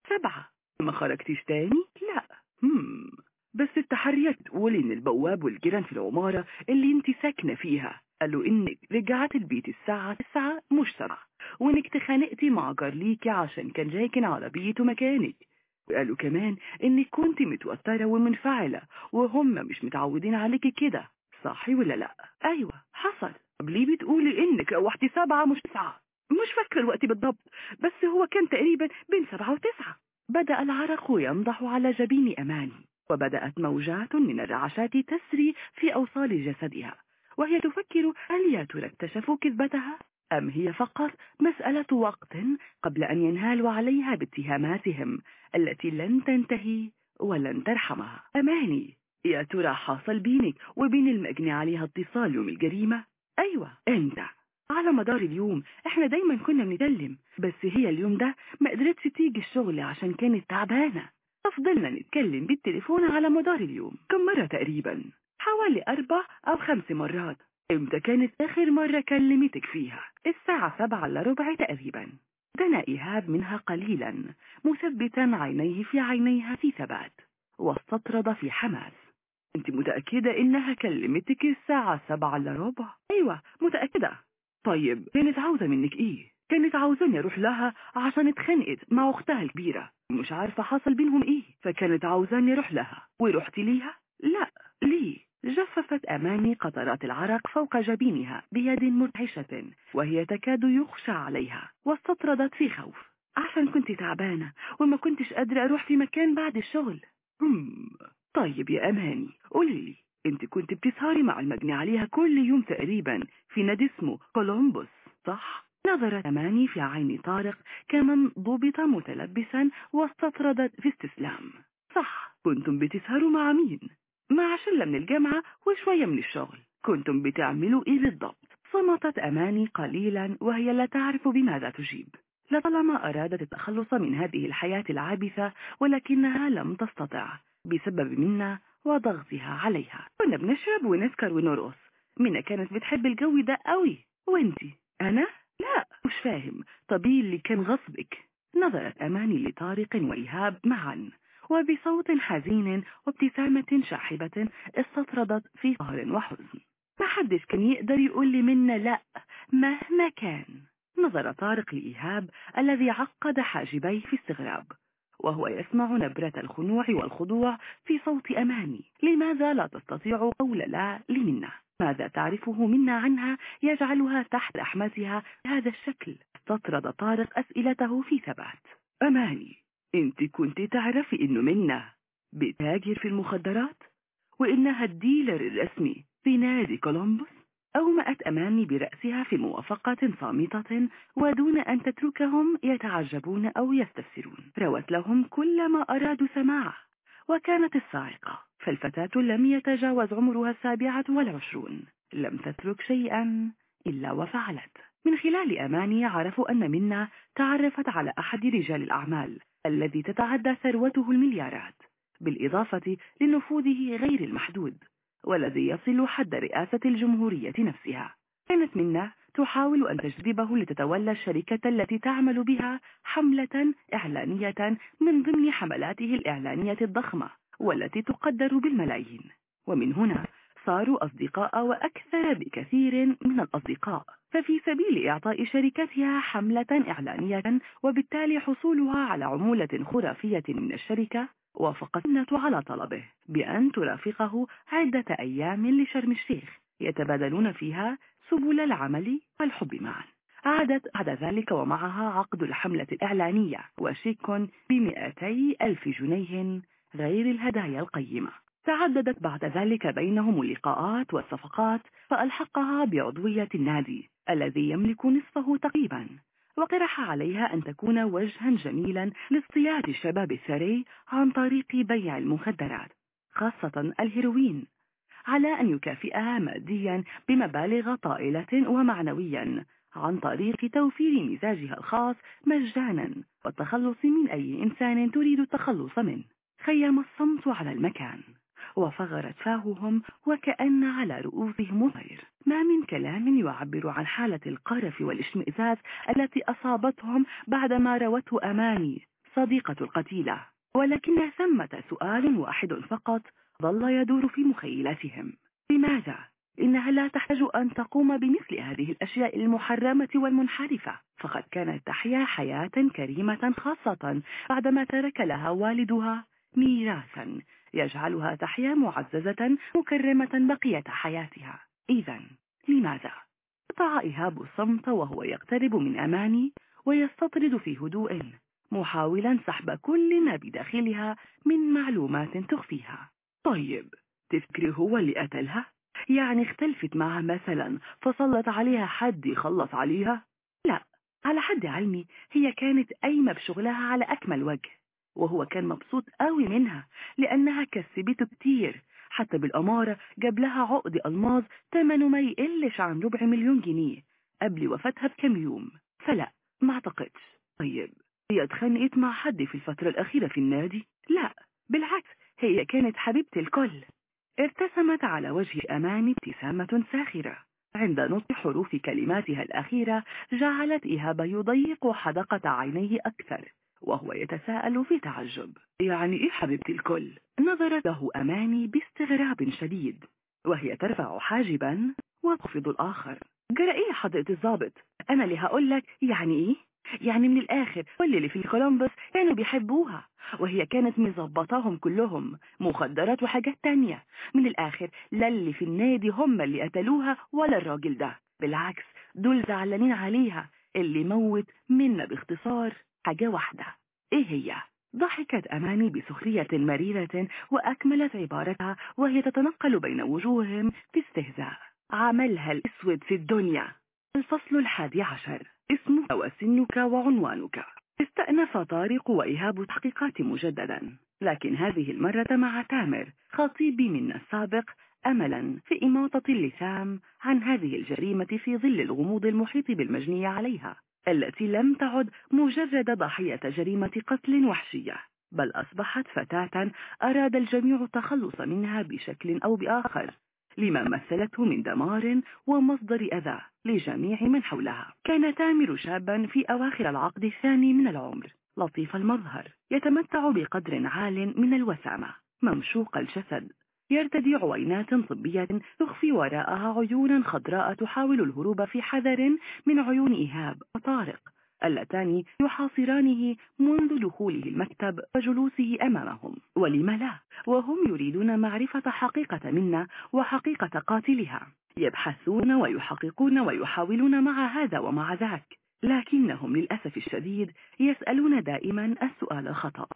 سبعة. ما خرجتيش تاني؟ لا. هم. بس التحريات تقول ان البواب والجيران في العمارة اللي انت ساكنة فيها قالوا انك رجعت البيت الساعة تسعة مش سبعة. وإنك تخانقتي مع جارليكي عشان كان راكن عربيته مكانك. وقالوا كمان إنك كنت متوترة ومنفعلة. وهم مش متعودين عليكي كده. صح ولا لا؟ أيوه حصل. طب ليه بتقولي إنك روحتي سبعة مش تسعة. مش فاكرة الوقت بالضبط بس هو كان تقريبا بين سبعة وتسعة. بدأ العرق ينضح على جبين أماني وبدأت موجات من الرعشات تسري في أوصال جسدها وهي تفكر هل يا ترى اكتشفوا كذبتها؟ أم هي فقط مسألة وقت قبل أن ينهالوا عليها باتهاماتهم التي لن تنتهي ولن ترحمها؟ أماني. يا ترى حاصل بينك وبين المجني عليها اتصال يوم الجريمة؟ أيوة أنت. على مدار اليوم إحنا دايما كنا بنتكلم بس هي اليوم ده ما قدرتش تيجي الشغل عشان كانت تعبانة. ففضلنا نتكلم بالتليفون على مدار اليوم كم مرة تقريبا؟ حوالي أربع أو خمس مرات. إمتى كانت آخر مرة كلمتك فيها؟ الساعة سبعة إلا ربع تقريبا. دنا إيهاب منها قليلا مثبتا عينيه في عينيها في ثبات. واستطرد في حماس. أنت متأكدة إنها كلمتك الساعة سبعة الا ربع؟ أيوة متأكدة. طيب كانت عاوزة منك إيه؟ كانت عاوزاني أروح لها عشان اتخانقت مع أختها الكبيرة. مش عارفة حصل بينهم إيه فكانت عاوزاني أروح لها. ورحت ليها؟ لا ليه؟ جففت أماني قطرات العرق فوق جبينها بيد مرتعشة وهي تكاد يخشى عليها واستطردت في خوف. عشان كنت تعبانة وما كنتش قادرة أروح في مكان بعد الشغل. طيب يا أماني قولي لي أنت كنت بتسهري مع المجني عليها كل يوم تقريبا في نادي اسمه كولومبوس صح؟ نظرت أماني في عين طارق كمن ضبط متلبسا واستطردت في استسلام صح كنتم بتسهروا مع مين؟ مع شلة من الجامعة وشوية من الشغل كنتم بتعملوا إيه بالضبط؟ صمتت أماني قليلا وهي لا تعرف بماذا تجيب لطالما أرادت التخلص من هذه الحياة العابثة ولكنها لم تستطع بسبب منا وضغطها عليها. كنا بنشرب ونسكر ونرقص. منا كانت بتحب الجو ده قوي. وانتي؟ أنا؟ لا. مش فاهم. طب إيه اللي كان غصبك. نظرت أماني لطارق وإيهاب معا. وبصوت حزين وابتسامة شاحبة استطردت في قهر وحزن. ما حدش كان يقدر يقول لي منا لا مهما كان. نظر طارق لإيهاب الذي عقد حاجبيه في استغراب. وهو يسمع نبرة الخنوع والخضوع في صوت أماني لماذا لا تستطيع قول لا لمنة؟ ماذا تعرفه منا عنها يجعلها تحت أخمصها بهذا الشكل؟ استطرد طارق أسئلته في ثبات. أماني إنت كنت تعرفي انه منا بتاجر في المخدرات؟ وإنها ال dealer الرسمي في نادي كولومبوس؟ أومأت أماني برأسها في موافقة صامتة ودون أن تتركهم يتعجبون أو يستفسرون. روت لهم كل ما أرادوا سماعه وكانت الصاعقة فالفتاة لم يتجاوز عمرها السابعة والعشرون. لم تترك شيئا إلا وفعلت. من خلال أماني عرفوا أن منا تعرفت على أحد رجال الأعمال الذي تتعدى ثروته المليارات بالإضافة لنفوذه غير المحدود. والذي يصل حد رئاسة الجمهورية نفسها. كانت منا تحاول أن تجذبه لتتولى الشركة التي تعمل بها حملة إعلانية من ضمن حملاته الإعلانية الضخمة والتي تقدر بالملايين. ومن هنا صاروا أصدقاء وأكثر بكثير من الأصدقاء. ففي سبيل إعطاء شركتها حملة إعلانية وبالتالي حصولها على عمولة خرافية من الشركة وافقت النة على طلبه بأن ترافقه عدة أيام لشرم الشيخ يتبادلون فيها سبل العمل والحب معا. عادت بعد ذلك ومعها عقد الحملة الإعلانية وشيك بمئتي ألف جنيه غير الهدايا القيمة. تعددت بعد ذلك بينهم اللقاءات والصفقات فألحقها بعضوية النادي الذي يملك نصفه تقريبا وقرح عليها أن تكون وجها جميلا لاصطياد الشباب الثري عن طريق بيع المخدرات خاصة الهيروين على أن يكافئها ماديا بمبالغ طائلة ومعنويا عن طريق توفير مزاجها الخاص مجانا والتخلص من أي إنسان تريد التخلص منه. خيم الصمت على المكان. وفغرت فاههم وكأن على رؤوسهم طير. ما من كلام يعبر عن حالة القرف والاشمئزاز التي أصابتهم بعدما روته أماني صديقة القتيلة. ولكن ثمة سؤال واحد فقط ظل يدور في مخيلتهم. لماذا؟ إنها لا تحتاج أن تقوم بمثل هذه الأشياء المحرمة والمنحرفة. فقد كانت تحيا حياة كريمة خاصة بعدما ترك لها والدها ميراثا. يجعلها تحيا معززة مكرمة بقية حياتها إذا لماذا؟ قطع إيهاب الصمت وهو يقترب من أماني ويستطرد في هدوء محاولا سحب كل ما بداخلها من معلومات تخفيها طيب تفكري هو اللي قتلها؟ يعني اختلفت معها مثلا فصلت عليها حد يخلص عليها؟ لا على حد علمي هي كانت قايمة بشغلها على أكمل وجه وهو كان مبسوط قوي منها لأنها كسبته كتير. حتى بالأمارة جاب لها عقد ألماظ ثمنه ما يقلش عن ربع مليون جنيه قبل وفاتها بكم يوم. فلا ما أعتقدش. طيب هي اتخانقت مع حد في الفترة الأخيرة في النادي؟ لا بالعكس هي كانت حبيبة الكل. ارتسمت على وجه أمان ابتسامة ساخرة. عند نطق حروف كلماتها الأخيرة جعلت إيهاب يضيق حدقة عينيه أكثر. وهو يتساءل في تعجب. يعني إيه حبيبتي الكل؟ نظرت له أماني باستغراب شديد وهي ترفع حاجبا وتخفض الآخر. جرى إيه حضرة الضابط؟ أنا اللي هقول لك يعني إيه؟ يعني من الآخر كل اللي في كولومبوس كانوا بيحبوها وهي كانت مظبطاهم كلهم مخدرات وحاجات تانية. من الآخر لا اللي في النادي هم اللي قتلوها ولا الراجل ده. بالعكس دول زعلانين عليها اللي موت منا باختصار. حاجة واحدة. إيه هي؟ ضحكت أماني بسخرية مريرة وأكملت عبارتها وهي تتنقل بين وجوههم في استهزاء. عملها الأسود في الدنيا. الفصل الحادي عشر. اسمك وسنك وعنوانك. استأنف طارق وإيهاب تحقيقات مجددا. لكن هذه المرة مع تامر خطيبي من السابق أملا في إماطة اللثام عن هذه الجريمة في ظل الغموض المحيط بالمجني عليها. التي لم تعد مجرد ضحية جريمة قتل وحشية بل أصبحت فتاة أراد الجميع التخلص منها بشكل أو بآخر لما مثلته من دمار ومصدر أذى لجميع من حولها. كان تامر شابا في أواخر العقد الثاني من العمر لطيف المظهر يتمتع بقدر عال من الوسامة ممشوق الجسد. يرتدي عوينات طبية تخفي وراءها عيونا خضراء تحاول الهروب في حذر من عيون إيهاب وطارق اللتان يحاصرانه منذ دخوله المكتب وجلوسه أمامهم ولم لا؟ وهم يريدون معرفة حقيقة منا وحقيقة قاتلها. يبحثون ويحققون ويحاولون مع هذا ومع ذاك لكنهم للأسف الشديد يسألون دائما السؤال الخطأ.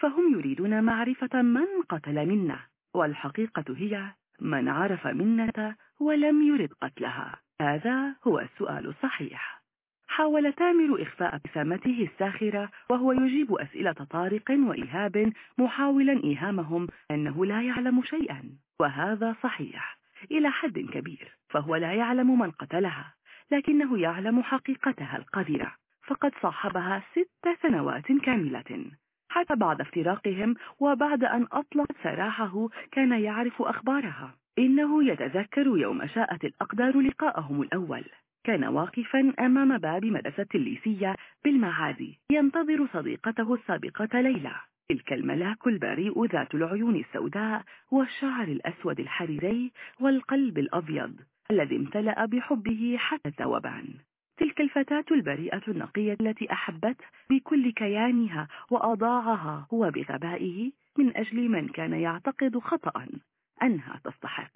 فهم يريدون معرفة من قتل منا. والحقيقة هي من عرف منة ولم يرد قتلها. هذا هو السؤال الصحيح. حاول تامر إخفاء ابتسامته الساخرة وهو يجيب أسئلة طارق وإيهاب محاولا إيهامهم أنه لا يعلم شيئا وهذا صحيح إلى حد كبير فهو لا يعلم من قتلها لكنه يعلم حقيقتها القذرة فقد صاحبها ست سنوات كاملة. حتى بعد افتراقهم وبعد أن أطلقت سراحه كان يعرف أخبارها. إنه يتذكر يوم شاءت الأقدار لقاءهم الأول. كان واقفا أمام باب مدرسة الليسية بالمعادي. ينتظر صديقته السابقة ليلى. تلك الملاك البريء ذات العيون السوداء والشعر الأسود الحريري والقلب الأبيض الذي امتلأ بحبه حتى الذوبان تلك الفتاة البريئة النقية التي أحبت بكل كيانها وأضاعها هو بغبائه من أجل من كان يعتقد خطأ أنها تستحق.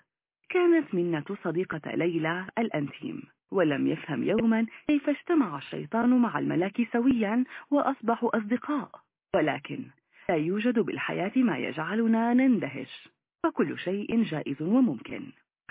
كانت منة صديقة ليلى الأنتيم ولم يفهم يوما كيف اجتمع الشيطان مع الملاك سويا وأصبحوا أصدقاء. ولكن لا يوجد بالحياة ما يجعلنا نندهش فكل شيء جائز وممكن.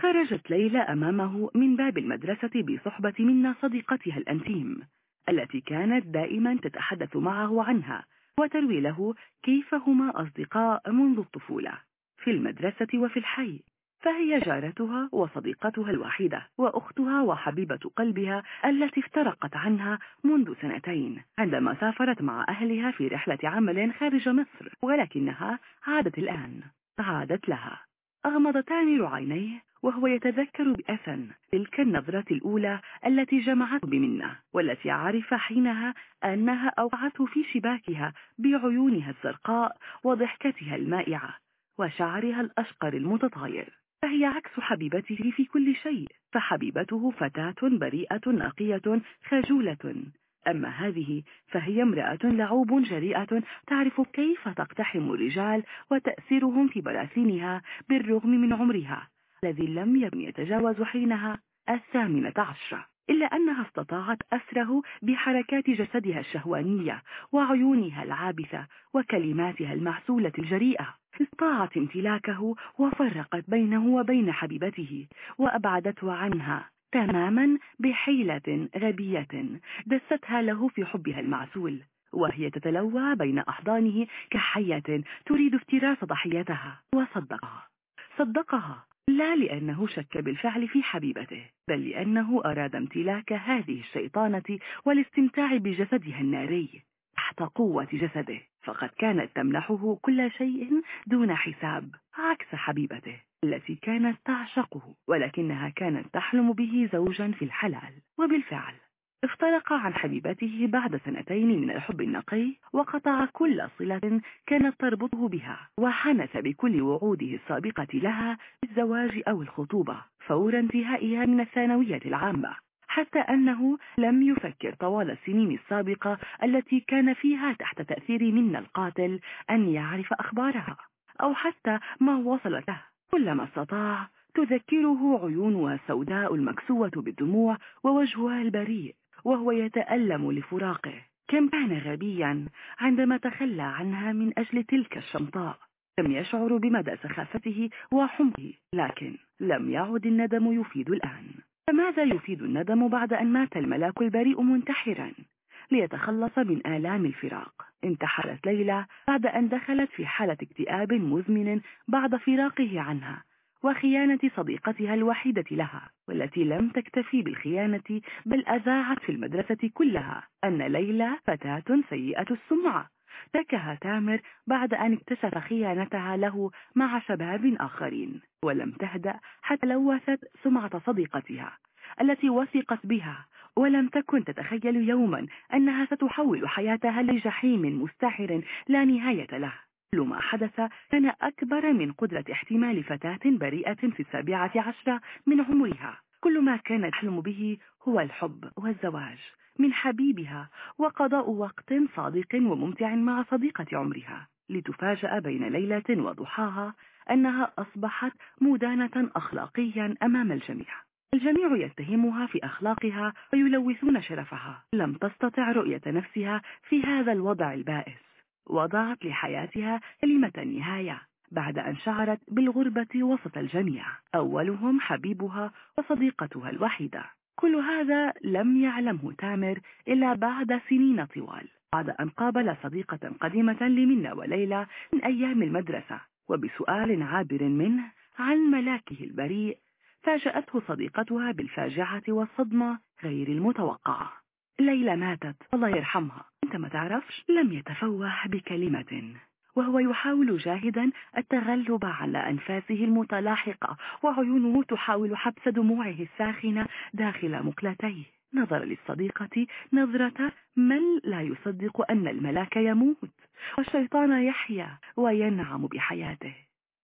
خرجت ليلى أمامه من باب المدرسة بصحبة منا صديقتها الأنتيم التي كانت دائما تتحدث معه عنها وتروي له كيف هما أصدقاء منذ الطفولة في المدرسة وفي الحي. فهي جارتها وصديقتها الوحيدة وأختها وحبيبة قلبها التي افترقت عنها منذ سنتين عندما سافرت مع أهلها في رحلة عمل خارج مصر ولكنها عادت الآن عادت لها. أغمض تامر عينيه وهو يتذكر بأسا تلك النظرة الأولى التي جمعته بمنة والتي عرف حينها أنها أوقعته في شباكها بعيونها الزرقاء وضحكتها المائعة وشعرها الأشقر المتطاير. فهي عكس حبيبته في كل شيء فحبيبته فتاة بريئة نقية خجولة. أما هذه فهي امرأة لعوب جريئة تعرف كيف تقتحم الرجال وتأثيرهم في براثينها بالرغم من عمرها. الذي لم يكن يتجاوز حينها الثامنة عشرة إلا أنها استطاعت أسره بحركات جسدها الشهوانية وعيونها العابثة وكلماتها المعسولة الجريئة. استطاعت امتلاكه وفرقت بينه وبين حبيبته وأبعدته عنها تماما بحيلة غبية دستها له في حبها المعسول وهي تتلوى بين أحضانه كحية تريد افتراس ضحيتها وصدقها. صدقها. لا لأنه شك بالفعل في حبيبته بل لأنه أراد امتلاك هذه الشيطانة والاستمتاع بجسدها الناري. تحت قوة جسده فقد كانت تمنحه كل شيء دون حساب عكس حبيبته التي كانت تعشقه ولكنها كانت تحلم به زوجا في الحلال وبالفعل. افترق عن حبيبته بعد سنتين من الحب النقي وقطع كل صلة كانت تربطه بها وحنث بكل وعوده السابقة لها بالزواج أو الخطوبة فور انتهائها من الثانوية العامة. حتى أنه لم يفكر طوال السنين السابقة التي كان فيها تحت تأثير منا القاتل أن يعرف أخبارها أو حتى ما وصلت له كلما استطاع تذكره عيونها السوداء المكسوة بالدموع ووجهها البريء. وهو يتألم لفراقه. كم كان غبيا عندما تخلى عنها من أجل تلك الشمطاء. لم يشعر بمدى سخافته وحمقه لكن لم يعد الندم يفيد الآن. فماذا يفيد الندم بعد أن مات الملاك البريء منتحرا؟ ليتخلص من آلام الفراق. انتحرت ليلى بعد أن دخلت في حالة اكتئاب مزمن بعد فراقه عنها. وخيانة صديقتها الوحيدة لها والتي لم تكتفي بالخيانة بل أذاعت في المدرسة كلها أن ليلى فتاة سيئة السمعة. تكها تامر بعد أن اكتشف خيانتها له مع شباب آخرين ولم تهدأ حتى لوثت سمعة صديقتها التي وثقت بها. ولم تكن تتخيل يوما أنها ستحول حياتها لجحيم مستحر لا نهاية له. كل ما حدث كان أكبر من قدرة احتمال فتاة بريئة في السابعة عشرة من عمرها. كل ما كانت تحلم به هو الحب والزواج من حبيبها وقضاء وقت صادق وممتع مع صديقة عمرها. لتفاجأ بين ليلة وضحاها أنها أصبحت مدانة أخلاقيا أمام الجميع. الجميع يتهمها في أخلاقها ويلوثون شرفها. لم تستطع رؤية نفسها في هذا الوضع البائس. وضعت لحياتها كلمة النهاية بعد أن شعرت بالغربة وسط الجميع. أولهم حبيبها وصديقتها الوحيدة. كل هذا لم يعلمه تامر إلا بعد سنين طوال بعد أن قابل صديقة قديمة لمنى وليلى من أيام المدرسة. وبسؤال عابر منه عن ملاكه البريء فاجأته صديقتها بالفاجعة والصدمة غير المتوقعة ليلى ماتت. الله يرحمها. أنت ما تعرفش لم يتفوه بكلمة. وهو يحاول جاهدا التغلب على أنفاسه المتلاحقة وعيونه تحاول حبس دموعه الساخنة داخل مقلتيه. نظر للصديقة نظرة من لا يصدق أن الملاك يموت والشيطان يحيا وينعم بحياته.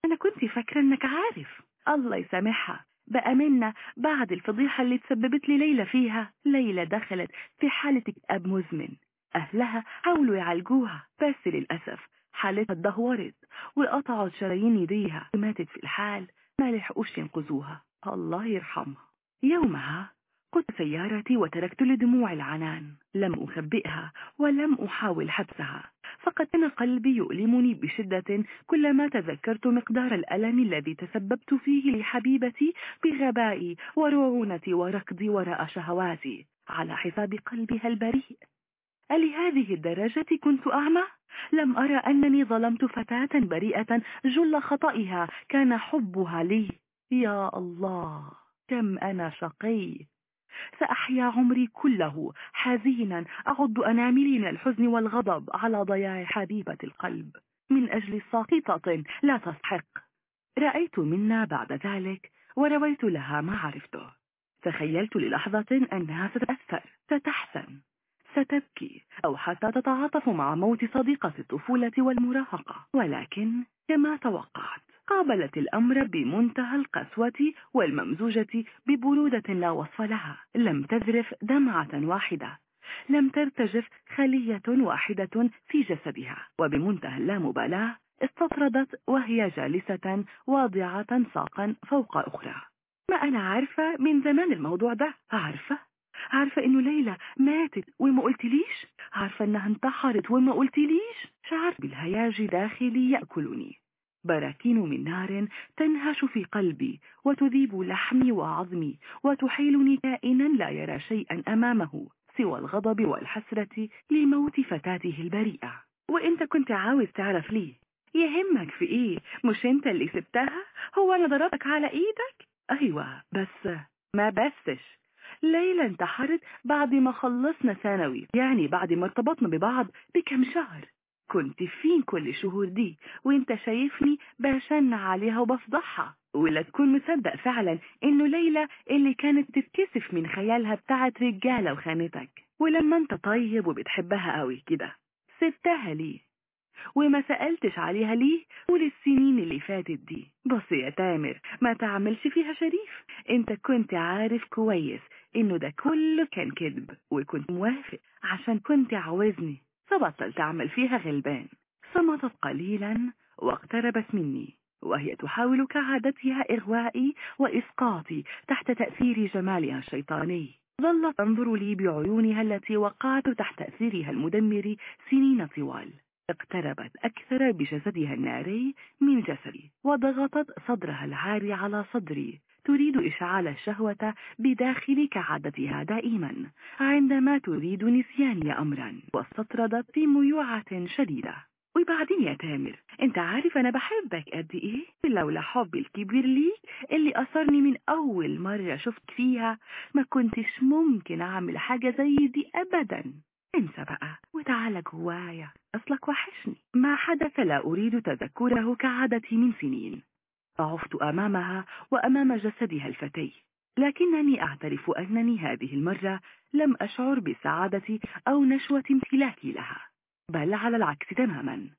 أنا كنت فاكرة أنك عارف. الله يسامحها. بقى منا بعد الفضيحة اللي تسببت لي ليلى فيها. ليلى دخلت في حالة اكتئاب مزمن. أهلها حاولوا يعالجوها بس للأسف حالتها اتدهورت وقطعوا شرايين يديها. ماتت في الحال ما لحقوش ينقذوها. الله يرحمها. يومها قدت سيارتي وتركت لدموع العنان. لم أخبئها ولم أحاول حبسها. فقد كان قلبي يؤلمني بشدة كلما تذكرت مقدار الألم الذي تسببت فيه لحبيبتي بغبائي ورعونتي وركضي وراء شهواتي. على حساب قلبها البريء ألهذه الدرجة كنت أعمى؟ لم أرى أنني ظلمت فتاة بريئة جل خطئها. كان حبها لي. يا الله كم أنا شقي سأحيا عمري كله حزينا أعد أناملي من الحزن والغضب على ضياع حبيبة القلب. من أجل ساقطة لا تستحق رأيت منا بعد ذلك ورويت لها ما عرفته. تخيلت للحظة أنها ستتأثر ستحسن ستبكي أو حتى تتعاطف مع موت صديقة الطفولة والمراهقة. ولكن كما توقعت قابلت الأمر بمنتهى القسوة والممزوجة ببرودة لا وصف لها. لم تذرف دمعة واحدة. لم ترتجف خلية واحدة في جسدها. وبمنتهى اللامبالاة استطردت وهي جالسة واضعة ساقا فوق أخرى. ما أنا عارفة من زمان الموضوع ده. عارفة؟ عارفة إنه ليلى ماتت وما قلتليش؟ عارفة إنها انتحرت وما قلتليش؟ شعرت بالهياج داخلي يأكلني. براكين من نار تنهش في قلبي وتذيب لحمي وعظمي وتحيلني كائنا لا يرى شيئا أمامه سوى الغضب والحسرة لموت فتاته البريئة. وانت كنت عاوز تعرف ليه يهمك في إيه؟ مش أنت اللي سبتها؟ هو أنا ضربك على إيدك؟ أيوه بس ما بسش ليلى انتحرت بعد ما خلصنا ثانوي يعني بعد ما ارتبطنا ببعض بكم شهر. كنت فين كل الشهور دي؟ وانت شايفني بشن عليها وبفضحها. ولا تكون مصدق فعلا إنه ليلى اللي كانت تتكسف من خيالها بتاعت رجالة وخانتك. ولما انت طيب وبتحبها قوي كده سبتها ليه؟ وما سألتش عليها ليه طول السنين اللي فاتت دي؟ بص يا تامر ما تعملش فيها شريف. انت كنت عارف كويس إنه ده كله كان كذب وكنت موافق عشان كنت عاوزني. فبطل تعمل فيها غلبان. صمتت قليلا واقتربت مني وهي تحاول كعادتها إغوائي وإسقاطي تحت تأثير جمالها الشيطاني. ظلت تنظر لي بعيونها التي وقعت تحت تأثيرها المدمر سنين طوال. اقتربت أكثر بجسدها الناري من جسدي وضغطت صدرها العاري على صدري. تريد إشعال الشهوة بداخلي كعادتها دائما عندما تريد نسياني أمرا. واستطردت في ميوعة شديدة. وبعدين يا تامر أنت عارف أنا بحبك قد إيه؟ لولا حبي الكبير ليك اللي أثرني من أول مرة شفت فيها ما كنتش ممكن أعمل حاجة زي دي ابدا. انسى بقى وتعالى جوايا. أصلك وحشني. ما حدث لا أريد تذكره كعادتي من سنين. ضعفت أمامها وأمام جسدها الفتي. لكنني أعترف أنني هذه المرة لم أشعر بسعادة أو نشوة امتلاكي لها بل على العكس تماما.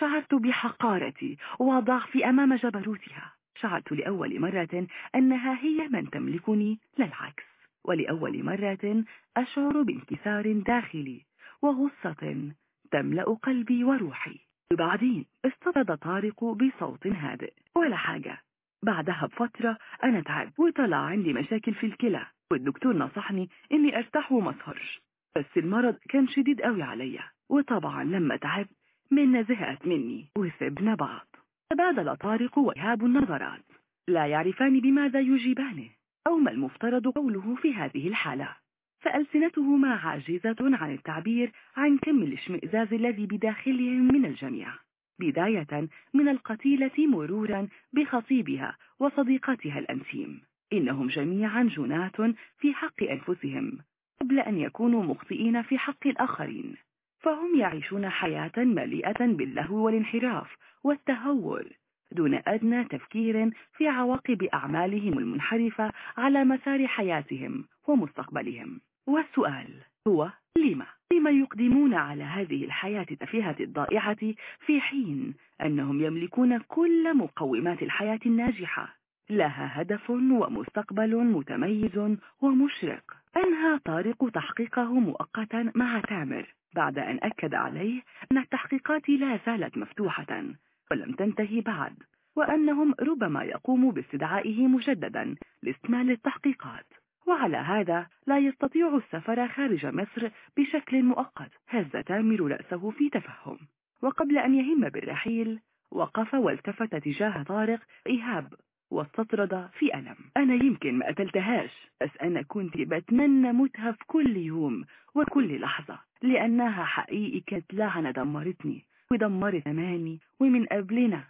شعرت بحقارتي وضعفي أمام جبروتها. شعرت لأول مرة أنها هي من تملكني لا العكس. ولأول مرة أشعر بانكسار داخلي وغصة تملأ قلبي وروحي. وبعدين استطرد طارق بصوت هادئ. ولا حاجة. بعدها بفترة أنا تعب وطلع عندي مشاكل في الكلى. والدكتور نصحني إني أرتاح وما اسهرش بس المرض كان شديد قوي عليا. وطبعا لما تعبت منا زهقت مني. وسبنا بعض. تبادل طارق وإيهاب النظرات. لا يعرفان بماذا يجيبانه أو ما المفترض قوله في هذه الحالة. فألسنتهما عاجزة عن التعبير عن كم الاشمئزاز الذي بداخلهم من الجميع بداية من القتيلة مرورا بخطيبها وصديقتها الأنسيم إنهم جميعا جنات في حق أنفسهم قبل أن يكونوا مخطئين في حق الآخرين. فهم يعيشون حياة مليئة باللهو والانحراف والتهور دون أدنى تفكير في عواقب أعمالهم المنحرفة على مسار حياتهم ومستقبلهم. والسؤال هو لما؟ لما يقدمون على هذه الحياة التفيهة الضائعة في حين أنهم يملكون كل مقومات الحياة الناجحة؟ لها هدف ومستقبل متميز ومشرق. أنهى طارق تحقيقه مؤقتا مع تامر بعد أن أكد عليه أن التحقيقات لا زالت مفتوحة ولم تنتهي بعد وأنهم ربما يقوموا باستدعائه مجددا لاستمال التحقيقات وعلى هذا لا يستطيع السفر خارج مصر بشكل مؤقت. هز تامر رأسه في تفهم. وقبل أن يهم بالرحيل وقف والتفت تجاه طارق إيهاب واستطرد في ألم. أنا يمكن ما قتلتهاش بس أنا كنت بتمنى موتها في كل يوم وكل لحظة لأنها حقيقي كانت لعنة دمرتني ودمرت أماني ومن قبلنا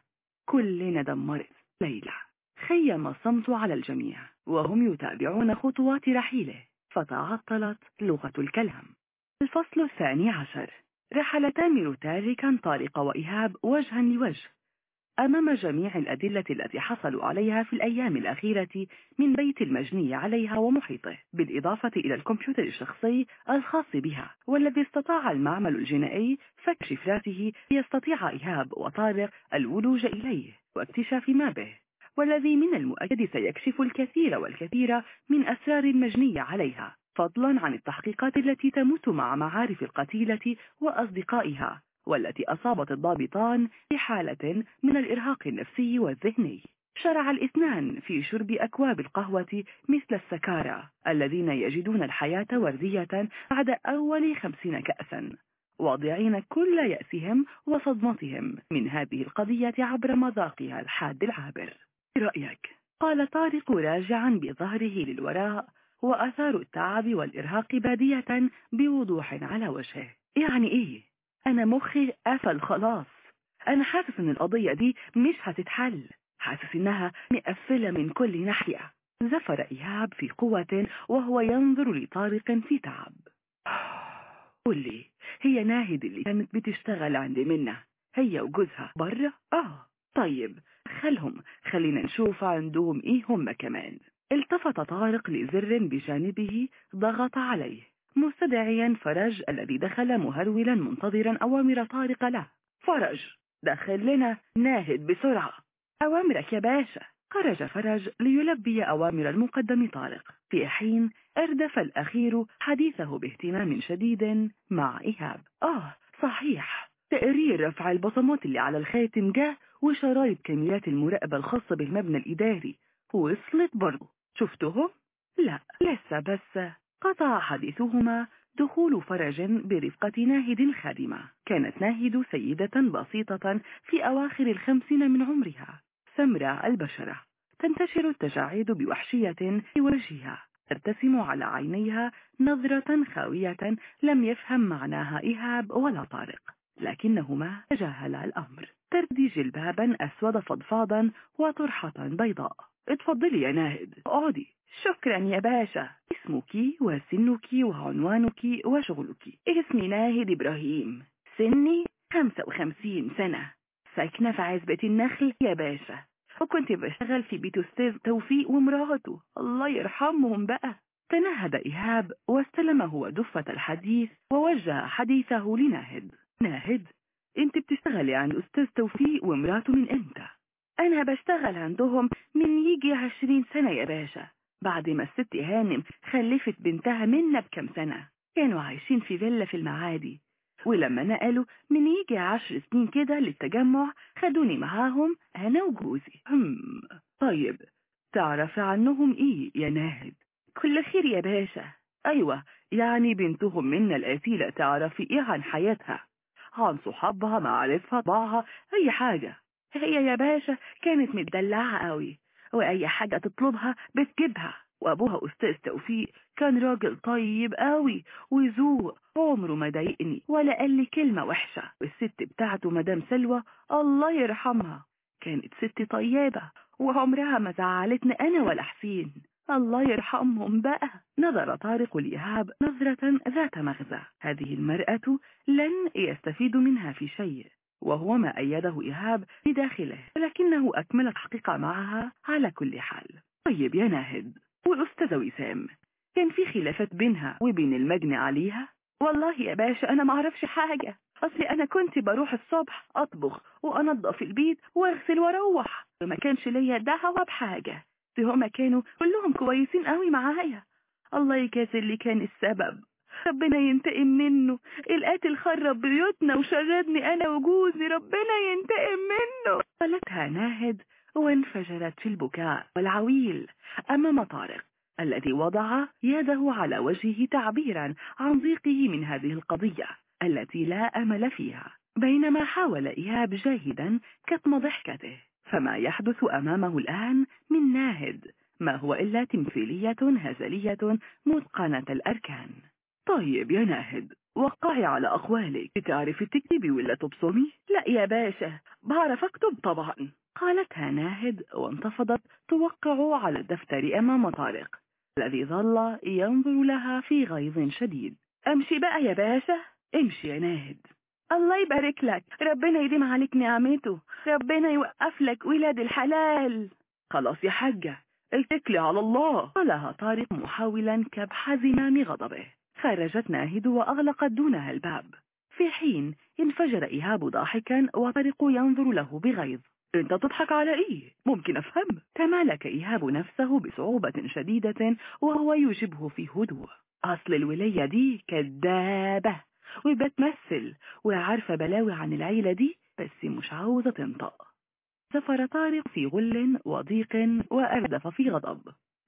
كلنا دمرت ليلى. خيم الصمت على الجميع. وهم يتابعون خطوات رحيله. فتعطلت لغة الكلام. الفصل الثاني عشر. رحل تامر تاركا طارق وإيهاب وجها لوجه. أمام جميع الأدلة التي حصلوا عليها في الأيام الأخيرة من بيت المجني عليها ومحيطه بالإضافة إلى الكمبيوتر الشخصي الخاص بها والذي استطاع المعمل الجنائي فك شفراته ليستطيع إيهاب وطارق الولوج إليه واكتشاف ما به. والذي من المؤكد سيكشف الكثير والكثير من أسرار المجني عليها فضلا عن التحقيقات التي تمت مع معارف القتيلة وأصدقائها والتي أصابت الضابطان في حالة من الإرهاق النفسي والذهني. شرع الاثنان في شرب أكواب القهوة مثل السكارى الذين يجدون الحياة وردية بعد أول خمسين كأسا واضعين كل يأسهم وصدمتهم من هذه القضية عبر مذاقها الحاد العابر. رأيك؟ قال طارق راجعا بظهره للوراء وأثار التعب والإرهاق بادية بوضوح على وجهه. يعني إيه؟ أنا مخي قفل خلاص. أنا حاسس إن القضية دي مش هتتحل. حاسس إنها مقفلة من كل ناحية. زفر إيهاب في قوة وهو ينظر لطارق في تعب. قل لي هي ناهد اللي كانت بتشتغل عند منة. هي وجوزها برا آه. طيب خلهم خلينا نشوف عندهم إيه هم كمان. التفت طارق لزر بجانبه ضغط عليه. مستدعيا فرج الذي دخل مهرولا منتظرا أوامر طارق له. فرج دخل لنا ناهد بسرعة. أوامرك يا باشا خرج فرج ليلبي أوامر المقدم طارق. في حين أردف الأخير حديثه باهتمام شديد مع إيهاب. آه صحيح. تقرير رفع البصمات اللي على الخاتم جاء وشرايط كاميرات المراقبة الخاصة بالمبنى الإداري. وصلت برضه شفتهم؟ لا لسه بس. قطع حديثهما دخول فرج برفقة ناهد الخادمة كانت ناهد سيدة بسيطة في أواخر الخمسين من عمرها. سمراء البشرة. تنتشر التجاعيد بوحشية في وجهها. ترتسم على عينيها نظرة خاوية لم يفهم معناها إيهاب ولا طارق. لكنهما تجاهلا الأمر. تردي جلبابا أسود فضفاضا وطرحة بيضاء. اتفضلي يا ناهد. اقعدي شكرا يا باشا. اسمك وسنك وعنوانك وشغلك. اسمي ناهد إبراهيم. سني 55 سنة. ساكنة في عزبة النخل يا باشا. وكنت بشتغل في بيت أستاذ توفيق ومراته. الله يرحمهم بقى. تنهد إيهاب واستلم هو دفة الحديث ووجه حديثه لناهد. ناهد. انت بتشتغلي عند أستاذ توفيق ومراته من إمتى؟ أنا بشتغل عندهم من يجي عشرين سنة يا باشا. بعد ما الست هانم خلفت بنتها منا بكم سنة. كانوا عايشين في فيلا في المعادي. ولما نقلوا من يجي عشر سنين كده للتجمع خدوني معاهم أنا وجوزي. هم طيب تعرف عنهم إيه يا ناهد؟ كل خير يا باشا. أيوة يعني بنتهم منا القتيلة تعرفي إيه عن حياتها؟ عن صحابها معارفها طباعها أي حاجة. هي يا باشا كانت متدلعة قوي. وأي حاجة تطلبها بتجيبها. وأبوها أستاذ توفيق كان راجل طيب قوي وذوق. عمره ما ضايقني ولا قال لي كلمة وحشة. والست بتاعته مدام سلوى الله يرحمها كانت ست طيبة. وعمرها ما زعلتني أنا ولا حسين. الله يرحمهم بقى. نظر طارق لإيهاب نظرة ذات مغزى. هذه المرأة لن يستفيد منها في شيء وهو ما أيده إيهاب بداخله ولكنه أكمل الحقيقة معها على كل حال. طيب يا ناهد والأستاذة وسام كان في خلافات بينها وبين المجني عليها؟ والله يا باشا أنا ما أعرفش حاجة. أصلي أنا كنت بروح الصبح أطبخ وأنظف البيت وأغسل وأروح وما كانش ليا دعوة بحاجة. هما كانوا كلهم كويسين قوي معايا. الله يكاسر اللي كان السبب. ربنا ينتقم منه. القاتل خرب بيوتنا وشردني أنا وجوزي ربنا ينتقم منه. قالتها ناهد وانفجرت في البكاء والعويل أمام طارق الذي وضع يده على وجهه تعبيرا عن ضيقه من هذه القضية التي لا أمل فيها بينما حاول إيهاب جاهدا كتم ضحكته. فما يحدث أمامه الآن من ناهد ما هو إلا تمثيلية هزلية متقنة الأركان. طيب يا ناهد وقعي على أقوالك. بتعرفي تكتبي ولا تبصمي؟ لا يا باشا بعرف أكتب طبعا. قالتها ناهد وانتفضت توقع على الدفتر أمام طارق الذي ظل ينظر لها في غيظ شديد. أمشي بقى يا باشا. امشي يا ناهد. الله يبارك لك. ربنا يديم عليك نعمته. ربنا يوقف لك ولاد الحلال. خلاص يا حاجة. اتكلي على الله. قالها طارق محاولا كبح زمام غضبه. خرجت ناهد وأغلقت دونها الباب. في حين انفجر إيهاب ضاحكا وطارق ينظر له بغيظ. أنت تضحك على إيه؟ ممكن أفهم. تمالك إيهاب نفسه بصعوبة شديدة وهو يجبه في هدوء. أصل الولية دي وبتمثل. وعارفة بلاوي عن العيلة دي بس مش عاوزة تنطق. سفر طارق في غل وضيق وأردف في غضب.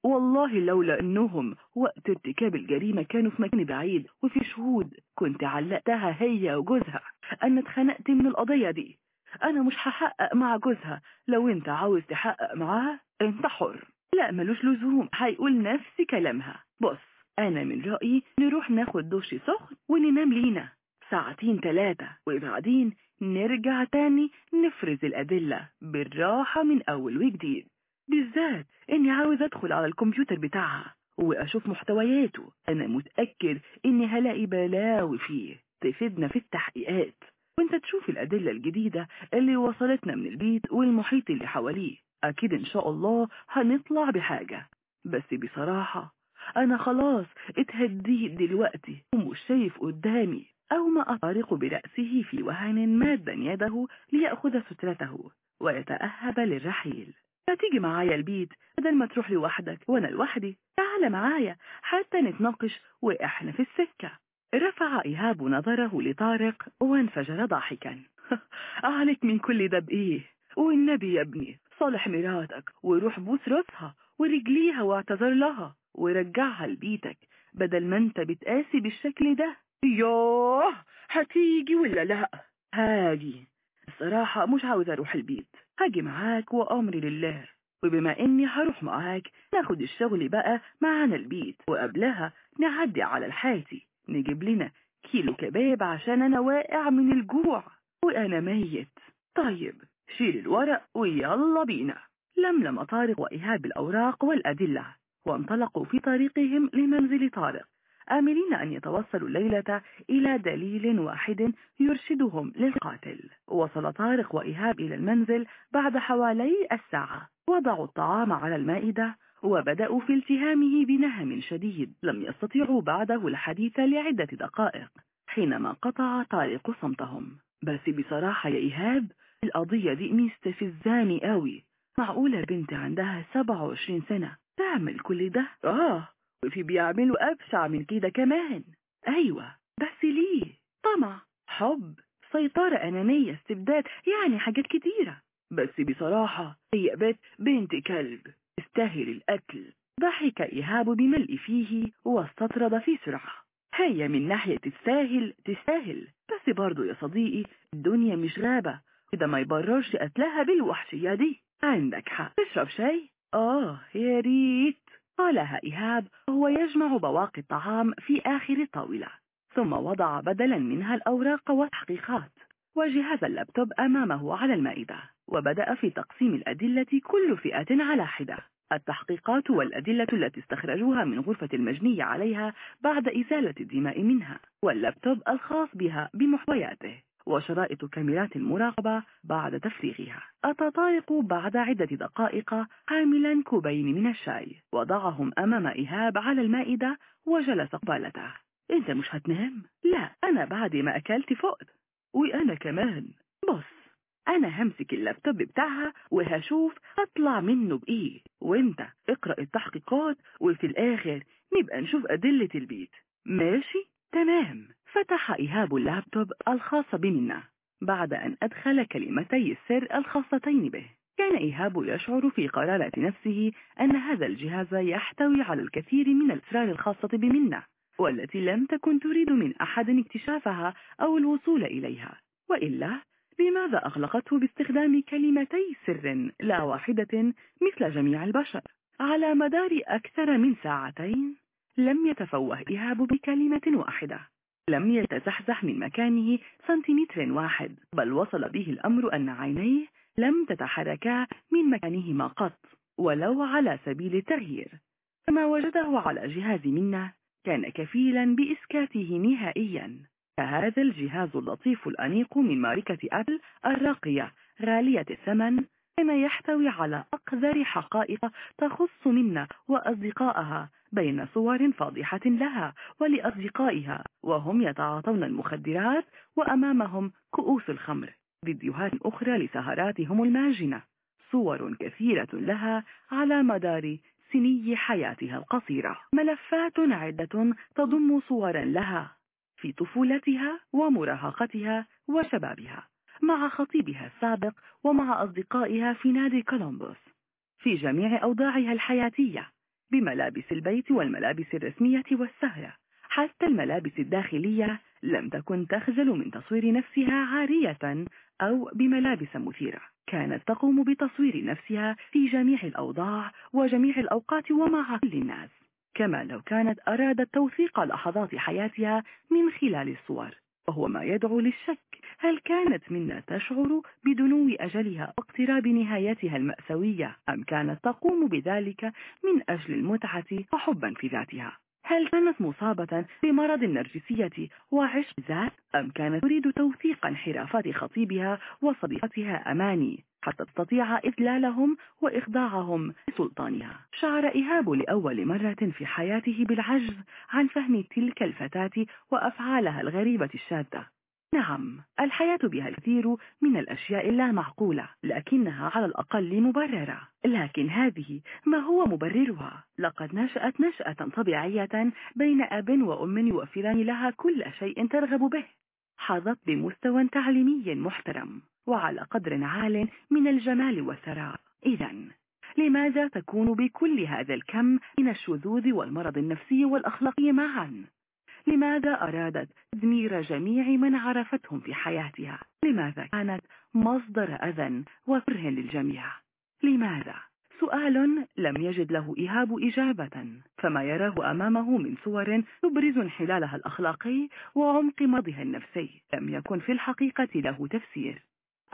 والله لولا أنهم وقت ارتكاب الجريمة كانوا في مكان بعيد وفي شهود كنت علقتها هي وجوزها. أنا اتخنقت من القضية دي. أنا مش هحقق مع جوزها. لو أنت عاوز تحقق معاها أنت حر. لا ملوش لزوم. هيقول نفس كلامها. بص أنا من رأيي نروح ناخد دش سخن وننام لينا. ساعتين ثلاثة وبعدين نرجع تاني نفرز الأدلة بالراحة من أول وجديد. بالذات إني عاوز أدخل على الكمبيوتر بتاعها وأشوف محتوياته. أنا متأكد إني هلاقي بلاوي فيه تفيدنا في التحقيقات. وأنت تشوف الأدلة الجديدة اللي وصلتنا من البيت والمحيط اللي حواليه. أكيد إن شاء الله هنطلع بحاجة. بس بصراحة أنا خلاص اتهديت دلوقتي. شايف قدامي. أو ما أطارق برأسه في وهن مادا يده ليأخذ سترته ويتأهب للرحيل. فتيجي معايا البيت. بدل ما تروح لوحدك وأنا لوحدي تعال معايا. حتى نتناقش وإحنا في السكة. رفع إيهاب نظره لطارق وانفجر ضاحكا. عليك من كل ده بإيه والنبي يا ابني صالح مراتك وروح بوس راسها ورجليها واعتذر لها. ورجعها لبيتك بدل ما انت بتقاسي بالشكل ده. يوه هتيجي ولا لا؟ هاجي. الصراحة مش عاوز أروح البيت. هاجي معاك وأمري لله. وبما إني هروح معاك ناخد الشغل بقى معانا البيت. وقبلها نعدي على الحاتي. نجيب لنا كيلو كباب عشان أنا واقع من الجوع. وأنا ميت. طيب شيل الورق ويلا بينا. لملم طارق وإيهاب الأوراق والأدلة. وانطلقوا في طريقهم لمنزل طارق آملين أن يتوصلوا الليلة إلى دليل واحد يرشدهم للقاتل. وصل طارق وإيهاب إلى المنزل بعد حوالي الساعة. وضعوا الطعام على المائدة وبدأوا في التهامه بنهم شديد. لم يستطيعوا بعده الحديث لعدة دقائق حينما قطع طارق صمتهم. بس بصراحة يا إيهاب القضية دي مستفزاني قوي معقولة بنت عندها 27 سنة؟ بيعمل كل ده؟ آه وفي بيعملوا أبشع من كده كمان. أيوة بس ليه؟ طمع حب سيطرة أنانية استبداد يعني حاجات كتيرة. بس بصراحة هي بيت بنت كلب استاهل الأكل. ضحك إيهاب بملء فيه واستطرد في سرعة. هي من ناحية تستاهل تستاهل. بس برضو يا صديقي الدنيا مش غابة. إذا ما يبررش قتلها بالوحشية دي. عندك حق. تشرب شاي؟ آه يا ريت. قالها إيهاب وهو يجمع بواقي الطعام في آخر الطاولة ثم وضع بدلا منها الأوراق والتحقيقات وجهاز اللابتوب أمامه على المائدة وبدأ في تقسيم الأدلة كل فئة على حدة. التحقيقات والأدلة التي استخرجوها من غرفة المجني عليها بعد إزالة الدماء منها واللابتوب الخاص بها بمحتوياته وشرائط كاميرات المراقبة بعد تفريغها. أتى طارق بعد عدة دقائق حاملا كوبين من الشاي. وضعهم أمام إيهاب على المائدة وجلس قبالته. أنت مش هتنام؟ لا أنا بعد ما أكلت فقت وأنا كمان. بص أنا همسك اللابتوب بتاعها وهشوف أطلع منه بإيه. وأنت اقرأ التحقيقات وفي الآخر نبقى نشوف أدلة البيت. ماشي؟ تمام. فتح إيهاب اللابتوب الخاص بمنا بعد أن أدخل كلمتي السر الخاصتين به. كان إيهاب يشعر في قرارة نفسه أن هذا الجهاز يحتوي على الكثير من الأسرار الخاصة بمنا والتي لم تكن تريد من أحد اكتشافها أو الوصول إليها. وإلا لماذا أغلقته باستخدام كلمتي سر لا واحدة مثل جميع البشر؟ على مدار أكثر من ساعتين لم يتفوه إيهاب بكلمة واحدة. لم يتزحزح من مكانه سنتيمتر واحد بل وصل به الأمر أن عينيه لم تتحركا من مكانهما قط ولو على سبيل التغيير. فما وجده على جهاز منا كان كفيلا بإسكاته نهائيا. فهذا الجهاز اللطيف الأنيق من ماركة أبل الراقية غالية الثمن كان يحتوي على أقذر حقائق تخص منا وأصدقائها بين صور فاضحة لها ولأصدقائها وهم يتعاطون المخدرات وأمامهم كؤوس الخمر. فيديوهات أخرى لسهراتهم الماجنة صور كثيرة لها على مدار سني حياتها القصيرة. ملفات عدة تضم صورا لها في طفولتها ومراهقتها وشبابها. مع خطيبها السابق ومع أصدقائها في نادي كولومبوس في جميع أوضاعها الحياتية بملابس البيت والملابس الرسمية والسهرة حتى الملابس الداخلية لم تكن تخجل من تصوير نفسها عارية أو بملابس مثيرة. كانت تقوم بتصوير نفسها في جميع الأوضاع وجميع الأوقات ومع كل الناس كما لو كانت أرادت توثيق لحظات حياتها من خلال الصور. وهو ما يدعو للشك. هل كانت منا تشعر بدنو أجلها واقتراب نهايتها المأساوية؟ أم كانت تقوم بذلك من أجل المتعة وحبا في ذاتها؟ هل كانت مصابة بمرض النرجسية وعشق ذات؟ أم كانت تريد توثيق انحرافات خطيبها وصديقتها أماني حتى تستطيع إذلالهم وإخضاعهم لسلطانها؟ شعر إيهاب لأول مرة في حياته بالعجز عن فهم تلك الفتاة وأفعالها الغريبة الشاذة. نعم الحياة بها الكثير من الأشياء اللامعقولة لكنها على الأقل مبررة. لكن هذه ما هو مبررها؟ لقد نشأت نشأة طبيعية بين أب وأم يوفران لها كل شيء ترغب به. حظت بمستوى تعليمي محترم وعلى قدر عال من الجمال والثراء. إذا لماذا تكون بكل هذا الكم من الشذوذ والمرض النفسي والأخلاقي معا؟ لماذا أرادت تدمير جميع من عرفتهم في حياتها؟ لماذا كانت مصدر أذى وكره للجميع؟ لماذا؟ سؤال لم يجد له إيهاب إجابة فما يراه أمامه من صور تبرز انحلالها الأخلاقي وعمق مرضها النفسي. لم يكن في الحقيقة له تفسير.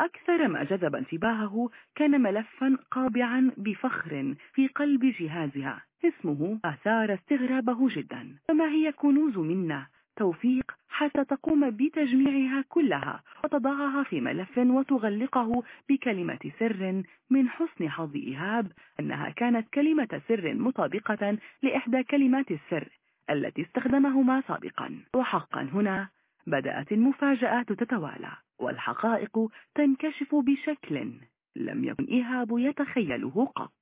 أكثر ما جذب انتباهه كان ملفا قابعا بفخر في قلب جهازها اسمه أثار استغرابه جدا. فما هي كنوز منا؟ توفيق حتى تقوم بتجميعها كلها وتضعها في ملف وتغلقه بكلمة سر من حسن حظ إيهاب أنها كانت كلمة سر مطابقة لإحدى كلمات السر التي استخدمهما سابقا. وحقا هنا بدأت المفاجآت تتوالى والحقائق تنكشف بشكل لم يكن إيهاب يتخيله قط.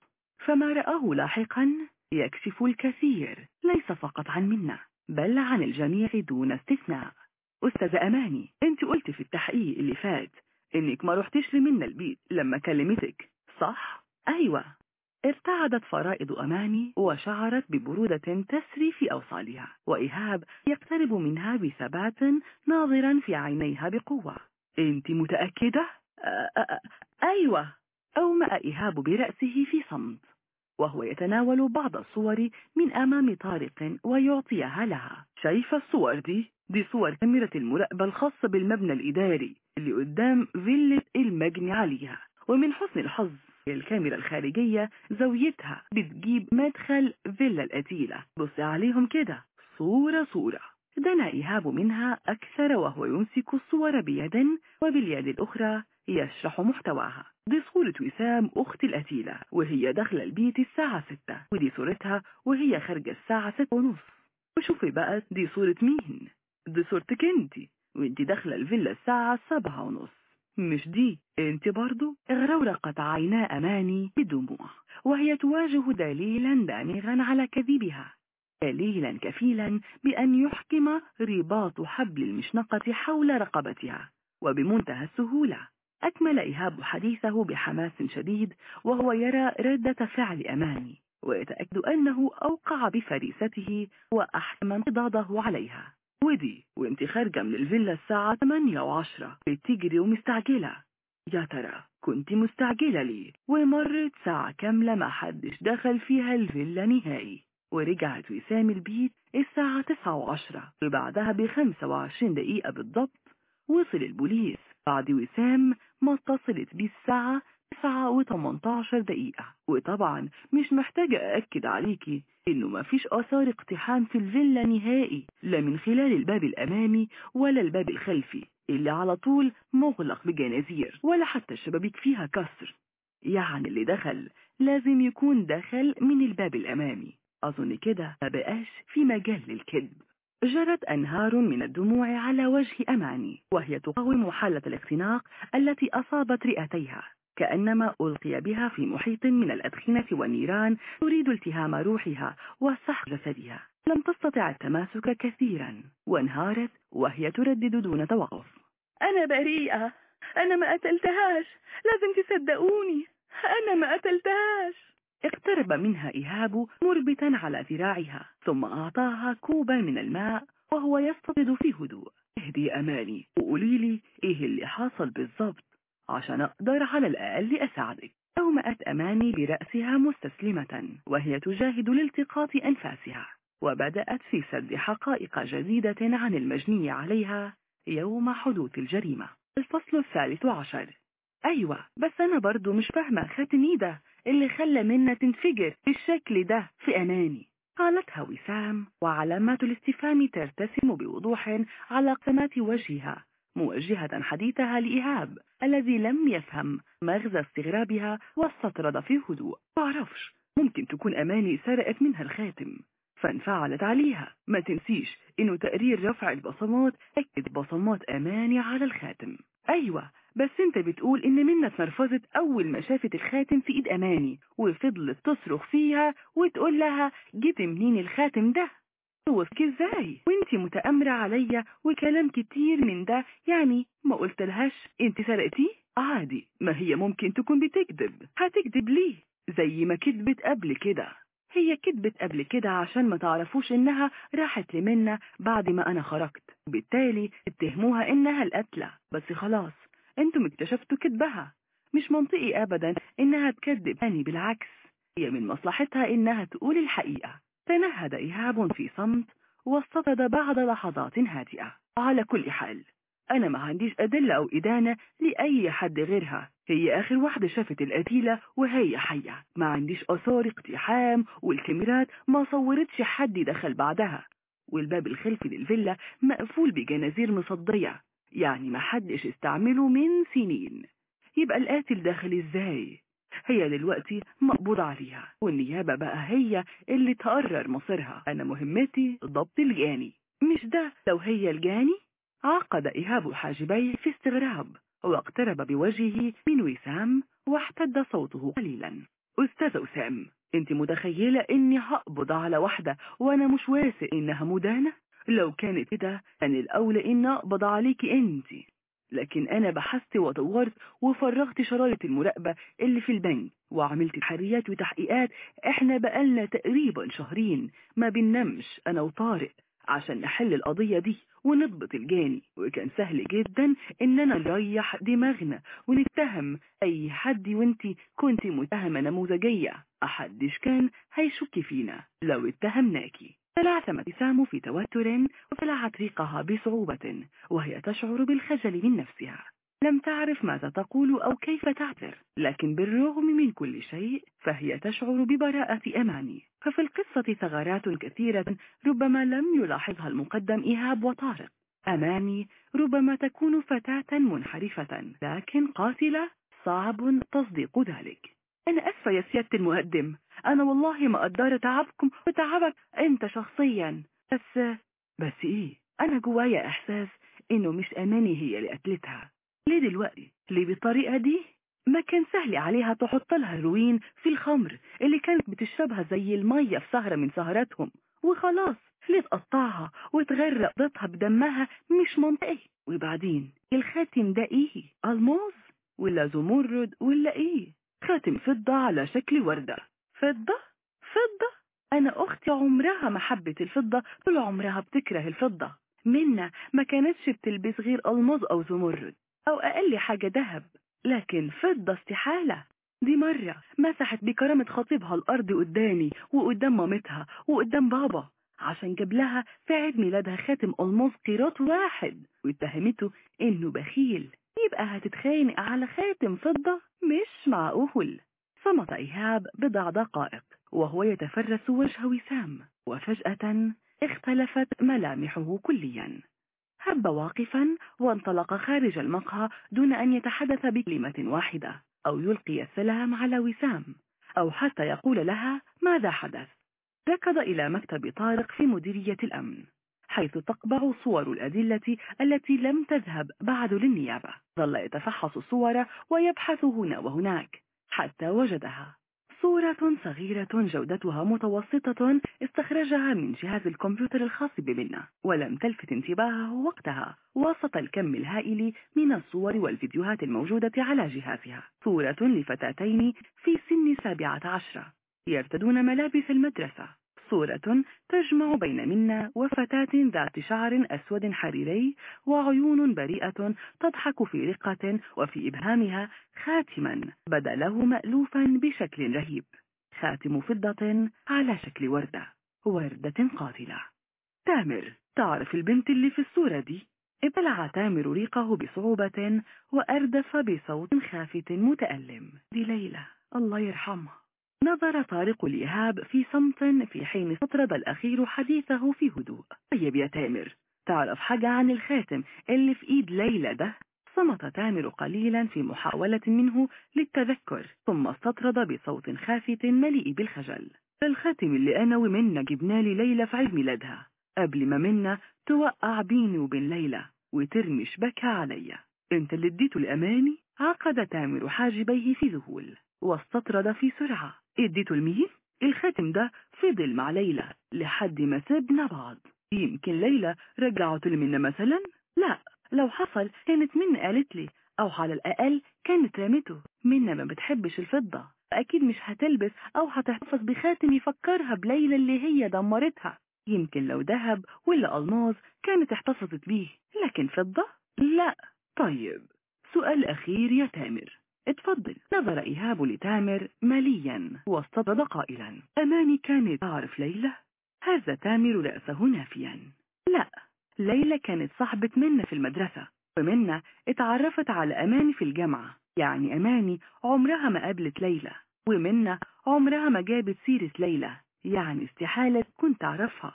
فما رآه لاحقا يكشف الكثير ليس فقط عن منا بل عن الجميع دون استثناء. أستاذ أماني أنت قلت في التحقيق اللي فات إنك ما رحتش لمنا البيت لما كلمتك صح؟ أيوة. ارتعدت فرائض أماني وشعرت ببرودة تسري في أوصالها وإيهاب يقترب منها بثبات ناظرا في عينيها بقوة أنت متأكدة؟ أيوة أومأ إيهاب برأسه في صمت وهو يتناول بعض الصور من أمام طارق ويعطيها لها شايفة الصور دي؟ دي صور كاميرا المراقبة الخاصة بالمبنى الإداري اللي قدام فيلة المجني عليها ومن حسن الحظ الكاميرا الخارجية زاويتها بتجيب مدخل فيلا القتيلة. بص عليهم كده. صورة صورة. دنا إيهاب منها أكثر وهو يمسك الصور بيد وباليد الأخرى يشرح محتواها. دي صورة وسام أخت القتيلة وهي داخلة البيت الساعة ستة. ودي صورتها وهي خارجة الساعة ستة ونص. وشوفي بقى دي صورة مين. دي صورتك أنتي. وأنتي داخلة الفيلا الساعة سبعة ونص. مش دي انت برضو اغرورقت عينا أماني بدموع وهي تواجه دليلا دامغا على كذبها دليلا كفيلا بأن يحكم رباط حبل المشنقة حول رقبتها وبمنتهى السهولة أكمل إيهاب حديثه بحماس شديد وهو يرى ردة فعل أماني ويتأكد أنه أوقع بفريسته وأحكم انقضاضه عليها. ودي وانت خارجة من الفيلا الساعة 8 وعشرة. بتجري ومستعجلة يا ترى كنت مستعجلة ليه؟ ومرت ساعة كاملة ما حدش دخل فيها الفيلا نهائي. ورجعت وسام البيت الساعة 9 وعشرة. وبعدها بخمسة وعشرين دقيقة بالضبط وصل البوليس. بعد وسام ما اتصلت بيه الساعة 9 و18 دقيقة. وطبعا مش محتاجة أأكد عليكي إنه ما فيش آثار اقتحام في الفيلا نهائي لا من خلال الباب الأمامي ولا الباب الخلفي اللي على طول مغلق بجنازير ولا حتى الشبابيك فيها كسر. يعني اللي دخل لازم يكون دخل من الباب الأمامي. أظن كده ما بقاش في مجال للكذب. جرت أنهار من الدموع على وجه أماني وهي تقاوم حالة الاختناق التي أصابت رئتيها. كأنما ألقي بها في محيط من الأدخنة والنيران تريد التهام روحها وسحق جسدها. لم تستطع التماسك كثيرا وانهارت وهي تردد دون توقف. أنا بريئة. أنا ما قتلتهاش لازم تصدقوني. أنا ما قتلتهاش اقترب منها إيهاب مربتا على ذراعها ثم أعطاها كوبا من الماء وهو يستطرد في هدوء. اهدي أماني وقولي لي إيه اللي حاصل بالضبط؟ عشان أقدر على الأقل أساعدك. أومأت أماني برأسها مستسلمة وهي تجاهد لالتقاط أنفاسها وبدأت في سرد حقائق جديدة عن المجني عليها يوم حدوث الجريمة. الفصل الثالث عشر. أيوة بس أنا برضو مش فاهمة خاتم ده اللي خلى منا تنفجر بالشكل ده في أماني قالتها وسام وعلامات الاستفهام ترتسم بوضوح على قسمات وجهها. موجهة حديثها لإيهاب الذي لم يفهم مغزى استغرابها واستطرد في هدوء معرفش ممكن تكون أماني سرقت منها الخاتم. فانفعلت عليها. ما تنسيش إنه تقرير رفع البصمات أكد بصمات أماني على الخاتم. أيوة بس أنت بتقول إن منى اتنرفزت أول ما شافت الخاتم في إيد أماني وفضلت تصرخ فيها وتقول لها جيت منين الخاتم ده؟ توفك إزاي؟ وانت متأمرة عليا وكلام كتير من ده يعني ما قلت لهاش انت سرقتيه؟ عادي ما هي ممكن تكون بتكذب. هتكذب ليه؟ زي ما كذبت قبل كده. هي كذبت قبل كده عشان ما تعرفوش إنها راحت لمنى بعد ما أنا خرجت. وبالتالي اتهموها إنها القتلة. بس خلاص أنتم اكتشفتوا كذبها. مش منطقي ابدا إنها تكذب. تاني بالعكس هي من مصلحتها إنها تقول الحقيقة. تنهد إيهاب في صمت واستطرد بعد لحظات هادئة. على كل حال أنا ما عنديش أدلة أو إدانة لأي حد غيرها. هي آخر واحدة شافت القتيلة وهي حية. ما عنديش آثار اقتحام والكاميرات ما صورتش حد دخل بعدها. والباب الخلفي للفيلا مقفول بجنازير مصدية. يعني ما حدش استعمله من سنين. يبقى القاتل داخل إزاي؟ هي دلوقتي مقبوض عليها والنيابة بقى هي اللي تقرر مصيرها. أنا مهمتي ضبط الجاني مش ده لو هي الجاني؟ عقد إيهاب حاجبيه في استغراب واقترب بوجهه من وسام واحتد صوته قليلا. أستاذ وسام أنت متخيلة إني هقبض على واحدة وأنا مش واثق إنها مدانة؟ لو كانت كده كان الاولى إن أقبض عليكي أنت. لكن أنا بحثت ودورت وفرغت شرايط المراقبة اللي في البنك وعملت تحريات وتحقيقات. إحنا بقالنا تقريبا شهرين ما بننامش أنا وطارق عشان نحل القضية دي ونضبط الجاني. وكان سهل جدا اننا نريح دماغنا ونتهم. أي حد وانتي كنت متهمة نموذجية أحدش كان هيشك فينا لو اتهمناكي تلعثم ابتسام في توتر وفلعت ريقها بصعوبة وهي تشعر بالخجل من نفسها. لم تعرف ماذا تقول أو كيف تعتر لكن بالرغم من كل شيء فهي تشعر ببراءة أماني ففي القصة ثغرات كثيرة ربما لم يلاحظها المقدم إيهاب وطارق. أماني ربما تكون فتاة منحرفة لكن قاتلة صعب تصديق ذلك. أنا أسفة يا سيادة المقدم. أنا والله ما أقدر تعبكم وتعبك أنت شخصيا. بس بس إيه؟ أنا جوايا إحساس إنه مش أماني هي اللي قتلتها. ليه دلوقتي؟ ليه بالطريقة دي؟ ما كان سهل عليها تحط لها هيروين في الخمر اللي كانت بتشربها زي المية في سهرة من سهراتهم. وخلاص ليه تقطعها وتغرق ضتها بدمها مش منطقي؟ وبعدين الخاتم ده إيه؟ ألماظ ولا زمرد ولا إيه؟ خاتم فضة على شكل وردة. فضة؟ فضة؟ أنا أختي عمرها ما حبت الفضة طول عمرها بتكره الفضة. منا ما كانتش بتلبس غير ألماظ أو زمرد أو أقل حاجة ذهب. لكن فضة استحالة. دي مرة مسحت بكرامة خطيبها الأرض قدامي وقدام مامتها وقدام بابا عشان جاب لها في عيد ميلادها خاتم ألماس قيراط واحد واتهمته إنه بخيل. يبقى هتتخانق على خاتم فضة مش معقول. صمت إيهاب بضع دقائق وهو يتفرس وجه وسام وفجأة اختلفت ملامحه كليا. هب واقفا وانطلق خارج المقهى دون أن يتحدث بكلمة واحدة أو يلقي السلام على وسام أو حتى يقول لها ماذا حدث. ركض إلى مكتب طارق في مديرية الأمن. حيث تقبع صور الأدلة التي لم تذهب بعد للنيابة. ظل يتفحص الصور ويبحث هنا وهناك حتى وجدها. صورة صغيرة جودتها متوسطة استخرجها من جهاز الكمبيوتر الخاص بمنة ولم تلفت انتباهه وقتها. وسط الكم الهائل من الصور والفيديوهات الموجودة على جهازها. صورة لفتاتين في سن سابعة عشرة يرتدون ملابس المدرسة. صورة تجمع بين منا وفتاة ذات شعر أسود حريري وعيون بريئة تضحك في رقة وفي إبهامها خاتما بدا له مألوفا بشكل رهيب. خاتم فضة على شكل وردة وردة قاتلة. تامر تعرف البنت اللي في الصورة دي؟ ابلع تامر ريقه بصعوبة وأردف بصوت خافت متألم. دي ليلى الله يرحمها. نظر طارق الإيهاب في صمت في حين استطرد الأخير حديثه في هدوء. طيب يا تامر تعرف حاجة عن الخاتم اللي في إيد ليلى ده؟ صمت تامر قليلا في محاولة منه للتذكر ثم استطرد بصوت خافت مليء بالخجل. الخاتم اللي أنا ومنى جبنا لي ليلى في عيد ميلادها. قبل ما منى توقع بيني وبين ليلى وترمي شبكها عليا. أنت اللي اديته الأماني؟ عقد تامر حاجبيه في ذهول واستطرد في سرعة. اديته لمين؟ الخاتم ده فضل مع ليلى لحد ما سبنا بعض. يمكن ليلى رجعته لمنا مثلا؟ لا لو حصل كانت من قالت لي أو على الأقل كانت رمته منا ما بتحبش الفضة أكيد مش هتلبس أو هتحتفظ بخاتم يفكرها بليلى اللي هي دمرتها. يمكن لو ذهب ولا ألماظ كانت احتفظت بيه. لكن فضة؟ لا. طيب سؤال أخير يا تامر. اتفضل. نظر إيهاب لتامر مليا. واستطرد قائلا. أماني كانت تعرف ليلى؟ هذا تامر رأسه نافيا. لا. ليلى كانت صاحبة منا في المدرسة. ومنا اتعرفت على أماني في الجامعة. يعني أماني عمرها ما قابلت ليلى. ومنا عمرها ما جابت سيرة ليلى. يعني استحالة كنت أعرفها.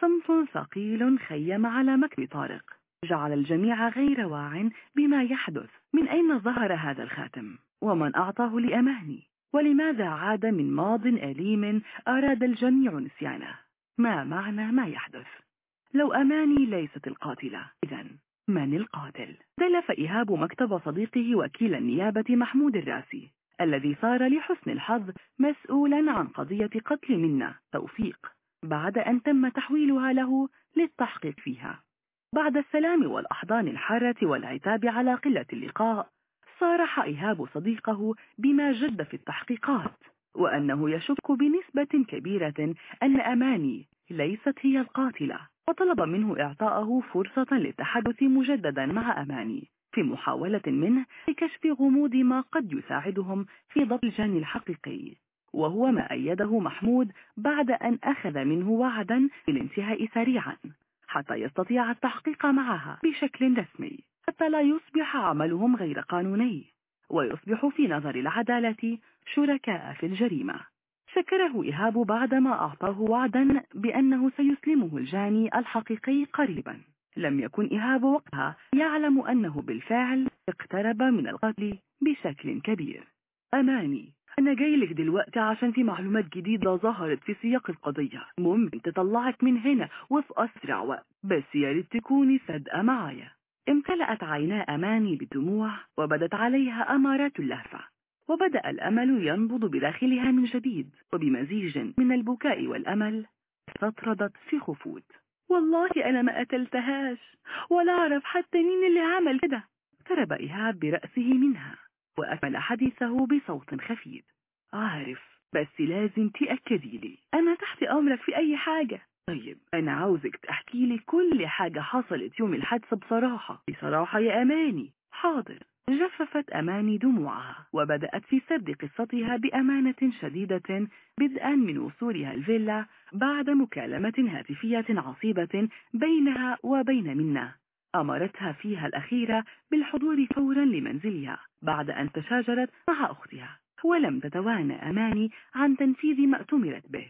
صمت ثقيل خيم على مكب طارق. جعل الجميع غير واع بما يحدث. من أين ظهر هذا الخاتم؟ ومن أعطاه لأماني؟ ولماذا عاد من ماض أليم أراد الجميع نسيانه؟ ما معنى ما يحدث؟ لو أماني ليست القاتلة إذا من القاتل؟ دلف إيهاب مكتب صديقه وكيل النيابة محمود الراسي الذي صار لحسن الحظ مسؤولا عن قضية قتل منا توفيق بعد أن تم تحويلها له للتحقيق فيها. بعد السلام والأحضان الحارة والعتاب على قلة اللقاء صارح إيهاب صديقه بما جد في التحقيقات وأنه يشك بنسبة كبيرة أن أماني ليست هي القاتلة وطلب منه إعطاءه فرصة للتحدث مجددا مع أماني في محاولة منه لكشف غموض ما قد يساعدهم في ضبط الجاني الحقيقي وهو ما أيده محمود بعد أن أخذ منه وعدا بالانتهاء سريعا. حتى يستطيع التحقيق معها بشكل رسمي حتى لا يصبح عملهم غير قانوني ويصبح في نظر العدالة شركاء في الجريمة. شكره إيهاب بعدما أعطاه وعدا بأنه سيسلمه الجاني الحقيقي قريبا. لم يكن إيهاب وقتها يعلم أنه بالفعل اقترب من القتل بشكل كبير. أماني. أنا جاي لك دلوقتي عشان في معلومات جديدة ظهرت في سياق القضية. ممكن تطلعك من هنا وفي أسرع وقت. بس يا ريت تكوني صادقة معايا. امتلأت عينا أماني بالدموع وبدت عليها أمارات اللهفة. وبدأ الأمل ينبض بداخلها من جديد وبمزيج من البكاء والأمل. استطردت في خفوت. والله أنا ما قتلتهاش. ولا أعرف حتى مين اللي عمل كده. اقترب إيهاب برأسه منها. وأكمل حديثه بصوت خفيف. عارف بس لازم تأكدي لي. أنا تحت أمرك في أي حاجة. طيب أنا عاوزك تحكي لي كل حاجة حصلت يوم الحادثة بصراحة. بصراحة يا أماني. حاضر. جففت أماني دموعها وبدأت في سرد قصتها بأمانة شديدة بدءا من وصولها الفيلا بعد مكالمة هاتفية عصيبة بينها وبين منا. أمرتها فيها الأخيرة بالحضور فورا لمنزلها بعد أن تشاجرت مع أختها ولم تتوانى أماني عن تنفيذ ما أتمرت به.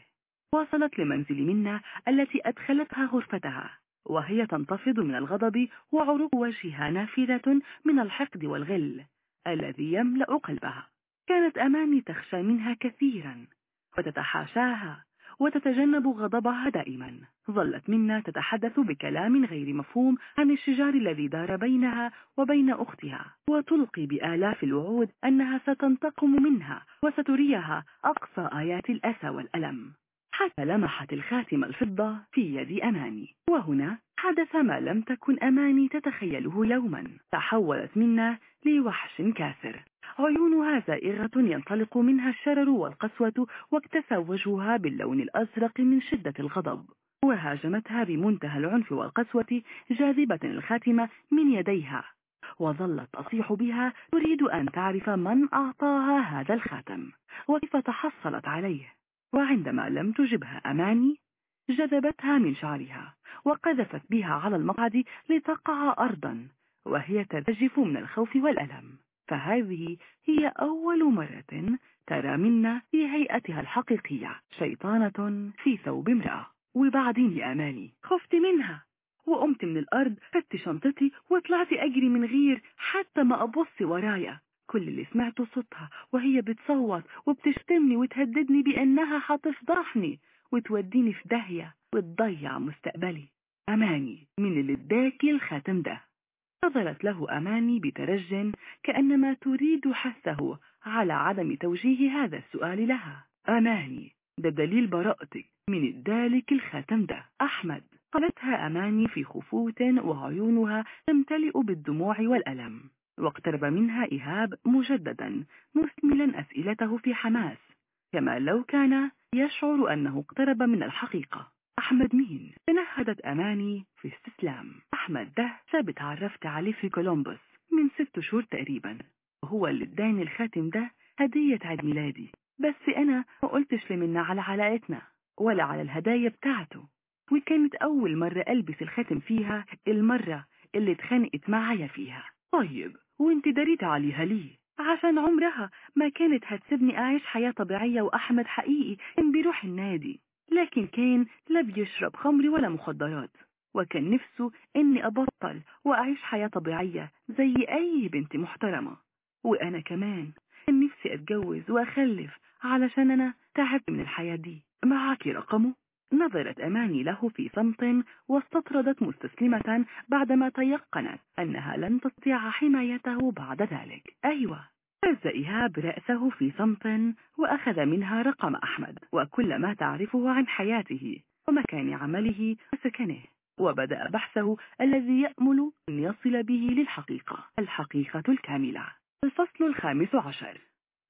وصلت لمنزل منا التي أدخلتها غرفتها وهي تنتفض من الغضب وعروق وجهها نافذة من الحقد والغل الذي يملأ قلبها. كانت أماني تخشى منها كثيرا وتتحاشاها وتتجنب غضبها دائما. ظلت منا تتحدث بكلام غير مفهوم عن الشجار الذي دار بينها وبين أختها وتلقي بآلاف الوعود أنها ستنتقم منها وستريها أقصى آيات الأسى والألم. حتى لمحت الخاتم الفضة في يد أماني. وهنا حدث ما لم تكن أماني تتخيله يوما. تحولت منا لوحش كاسر عيونها زائغة ينطلق منها الشرر والقسوة واكتسى وجهها باللون الأزرق من شدة الغضب. وهاجمتها بمنتهى العنف والقسوة جاذبة الخاتمة من يديها. وظلت تصيح بها تريد أن تعرف من أعطاها هذا الخاتم وكيف تحصلت عليه. وعندما لم تجبها أماني جذبتها من شعرها وقذفت بها على المقعد لتقع أرضا وهي ترتجف من الخوف والألم. فهذه هي أول مرة ترى منا في هيئتها الحقيقية شيطانة في ثوب امرأة وبعدين يا أماني خفت منها وقمت من الأرض خدت شنطتي وطلعت أجري من غير حتى ما أبص ورايا. كل اللي سمعته صوتها وهي بتصوت وبتشتمني وتهددني بأنها هتفضحني وتوديني في داهية وتضيع مستقبلي. أماني من اللي اداكي الخاتم ده. نظرت له أماني بترج كأنما تريد حثه على عدم توجيه هذا السؤال لها. أماني ده دليل براءتك من ادالك الخاتم ده. أحمد قالتها أماني في خفوت وعيونها تمتلئ بالدموع والألم واقترب منها إيهاب مجددا مثملا أسئلته في حماس. كما لو كان يشعر أنه اقترب من الحقيقة. أحمد مين؟ تنهدت أماني في استسلام. أحمد ده ثابت عرفت عليه في كولومبوس من ست شهور تقريبا. وهو اللي اداني الخاتم ده هدية عيد ميلادي. بس أنا ما قلتش لمنا على علاقتنا ولا على الهدايا بتاعته. وكانت أول مرة ألبس الخاتم فيها المرة اللي اتخانقت معايا فيها. طيب وانت دريت عليها ليه؟ عشان عمرها ما كانت هتسيبني أعيش حياة طبيعية وأحمد حقيقي كان بيروح النادي. لكن كان لا بيشرب خمر ولا مخدرات وكان نفسه إني أبطل وأعيش حياة طبيعية زي أي بنت محترمة. وأنا كمان كان نفسي أتجوز وأخلف علشان أنا تعبت من الحياة دي. معاكي رقمه؟ نظرت أماني له في صمت واستطردت مستسلمة بعدما تيقنت أنها لن تستطيع حمايته بعد ذلك. أيوة. هز إيهاب رأسه في صمت وأخذ منها رقم أحمد وكل ما تعرفه عن حياته ومكان عمله وسكنه. وبدأ بحثه الذي يأمل أن يصل به للحقيقة الحقيقة الكاملة. الفصل الخامس عشر.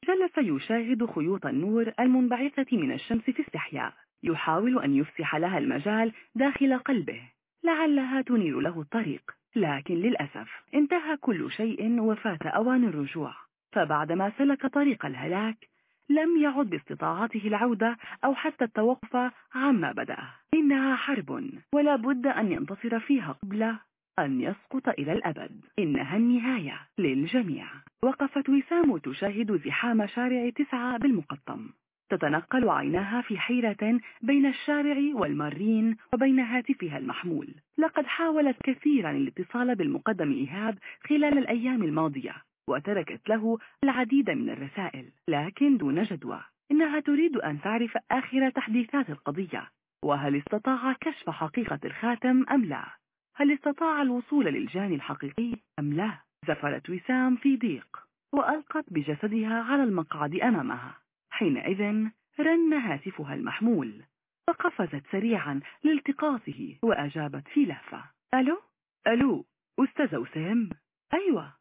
جلس يشاهد خيوط النور المنبعثة من الشمس في استحياء. يحاول أن يفسح لها المجال داخل قلبه. لعلها تنير له الطريق. لكن للأسف انتهى كل شيء وفات أوان الرجوع. فبعدما سلك طريق الهلاك لم يعد باستطاعته العودة أو حتى التوقف عما بدأ. إنها حرب ولا بد أن ينتصر فيها قبل أن يسقط إلى الأبد. إنها النهاية للجميع. وقفت وسام تشاهد زحام شارع تسعة بالمقطم. تتنقل عيناها في حيرة بين الشارع والمارين وبين هاتفها المحمول. لقد حاولت كثيرا الاتصال بالمقدم إيهاب خلال الأيام الماضية. وتركت له العديد من الرسائل. لكن دون جدوى إنها تريد أن تعرف آخر تحديثات القضية. وهل استطاع كشف حقيقة الخاتم أم لا؟ هل استطاع الوصول للجاني الحقيقي أم لا؟ زفرت وسام في ضيق وألقت بجسدها على المقعد أمامها. حينئذ رن هاتفها المحمول فقفزت سريعا لالتقاطه وأجابت في لهفة. ألو؟ ألو أستاذ وسام؟ أيوة.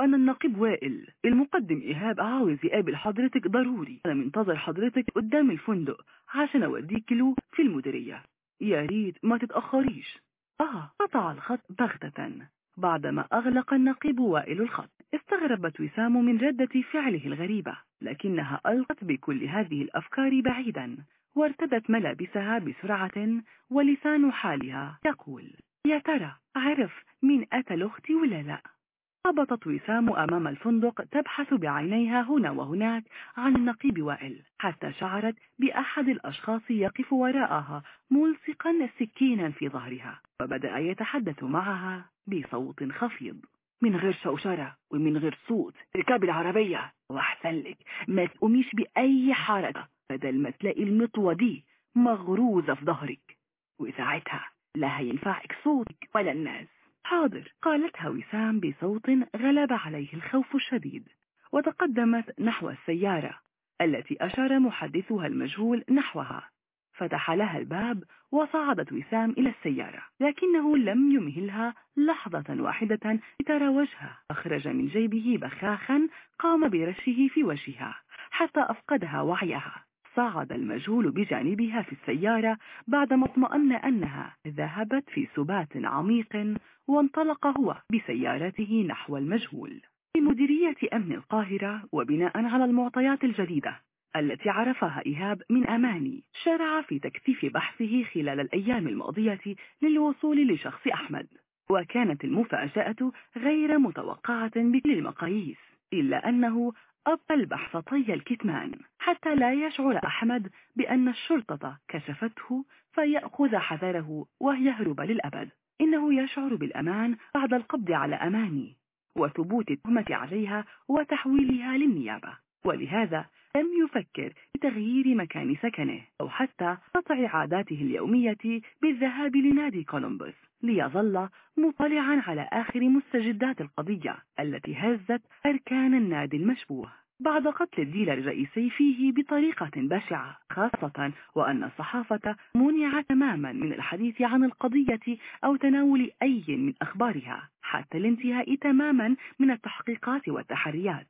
أنا النقيب وائل المقدم إيهاب عاوز يقابل حضرتك ضروري. أنا منتظر حضرتك قدام الفندق عشان أوديك له في المديرية. يا ريت ما تتأخريش. آه قطع الخط بغتة. بعدما أغلق النقيب وائل الخط استغربت وسام من ردة فعله الغريبة لكنها ألقت بكل هذه الأفكار بعيدا وارتدت ملابسها بسرعة ولسان حالها يقول يا ترى عرف مين أتى أختي ولا لا؟ هبطت وسام أمام الفندق تبحث بعينيها هنا وهناك عن النقيب وائل حتى شعرت بأحد الأشخاص يقف وراءها ملصقا سكينا في ظهرها وبدأ يتحدث معها بصوت خفيض. من غير شوشرة ومن غير صوت ركاب العربية وأحسن لك ما تقوميش بأي حركة بدل ما تلاقي المطوة دي مغروزة في ظهرك. وساعتها لا هينفعك صوتك ولا الناس. حاضر. قالتها وسام بصوت غلب عليه الخوف الشديد وتقدمت نحو السيارة التي أشار محدثها المجهول نحوها. فتح لها الباب وصعدت وسام إلى السيارة لكنه لم يمهلها لحظة واحدة لترى وجهها. أخرج من جيبه بخاخا قام برشه في وجهها حتى أفقدها وعيها. صعد المجهول بجانبها في السيارة بعدما اطمأن أنها ذهبت في سبات عميق وانطلق هو بسيارته نحو المجهول. في مديرية أمن القاهرة وبناء على المعطيات الجديدة التي عرفها إيهاب من أماني شرع في تكثيف بحثه خلال الأيام الماضية للوصول لشخص أحمد. وكانت المفاجأة غير متوقعة بكل المقاييس إلا أنه أبقى البحث طي الكتمان حتى لا يشعر أحمد بأن الشرطة كشفته فيأخذ حذره ويهرب للأبد. إنه يشعر بالأمان بعد القبض على أماني وثبوت التهمة عليها وتحويلها للنيابة. ولهذا لم يفكر بتغيير مكان سكنه أو حتى قطع عاداته اليومية بالذهاب لنادي كولومبوس ليظل مطلعا على آخر مستجدات القضية التي هزت أركان النادي المشبوه. بعد قتل الديلر الرئيسي فيه بطريقة بشعة خاصة وأن الصحافة منع تماما من الحديث عن القضية أو تناول أي من أخبارها حتى الانتهاء تماما من التحقيقات والتحريات.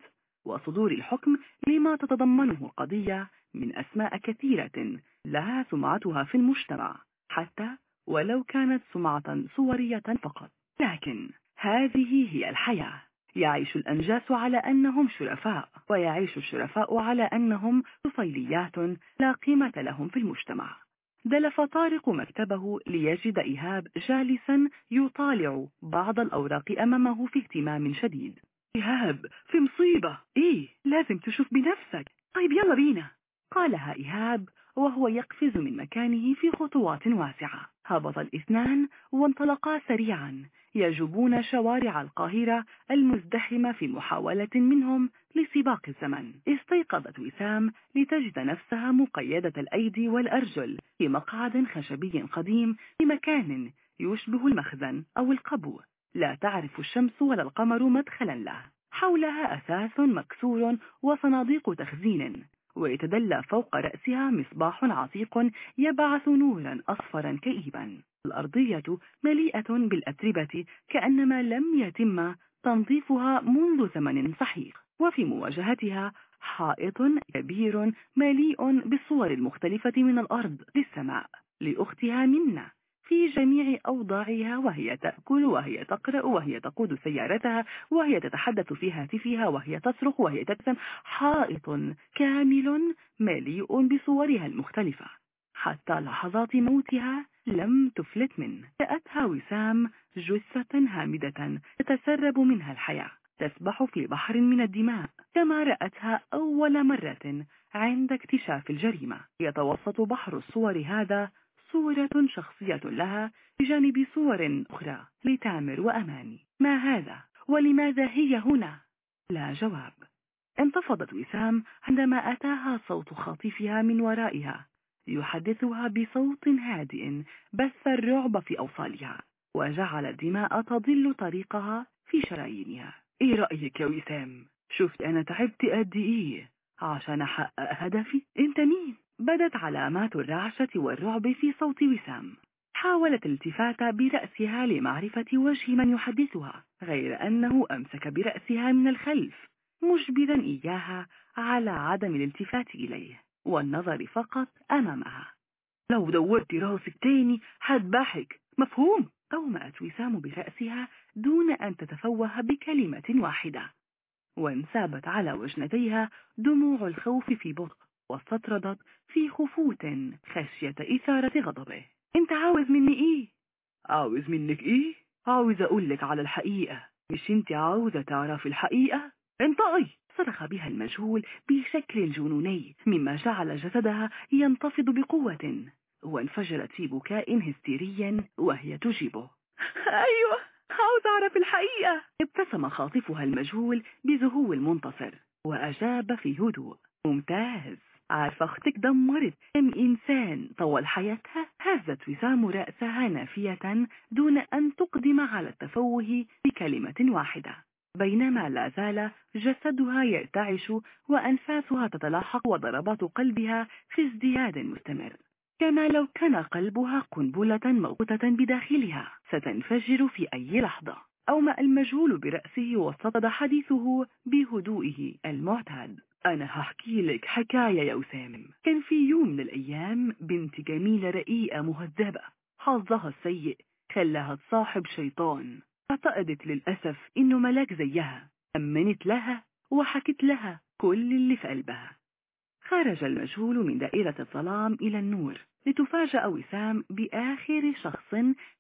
وصدور الحكم لما تتضمنه القضية من أسماء كثيرة لها سمعتها في المجتمع حتى ولو كانت سمعة صورية فقط. لكن هذه هي الحياة. يعيش الأنجاس على أنهم شرفاء ويعيش الشرفاء على أنهم طفيليات لا قيمة لهم في المجتمع. دلف طارق مكتبه ليجد إيهاب جالسا يطالع بعض الأوراق أمامه في اهتمام شديد. إيهاب في مصيبة. إيه لازم تشوف بنفسك. طيب يلا بينا. قالها إيهاب وهو يقفز من مكانه في خطوات واسعة. هبط الإثنان وانطلقا سريعا. يجبون شوارع القاهرة المزدحمة في محاولة منهم لسباق الزمن. استيقظت وسام لتجد نفسها مقيدة الأيدي والأرجل في مقعد خشبي قديم في مكان يشبه المخزن أو القبو. لا تعرف الشمس ولا القمر مدخلا له. حولها أثاث مكسور وصناديق تخزين. ويتدلى فوق رأسها مصباح عتيق يبعث نورا أصفرا كئيبا. الأرضية مليئة بالأتربة كأنما لم يتم تنظيفها منذ زمن صحيح. وفي مواجهتها حائط كبير مليء بالصور المختلفة من الأرض للسماء لأختها منا. في جميع أوضاعها وهي تأكل وهي تقرأ وهي تقود سيارتها وهي تتحدث في هاتفها وهي تصرخ وهي تبتسم. حائط كامل مليء بصورها المختلفة. حتى لحظات موتها لم تفلت منه. جاءتها وسام جثة هامدة تتسرب منها الحياة. تسبح في بحر من الدماء كما رأتها أول مرة عند اكتشاف الجريمة. يتوسط بحر الصور هذا صورة شخصية لها بجانب صور أخرى لتامر وأماني. ما هذا؟ ولماذا هي هنا؟ لا جواب. انتفضت وسام عندما أتاها صوت خاطفها من ورائها. يحدثها بصوت هادئ بث الرعب في أوصالها وجعل الدماء تضل طريقها في شرايينها. إيه رأيك يا وسام؟ شفت أنا تعبت قد إيه؟ عشان أحقق هدفي؟ أنت مين؟ بدت علامات الرعشة والرعب في صوت وسام. حاولت الالتفات برأسها لمعرفة وجه من يحدثها غير أنه أمسك برأسها من الخلف مجبرا إياها على عدم الالتفات إليه والنظر فقط أمامها. لو دورت راسك تاني هتباحك مفهوم. أومأت وسام برأسها دون أن تتفوه بكلمة واحدة. وانسابت على وجنتيها دموع الخوف في بطء. واستطردت في خفوت خشية إثارة غضبه. أنت عاوز مني إيه؟ عاوز منك إيه؟ عاوز اقولك على الحقيقة. مش أنت عاوزة تعرف الحقيقة؟ انطقي. صرخ بها المجهول بشكل جنوني مما جعل جسدها ينتفض بقوة وانفجرت في بكاء هستيري وهي تجيبه. أيوة عاوز أعرف الحقيقة. ابتسم خاطفها المجهول بزهو المنتصر وأجاب في هدوء. ممتاز. عارفة أختك دمرت. كم إنسان طول حياتها هزت وسام رأسها نافية دون أن تقدم على التفوه بكلمة واحدة. بينما لا زال جسدها يرتعش وأنفاسها تتلاحق وضربات قلبها في ازدياد مستمر. كما لو كان قلبها قنبلة موقوتة بداخلها ستنفجر في أي لحظة. أومأ المجهول برأسه واستطد حديثه بهدوئه المعتاد. أنا هحكي لك حكاية يا أسام كان في يوم من الأيام بنت جميلة رقيقة مهذبة. حظها السيء. خلاها تصاحب شيطان. اعتقدت للأسف إنه ملاك زيها. أمنت لها وحكت لها كل اللي في قلبها. خرج المجهول من دائرة الظلام إلى النور. لتفاجأ وسام بآخر شخص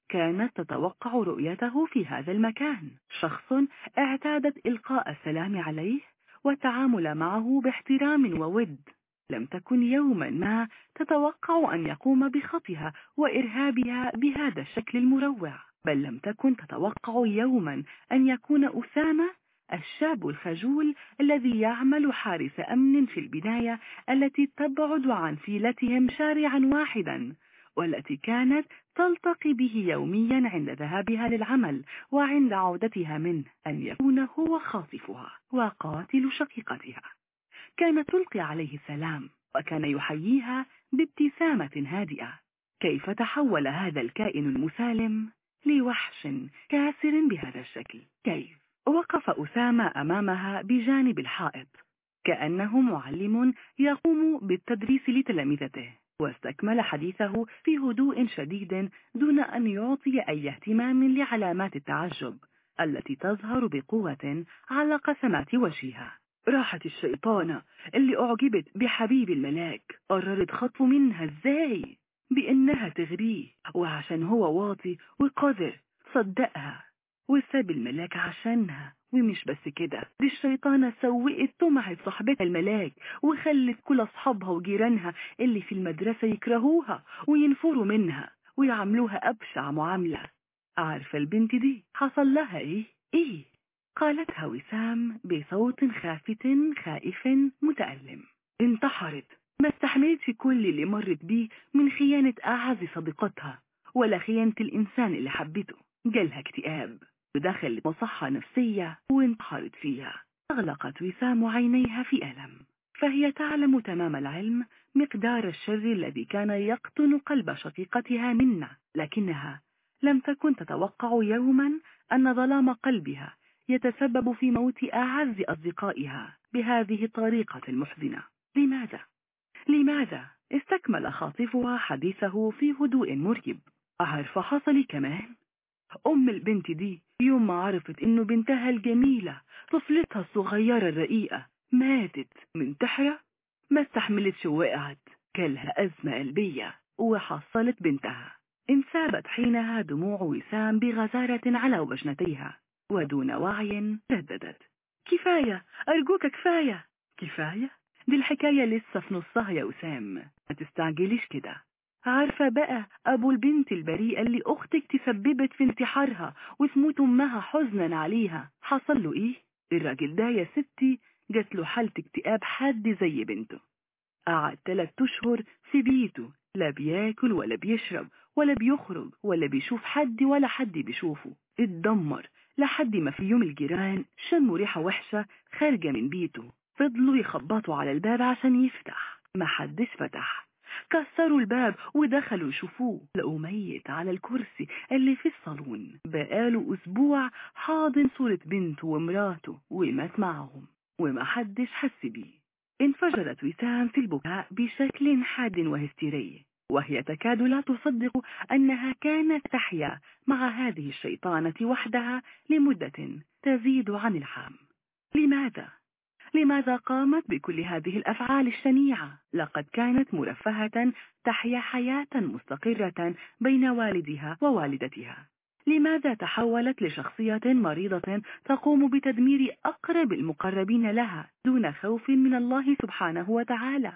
كانت تتوقع رؤيته في هذا المكان. شخص اعتادت إلقاء السلام عليه والتعامل معه باحترام وود. لم تكن يوما ما تتوقع أن يقوم بخطها وإرهابها بهذا الشكل المروع بل لم تكن تتوقع يوما أن يكون أسامة الشاب الخجول الذي يعمل حارس أمن في البداية التي تبعد عن فيلتهم شارعا واحدا والتي كانت تلتقي به يوميا عند ذهابها للعمل وعند عودتها منه أن يكون هو خاطفها وقاتل شقيقتها. كانت تلقي عليه السلام وكان يحييها بابتسامة هادئة. كيف تحول هذا الكائن المسالم لوحش كاسر بهذا الشكل؟ كيف؟ وقف أسامة أمامها بجانب الحائط كأنه معلم يقوم بالتدريس لتلامذته واستكمل حديثه في هدوء شديد دون أن يعطي أي اهتمام لعلامات التعجب التي تظهر بقوة على قسمات وجهها. راحت الشيطانة اللي أعجبت بحبيب الملاك قررت خطف منها إزاي بإنها تغريه وعشان هو واطي وقذر صدقها. وساب الملاك عشانها ومش بس كده دي الشيطانة سوقت طمعة صاحبتها الملاك وخلت كل أصحابها وجيرانها اللي في المدرسة يكرهوها وينفروا منها ويعملوها أبشع معاملة. عارفة البنت دي حصل لها إيه؟ إيه؟ قالتها وسام بصوت خافت خائف متألم. انتحرت. ما استحملتش كل اللي مرت بيه من خيانة أعز صديقتها ولا خيانة الإنسان اللي حبته. جالها اكتئاب. ودخلت مصحة نفسية وانتحرت فيها أغلقت وسام عينيها في ألم فهي تعلم تمام العلم مقدار الشر الذي كان يقطن قلب شقيقتها منا لكنها لم تكن تتوقع يوما أن ظلام قلبها يتسبب في موت أعز أصدقائها بهذه الطريقة المحزنة لماذا؟ لماذا؟ استكمل خاطفها حديثه في هدوء مركب أعرف حصلي كمان أم البنت دي يوم ما عرفت إنه بنتها الجميلة طفلتها الصغيرة الرقيقة ماتت من تحرة ما استحملتش ووقعت كلها أزمة قلبية وحصلت بنتها. انسابت حينها دموع وسام بغزارة على وجنتيها ودون وعي رددت كفاية أرجوك كفاية. كفاية؟ دي الحكاية لسه في نصها يا وسام ما تستعجليش كده. عارفة بقى أبو البنت البريئة اللي أختك تسببت في انتحارها وتموت أمها حزنا عليها. حصل له إيه؟ الراجل ده يا ستي جات له حالة اكتئاب حد زي بنته. قعد تلات أشهر في بيته لا بياكل ولا بيشرب ولا بيخرج ولا بيشوف حد ولا حد بيشوفه. اتدمر لحد ما في يوم الجيران شموا ريحة وحشة خارجة من بيته. فضلوا يخبطوا على الباب عشان يفتح. محدش فتح. كسروا الباب ودخلوا يشوفوه. لقوا ميت على الكرسي اللي في الصالون. بقاله أسبوع حاضن صورة بنته ومراته ومات معهم ومحدش حس بيه. انفجرت وسام في البكاء بشكل حاد وهستيري. وهي تكاد لا تصدق أنها كانت تحيا مع هذه الشيطانة وحدها لمدة تزيد عن العام لماذا؟ لماذا قامت بكل هذه الأفعال الشنيعة؟ لقد كانت مرفهة تحيا حياة مستقرة بين والدها ووالدتها. لماذا تحولت لشخصية مريضة تقوم بتدمير أقرب المقربين لها دون خوف من الله سبحانه وتعالى؟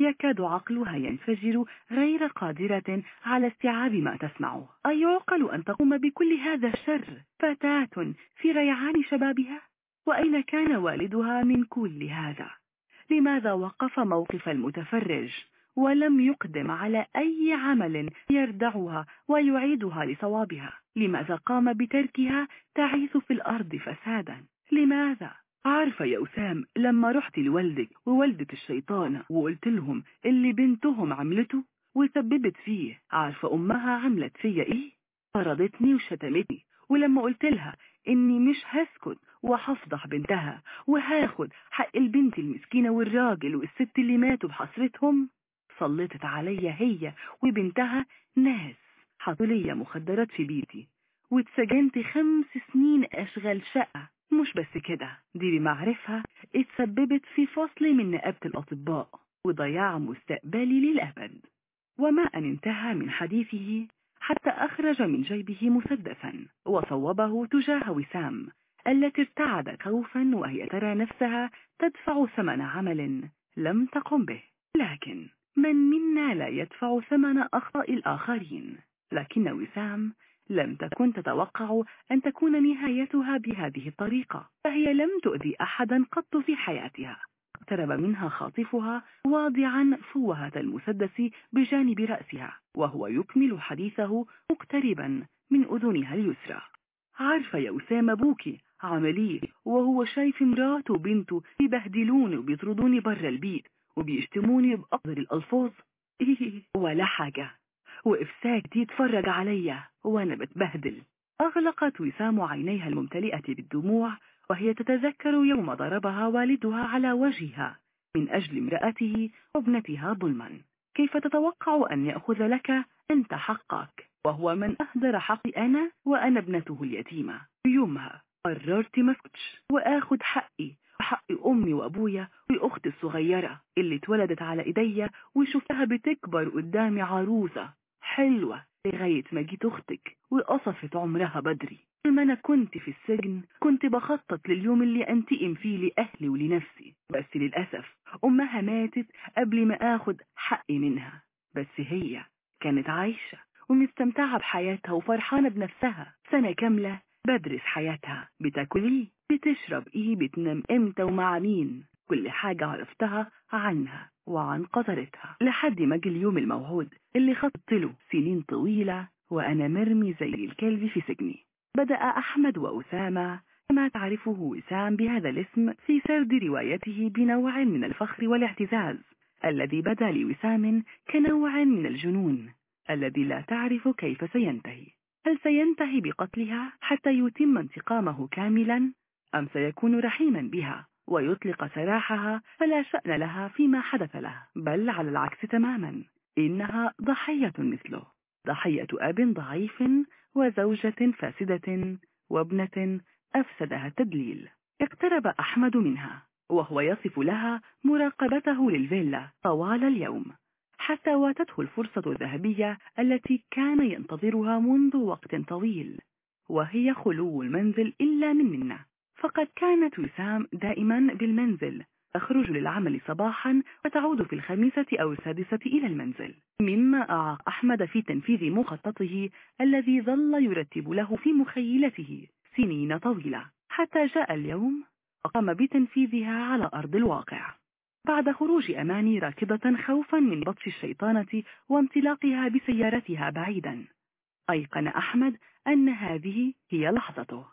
يكاد عقلها ينفجر غير قادرة على استيعاب ما تسمعه. أيعقل أن تقوم بكل هذا الشر فتاة في ريعان شبابها؟ وأين كان والدها من كل هذا؟ لماذا وقف موقف المتفرج؟ ولم يقدم على أي عمل يردعها ويعيدها لصوابها. لماذا قام بتركها تعيث في الأرض فسادا؟ لماذا؟ عارفة يا أسام لما رحت لوالدك ووالدة الشيطان وقلت لهم اللي بنتهم عملته وسببت فيه عارفة أمها عملت فيا إيه؟ طردتني وشتمتني. ولما قلت لها إني مش هسكت وهفضح بنتها وهاخد حق البنت المسكينة والراجل والست اللي ماتوا بحسرتهم سلطت عليا هي وبنتها ناس حطوا ليا مخدرات في بيتي واتسجنت خمس سنين أشغل شقة. مش بس كده دي بمعرفها اتسببت في فصل من نقابة الأطباء وضياع مستقبلي للأبد. وما أن انتهى من حديثه حتى أخرج من جيبه مسدسا وصوبه تجاه وسام التي ارتعد خوفا وهي ترى نفسها تدفع ثمن عمل لم تقم به. لكن من منا لا يدفع ثمن أخطاء الآخرين؟ لكن وسام لم تكن تتوقع أن تكون نهايتها بهذه الطريقة فهي لم تؤذي أحدا قط في حياتها. اقترب منها خاطفها واضعا فوهة المسدس بجانب رأسها وهو يكمل حديثه مقتربا من أذنها اليسرى. عارفة يا أسامة بوكي عمليه وهو شايف مراته وبنته يبهدلوني وبيطردوني برا البيت وبيشتموني بأقدر الألفاظ. إيه ولا حاجة وقف ساكت يتفرج عليا وأنا بتبهدل. أغلقت وسام عينيها الممتلئة بالدموع وهي تتذكر يوم ضربها والدها على وجهها من أجل امرأته وابنتها ظلما. كيف تتوقع أن يأخذ لك أنت حقك؟ وهو من أهدر حقي أنا وأنا ابنته اليتيمة. يومها قررت مسكتش وآخد حقي وحق أمي وأبويا وأختي الصغيرة اللي اتولدت على إيديا وشفتها بتكبر قدامي عروسة حلوة لغاية ما جيت أختك وقصفت عمرها بدري. ما أنا كنت في السجن كنت بخطط لليوم اللي أنتقم فيه لأهلي ولنفسي. بس للأسف أمها ماتت قبل ما آخد حقي منها. بس هي كانت عايشة ومستمتعة بحياتها وفرحانة بنفسها. سنة كاملة بدرس حياتها. بتاكل إيه؟ بتشرب إيه؟ بتنام إمتى؟ ومع مين؟ كل حاجة عرفتها عنها وعن قدرتها لحد ما جه اليوم الموعود اللي خطط له سنين طويلة وأنا مرمي زي الكلب في سجني. بدأ أحمد وأسامة ما تعرفه وسام بهذا الاسم في سرد روايته بنوع من الفخر والاعتزاز الذي بدأ لوسام كنوع من الجنون الذي لا تعرف كيف سينتهي. هل سينتهي بقتلها حتى يتم انتقامه كاملا؟ أم سيكون رحيما بها ويطلق سراحها فلا شأن لها فيما حدث له بل على العكس تماما إنها ضحية مثله ضحية أب ضعيف وزوجة فاسدة وابنة أفسدها التدليل اقترب أحمد منها وهو يصف لها مراقبته للفيلا طوال اليوم حتى واتته الفرصة الذهبية التي كان ينتظرها منذ وقت طويل وهي خلو المنزل إلا من منا فقد كانت وسام دائما بالمنزل تخرج للعمل صباحا وتعود في الخامسة أو السادسة إلى المنزل. مما أعاق أحمد في تنفيذ مخططه الذي ظل يرتب له في مخيلته سنين طويلة. حتى جاء اليوم وقام بتنفيذها على أرض الواقع. بعد خروج أماني راكضة خوفا من بطش الشيطانة وانطلاقها بسيارتها بعيدا. أيقن أحمد أن هذه هي لحظته.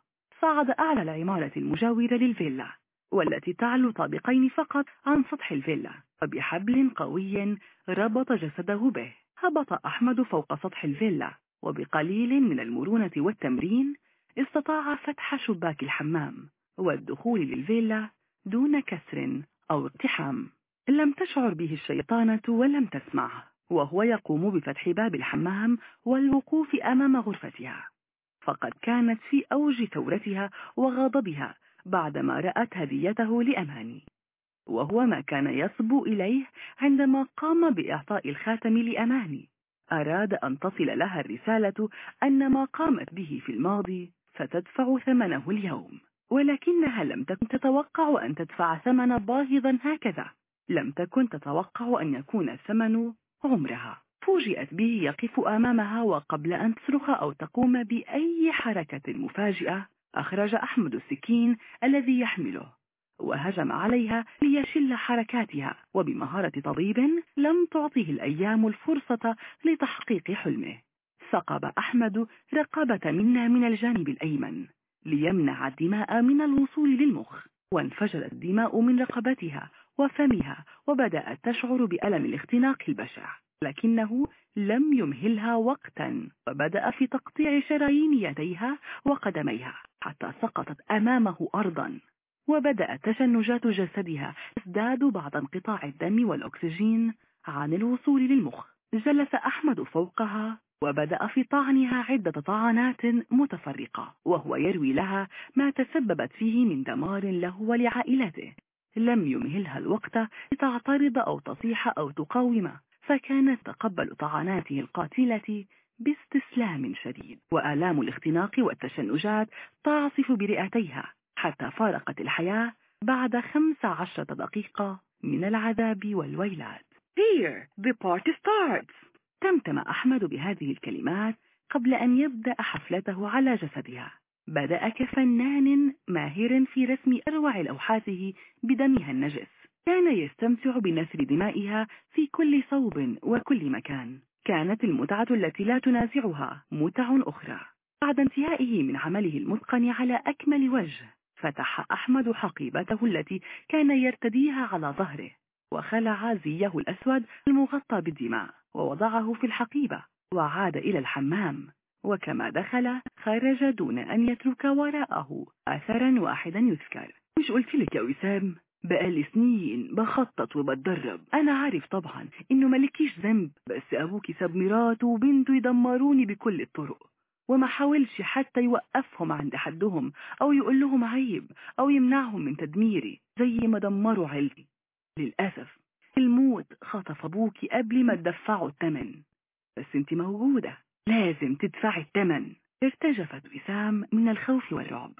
صعد أعلى العمارة المجاورة للفيلا. والتي تعلو طابقين فقط عن سطح الفيلا. وبحبل قوي ربط جسده به. هبط أحمد فوق سطح الفيلا. وبقليل من المرونة والتمرين استطاع فتح شباك الحمام. والدخول للفيلا دون كسر أو اقتحام. لم تشعر به الشيطانة ولم تسمعه وهو يقوم بفتح باب الحمام والوقوف أمام غرفتها. فقد كانت في أوج ثورتها وغضبها بعدما رأت هديته لأماني. وهو ما كان يصبو إليه عندما قام بإعطاء الخاتم لأماني. أراد أن تصل لها الرسالة أن ما قامت به في الماضي ستدفع ثمنه اليوم. ولكنها لم تكن تتوقع أن تدفع ثمن باهظا هكذا. لم تكن تتوقع أن يكون الثمن عمرها. فوجئت به يقف أمامها وقبل أن تصرخ أو تقوم بأي حركة مفاجئة أخرج أحمد السكين الذي يحمله وهجم عليها ليشل حركاتها وبمهارة طبيب لم تعطه الأيام الفرصة لتحقيق حلمه. ثقب أحمد رقبة منا من الجانب الأيمن ليمنع الدماء من الوصول للمخ. وانفجرت الدماء من رقبتها وفمها وبدأت تشعر بألم الاختناق البشع. لكنه لم يمهلها وقتا وبدأ في تقطيع شرايين يديها وقدميها حتى سقطت أمامه أرضا وبدأت تشنجات جسدها تزداد بعد انقطاع الدم والأكسجين عن الوصول للمخ. جلس أحمد فوقها وبدأ في طعنها عدة طعنات متفرقة وهو يروي لها ما تسببت فيه من دمار له ولعائلته. لم يمهلها الوقت لتعترض أو تصيح أو تقاوم. فكانت تقبل طعناته القاتلة باستسلام شديد وآلام الاختناق والتشنجات تعصف برئتيها حتى فارقت الحياة بعد خمس عشرة دقيقة من العذاب والويلات Here the party starts. تمتم أحمد بهذه الكلمات قبل أن يبدأ حفلته على جسدها. بدأ كفنان ماهر في رسم أروع لوحاته بدمها النجس. كان يستمتع بنثر دمائها في كل صوب وكل مكان. كانت المتعة التي لا تنازعها متع أخرى. بعد انتهائه من عمله المتقن على أكمل وجه فتح أحمد حقيبته التي كان يرتديها على ظهره وخلع زيه الأسود المغطى بالدماء ووضعه في الحقيبة وعاد إلى الحمام. وكما دخل خرج دون أن يترك وراءه أثرا واحدا يذكر. مش قلت لك يا وسام؟ بقالي سنين بخطط وبتدرب. أنا عارف طبعا إنه ملكيش ذنب بس أبوكي ساب مراته وبنته يدمروني بكل الطرق. وما حاولش حتى يوقفهم عند حدهم أو يقول لهم عيب أو يمنعهم من تدميري زي ما دمروا عيلتي. للأسف الموت خطف أبوكي قبل ما تدفعوا التمن. بس أنت موجودة لازم تدفعي التمن. ارتجفت وسام من الخوف والرعب.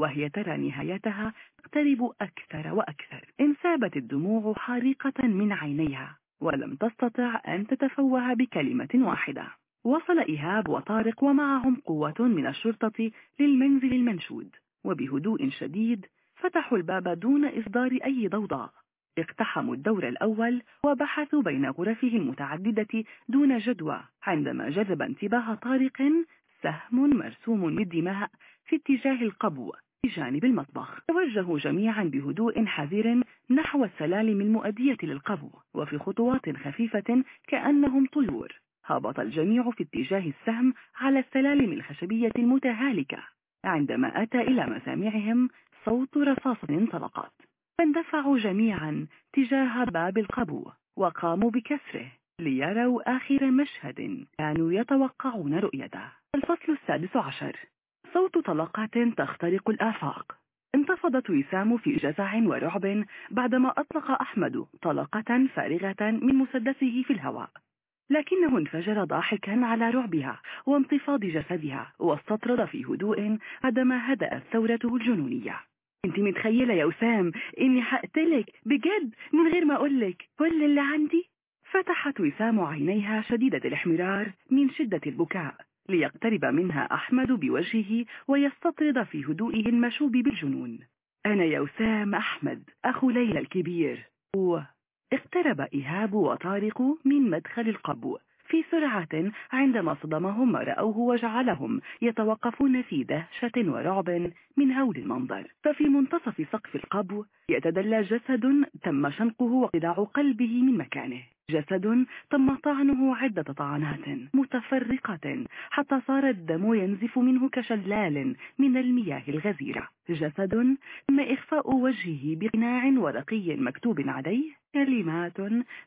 وهي ترى نهايتها تقترب أكثر وأكثر. انسابت الدموع حارقة من عينيها ولم تستطع أن تتفوه بكلمة واحدة. وصل إيهاب وطارق ومعهم قوة من الشرطة للمنزل المنشود. وبهدوء شديد فتحوا الباب دون إصدار أي ضوضاء. اقتحموا الدور الأول وبحثوا بين غرفه المتعددة دون جدوى. عندما جذب انتباه طارق سهم مرسوم بالدماء في اتجاه القبو. بجانب المطبخ. توجهوا جميعا بهدوء حذر نحو السلالم المؤدية للقبو وفي خطوات خفيفة كأنهم طيور. هبط الجميع في اتجاه السهم على السلالم الخشبية المتهالكة. عندما أتى إلى مسامعهم صوت رصاص انطلقت. فاندفعوا جميعا تجاه باب القبو وقاموا بكسره ليروا آخر مشهد كانوا يتوقعون رؤيته. الفصل السادس عشر. صوت طلقات تخترق الآفاق. انتفضت وسام في جزع ورعب بعدما أطلق أحمد طلقة فارغة من مسدسه في الهواء. لكنه انفجر ضاحكا على رعبها وانتفاض جسدها واستطرد في هدوء عندما هدأت ثورته الجنونية. أنت متخيلة يا أسام إني حقتلك بجد من غير ما أقولك. كل اللي عندي. فتحت وسام عينيها شديدة الإحمرار من شدة البكاء. ليقترب منها أحمد بوجهه ويستطرد في هدوئه المشوب بالجنون. أنا يا وسام أحمد أخو ليلى الكبير. و اقترب إيهاب وطارق من مدخل القبو. في سرعة عندما صدمهم ما رأوه وجعلهم يتوقفون في دهشة ورعب من هول المنظر. ففي منتصف سقف القبو يتدلى جسد تم شنقه وقداع قلبه من مكانه. جسد تم طعنه عدة طعنات متفرقة حتى صار الدم ينزف منه كشلال من المياه الغزيرة. جسد تم إخفاء وجهه بقناع ورقي مكتوب عليه كلمات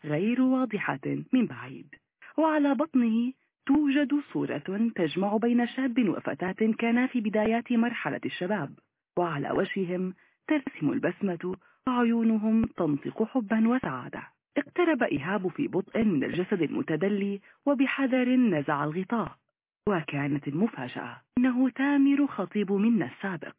غير واضحة من بعيد. وعلى بطنه توجد صورة تجمع بين شاب وفتاة كانا في بدايات مرحلة الشباب وعلى وجههم ترسم البسمة وعيونهم تنطق حبا وسعادة. اقترب إيهاب في بطء من الجسد المتدلي وبحذر نزع الغطاء وكانت المفاجأة إنه تامر خطيب منا السابق.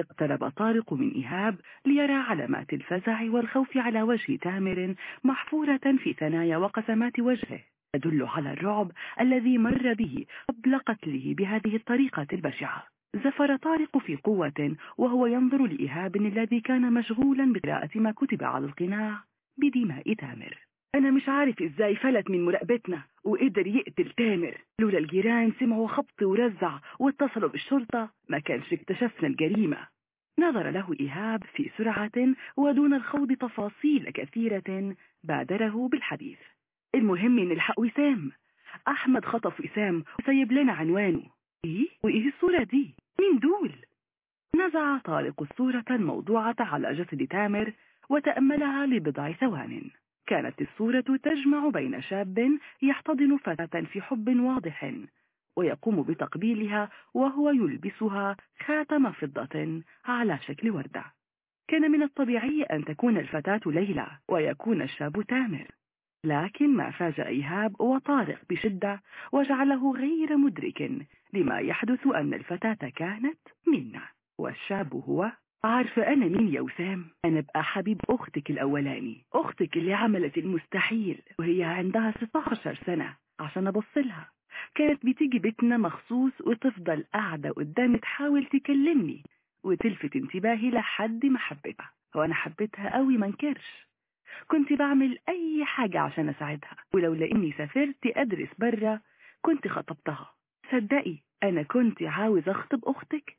اقترب طارق من إيهاب ليرى علامات الفزع والخوف على وجه تامر محفورة في ثنايا وقسمات وجهه. تدل على الرعب الذي مر به قبل قتله بهذه الطريقة البشعة. زفر طارق في قوة وهو ينظر لإيهاب الذي كان مشغولا بقراءة ما كتب على القناع بدماء تامر. أنا مش عارف إزاي فلت من مراقبتنا وقدر يقتل تامر. لولا الجيران سمعوا خبط ورزع واتصلوا بالشرطة ما كانش اكتشفنا الجريمة. نظر له إيهاب في سرعة ودون الخوض تفاصيل كثيرة بادره بالحديث. المهم نلحق وسام أحمد خطف وسام وسيب لنا عنوانه إيه؟ وإيه الصورة دي؟ مين دول؟ نزع طارق الصورة الموضوعة على جسد تامر وتأملها لبضع ثوان كانت الصورة تجمع بين شاب يحتضن فتاة في حب واضح ويقوم بتقبيلها وهو يلبسها خاتم فضة على شكل وردة كان من الطبيعي أن تكون الفتاة ليلى ويكون الشاب تامر لكن ما فاجأ إيهاب وطارق بشدة وجعله غير مدرك لما يحدث أن الفتاة كانت منا والشاب هو عارفة أنا مين يا وسام. أنا بقى حبيب أختك الأولاني. أختك اللي عملت المستحيل. وهي عندها 16 سنة. عشان أبصلها كانت بتيجي بيتنا مخصوص وتفضل قاعدة قدامي تحاول تكلمني. وتلفت انتباهي لحد ما حبيتها. وأنا حبيتها قوي منكرش كنت بعمل أي حاجة عشان أساعدها ولولا إني سافرت أدرس برا كنت خطبتها. صدقي أنا كنت عاوز أخطب أختك.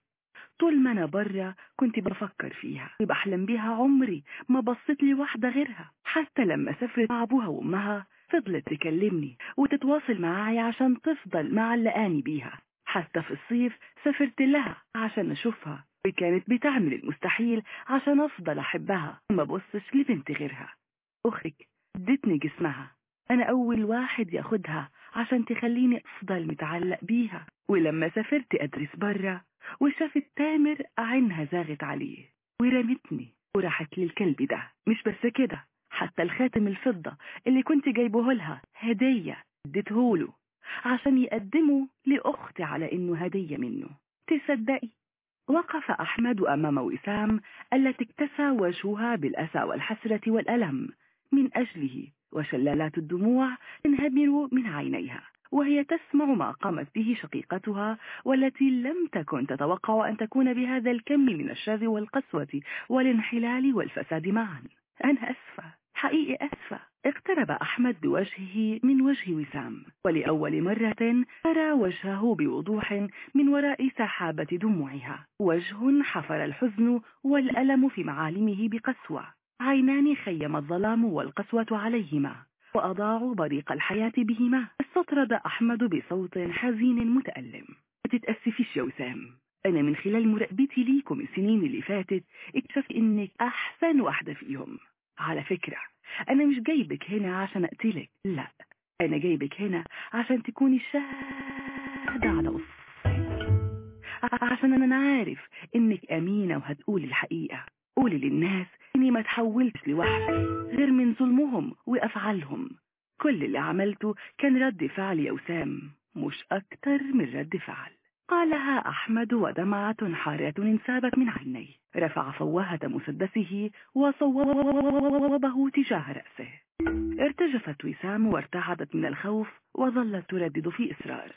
طول ما أنا برا كنت بفكر فيها وبحلم بيها عمري ما بصيت لي واحدة غيرها. حتى لما سافرت مع أبوها وأمها فضلت تكلمني وتتواصل معايا عشان تفضل معلقاني بيها. حتى في الصيف سافرت لها عشان أشوفها وكانت بتعمل المستحيل عشان أفضل أحبها. وما بصش لبنت غيرها. أختك ادتني جسمها. أنا أول واحد يأخدها عشان تخليني أفضل متعلق بيها. ولما سافرت أدرس برا وشافت تامر عينها زاغت عليه ورمتني وراحت للكلب ده. مش بس كده حتى الخاتم الفضة اللي كنت جايبه لها هدية اديتهوله عشان يقدمه لأختي على إنه هدية منه. تصدقي وقف أحمد أمام وسام التي اكتسى وجهها بالأسى والحسرة والألم. من أجله وشلالات الدموع تنهمر من عينيها وهي تسمع ما قامت به شقيقتها والتي لم تكن تتوقع أن تكون بهذا الكم من الشر والقسوة والانحلال والفساد معا. أنا أسفة حقيقي أسفة. اقترب أحمد بوجهه من وجه وسام ولأول مرة ترى وجهه بوضوح من وراء سحابة دموعها. وجه حفر الحزن والألم في معالمه بقسوة. عينان خيم الظلام والقسوة عليهما وأضاعوا بريق الحياة بهما. استطرد أحمد بصوت حزين متألم. تتأسفيش يا وسام أنا من خلال مراقبتي ليكم السنين اللي فاتت اكتشفت إنك أحسن واحدة فيهم. على فكرة أنا مش جايبك هنا عشان أقتلك لا. أنا جايبك هنا عشان تكوني شاهدة على قصتي عشان أنا عارف إنك أمينة وهتقولي الحقيقة. قولي للناس إني ما تحولتش لوحدي غير من ظلمهم وأفعالهم. كل اللي عملته كان رد فعل يا وسام مش أكتر من رد فعل. قالها أحمد ودمعة حارة انسابت من عينيه. رفع فوهة مسدسه وصوبه تجاه رأسه. ارتجفت وسام وارتعدت من الخوف وظلت تردد في إصرار.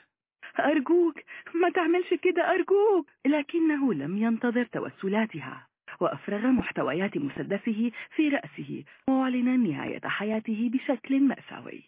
أرجوك ما تعملش كده أرجوك! لكنه لم ينتظر توسلاتها. وأفرغ محتويات مسدسه في رأسه معلنا نهاية حياته بشكل مأساوي.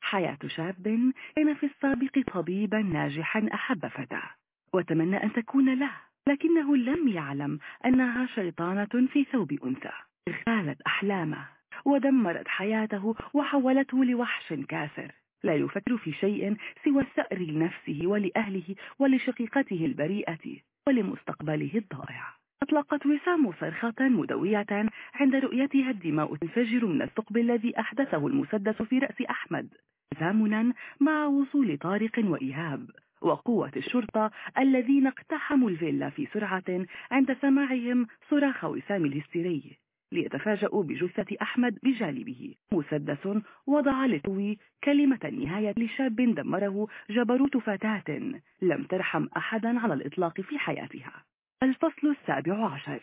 حياة شاب كان في السابق طبيبا ناجحا أحب فتاة وتمنى أن تكون له لكنه لم يعلم أنها شيطانة في ثوب أنثى. اغتالت أحلامه ودمرت حياته وحولته لوحش كاسر. لا يفكر في شيء سوى الثأر لنفسه ولأهله ولشقيقته البريئة ولمستقبله الضائع. أطلقت وسام صرخة مدوية عند رؤيتها الدماء تنفجر من الثقب الذي أحدثه المسدس في رأس أحمد. تزامنا مع وصول طارق وإيهاب وقوة الشرطة الذين اقتحموا الفيلا في سرعة عند سماعهم صراخ وسام الهستيري ليتفاجأوا بجثة أحمد بجانبه. مسدس وضع لتوي كلمة النهاية لشاب دمره جبروت فتاة لم ترحم أحدا على الإطلاق في حياتها. الفصل السابع عشر.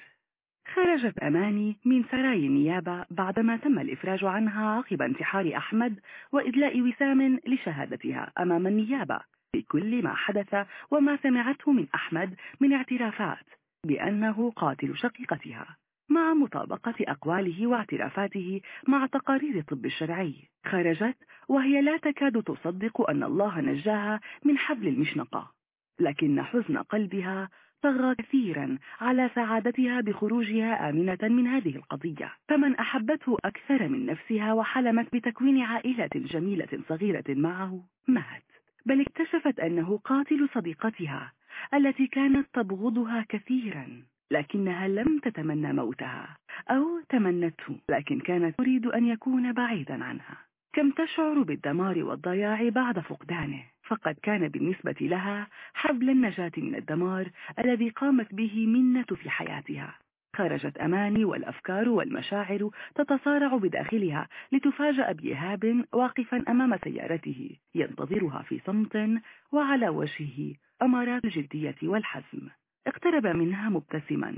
خرجت أماني من سراي النيابة بعدما تم الإفراج عنها عقب انتحار أحمد وإدلاء وسام لشهادتها أمام النيابة. بكل ما حدث وما سمعته من أحمد من اعترافات بأنه قاتل شقيقتها مع مطابقة أقواله واعترافاته مع تقارير الطب الشرعي. خرجت وهي لا تكاد تصدق أن الله نجاها من حبل المشنقة لكن حزن قلبها طغى كثيرا على سعادتها بخروجها آمنة من هذه القضية. فمن أحبته أكثر من نفسها وحلمت بتكوين عائلة جميلة صغيرة معه مات. بل اكتشفت أنه قاتل صديقتها التي كانت تبغضها كثيرا لكنها لم تتمنى موتها أو تمنته لكن كانت تريد أن يكون بعيدا عنها. كم تشعر بالدمار والضياع بعد فقدانه. فقد كان بالنسبة لها حبل النجاة من الدمار الذي قامت به منة في حياتها. خرجت أماني والأفكار والمشاعر تتصارع بداخلها لتفاجأ بإيهاب واقفا أمام سيارته ينتظرها في صمت وعلى وجهه أمارات الجدية والحزم. اقترب منها مبتسما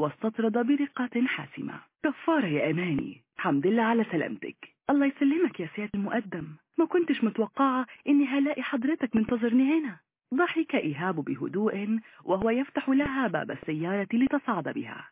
واستطرد برقة حاسمة. كفارة يا أماني حمد الله على سلامتك. الله يسلمك يا سيادة المقدم. ما كنتش متوقعة إني هلاقي حضرتك منتظرني هنا ضحك إيهاب بهدوء وهو يفتح لها باب السيارة لتصعد بها.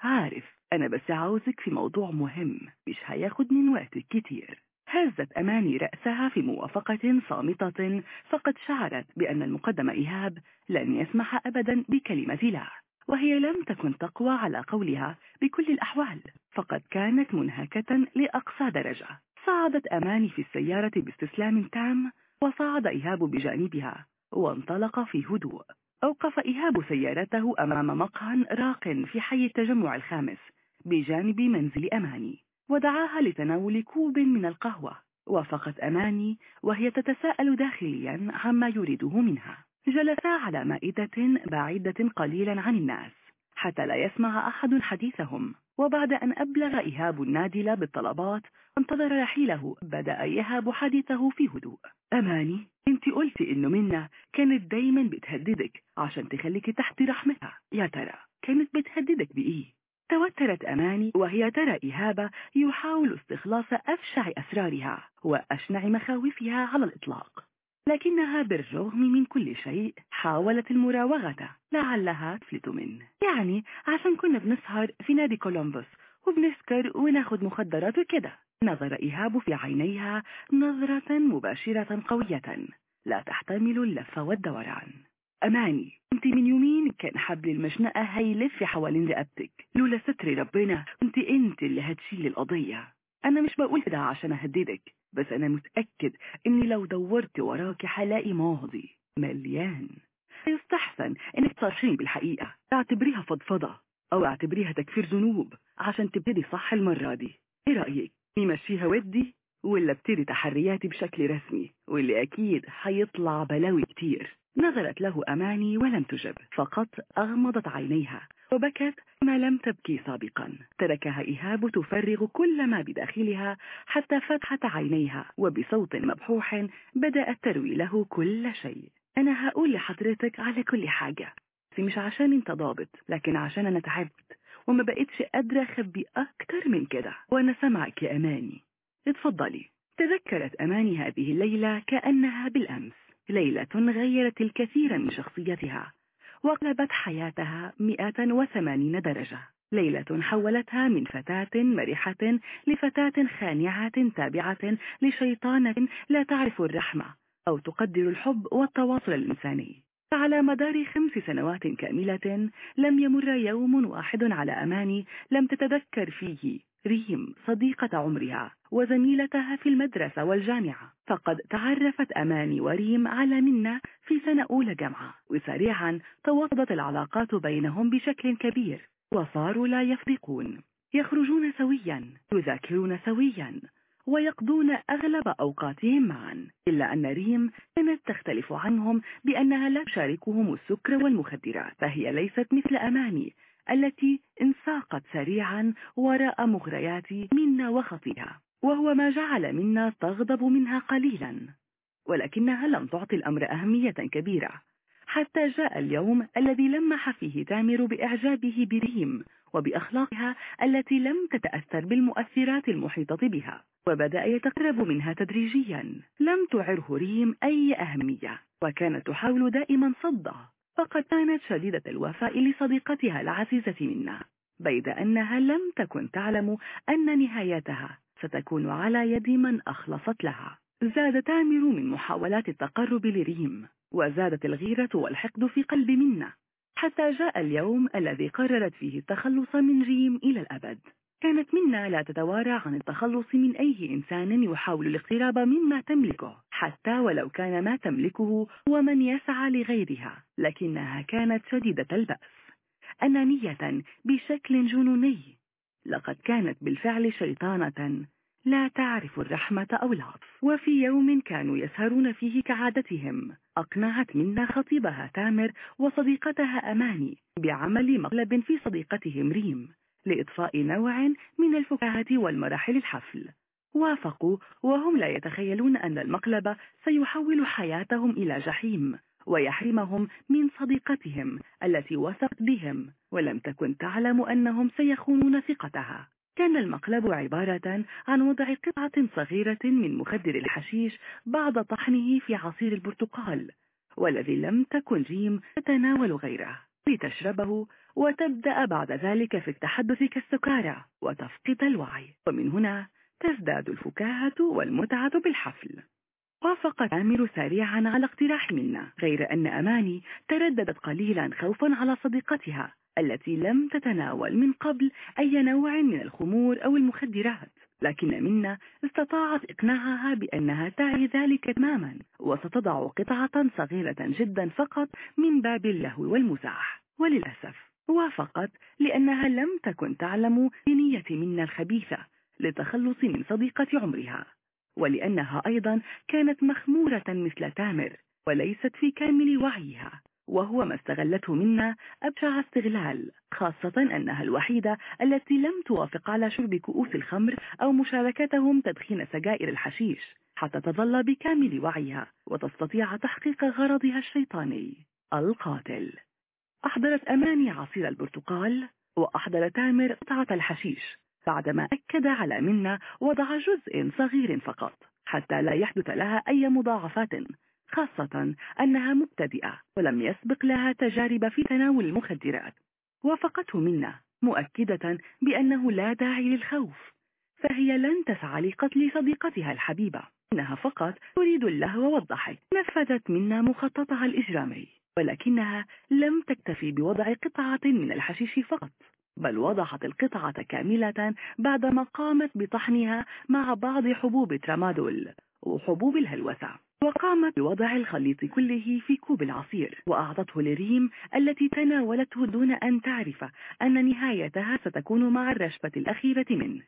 عارف أنا بس عاوزك في موضوع مهم مش هياخد من وقتك كتير. هزت أماني رأسها في موافقة صامتة فقد شعرت بأن المقدم إيهاب لن يسمح أبدا بكلمة لا. وهي لم تكن تقوى على قولها بكل الأحوال فقد كانت منهكة لأقصى درجة. صعدت أماني في السيارة باستسلام تام وصعد إيهاب بجانبها وانطلق في هدوء. أوقف إيهاب سيارته أمام مقهى راق في حي التجمع الخامس بجانب منزل أماني. ودعاها لتناول كوب من القهوة وافقت أماني وهي تتساءل داخليا عما يريده منها. جلسا على مائدة بعيدة قليلا عن الناس حتى لا يسمع أحد حديثهم وبعد أن أبلغ إيهاب النادل بالطلبات انتظر رحيله بدأ يهاب حديثه في هدوء. أماني أنت قلتي إنه منا كانت دايما بتهددك عشان تخليك تحت رحمتها. يا ترى كانت بتهددك بإيه؟ توترت أماني وهي ترى إيهاب يحاول استخلاص أفشع أسرارها وأشنع مخاوفها على الإطلاق. لكنها بالرغم من كل شيء حاولت المراوغة. لعلها تفلت منه. يعني عشان كنا بنسهر في نادي كولومبوس وبنسكر وناخد مخدرات وكده. نظر إيهاب في عينيها نظرة مباشرة قوية. لا تحتمل اللف والدوران. أماني انت من يومين كان حبل المشنقة هيلف حوالين رقبتك. لولا ستر ربنا كنت أنت اللي هتشيل القضية. أنا مش بقول كده عشان أهددك بس أنا متأكد إني لو دورت وراك حلاقي ماضي مليان. يستحسن إنك تصرحين بالحقيقة تعتبريها فضفضة أو أعتبريها تكفير ذنوب عشان تبتدي صح المرة دي. إيه رأيك؟ نمشيها ودي ولا أبتدي تحرياتي بشكل رسمي؟ واللي أكيد هيطلع بلاوي كتير. نظرت له أماني ولم تجب فقط أغمضت عينيها. وبكت ما لم تبكي سابقا. تركها إيهاب تفرغ كل ما بداخلها حتى فتحت عينيها وبصوت مبحوح بدأت تروي له كل شيء. أنا هقول لحضرتك على كل حاجة. مش عشان أنت ضابط لكن عشان أنا تعبت وما بقيتش قادرة أخبي أكتر من كده. وأنا سمعك يا أماني. اتفضلي. تذكرت أماني هذه الليلة كأنها بالأمس. ليلة غيرت الكثير من شخصيتها. وقلبت حياتها 180 درجة. ليلة حولتها من فتاة مرحة لفتاة خانعة تابعة لشيطانة لا تعرف الرحمة أو تقدر الحب والتواصل الإنساني. فعلى مدار خمس سنوات كاملة لم يمر يوم واحد على أماني لم تتذكر فيه. ريم صديقة عمرها وزميلتها في المدرسة والجامعة. فقد تعرفت أماني وريم على منا في سنة أولى جامعة. وسريعا توطدت العلاقات بينهم بشكل كبير وصاروا لا يفرقون. يخرجون سويا يذاكرون سويا ويقضون أغلب أوقاتهم معا. إلا أن ريم كانت تختلف عنهم بأنها لا تشاركهم السكر والمخدرات فهي ليست مثل أماني التي انساقت سريعا وراء مغريات منا وخطيها وهو ما جعل منا تغضب منها قليلا. ولكنها لم تعطي الأمر أهمية كبيرة. حتى جاء اليوم الذي لمح فيه تامر بإعجابه بريم وبأخلاقها التي لم تتأثر بالمؤثرات المحيطة بها وبدأ يتقرب منها تدريجيا. لم تعره ريم أي أهمية وكانت تحاول دائما صده فقد كانت شديدة الوفاء لصديقتها العزيزة منا بيد أنها لم تكن تعلم أن نهايتها ستكون على يد من أخلصت لها. زاد تامر من محاولات التقرب لريم وزادت الغيرة والحقد في قلب منا حتى جاء اليوم الذي قررت فيه التخلص من ريم إلى الأبد. كانت منا لا تتوارى عن التخلص من أي إنسان يحاول الاقتراب مما تملكه حتى ولو كان ما تملكه هو من يسعى لغيرها لكنها كانت شديدة البأس. أنانية بشكل جنوني. لقد كانت بالفعل شيطانة لا تعرف الرحمة أو العطف وفي يوم كانوا يسهرون فيه كعادتهم. أقنعت منا خطيبها تامر وصديقتها أماني بعمل مقلب في صديقتهم ريم. لإطفاء نوع من الفكاهة والمراحل الحفل. وافقوا وهم لا يتخيلون أن المقلب سيحول حياتهم إلى جحيم ويحرمهم من صديقتهم التي وثقت بهم ولم تكن تعلم أنهم سيخونون ثقتها. كان المقلب عبارة عن وضع قطعة صغيرة من مخدر الحشيش بعد طحنه في عصير البرتقال والذي لم تكن ريم تتناول غيره. لتشربه وتبدأ بعد ذلك في التحدث كالسكارى وتفقد الوعي. ومن هنا تزداد الفكاهة والمتعة بالحفل. وافق تامر سريعا على اقتراح منا غير أن أماني ترددت قليلا خوفا على صديقتها التي لم تتناول من قبل أي نوع من الخمور أو المخدرات. لكن منا استطاعت إقناعها بأنها تعي ذلك تماما وستضع قطعة صغيرة جدا فقط من باب اللهو والمزاح. وللأسف وافقت لأنها لم تكن تعلم بنية منا الخبيثة للتخلص من صديقة عمرها. ولأنها أيضا كانت مخمورة مثل تامر وليست في كامل وعيها. وهو ما استغلته منا أبشع استغلال خاصة أنها الوحيدة التي لم توافق على شرب كؤوس الخمر أو مشاركتهم تدخين سجائر الحشيش حتى تظل بكامل وعيها وتستطيع تحقيق غرضها الشيطاني القاتل. أحضرت أماني عصير البرتقال وأحضر تامر قطعة الحشيش بعدما أكد على منا وضع جزء صغير فقط حتى لا يحدث لها أي مضاعفات. خاصة أنها مبتدئة ولم يسبق لها تجارب في تناول المخدرات. وافقته منا مؤكدة بأنه لا داعي للخوف فهي لن تسعى لقتل صديقتها الحبيبة. إنها فقط تريد اللهو والضحك. نفذت منا مخططها الإجرامي ولكنها لم تكتفي بوضع قطعة من الحشيش فقط بل وضعت القطعة كاملة بعدما قامت بطحنها مع بعض حبوب ترامادول وحبوب الهلوسة. وقامت بوضع الخليط كله في كوب العصير وأعطته لريم التي تناولته دون أن تعرف أن نهايتها ستكون مع الرشفة الأخيرة منه.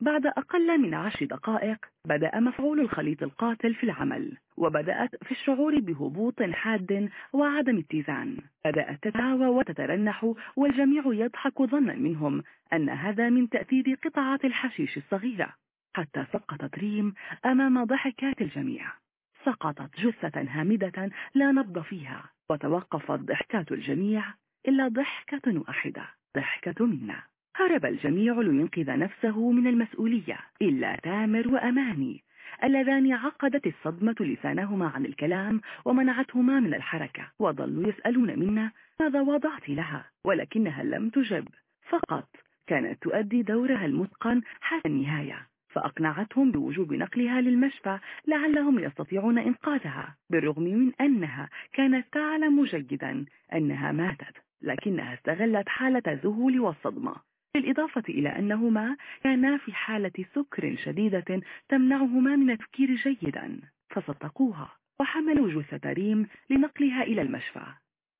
بعد أقل من عشر دقائق بدأ مفعول الخليط القاتل في العمل وبدأت في الشعور بهبوط حاد وعدم اتزان. بدأت تتهاوى وتترنح والجميع يضحك ظنا منهم أن هذا من تأثير قطعة الحشيش الصغيرة. حتى سقطت ريم أمام ضحكات الجميع. سقطت جثة هامدة لا نبض فيها وتوقفت ضحكات الجميع إلا ضحكة واحدة ضحكة منا. هرب الجميع لينقذ نفسه من المسؤولية إلا تامر وأماني. اللذان عقدت الصدمة لسانهما عن الكلام ومنعتهما من الحركة وظلوا يسألون منا ماذا وضعت لها ولكنها لم تجب. فقط كانت تؤدي دورها المتقن حتى النهاية. فأقنعتهم بوجوب نقلها للمشفى لعلهم يستطيعون إنقاذها بالرغم من أنها كانت تعلم جيدا أنها ماتت لكنها استغلت حالة الذهول والصدمة بالإضافة إلى أنهما كانا في حالة سكر شديدة تمنعهما من التفكير جيدا فصدقوها وحملوا جثة ريم لنقلها إلى المشفى.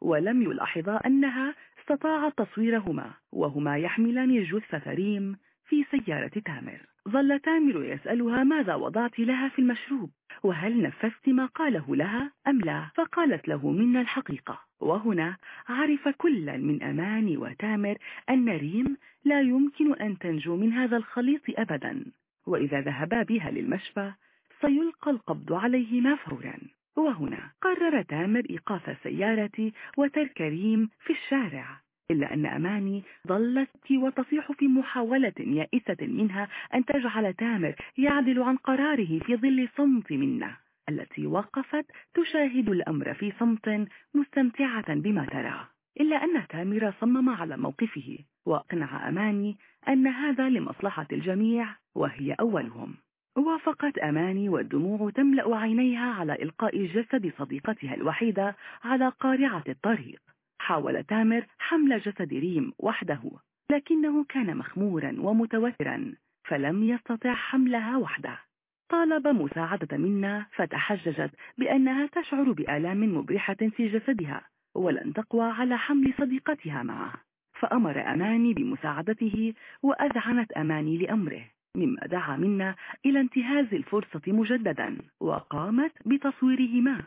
ولم يلاحظا أنها استطاعت تصويرهما وهما يحملان جثة ريم في سيارة تامر. ظل تامر يسألها ماذا وضعت لها في المشروب وهل نفذت ما قاله لها أم لا؟ فقالت له منا الحقيقة. وهنا عرف كل من أمان وتامر أن ريم لا يمكن أن تنجو من هذا الخليط أبدا وإذا ذهبا بها للمشفى سيلقى القبض عليهما فورا. وهنا قرر تامر إيقاف السيارة وترك ريم في الشارع. إلا أن أماني ظلت وتصيح في محاولة يائسة منها أن تجعل تامر يعدل عن قراره في ظل صمت منا التي وقفت تشاهد الأمر في صمت مستمتعة بما ترى. إلا أن تامر صمم على موقفه وأقنع أماني أن هذا لمصلحة الجميع وهي أولهم. وافقت أماني والدموع تملأ عينيها على إلقاء جسد صديقتها الوحيدة على قارعة الطريق. حاول تامر حمل جسد ريم وحده لكنه كان مخمورا ومتوترا فلم يستطع حملها وحده. طالب مساعدة منا فتحججت بأنها تشعر بآلام مبرحة في جسدها ولن تقوى على حمل صديقتها معه. فأمر أماني بمساعدته وأذعنت أماني لأمره مما دعا منا إلى انتهاز الفرصة مجددا وقامت بتصويرهما.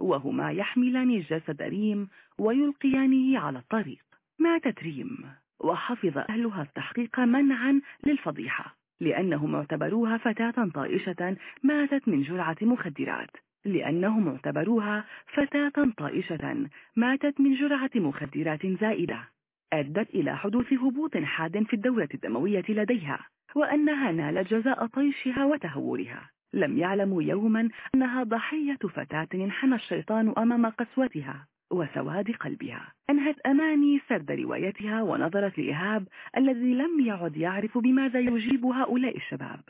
وهما يحملان جسد ريم ويلقيانه على الطريق. ماتت ريم وحفظ أهلها التحقيق منعا للفضيحة لأنهم اعتبروها فتاة طائشة ماتت من جرعة مخدرات. لأنهم اعتبروها فتاة طائشة ماتت من جرعة مخدرات زائدة. أدت إلى حدوث هبوط حاد في الدورة الدموية لديها وأنها نالت جزاء طيشها وتهورها. لم يعلموا يوما أنها ضحية فتاة انحنى الشيطان أمام قسوتها وسواد قلبها. أنهت أماني سرد روايتها ونظرت لإيهاب الذي لم يعد يعرف بماذا يجيب هؤلاء الشباب.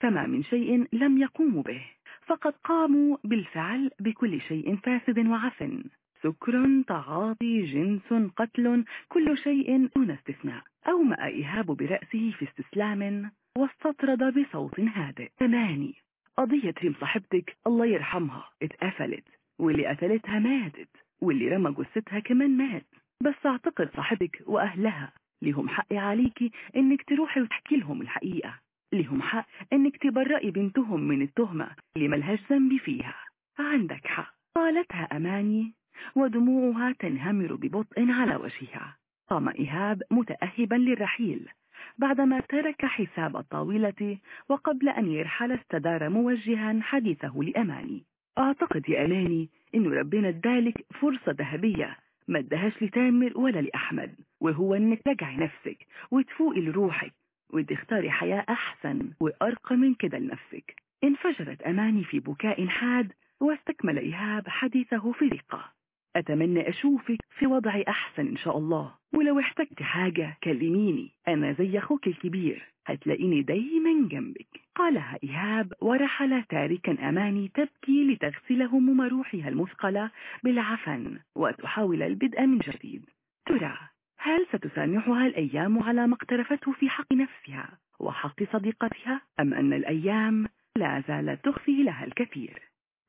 فما من شيء لم يقوموا به. فقد قاموا بالفعل بكل شيء فاسد وعفن. سكر تعاطي جنس قتل كل شيء دون استثناء. أومأ إيهاب برأسه في استسلام واستطرد بصوت هادئ. أماني. قضية ريم صاحبتك الله يرحمها اتقفلت واللي قتلتها ماتت واللي رمى جثتها كمان مات. بس أعتقد صاحبك وأهلها لهم حق عليكي إنك تروحي وتحكي لهم الحقيقة. لهم حق إنك تبرئي بنتهم من التهمة اللي ملهاش ذنب فيها. عندك حق. قالتها أماني ودموعها تنهمر ببطء على وجهها. قام إيهاب متأهبا للرحيل. بعدما ترك حساب الطاولة وقبل أن يرحل استدار موجها حديثه لأماني. أعتقد يا أماني إن ربنا ادالك فرصة ذهبية ما ادهاش لتامر ولا لأحمد وهو إنك تجعي نفسك وتفوقي لروحك وتختاري حياة أحسن وأرقى من كده لنفسك. انفجرت أماني في بكاء حاد واستكمل إيهاب حديثه في ثقة. أتمنى أشوفك في وضع أحسن إن شاء الله. ولو احتجت حاجة كلميني. أنا زي أخوك الكبير. هتلاقيني دايما جنبك. قالها إيهاب ورحل تاركا أماني تبكي لتغسل هموم روحها المثقلة بالعفن وتحاول البدء من جديد. ترى هل ستسامحها الأيام على ما اقترفته في حق نفسها وحق صديقتها؟ أم أن الأيام لا زالت تخفي لها الكثير؟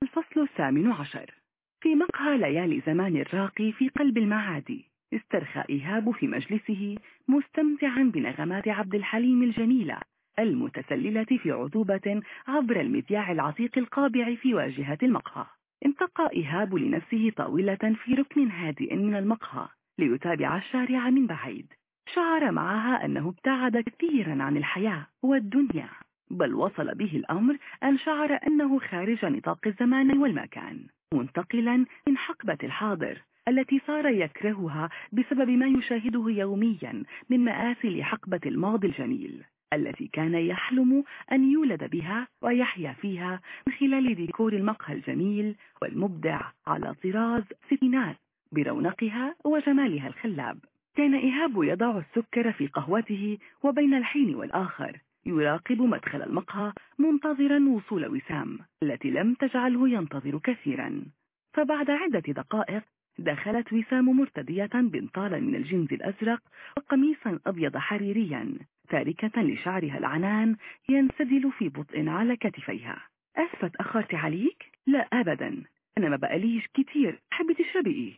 الفصل الثامن عشر. في مقهى ليالي زمان الراقي في قلب المعادي. استرخى إيهاب في مجلسه مستمتعا بنغمات عبد الحليم الجميلة المتسللة في عذوبة عبر المذياع العتيق القابع في واجهة المقهى. انتقى إيهاب لنفسه طاولة في ركن هادئ من المقهى ليتابع الشارع من بعيد. شعر معها أنه ابتعد كثيرا عن الحياة والدنيا. بل وصل به الأمر أن شعر أنه خارج نطاق الزمان والمكان منتقلا من حقبة الحاضر التي صار يكرهها بسبب ما يشاهده يوميا من مآسي حقبة الماضي الجميل التي كان يحلم أن يولد بها ويحيا فيها من خلال ديكور المقهى الجميل والمبدع على طراز ستينات برونقها وجمالها الخلاب. كان إيهاب يضع السكر في قهوته وبين الحين والآخر. يراقب مدخل المقهى منتظرا وصول وسام التي لم تجعله ينتظر كثيرا فبعد عدة دقائق دخلت وسام مرتدية بنطالا من الجنز الأزرق وقميصا أبيض حريريا تاركة لشعرها العنان ينسدل في بطء على كتفيها أسفت أخرت عليك؟ لا أبدا أنا ما بقاليش كتير حبي تشربي إيه؟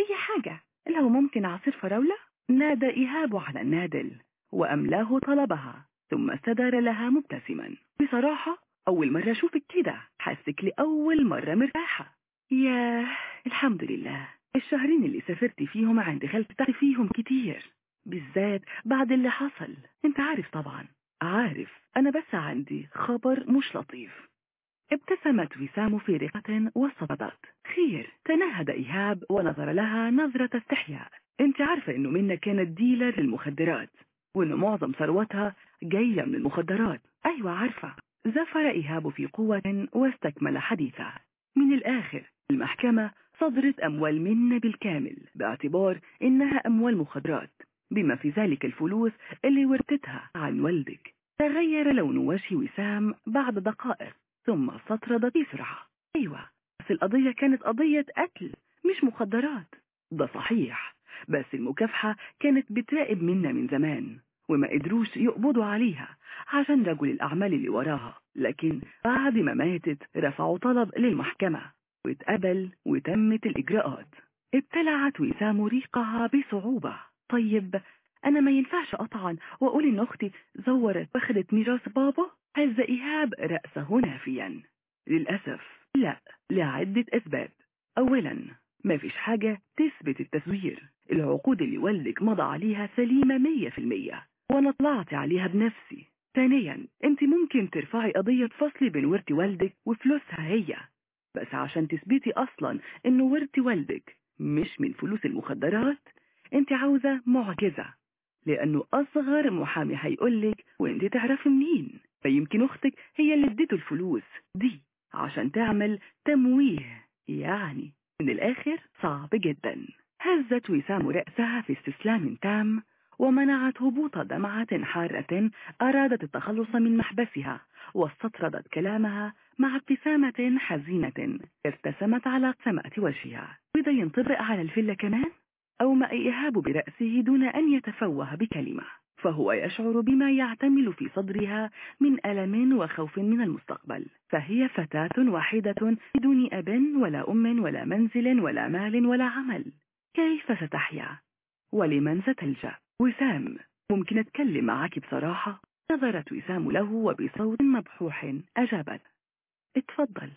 أي حاجة لو ممكن عصير فراولة؟ نادى إيهاب على النادل وأملاه طلبها ثم استدار لها مبتسما. بصراحة أول مرة أشوفك كده حاسك لأول مرة مرتاحة. ياه الحمد لله. الشهرين اللي سافرت فيهم عند خالتي فيهم كتير. بالذات بعد اللي حصل. أنت عارف طبعا. عارف. أنا بس عندي خبر مش لطيف. ابتسمت وسام في رقة وصفدت. خير. تنهد إيهاب ونظر لها نظرة استحياء. أنت عارفة إنه منا كانت ديلر للمخدرات. وإن معظم ثروتها جاية من المخدرات. أيوه عارفة. زفر إيهاب في قوة واستكمل حديثه من الآخر المحكمة صدرت أموال منا بالكامل باعتبار إنها أموال مخدرات بما في ذلك الفلوس اللي ورثتها عن والدك. تغير لون وجه وسام بعد دقائق ثم استطرد بسرعة أيوة بس القضية كانت قضية قتل مش مخدرات. ده صحيح بس المكافحة كانت بتراقب منا من زمان. وما قدروش يقبضوا عليها عشان رجل الأعمال اللي وراها لكن بعد ما ماتت رفعوا طلب للمحكمة واتقبل وتمت الإجراءات. ابتلعت وسام ريقها بصعوبة. طيب أنا ما ينفعش أطعن وأقول إن أختي زورت واخدت ميراث بابا؟ هز إيهاب رأسه نافيا للأسف لا لعدة أسباب. أولا ما فيش حاجة تثبت التزوير. العقود اللي والدك مضى عليها سليمة مية في المية. وأنا طلعت عليها بنفسي. ثانيا أنت ممكن ترفعي قضية فصل بين ورث والدك وفلوسها هي. بس عشان تثبتي أصلا إنه ورث والدك مش من فلوس المخدرات أنت عاوزة معجزة. لأنه أصغر محامي هيقولك وأنت تعرفي منين. فيمكن أختك هي اللي اديته الفلوس دي عشان تعمل تمويه. يعني من الآخر صعب جدا. هزت وسام رأسها في استسلام تام. ومنعت هبوط دمعة حارة أرادت التخلص من محبسها واستطردت كلامها مع ابتسامة حزينة ارتسمت على سماء وجهها. بدا ينطبق على الفيلا كمان؟ أو ما إيهاب برأسه دون أن يتفوه بكلمة. فهو يشعر بما يعتمل في صدرها من ألم وخوف من المستقبل. فهي فتاة واحدة بدون أب ولا أم ولا منزل ولا مال ولا عمل. كيف ستحيا؟ ولمن ستلجأ؟ وسام ممكن أتكلم معك بصراحة؟ نظرت وسام له وبصوت مبحوح. أجابت. اتفضل.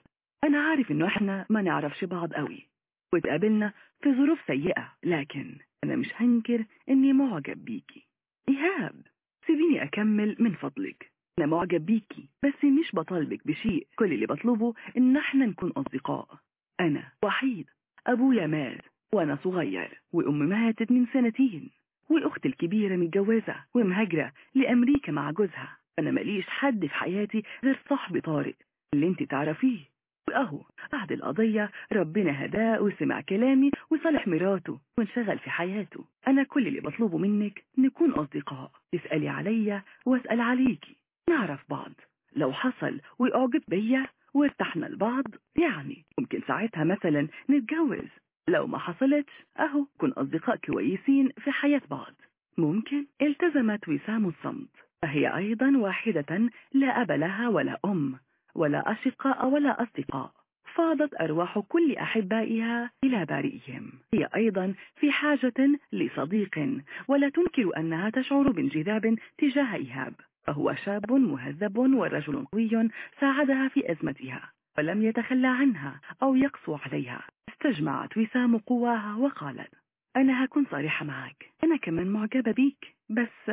أنا عارف إنه إحنا ما نعرفش بعض قوي وتقابلنا في ظروف سيئة لكن أنا مش هنكر إني معجب بيكي إيهاب سيبيني أكمل من فضلك. أنا معجب بيكي بس مش بطالبك بشيء. كل اللي بطلبه إن إحنا نكون أصدقاء. أنا وحيد أبويا مات وأنا صغير وأمي ماتت من سنتين. والأخت الكبيرة متجوزة ومهاجرة لأمريكا مع جوزها. أنا ماليش حد في حياتي غير صاحبي طارق اللي انت تعرفيه. وأهو بعد القضية ربنا هداه وسمع كلامي وصالح مراته وانشغل في حياته. أنا كل اللي بطلبه منك نكون أصدقاء. تسألي عليا وأسأل عليكي. نعرف بعض. لو حصل ويعجب بيا وارتحنا لبعض يعني ممكن ساعتها مثلا نتجوز. لو ما حصلتش أهو كن أصدقاء كويسين في حياة بعض. ممكن. التزمت وسام الصمت. فهي أيضا واحدة لا أب لها ولا أم ولا أشقاء ولا أصدقاء. فاضت أرواح كل أحبائها إلى بارئهم. هي أيضا في حاجة لصديق ولا تنكر أنها تشعر بانجذاب تجاه إيهاب. فهو شاب مهذب ورجل قوي ساعدها في أزمتها ولم يتخلى عنها أو يقسو عليها. استجمعت وسام قواها وقالت أنا هكون صريحة معك. أنا كمان معجبة بيك بس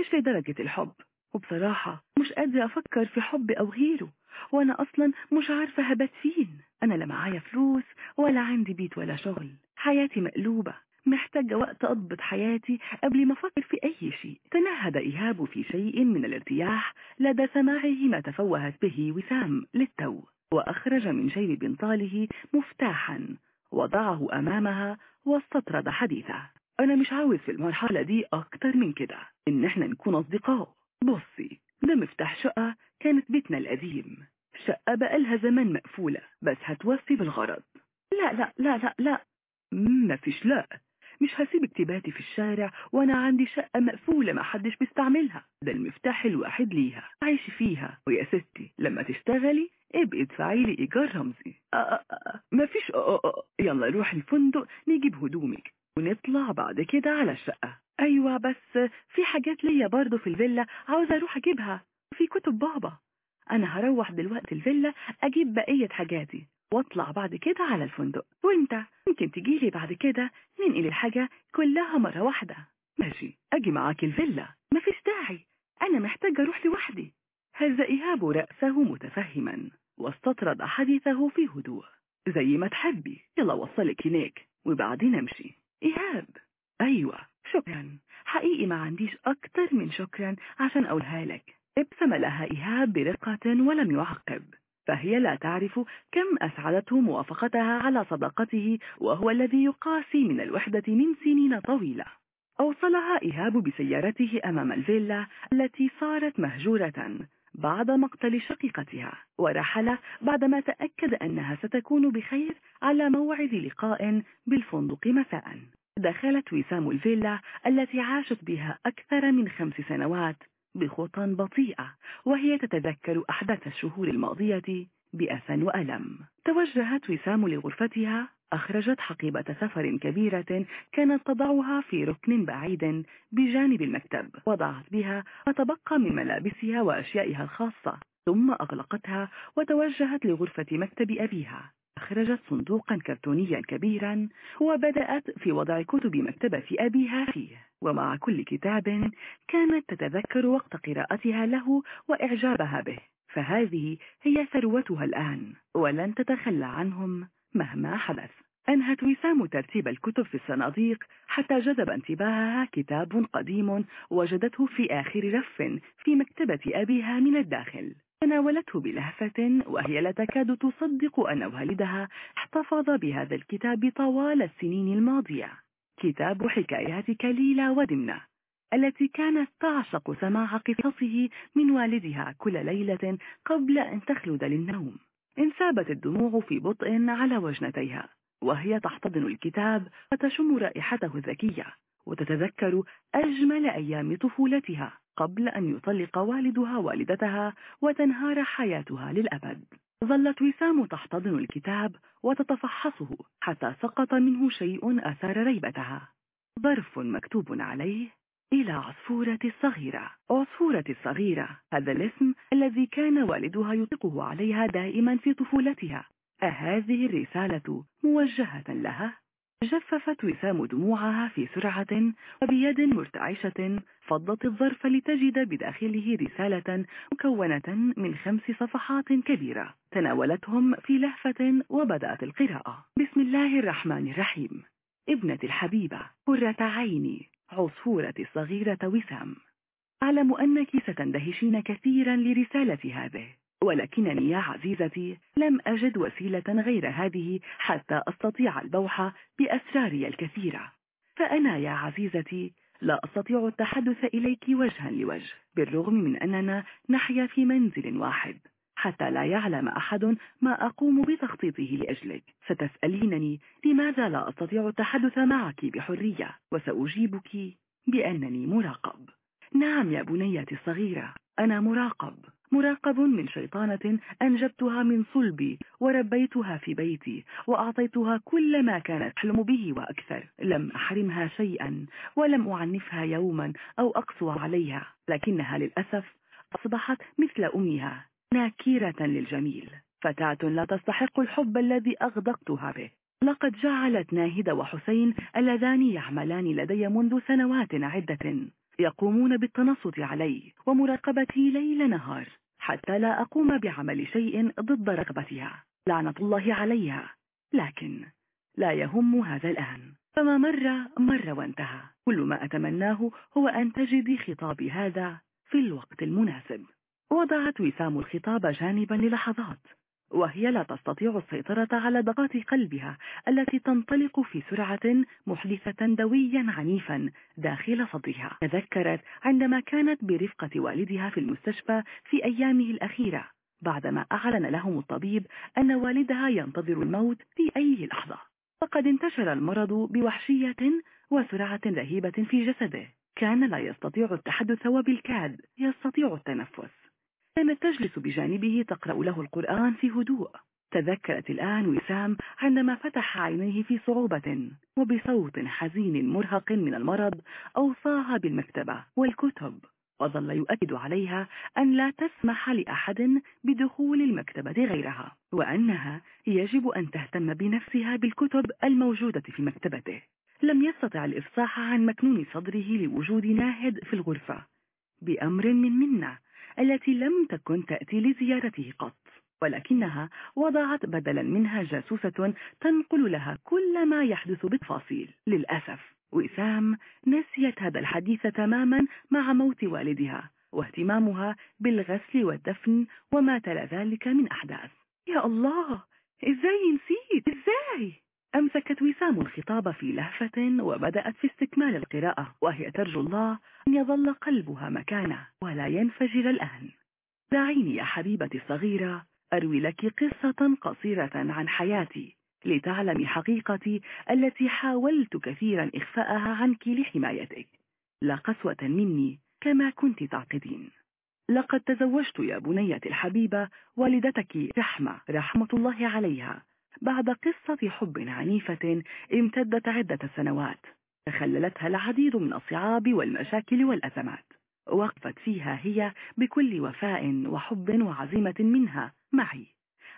مش لدرجة الحب. وبصراحة مش قادرة أفكر في حب أو غيره وأنا أصلا مش عارفة هبات فين. أنا لا معايا فلوس ولا عندي بيت ولا شغل. حياتي مقلوبة. محتاجة وقت أضبط حياتي قبل ما أفكر في أي شيء. تنهد إيهاب في شيء من الارتياح لدى سماعه ما تفوهت به وسام للتو وأخرج من جيب بنطاله مفتاحا. وضعه أمامها واستطرد حديثه. أنا مش عاوز في المرحلة دي أكتر من كده. إن إحنا نكون أصدقاء. بصي ده مفتاح شقة كانت بيتنا القديم. شقة بقالها زمان مقفولة بس هتوفي بالغرض. لا لا لا لا لا. ما فيش لا. مش هسيب اكتباتي في الشارع وأنا عندي شقة مقفولة ما حدش بيستعملها. ده المفتاح الواحد ليها. عايش فيها. ويا ستي لما تشتغلي ابقي ادفعي لي إيجار رمزي. ما فيش يلا روح الفندق نجيب هدومك ونطلع بعد كده على الشقة. أيوه بس في حاجات ليا برضه في الفيلا عاوزة أروح أجيبها. في كتب بابا. أنا هروح دلوقتي الفيلا أجيب بقية حاجاتي وأطلع بعد كده على الفندق. وأنت ممكن تجيلي بعد كده ننقل الحاجة كلها مرة واحدة. ماشي أجي معاك الفيلا. مفيش داعي. أنا محتاجة أروح لوحدي. هز إيهاب رأسه متفهما واستطرد حديثه في هدوء. زي ما تحبي يلا وصلك هناك وبعدين امشي إيهاب. أيوه شكرا. حقيقي ما عنديش أكتر من شكرا عشان أقولها لك. ابتسم لها إيهاب برقة ولم يعقب فهي لا تعرف كم أسعدته موافقتها على صداقته وهو الذي يقاسي من الوحدة من سنين طويلة. أوصلها إيهاب بسيارته أمام الفيلا التي صارت مهجورة. بعد مقتل شقيقتها ورحل بعدما تأكد أنها ستكون بخير على موعد لقاء بالفندق مساء. دخلت وسام الفيلا التي عاشت بها أكثر من خمس سنوات بخطى بطيئة وهي تتذكر أحداث الشهور الماضية بأسى وألم. توجهت وسام لغرفتها أخرجت حقيبة سفر كبيرة كانت تضعها في ركن بعيد بجانب المكتب. وضعت بها ما تبقى من ملابسها وأشيائها الخاصة. ثم أغلقتها وتوجهت لغرفة مكتب أبيها. أخرجت صندوقا كرتونيا كبيرا وبدأت في وضع كتب مكتبة أبيها فيه. ومع كل كتاب كانت تتذكر وقت قراءتها له وإعجابها به. فهذه هي ثروتها الآن ولن تتخلى عنهم. مهما حدث. أنهت وسام ترتيب الكتب في الصناديق حتى جذب انتباهها كتاب قديم وجدته في آخر رف في مكتبة أبيها من الداخل. تناولته بلهفة وهي لا تكاد تصدق أن والدها احتفظ بهذا الكتاب طوال السنين الماضية. كتاب حكايات كليلة ودمنة التي كانت تعشق سماع قصصه من والدها كل ليلة قبل أن تخلد للنوم. انسابت الدموع في بطء على وجنتيها وهي تحتضن الكتاب وتشم رائحته الذكية وتتذكر أجمل أيام طفولتها قبل أن يطلق والدها والدتها وتنهار حياتها للأبد. ظلت وسام تحتضن الكتاب وتتفحصه حتى سقط منه شيء أثار ريبتها. ظرف مكتوب عليه إلى عصفورة الصغيرة. عصفورة الصغيرة هذا الاسم الذي كان والدها يطلقه عليها دائما في طفولتها. أهذه الرسالة موجهة لها؟ جففت وسام دموعها في سرعة وبيد مرتعشة فضت الظرف لتجد بداخله رسالة مكونة من خمس صفحات كبيرة. تناولتهم في لهفة وبدأت القراءة. بسم الله الرحمن الرحيم. ابنة الحبيبة قرة عيني. عصفورة الصغيرة وسام. أعلم أنك ستندهشين كثيرا لرسالة هذه ولكنني يا عزيزتي لم أجد وسيلة غير هذه حتى أستطيع البوح بأسراري الكثيرة. فأنا يا عزيزتي لا أستطيع التحدث إليك وجها لوجه بالرغم من أننا نحيا في منزل واحد. حتى لا يعلم أحد ما أقوم بتخطيطه لأجلك. ستسألينني لماذا لا أستطيع التحدث معك بحرية؟ وسأجيبك بأنني مراقب. نعم يا بنيتي الصغيرة أنا مراقب. مراقب من شيطانة أنجبتها من صلبي وربيتها في بيتي وأعطيتها كل ما كانت تحلم به وأكثر. لم أحرمها شيئا ولم أعنفها يوما أو أقسو عليها. لكنها للأسف أصبحت مثل أمها. ناكيرة للجميل. فتاة لا تستحق الحب الذي أغدقتها به. لقد جعلت ناهد وحسين اللذان يعملان لدي منذ سنوات عدة يقومون بالتنصت علي ومراقبتي ليل نهار حتى لا أقوم بعمل شيء ضد رغبتها. لعنة الله عليها. لكن لا يهم هذا الآن. فما مر مر وانتهى. كل ما أتمناه هو أن تجدي خطابي هذا في الوقت المناسب. وضعت وسام الخطاب جانبا للحظات وهي لا تستطيع السيطرة على دقات قلبها التي تنطلق في سرعة محدثة دويا عنيفا داخل صدرها. تذكرت عندما كانت برفقة والدها في المستشفى في أيامه الأخيرة بعدما أعلن لهم الطبيب أن والدها ينتظر الموت في أي لحظة. وقد انتشر المرض بوحشية وسرعة رهيبة في جسده. كان لا يستطيع التحدث وبالكاد يستطيع التنفس. كانت تجلس بجانبه تقرأ له القرآن في هدوء. تذكرت الآن وسام عندما فتح عينيه في صعوبة وبصوت حزين مرهق من المرض أوصاها بالمكتبة والكتب وظل يؤكد عليها أن لا تسمح لأحد بدخول المكتبة غيرها وأنها يجب أن تهتم بنفسها بالكتب الموجودة في مكتبته. لم يستطع الإفصاح عن مكنون صدره لوجود ناهد في الغرفة بأمر من منة. التي لم تكن تأتي لزيارته قط ولكنها وضعت بدلا منها جاسوسة تنقل لها كل ما يحدث بالتفاصيل. للأسف وسام نسيت هذا الحديث تماما مع موت والدها واهتمامها بالغسل والدفن وما تلا ذلك من أحداث. يا الله! إزاي نسيت؟ إزاي؟ أمسكت وسام الخطاب في لهفة وبدأت في استكمال القراءة وهي ترجو الله أن يظل قلبها مكانه ولا ينفجر الآن. دعيني يا حبيبتي الصغيرة أروي لك قصة قصيرة عن حياتي لتعلمي حقيقتي التي حاولت كثيرا إخفاءها عنك لحمايتك. لا قسوة مني كما كنت تعقدين. لقد تزوجت يا بنيتي الحبيبة والدتك رحمة رحمة الله عليها. بعد قصة حب عنيفة امتدت عدة سنوات تخللتها العديد من الصعاب والمشاكل والأزمات وقفت فيها هي بكل وفاء وحب وعزيمة منها معي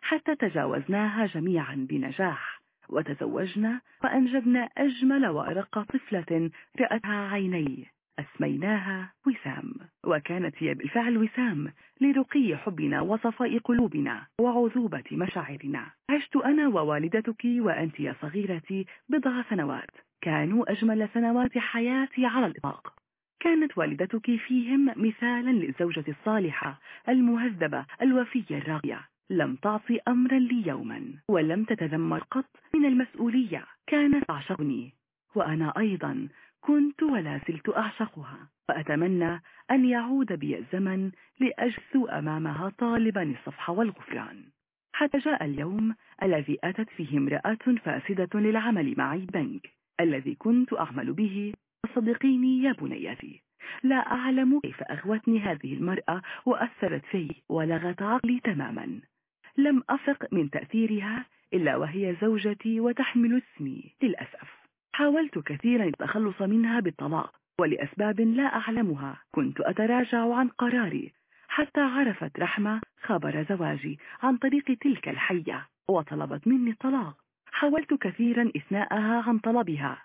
حتى تجاوزناها جميعا بنجاح وتزوجنا وأنجبنا أجمل وأرق طفلة رأتها عيني. أسميناها وسام وكانت هي بالفعل وسام لرقي حبنا وصفاء قلوبنا وعذوبة مشاعرنا. عشت أنا ووالدتك وأنت يا صغيرتي بضع سنوات. كانوا أجمل سنوات حياتي على الإطلاق. كانت والدتك فيهم مثالا للزوجة الصالحة المهذبة الوفية الراقية. لم تعصي أمرا لي يوما ولم تتذمر قط من المسؤولية. كانت تعشقني وأنا أيضا كنت ولا زلت أعشقها وأتمنى أن يعود بي الزمن لأجثو أمامها طالبا الصفح والغفران. حتى جاء اليوم الذي أتت فيه امرأة فاسدة للعمل معي بنك الذي كنت أعمل به. صدقيني يا بنيتي لا أعلم كيف أغوتني هذه المرأة وأثرت في ولغت عقلي تماما. لم أفق من تأثيرها إلا وهي زوجتي وتحمل اسمي للأسف. حاولت كثيرا التخلص منها بالطلاق ولأسباب لا أعلمها. كنت أتراجع عن قراري حتى عرفت رحمة خبر زواجي عن طريق تلك الحية وطلبت مني الطلاق. حاولت كثيرا إثناءها عن طلبها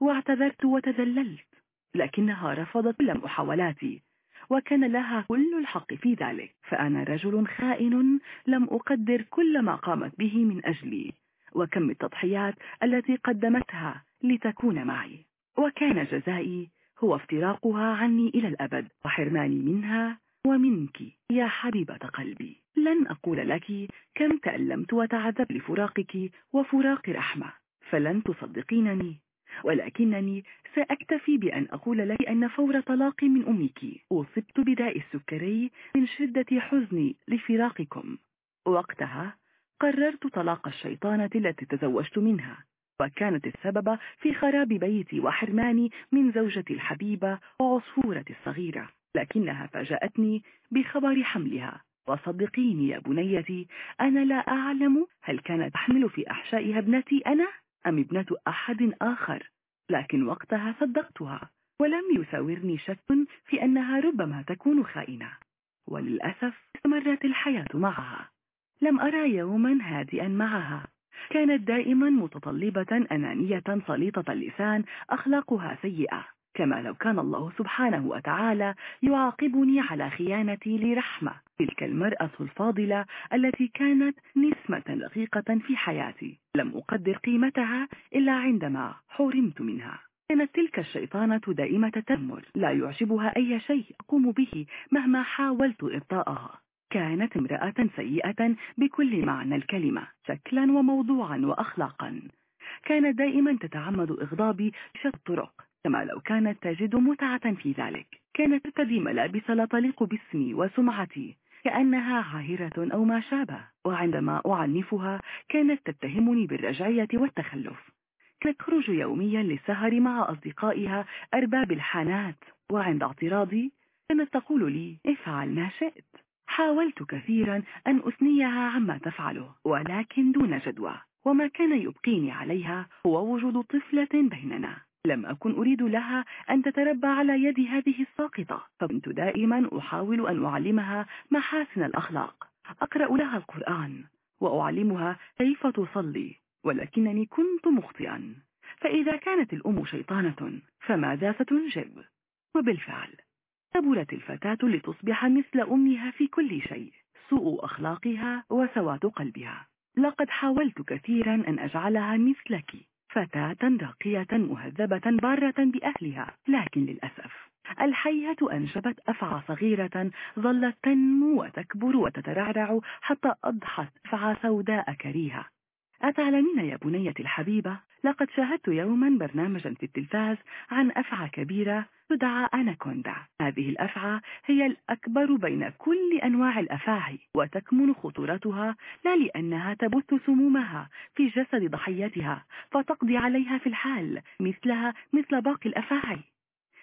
واعتذرت وتذللت لكنها رفضت كل محاولاتي وكان لها كل الحق في ذلك. فأنا رجل خائن لم أقدر كل ما قامت به من أجلي. وكم التضحيات التي قدمتها لتكون معي. وكان جزائي هو افتراقها عني إلى الأبد. وحرماني منها ومنك يا حبيبة قلبي. لن أقول لك كم تألمت وتعذب لفراقك وفراق رحمة. فلن تصدقينني. ولكنني سأكتفي بأن أقول لك أن فور طلاقي من أمك أصبت بداء السكري من شدة حزني لفراقكم. وقتها قررت طلاق الشيطانة التي تزوجت منها وكانت السبب في خراب بيتي وحرماني من زوجتي الحبيبة وعصفورتي الصغيرة لكنها فاجأتني بخبر حملها. وصدقيني يا بنيتي أنا لا أعلم هل كانت تحمل في أحشائها ابنتي أنا أم ابنة أحد آخر لكن وقتها صدقتها ولم يساورني شك في أنها ربما تكون خائنة. وللأسف استمرت الحياة معها. لم أرى يوما هادئا معها. كانت دائما متطلبة أنانية سليطة اللسان أخلاقها سيئة. كما لو كان الله سبحانه وتعالى يعاقبني على خيانتي لرحمة. تلك المرأة الفاضلة التي كانت نسمة رقيقة في حياتي. لم أقدر قيمتها إلا عندما حرمت منها. كانت تلك الشيطانة دائمة تمر لا يعجبها أي شيء أقوم به مهما حاولت إبطاءها. كانت امرأة سيئة بكل معنى الكلمة شكلا وموضوعا وأخلاقا. كانت دائما تتعمد إغضابي بشتى الطرق كما لو كانت تجد متعة في ذلك. كانت ترتدي ملابس لا تليق باسمي وسمعتي كأنها عاهرة أو ما شابه. وعندما أعنفها كانت تتهمني بالرجعية والتخلف. كانت تخرج يوميا للسهر مع أصدقائها أرباب الحانات. وعند اعتراضي كانت تقول لي افعل ما شئت. حاولت كثيرا أن أثنيها عما تفعله ولكن دون جدوى وما كان يبقيني عليها هو وجود طفلة بيننا. لم أكن أريد لها أن تتربى على يد هذه الساقطة فكنت دائما أحاول أن أعلمها محاسن الأخلاق. أقرأ لها القرآن وأعلمها كيف تصلي ولكنني كنت مخطئا. فإذا كانت الأم شيطانة فماذا ستنجب؟ وبالفعل كبرت الفتاة لتصبح مثل أمها في كل شيء سوء أخلاقها وسواد قلبها. لقد حاولت كثيرا أن أجعلها مثلك. فتاة راقية مهذبة بارة بأهلها لكن للأسف. الحية أنجبت أفعى صغيرة ظلت تنمو وتكبر وتترعرع حتى أضحت أفعى سوداء كريهة. أتعلمين يا بنيتي الحبيبة؟ لقد شاهدت يوما برنامجا في التلفاز عن أفعى كبيرة تدعى أناكوندا هذه الأفعى هي الأكبر بين كل أنواع الأفاعي وتكمن خطورتها لا لأنها تبث سمومها في جسد ضحيتها فتقضي عليها في الحال مثلها مثل باقي الأفاعي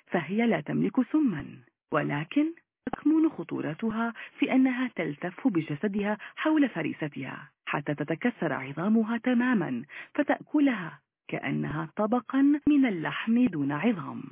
فهي لا تملك سما ولكن تكمن خطورتها في أنها تلتف بجسدها حول فريستها. حتى تتكسر عظامها تماما فتأكلها كأنها طبقا من اللحم دون عظام.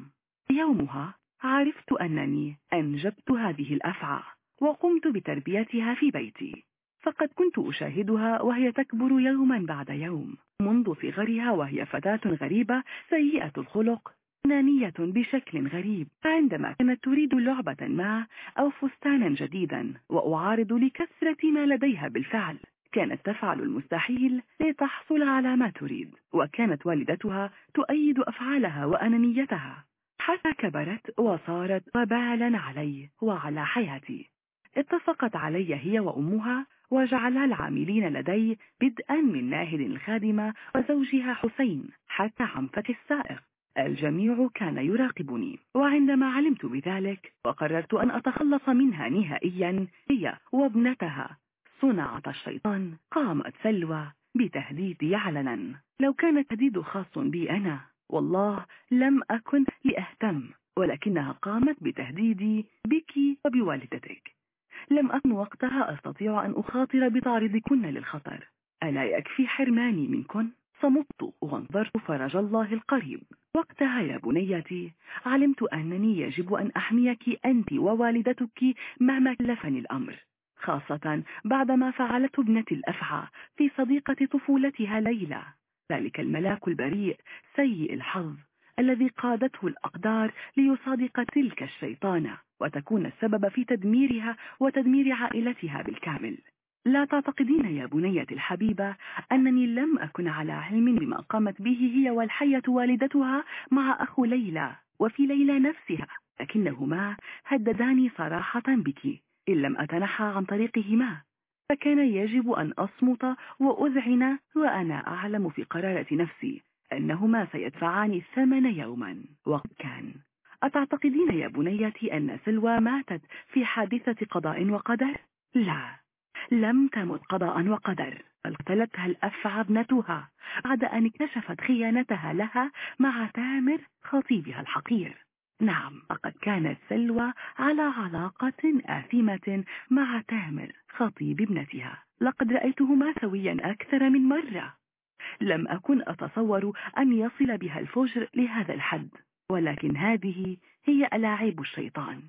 يومها عرفت أنني أنجبت هذه الأفعى وقمت بتربيتها في بيتي. فقد كنت أشاهدها وهي تكبر يوما بعد يوم. منذ صغرها وهي فتاة غريبة سيئة الخلق نانية بشكل غريب. عندما كانت تريد لعبة ما أو فستانا جديدا وأعارض لكثرة ما لديها بالفعل. كانت تفعل المستحيل لتحصل على ما تريد وكانت والدتها تؤيد أفعالها وأنانيتها. حتى كبرت وصارت وبالا علي وعلى حياتي. اتفقت علي هي وأمها وجعلها العاملين لدي بدءا من ناهل الخادمة وزوجها حسين حتى عنفة السائق. الجميع كان يراقبني وعندما علمت بذلك وقررت أن أتخلص منها نهائيا هي وابنتها. صنعة الشيطان قامت سلوى بتهديدي علنا لو كان التهديد خاص بي أنا والله لم أكن لأهتم ولكنها قامت بتهديدي بك وبوالدتك. لم أكن وقتها أستطيع أن أخاطر بتعرضكن للخطر. ألا يكفي حرماني منكن؟ صمت وانظرت فرج الله القريب. وقتها يا بنيتي علمت أنني يجب أن أحميك أنت ووالدتك مهما كلفني الأمر. خاصة بعدما فعلته ابنتي الأفعى في صديقة طفولتها ليلى. ذلك الملاك البريء سيء الحظ الذي قادته الأقدار ليصادق تلك الشيطانة وتكون السبب في تدميرها وتدمير عائلتها بالكامل. لا تعتقدين يا بنيتي الحبيبة أنني لم أكن على علم بما قامت به هي والحية والدتها مع أخو ليلى وفي ليلى نفسها لكنهما هدداني صراحة بك. إن لم أتنحى عن طريقهما فكان يجب أن أصمت وأذعن وأنا أعلم في قرارة نفسي أنهما سيدفعان الثمن يوما. وقد كان. أتعتقدين يا بنيتي أن سلوى ماتت في حادثة قضاء وقدر؟ لا. لم تمت قضاء وقدر. بل قتلتها الأفعى ابنتها بعد أن اكتشفت خيانتها لها مع تامر خطيبها الحقير. نعم لقد كانت سلوى على علاقة آثمة مع تامر خطيب ابنتها. لقد رأيتهما سويا أكثر من مرة. لم أكن أتصور أن يصل بها الفجر لهذا الحد ولكن هذه هي ألاعيب الشيطان.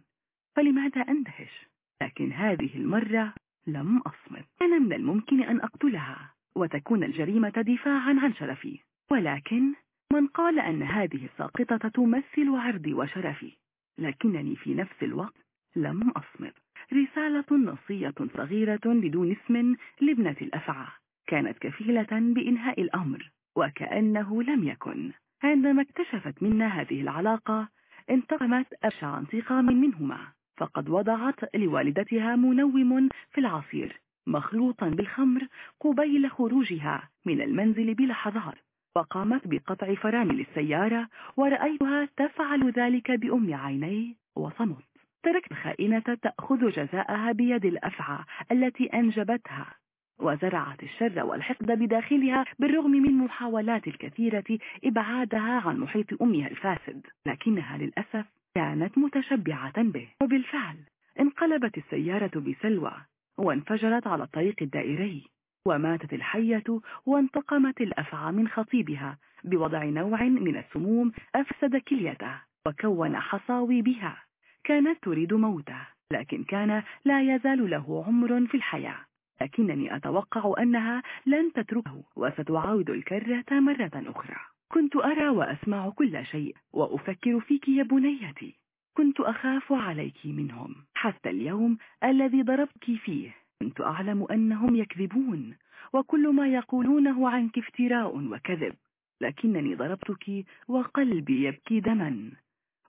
فلماذا أندهش؟ لكن هذه المرة لم أصمت. كان من الممكن أن أقتلها وتكون الجريمة دفاعا عن شرفي. ولكن من قال أن هذه الساقطة تمثل عرضي وشرفي لكنني في نفس الوقت لم أصمت. رسالة نصية صغيرة بدون اسم لابنة الأفعى كانت كفيلة بإنهاء الأمر وكأنه لم يكن. عندما اكتشفت منا هذه العلاقة انتقمت أبشع انتقام منهما فقد وضعت لوالدتها منوم في العصير مخلوطا بالخمر قبيل خروجها من المنزل بلحظات. وقامت بقطع فرامل السيارة ورأيتها تفعل ذلك بأم عيني وصمت. تركت الخائنة تأخذ جزاءها بيد الأفعى التي أنجبتها وزرعت الشر والحقد بداخلها بالرغم من محاولات الكثيرة إبعادها عن محيط أمها الفاسد. لكنها للأسف كانت متشبعة به. وبالفعل انقلبت السيارة بسلوى وانفجرت على الطريق الدائري. وماتت الحية وانتقمت الأفعى من خطيبها بوضع نوع من السموم أفسد كليته وكون حصاوي بها كانت تريد موته لكن كان لا يزال له عمر في الحياة. لكنني أتوقع أنها لن تتركه وستعاود الكرة مرة أخرى. كنت أرى وأسمع كل شيء وأفكر فيك يا بنيتي. كنت أخاف عليك منهم. حتى اليوم الذي ضربك فيه. كنت أعلم أنهم يكذبون وكل ما يقولونه عنك افتراء وكذب لكنني ضربتك وقلبي يبكي دما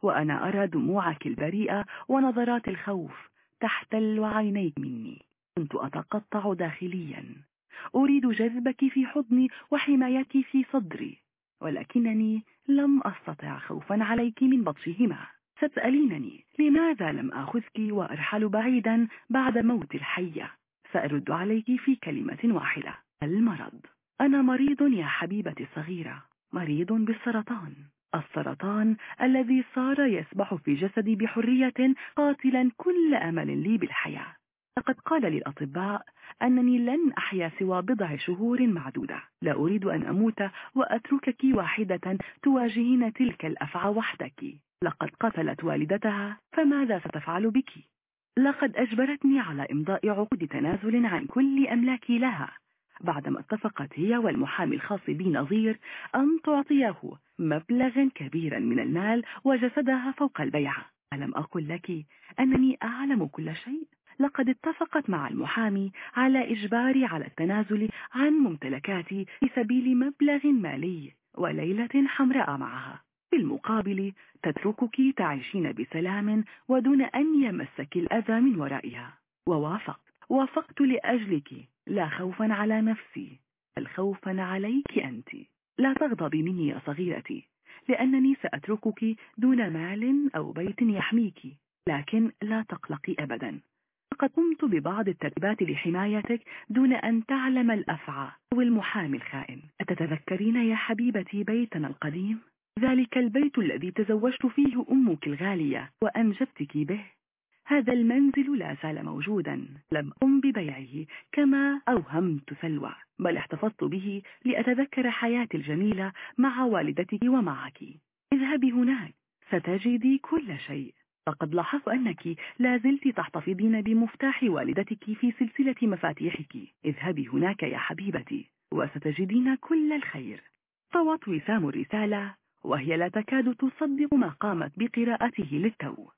وأنا أرى دموعك البريئة ونظرات الخوف تحتل عينيك مني. كنت أتقطع داخليا. أريد جذبك في حضني وحمايتك في صدري ولكنني لم أستطع خوفا عليك من بطشهما. ستسألينني لماذا لم أخذك وأرحل بعيدا بعد موت الحية؟ سأرد عليك في كلمة واحدة. المرض. أنا مريض يا حبيبتي الصغيرة. مريض بالسرطان. السرطان الذي صار يسبح في جسدي بحرية قاتلا كل أمل لي بالحياة. لقد قال لي الأطباء أنني لن أحيا سوى بضع شهور معدودة. لا أريد أن أموت وأتركك واحدة تواجهين تلك الأفعى وحدك. لقد قتلت والدتها فماذا ستفعل بك؟ لقد أجبرتني على إمضاء عقود تنازل عن كل أملاكي لها بعدما اتفقت هي والمحامي الخاص بي نظير أن تعطيه مبلغا كبيرا من المال وجسدها فوق البيعة ألم أقل لك أنني أعلم كل شيء؟ لقد اتفقت مع المحامي على إجباري على التنازل عن ممتلكاتي في سبيل مبلغ مالي وليلة حمراء معها في المقابل تتركك تعيشين بسلام ودون أن يمسك الأذى من ورائها. ووافقت. وافقت لأجلك. لا خوفا على نفسي. بل خوفا عليك أنت. لا تغضبي مني يا صغيرتي. لأنني سأتركك دون مال أو بيت يحميك. لكن لا تقلقي أبدا. لقد قمت ببعض الترتيبات لحمايتك دون أن تعلم الأفعى أو المحامي الخائن. أتتذكرين يا حبيبتي بيتنا القديم؟ ذلك البيت الذي تزوجت فيه أمك الغالية وأنجبتك به. هذا المنزل لا زال موجودا. لم أم ببيعه كما أوهمت سلوى. بل احتفظت به لأتذكر حياتي الجميلة مع والدتك ومعك. اذهبي هناك ستجدي كل شيء. لقد لاحظت أنك لا زلت تحتفظين بمفتاح والدتك في سلسلة مفاتيحك. اذهبي هناك يا حبيبتي وستجدين كل الخير. طوت وسام الرسالة. وهي لا تكاد تصدق ما قامت بقراءته للتو.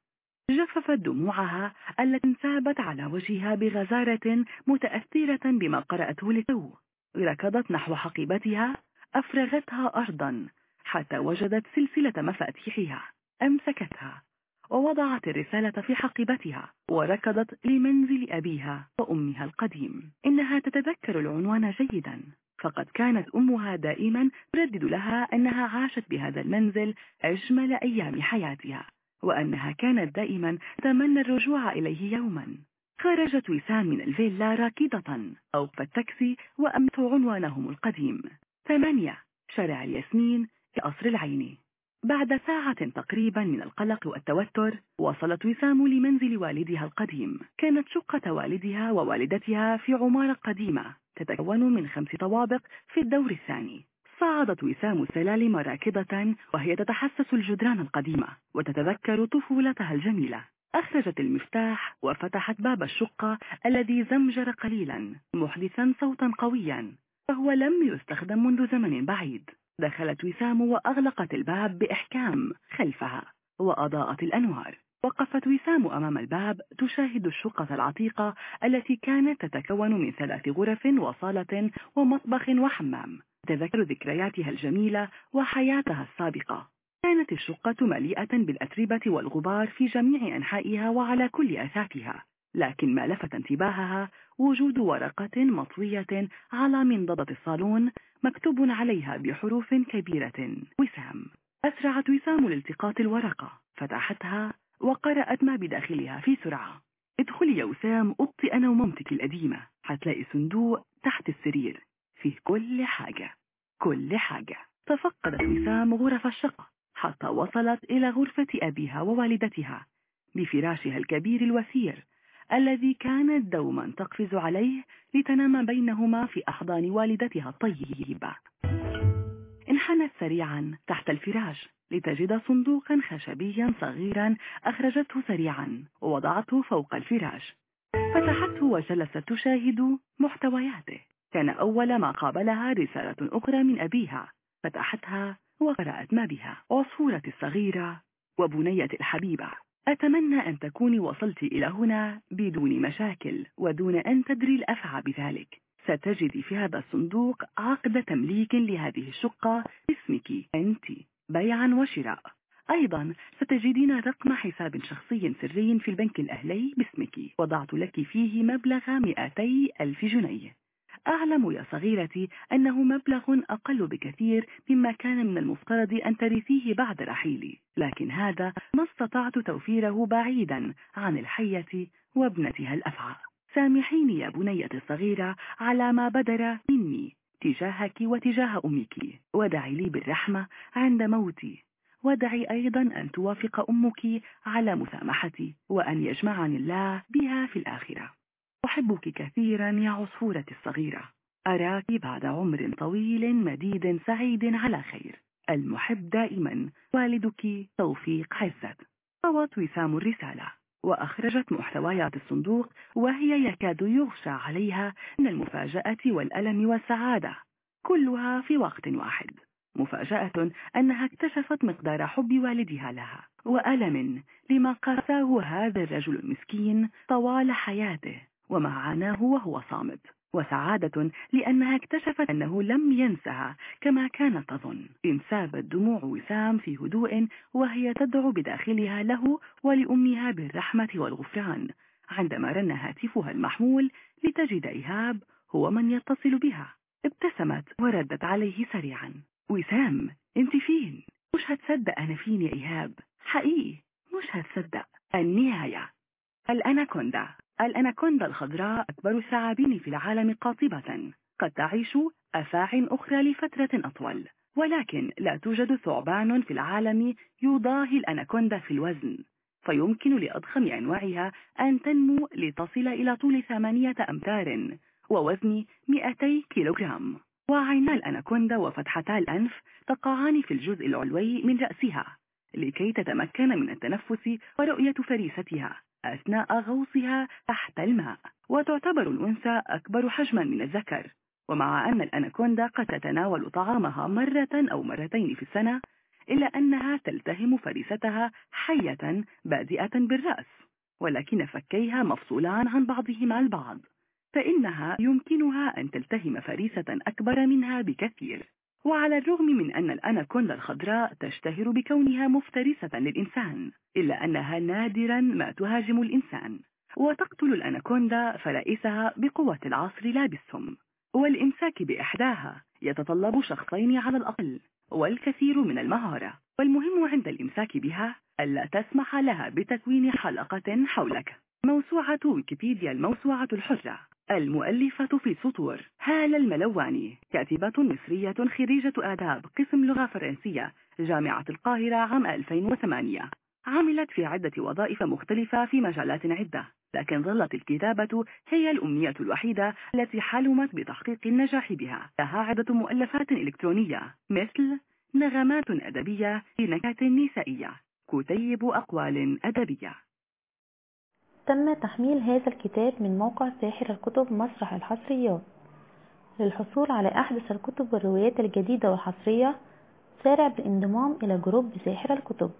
جففت دموعها التي انسابت على وجهها بغزارة متأثرة بما قرأته للتو. ركضت نحو حقيبتها أفرغتها أرضا حتى وجدت سلسلة مفاتيحها. أمسكتها ووضعت الرسالة في حقيبتها وركضت لمنزل أبيها وأمها القديم. إنها تتذكر العنوان جيدا. فقد كانت أمها دائما تردد لها أنها عاشت بهذا المنزل أجمل أيام حياتها وأنها كانت دائما تمنى الرجوع إليه يوما. خرجت وسام من الفيلا راكضة أوقف التاكسي وأمت عنوانهم القديم. ثمانية. شارع الياسمين قصر العيني بعد ساعة تقريبا من القلق والتوتر وصلت وسام لمنزل والدها القديم. كانت شقة والدها ووالدتها في عمارة قديمة تتكون من خمس طوابق في الدور الثاني. صعدت وسام السلالم راكضة وهي تتحسس الجدران القديمة وتتذكر طفولتها الجميلة. أخرجت المفتاح وفتحت باب الشقة الذي زمجر قليلا محدثا صوتا قويا فهو لم يستخدم منذ زمن بعيد. دخلت وسام وأغلقت الباب بإحكام خلفها وأضاءت الأنوار. وقفت وسام أمام الباب تشاهد الشقة العتيقة التي كانت تتكون من ثلاث غرف وصالة ومطبخ وحمام. تذكر ذكرياتها الجميلة وحياتها السابقة. كانت الشقة مليئة بالأتربة والغبار في جميع أنحائها وعلى كل أثاثها لكن ما لفت انتباهها وجود ورقة مطوية على منضدة الصالون مكتوب عليها بحروف كبيرة. وسام. أسرعت وسام لالتقاط الورقة. فتحتها وقرأت ما بداخلها في سرعة. ادخلي يا وسام أنا ومامتك القديمة. هتلاقي صندوق تحت السرير. فيه كل حاجة. كل حاجة. تفقدت وسام غرف الشقة. حتى وصلت إلى غرفة أبيها ووالدتها. بفراشها الكبير الوثير الذي كانت دوما تقفز عليه لتنام بينهما في أحضان والدتها الطيبة. انحنت سريعا تحت الفراش لتجد صندوقا خشبيا صغيرا أخرجته سريعا ووضعته فوق الفراش. فتحته وجلست تشاهد محتوياته. كان أول ما قابلها رسالة أخرى من أبيها. فتحتها وقرأت ما بها. عصفورة الصغيرة وبنية الحبيبة. أتمنى أن تكوني وصلت إلى هنا بدون مشاكل ودون أن تدري الأفعى بذلك. ستجدي في هذا الصندوق عقد تمليك لهذه الشقة اسمك أنت بيعا وشراء. أيضا ستجدين رقم حساب شخصي سري في البنك الأهلي باسمك. وضعت لك فيه مبلغ 200 ألف جنيه. أعلم يا صغيرتي أنه مبلغ أقل بكثير مما كان من المفترض أن ترثيه بعد رحيلي لكن هذا ما استطعت توفيره بعيدا عن الحية وابنتها الأفعى. سامحيني يا بنيتي الصغيرة على ما بدر مني تجاهك وتجاه أمك. ودعي لي بالرحمة عند موتي. ودعي أيضا أن توافق أمك على مسامحتي وأن يجمعني الله بها في الآخرة. أحبك كثيرا يا عصفورة الصغيرة. أراك بعد عمر طويل مديد سعيد على خير. المحب دائما. والدك توفيق عزت طوت وسام الرسالة. وأخرجت محتويات الصندوق وهي يكاد يغشى عليها من المفاجأة والألم والسعادة. كلها في وقت واحد. مفاجأة أنها اكتشفت مقدار حب والدها لها. وألم لما قاساه هذا الرجل المسكين طوال حياته. وما عاناه وهو صامت. وسعادة لأنها اكتشفت أنه لم ينسها كما كانت تظن. انسابت دموع وسام في هدوء وهي تدعو بداخلها له ولأمها بالرحمة والغفران. عندما رن هاتفها المحمول لتجد إيهاب هو من يتصل بها. ابتسمت وردت عليه سريعا. وسام أنت فين؟ مش هتصدق أنا فين يا إيهاب؟ حقيقي مش هتصدق. النهاية. الأناكوندا. الأناكوندا الخضراء أكبر الثعابين في العالم قاطبة. قد تعيش أفاع أخرى لفترة أطول ولكن لا توجد ثعبان في العالم يضاهي الأناكوندا في الوزن. فيمكن لأضخم أنواعها أن تنمو لتصل إلى طول ثمانية أمتار ووزن 200 كيلوغرام. وعينا الأناكوندا وفتحتا الأنف تقعان في الجزء العلوي من رأسها لكي تتمكن من التنفس ورؤية فريستها. أثناء غوصها تحت الماء. وتعتبر الأنثى أكبر حجما من الذكر. ومع أن الأناكوندا قد تتناول طعامها مرة أو مرتين في السنة إلا أنها تلتهم فريستها حية بادئة بالرأس. ولكن فكيها مفصولان عن بعضهما البعض فإنها يمكنها أن تلتهم فريسة أكبر منها بكثير. وعلى الرغم من أن الأناكوندا الخضراء تشتهر بكونها مفترسة للإنسان إلا أنها نادرا ما تهاجم الإنسان. وتقتل الأناكوندا فرائسها بقوة العصر لا بالسم. والإمساك بإحداها يتطلب شخصين على الأقل والكثير من المهارة. والمهم عند الإمساك بها ألا تسمح لها بتكوين حلقة حولك. موسوعة ويكيبيديا الموسوعة الحرة المؤلفة في سطور هالة الملواني كاتبة مصرية خريجة آداب قسم لغة فرنسية جامعة القاهرة عام 2008 عملت في عدة وظائف مختلفة في مجالات عدة لكن ظلت الكتابة هي الأمنية الوحيدة التي حلمت بتحقيق النجاح بها. لها عدة مؤلفات إلكترونية مثل نغمات أدبية نكات نسائية كتيب أقوال أدبية. تم تحميل هذا الكتاب من موقع ساحر الكتب مسرح الحصريات للحصول على أحدث الكتب والروايات الجديدة والحصرية سارع بالانضمام إلى جروب ساحر الكتب.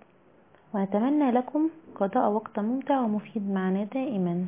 ونتمنى لكم قضاء وقت ممتع ومفيد معنا دائما.